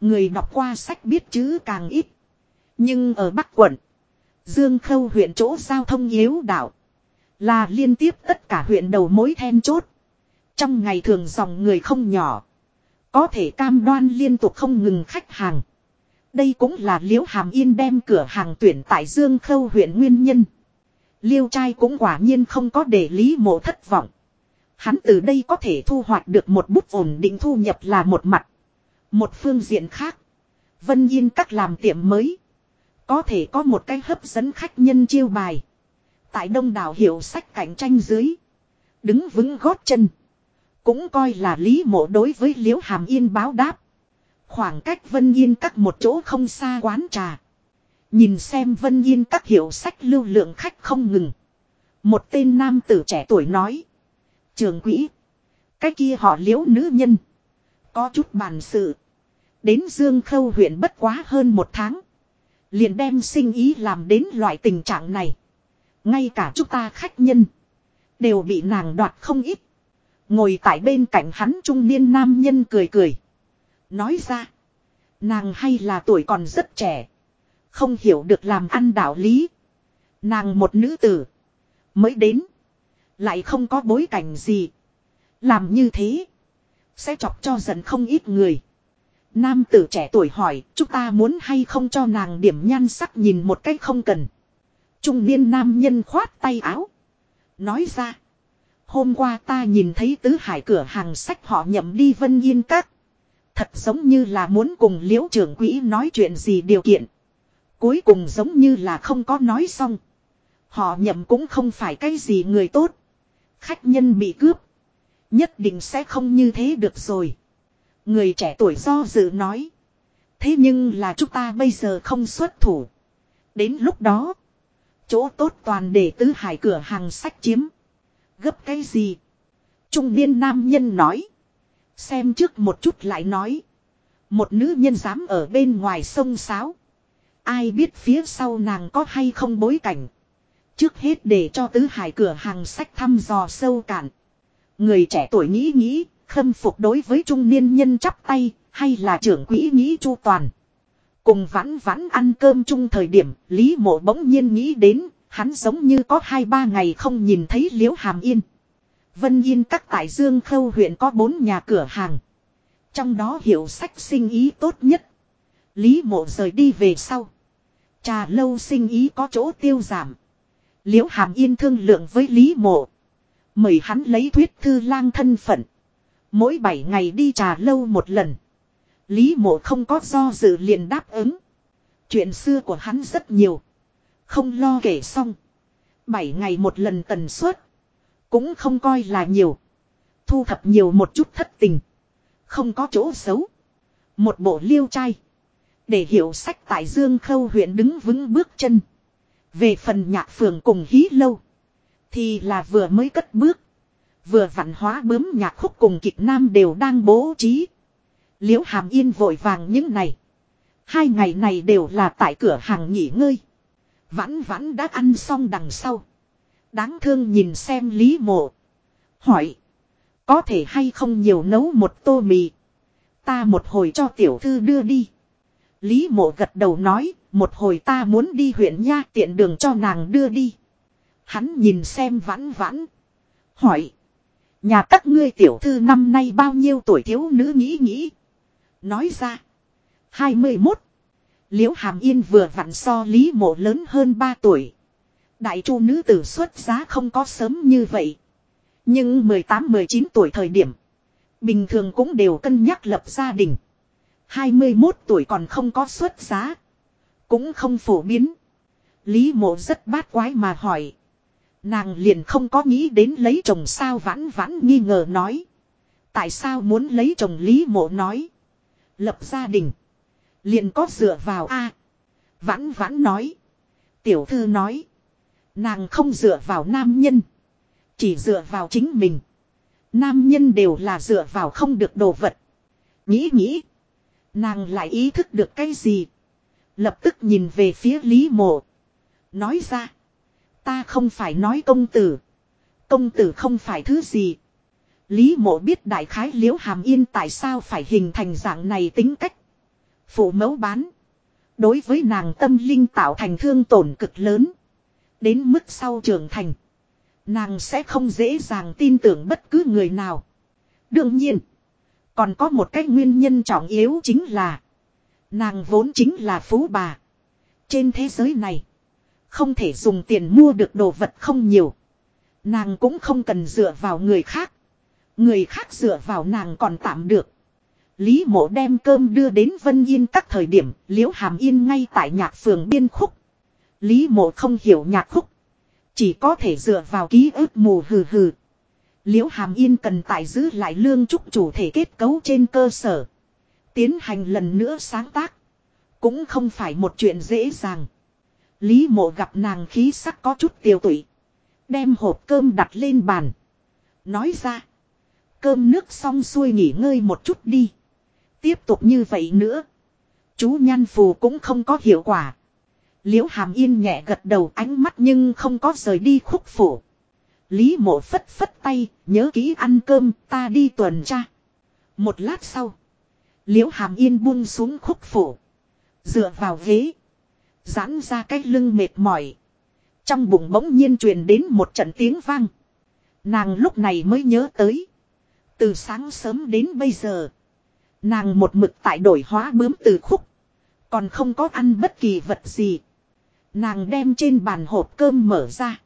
Người đọc qua sách biết chữ càng ít. Nhưng ở Bắc quận. Dương Khâu huyện chỗ giao thông yếu đảo. Là liên tiếp tất cả huyện đầu mối then chốt. Trong ngày thường dòng người không nhỏ. Có thể cam đoan liên tục không ngừng khách hàng. Đây cũng là liễu hàm yên đem cửa hàng tuyển tại Dương Khâu huyện nguyên nhân. Liêu trai cũng quả nhiên không có để lý mộ thất vọng. Hắn từ đây có thể thu hoạch được một bút ổn định thu nhập là một mặt. Một phương diện khác. Vân Yên các làm tiệm mới. Có thể có một cái hấp dẫn khách nhân chiêu bài. Tại đông đảo hiệu sách cạnh tranh dưới. Đứng vững gót chân. Cũng coi là lý mộ đối với liễu hàm yên báo đáp. Khoảng cách Vân Yên các một chỗ không xa quán trà. Nhìn xem Vân Yên các hiệu sách lưu lượng khách không ngừng. Một tên nam tử trẻ tuổi nói. Trường quỹ. Cái kia họ liễu nữ nhân. Có chút bàn sự. Đến Dương Khâu huyện bất quá hơn một tháng. Liền đem sinh ý làm đến loại tình trạng này. Ngay cả chúng ta khách nhân. Đều bị nàng đoạt không ít. Ngồi tại bên cạnh hắn trung niên nam nhân cười cười. Nói ra. Nàng hay là tuổi còn rất trẻ. Không hiểu được làm ăn đạo lý. Nàng một nữ tử. Mới đến. Lại không có bối cảnh gì. Làm như thế. Sẽ chọc cho giận không ít người. Nam tử trẻ tuổi hỏi. Chúng ta muốn hay không cho nàng điểm nhan sắc nhìn một cách không cần. Trung niên nam nhân khoát tay áo. Nói ra. Hôm qua ta nhìn thấy tứ hải cửa hàng sách họ nhậm đi vân yên các. Thật giống như là muốn cùng liễu trưởng quỹ nói chuyện gì điều kiện. Cuối cùng giống như là không có nói xong. Họ nhậm cũng không phải cái gì người tốt. Khách nhân bị cướp. Nhất định sẽ không như thế được rồi. Người trẻ tuổi do dự nói. Thế nhưng là chúng ta bây giờ không xuất thủ. Đến lúc đó. Chỗ tốt toàn để tứ hải cửa hàng sách chiếm. Gấp cái gì? Trung niên nam nhân nói. Xem trước một chút lại nói. Một nữ nhân dám ở bên ngoài sông sáo. Ai biết phía sau nàng có hay không bối cảnh. Trước hết để cho tứ hải cửa hàng sách thăm dò sâu cạn. Người trẻ tuổi nghĩ nghĩ, khâm phục đối với trung niên nhân chắp tay, hay là trưởng quỹ nghĩ chu toàn. Cùng vãn vãn ăn cơm chung thời điểm, Lý mộ bỗng nhiên nghĩ đến, hắn giống như có hai ba ngày không nhìn thấy liễu hàm yên. Vân Yên các tại Dương Khâu huyện có bốn nhà cửa hàng. Trong đó hiệu sách sinh ý tốt nhất. Lý mộ rời đi về sau. Trà lâu sinh ý có chỗ tiêu giảm. Liễu Hàm Yên thương lượng với Lý Mộ. Mời hắn lấy thuyết thư lang thân phận. Mỗi bảy ngày đi trà lâu một lần. Lý Mộ không có do dự liền đáp ứng. Chuyện xưa của hắn rất nhiều. Không lo kể xong. Bảy ngày một lần tần suất. Cũng không coi là nhiều. Thu thập nhiều một chút thất tình. Không có chỗ xấu. Một bộ liêu trai. Để hiểu sách tại Dương Khâu huyện đứng vững bước chân. Về phần nhạc phường cùng hí lâu. Thì là vừa mới cất bước. Vừa vặn hóa bướm nhạc khúc cùng kịch nam đều đang bố trí. Liễu hàm yên vội vàng những này. Hai ngày này đều là tại cửa hàng nghỉ ngơi. Vãn vãn đã ăn xong đằng sau. Đáng thương nhìn xem Lý Mộ. Hỏi. Có thể hay không nhiều nấu một tô mì. Ta một hồi cho tiểu thư đưa đi. Lý mộ gật đầu nói, một hồi ta muốn đi huyện nha tiện đường cho nàng đưa đi. Hắn nhìn xem vãn vãn. Hỏi. Nhà các ngươi tiểu thư năm nay bao nhiêu tuổi thiếu nữ nghĩ nghĩ. Nói ra. 21. Liễu Hàm Yên vừa vặn so Lý Mộ lớn hơn 3 tuổi. Đại chu nữ tử xuất giá không có sớm như vậy. Nhưng 18-19 tuổi thời điểm. Bình thường cũng đều cân nhắc lập gia đình. 21 tuổi còn không có xuất giá. Cũng không phổ biến. Lý mộ rất bát quái mà hỏi. Nàng liền không có nghĩ đến lấy chồng sao vãn vãn nghi ngờ nói. Tại sao muốn lấy chồng Lý mộ nói. Lập gia đình. Liền có dựa vào A. Vãn vãn nói. Tiểu thư nói. Nàng không dựa vào nam nhân. Chỉ dựa vào chính mình. Nam nhân đều là dựa vào không được đồ vật. Nghĩ nghĩ. Nàng lại ý thức được cái gì. Lập tức nhìn về phía Lý Mộ. Nói ra. Ta không phải nói công tử. Công tử không phải thứ gì. Lý mộ biết đại khái liễu hàm yên tại sao phải hình thành dạng này tính cách. Phụ mẫu bán. Đối với nàng tâm linh tạo thành thương tổn cực lớn. Đến mức sau trưởng thành. Nàng sẽ không dễ dàng tin tưởng bất cứ người nào. Đương nhiên. Còn có một cái nguyên nhân trọng yếu chính là. Nàng vốn chính là phú bà. Trên thế giới này. Không thể dùng tiền mua được đồ vật không nhiều. Nàng cũng không cần dựa vào người khác. Người khác dựa vào nàng còn tạm được. Lý mộ đem cơm đưa đến Vân Yên các thời điểm, Liễu Hàm Yên ngay tại nhạc phường biên khúc. Lý mộ không hiểu nhạc khúc. Chỉ có thể dựa vào ký ức mù hừ hừ. Liễu Hàm Yên cần tại giữ lại lương trúc chủ thể kết cấu trên cơ sở. Tiến hành lần nữa sáng tác. Cũng không phải một chuyện dễ dàng. Lý mộ gặp nàng khí sắc có chút tiêu tụy. Đem hộp cơm đặt lên bàn. Nói ra. Cơm nước xong xuôi nghỉ ngơi một chút đi. Tiếp tục như vậy nữa. Chú nhan phù cũng không có hiệu quả. Liễu hàm yên nhẹ gật đầu ánh mắt nhưng không có rời đi khúc phủ. Lý mộ phất phất tay, nhớ kỹ ăn cơm, ta đi tuần tra. Một lát sau. Liễu hàm yên buông xuống khúc phủ. Dựa vào ghế. Giãn ra cái lưng mệt mỏi. Trong bụng bỗng nhiên truyền đến một trận tiếng vang. Nàng lúc này mới nhớ tới. Từ sáng sớm đến bây giờ. Nàng một mực tại đổi hóa bướm từ khúc. Còn không có ăn bất kỳ vật gì. Nàng đem trên bàn hộp cơm mở ra.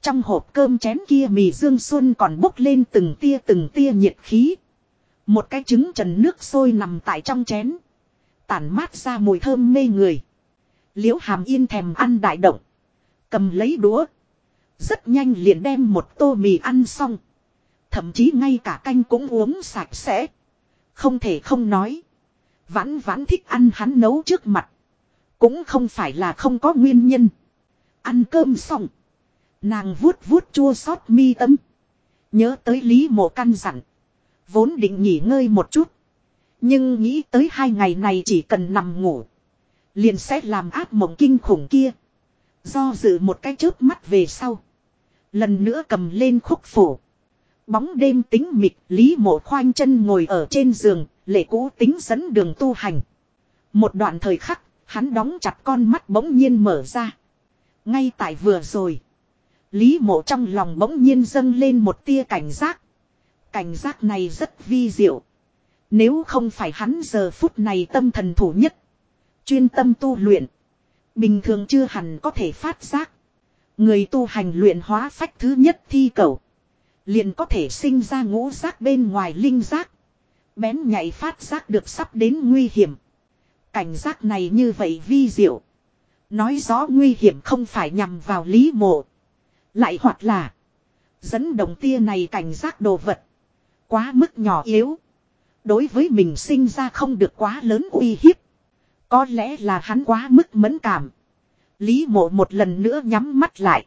Trong hộp cơm chén kia mì dương xuân còn bốc lên từng tia từng tia nhiệt khí. Một cái trứng trần nước sôi nằm tại trong chén. Tản mát ra mùi thơm mê người. Liễu hàm yên thèm ăn đại động. Cầm lấy đũa. Rất nhanh liền đem một tô mì ăn xong. Thậm chí ngay cả canh cũng uống sạch sẽ. Không thể không nói. Vãn vãn thích ăn hắn nấu trước mặt. Cũng không phải là không có nguyên nhân. Ăn cơm xong. Nàng vuốt vuốt chua xót mi tâm. Nhớ tới Lý Mộ căn dặn. Vốn định nghỉ ngơi một chút. Nhưng nghĩ tới hai ngày này chỉ cần nằm ngủ. Liền sẽ làm ác mộng kinh khủng kia. Do dự một cái chớp mắt về sau. Lần nữa cầm lên khúc phổ. Bóng đêm tính mịt, Lý Mộ khoanh chân ngồi ở trên giường, lệ cũ tính dẫn đường tu hành. Một đoạn thời khắc, hắn đóng chặt con mắt bỗng nhiên mở ra. Ngay tại vừa rồi, Lý Mộ trong lòng bỗng nhiên dâng lên một tia cảnh giác. Cảnh giác này rất vi diệu. Nếu không phải hắn giờ phút này tâm thần thủ nhất, chuyên tâm tu luyện, bình thường chưa hẳn có thể phát giác. Người tu hành luyện hóa phách thứ nhất thi cầu. Liền có thể sinh ra ngũ giác bên ngoài linh giác. Bén nhảy phát giác được sắp đến nguy hiểm. Cảnh giác này như vậy vi diệu. Nói rõ nguy hiểm không phải nhằm vào lý mộ. Lại hoặc là. Dẫn động tia này cảnh giác đồ vật. Quá mức nhỏ yếu. Đối với mình sinh ra không được quá lớn uy hiếp. Có lẽ là hắn quá mức mẫn cảm. Lý mộ một lần nữa nhắm mắt lại.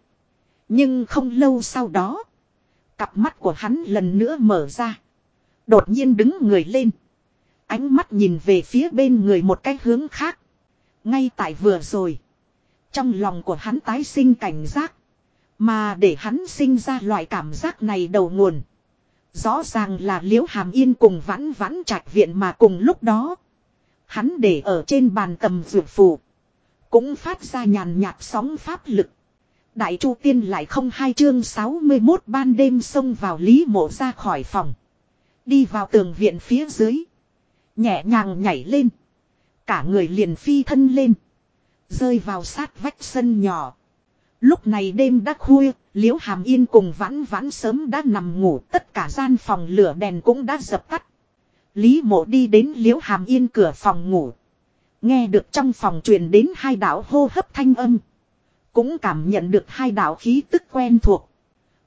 Nhưng không lâu sau đó. Cặp mắt của hắn lần nữa mở ra. Đột nhiên đứng người lên. Ánh mắt nhìn về phía bên người một cái hướng khác. Ngay tại vừa rồi. Trong lòng của hắn tái sinh cảnh giác. Mà để hắn sinh ra loại cảm giác này đầu nguồn. Rõ ràng là liễu hàm yên cùng vãn vãn trạch viện mà cùng lúc đó. Hắn để ở trên bàn tầm dược phù. Cũng phát ra nhàn nhạt sóng pháp lực. Đại Chu Tiên lại không hai chương 61 ban đêm xông vào Lý Mộ ra khỏi phòng. Đi vào tường viện phía dưới. Nhẹ nhàng nhảy lên. Cả người liền phi thân lên. Rơi vào sát vách sân nhỏ. Lúc này đêm đã khuya, Liễu Hàm Yên cùng vãn vãn sớm đã nằm ngủ, tất cả gian phòng lửa đèn cũng đã dập tắt. Lý mộ đi đến Liễu Hàm Yên cửa phòng ngủ. Nghe được trong phòng truyền đến hai đạo hô hấp thanh âm. Cũng cảm nhận được hai đạo khí tức quen thuộc.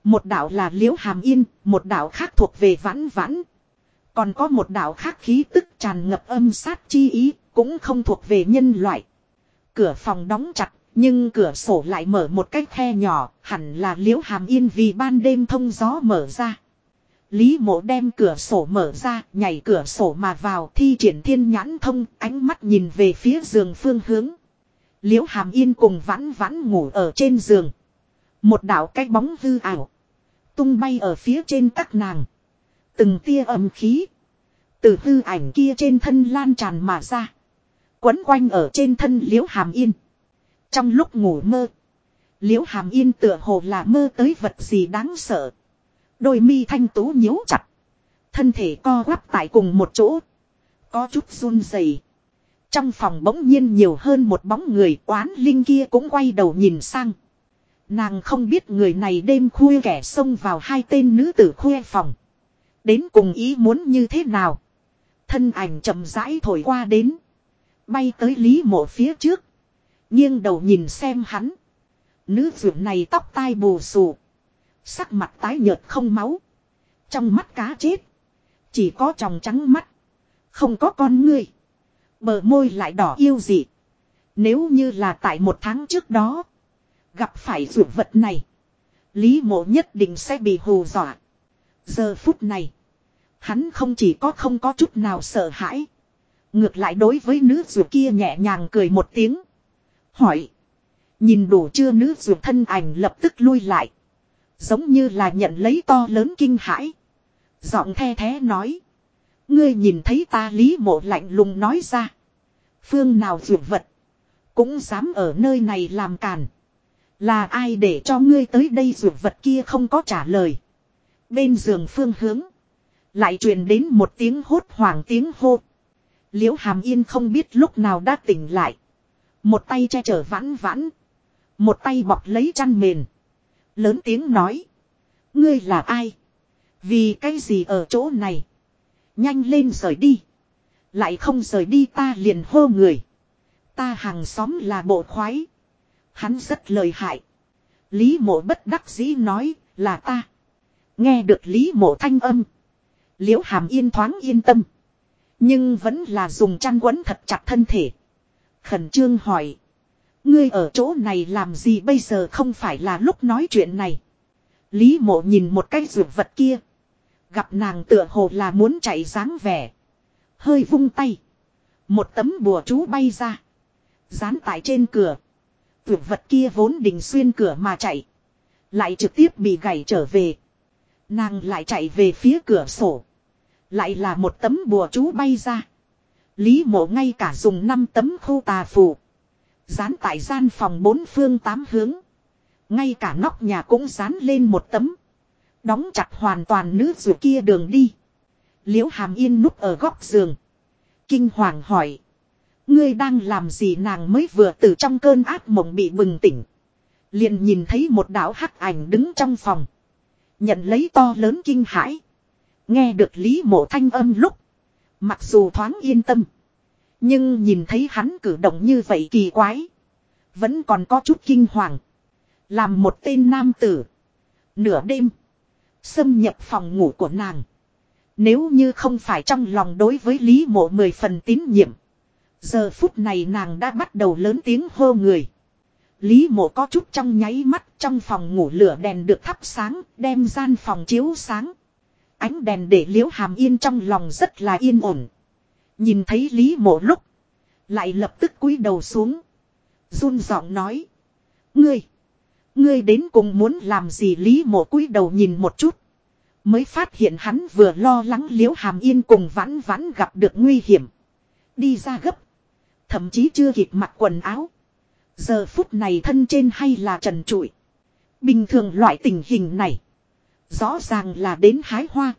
Một đạo là liễu hàm yên, một đạo khác thuộc về vãn vãn. Còn có một đạo khác khí tức tràn ngập âm sát chi ý, cũng không thuộc về nhân loại. cửa phòng đóng chặt, nhưng cửa sổ lại mở một cách khe nhỏ, hẳn là liễu hàm yên vì ban đêm thông gió mở ra. Lý mộ đem cửa sổ mở ra, nhảy cửa sổ mà vào thi triển thiên nhãn thông, ánh mắt nhìn về phía giường phương hướng. Liễu hàm yên cùng vãn vãn ngủ ở trên giường. Một đạo cái bóng hư ảo. Tung bay ở phía trên các nàng. Từng tia âm khí. Từ hư ảnh kia trên thân lan tràn mà ra. Quấn quanh ở trên thân liễu hàm yên. Trong lúc ngủ mơ. Liễu hàm yên tựa hồ là mơ tới vật gì đáng sợ. Đôi mi thanh tú nhíu chặt. Thân thể co quắp tại cùng một chỗ. Có chút run rẩy. Trong phòng bỗng nhiên nhiều hơn một bóng người, oán linh kia cũng quay đầu nhìn sang. Nàng không biết người này đêm khuya kẻ xông vào hai tên nữ tử khuê phòng. Đến cùng ý muốn như thế nào. Thân ảnh chậm rãi thổi qua đến. Bay tới Lý mộ phía trước. nghiêng đầu nhìn xem hắn. Nữ vượn này tóc tai bù xù. Sắc mặt tái nhợt không máu. Trong mắt cá chết. Chỉ có tròng trắng mắt. Không có con người Bờ môi lại đỏ yêu dị. Nếu như là tại một tháng trước đó. Gặp phải rượu vật này. Lý mộ nhất định sẽ bị hù dọa. Giờ phút này. Hắn không chỉ có không có chút nào sợ hãi. Ngược lại đối với nữ rượu kia nhẹ nhàng cười một tiếng. Hỏi. Nhìn đủ chưa nữ rượu thân ảnh lập tức lui lại. Giống như là nhận lấy to lớn kinh hãi. Giọng the thế nói. Ngươi nhìn thấy ta lý mộ lạnh lùng nói ra. Phương nào dược vật. Cũng dám ở nơi này làm càn. Là ai để cho ngươi tới đây dược vật kia không có trả lời. Bên giường phương hướng. Lại truyền đến một tiếng hốt hoảng tiếng hô. Liễu hàm yên không biết lúc nào đã tỉnh lại. Một tay che chở vãn vãn. Một tay bọc lấy chăn mền. Lớn tiếng nói. Ngươi là ai? Vì cái gì ở chỗ này? Nhanh lên rời đi. Lại không rời đi ta liền hô người. Ta hàng xóm là bộ khoái. Hắn rất lời hại. Lý mộ bất đắc dĩ nói là ta. Nghe được Lý mộ thanh âm. Liễu hàm yên thoáng yên tâm. Nhưng vẫn là dùng chăn quấn thật chặt thân thể. Khẩn trương hỏi. Ngươi ở chỗ này làm gì bây giờ không phải là lúc nói chuyện này. Lý mộ nhìn một cái ruột vật kia. Gặp nàng tựa hồ là muốn chạy dáng vẻ. Hơi vung tay. Một tấm bùa chú bay ra. Dán tại trên cửa. Vượt vật kia vốn đình xuyên cửa mà chạy. Lại trực tiếp bị gãy trở về. Nàng lại chạy về phía cửa sổ. Lại là một tấm bùa chú bay ra. Lý mộ ngay cả dùng năm tấm khô tà phù. Dán tại gian phòng bốn phương tám hướng. Ngay cả nóc nhà cũng dán lên một tấm. Đóng chặt hoàn toàn nữ rượu kia đường đi. Liễu hàm yên núp ở góc giường. Kinh hoàng hỏi. Ngươi đang làm gì nàng mới vừa từ trong cơn ác mộng bị bừng tỉnh. Liền nhìn thấy một đạo hắc ảnh đứng trong phòng. Nhận lấy to lớn kinh hãi. Nghe được Lý mộ thanh âm lúc. Mặc dù thoáng yên tâm. Nhưng nhìn thấy hắn cử động như vậy kỳ quái. Vẫn còn có chút kinh hoàng. Làm một tên nam tử. Nửa đêm. Xâm nhập phòng ngủ của nàng. Nếu như không phải trong lòng đối với Lý mộ mười phần tín nhiệm. Giờ phút này nàng đã bắt đầu lớn tiếng hô người. Lý mộ có chút trong nháy mắt trong phòng ngủ lửa đèn được thắp sáng, đem gian phòng chiếu sáng. Ánh đèn để liễu hàm yên trong lòng rất là yên ổn. Nhìn thấy Lý mộ lúc. Lại lập tức cúi đầu xuống. run giọng nói. Ngươi. Ngươi đến cùng muốn làm gì Lý mộ cúi đầu nhìn một chút. Mới phát hiện hắn vừa lo lắng liễu hàm yên cùng vãn vãn gặp được nguy hiểm. Đi ra gấp. Thậm chí chưa kịp mặc quần áo. Giờ phút này thân trên hay là trần trụi. Bình thường loại tình hình này. Rõ ràng là đến hái hoa.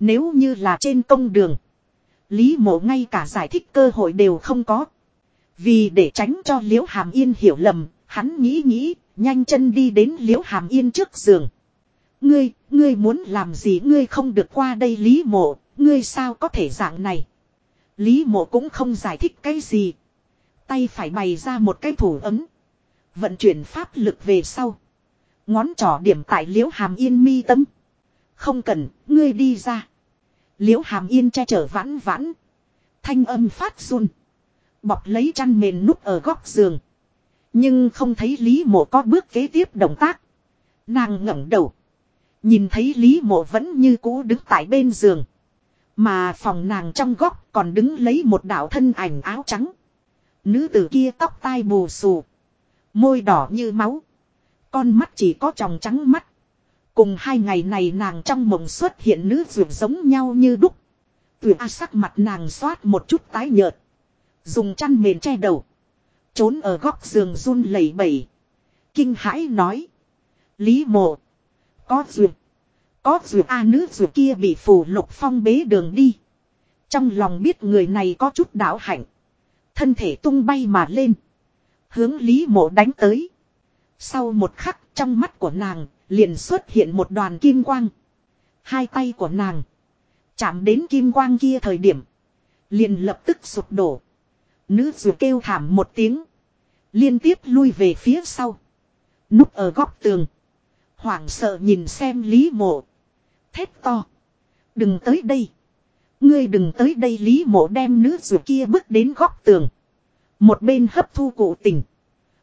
Nếu như là trên công đường. Lý mộ ngay cả giải thích cơ hội đều không có. Vì để tránh cho liễu hàm yên hiểu lầm, hắn nghĩ nghĩ, nhanh chân đi đến liễu hàm yên trước giường. Ngươi, ngươi muốn làm gì ngươi không được qua đây lý mộ, ngươi sao có thể dạng này. Lý mộ cũng không giải thích cái gì. Tay phải bày ra một cái thủ ấm. Vận chuyển pháp lực về sau. Ngón trỏ điểm tại liễu hàm yên mi tâm. Không cần, ngươi đi ra. Liễu hàm yên che chở vãn vãn. Thanh âm phát run. Bọc lấy chăn mền núp ở góc giường. Nhưng không thấy Lý mộ có bước kế tiếp động tác. Nàng ngẩng đầu. Nhìn thấy Lý mộ vẫn như cũ đứng tại bên giường. Mà phòng nàng trong góc còn đứng lấy một đạo thân ảnh áo trắng. Nữ tử kia tóc tai bù xù. Môi đỏ như máu. Con mắt chỉ có tròng trắng mắt. Cùng hai ngày này nàng trong mộng xuất hiện nữ ruột giống nhau như đúc. Tuyệt A sắc mặt nàng xoát một chút tái nhợt. Dùng chăn mền che đầu. Trốn ở góc giường run lẩy bẩy. Kinh hãi nói. Lý mộ. Có duyệt. Có duyệt A nữ duyệt kia bị phù lục phong bế đường đi. Trong lòng biết người này có chút đảo hạnh. Thân thể tung bay mà lên. Hướng Lý mộ đánh tới. Sau một khắc, trong mắt của nàng, liền xuất hiện một đoàn kim quang. Hai tay của nàng. Chạm đến kim quang kia thời điểm. Liền lập tức sụp đổ. Nữ dù kêu thảm một tiếng. Liên tiếp lui về phía sau. Núp ở góc tường. Hoảng sợ nhìn xem Lý mộ. Thét to. Đừng tới đây. Ngươi đừng tới đây Lý mộ đem nữ dù kia bước đến góc tường. Một bên hấp thu cụ tình.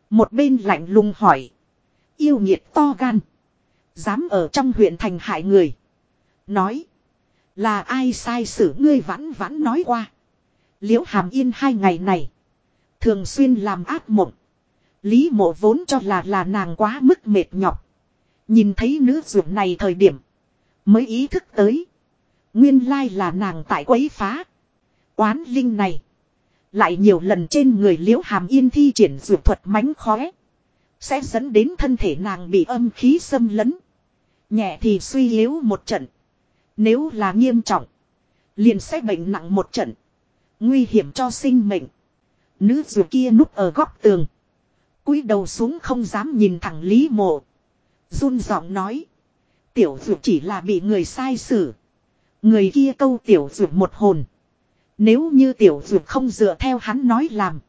Một bên lạnh lùng hỏi. Yêu nhiệt to gan. Dám ở trong huyện thành hại người. Nói. Là ai sai xử ngươi vãn vãn nói qua. Liễu hàm yên hai ngày này. Thường xuyên làm ác mộng. Lý mộ vốn cho là là nàng quá mức mệt nhọc. Nhìn thấy nữ ruột này thời điểm. Mới ý thức tới. Nguyên lai là nàng tại quấy phá. Quán linh này. Lại nhiều lần trên người liễu hàm yên thi triển dược thuật mánh khóe. Sẽ dẫn đến thân thể nàng bị âm khí xâm lấn. Nhẹ thì suy yếu một trận. Nếu là nghiêm trọng. Liền sẽ bệnh nặng một trận. Nguy hiểm cho sinh mệnh. Nữ dù kia núp ở góc tường. cúi đầu xuống không dám nhìn thẳng Lý Mộ. run giọng nói. Tiểu dù chỉ là bị người sai xử. Người kia câu tiểu dù một hồn. Nếu như tiểu dù không dựa theo hắn nói làm.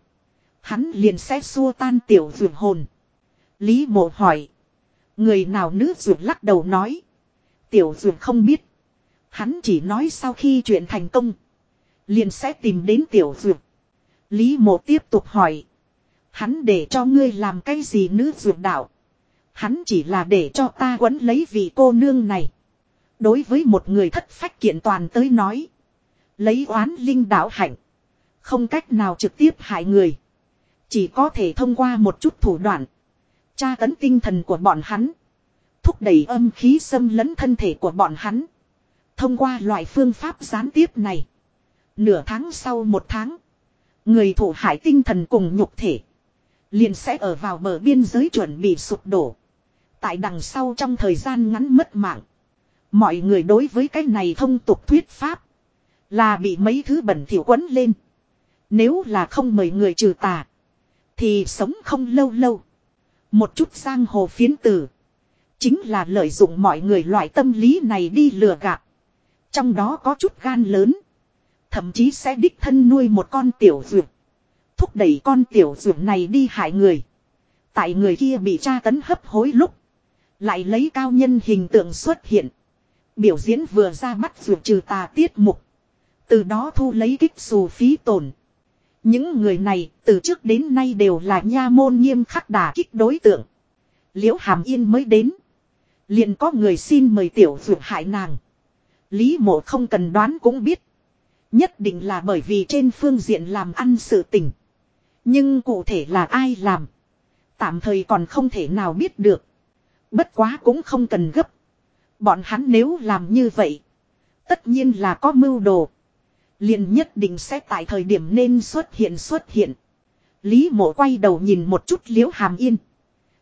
Hắn liền sẽ xua tan tiểu dù hồn. Lý mộ hỏi. Người nào nữ dù lắc đầu nói. Tiểu dù không biết. Hắn chỉ nói sau khi chuyện thành công. Liền sẽ tìm đến tiểu dược. Lý mộ tiếp tục hỏi. Hắn để cho ngươi làm cái gì nữ dược đạo. Hắn chỉ là để cho ta quấn lấy vị cô nương này. Đối với một người thất phách kiện toàn tới nói. Lấy oán linh đạo hạnh. Không cách nào trực tiếp hại người. Chỉ có thể thông qua một chút thủ đoạn. Tra tấn tinh thần của bọn hắn. Thúc đẩy âm khí xâm lấn thân thể của bọn hắn. Thông qua loại phương pháp gián tiếp này. Nửa tháng sau một tháng. Người thủ hại tinh thần cùng nhục thể. Liền sẽ ở vào bờ biên giới chuẩn bị sụp đổ. Tại đằng sau trong thời gian ngắn mất mạng. Mọi người đối với cái này thông tục thuyết pháp. Là bị mấy thứ bẩn thỉu quấn lên. Nếu là không mời người trừ tà. Thì sống không lâu lâu. Một chút giang hồ phiến tử. Chính là lợi dụng mọi người loại tâm lý này đi lừa gạt. Trong đó có chút gan lớn. Thậm chí sẽ đích thân nuôi một con tiểu dược. Thúc đẩy con tiểu dược này đi hại người. Tại người kia bị tra tấn hấp hối lúc. Lại lấy cao nhân hình tượng xuất hiện. Biểu diễn vừa ra mắt dược trừ tà tiết mục. Từ đó thu lấy kích xù phí tổn. Những người này từ trước đến nay đều là nha môn nghiêm khắc đả kích đối tượng. Liễu Hàm Yên mới đến. Liền có người xin mời tiểu dược hại nàng. Lý mộ không cần đoán cũng biết. Nhất định là bởi vì trên phương diện làm ăn sự tình. Nhưng cụ thể là ai làm. Tạm thời còn không thể nào biết được. Bất quá cũng không cần gấp. Bọn hắn nếu làm như vậy. Tất nhiên là có mưu đồ. liền nhất định sẽ tại thời điểm nên xuất hiện xuất hiện. Lý mộ quay đầu nhìn một chút liễu hàm yên.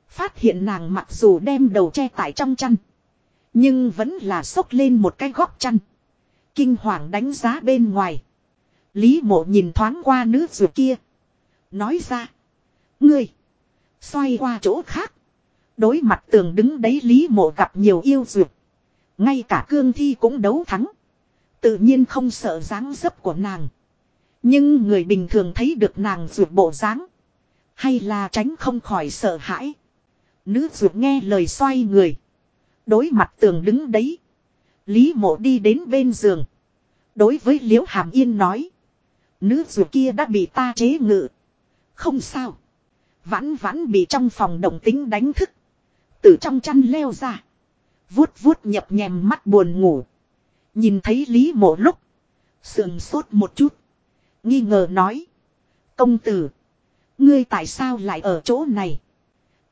Phát hiện nàng mặc dù đem đầu che tại trong chăn. Nhưng vẫn là sốc lên một cái góc chăn. Kinh hoàng đánh giá bên ngoài. Lý mộ nhìn thoáng qua nữ ruột kia. Nói ra. Ngươi. Xoay qua chỗ khác. Đối mặt tường đứng đấy Lý mộ gặp nhiều yêu ruột. Ngay cả cương thi cũng đấu thắng. Tự nhiên không sợ dáng dấp của nàng. Nhưng người bình thường thấy được nàng ruột bộ dáng Hay là tránh không khỏi sợ hãi. Nữ ruột nghe lời xoay người. Đối mặt tường đứng đấy. Lý mộ đi đến bên giường. Đối với Liễu Hàm Yên nói. Nữ dù kia đã bị ta chế ngự. Không sao. Vãn vãn bị trong phòng động tính đánh thức. Từ trong chăn leo ra. Vuốt vuốt nhập nhèm mắt buồn ngủ. Nhìn thấy Lý mộ lúc. Sườn sốt một chút. Nghi ngờ nói. Công tử. Ngươi tại sao lại ở chỗ này?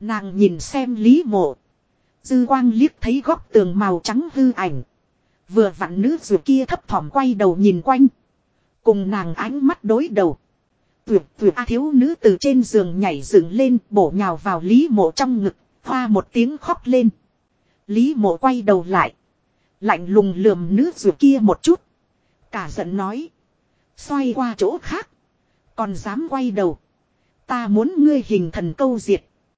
Nàng nhìn xem Lý mộ. Dư quang liếc thấy góc tường màu trắng hư ảnh. Vừa vặn nữ dù kia thấp thỏm quay đầu nhìn quanh. Cùng nàng ánh mắt đối đầu. Tuyệt tuyệt, A thiếu nữ từ trên giường nhảy dựng lên, bổ nhào vào Lý mộ trong ngực. Hoa một tiếng khóc lên. Lý mộ quay đầu lại. Lạnh lùng lườm nữ dù kia một chút. Cả giận nói. Xoay qua chỗ khác. Còn dám quay đầu. Ta muốn ngươi hình thần câu diệt.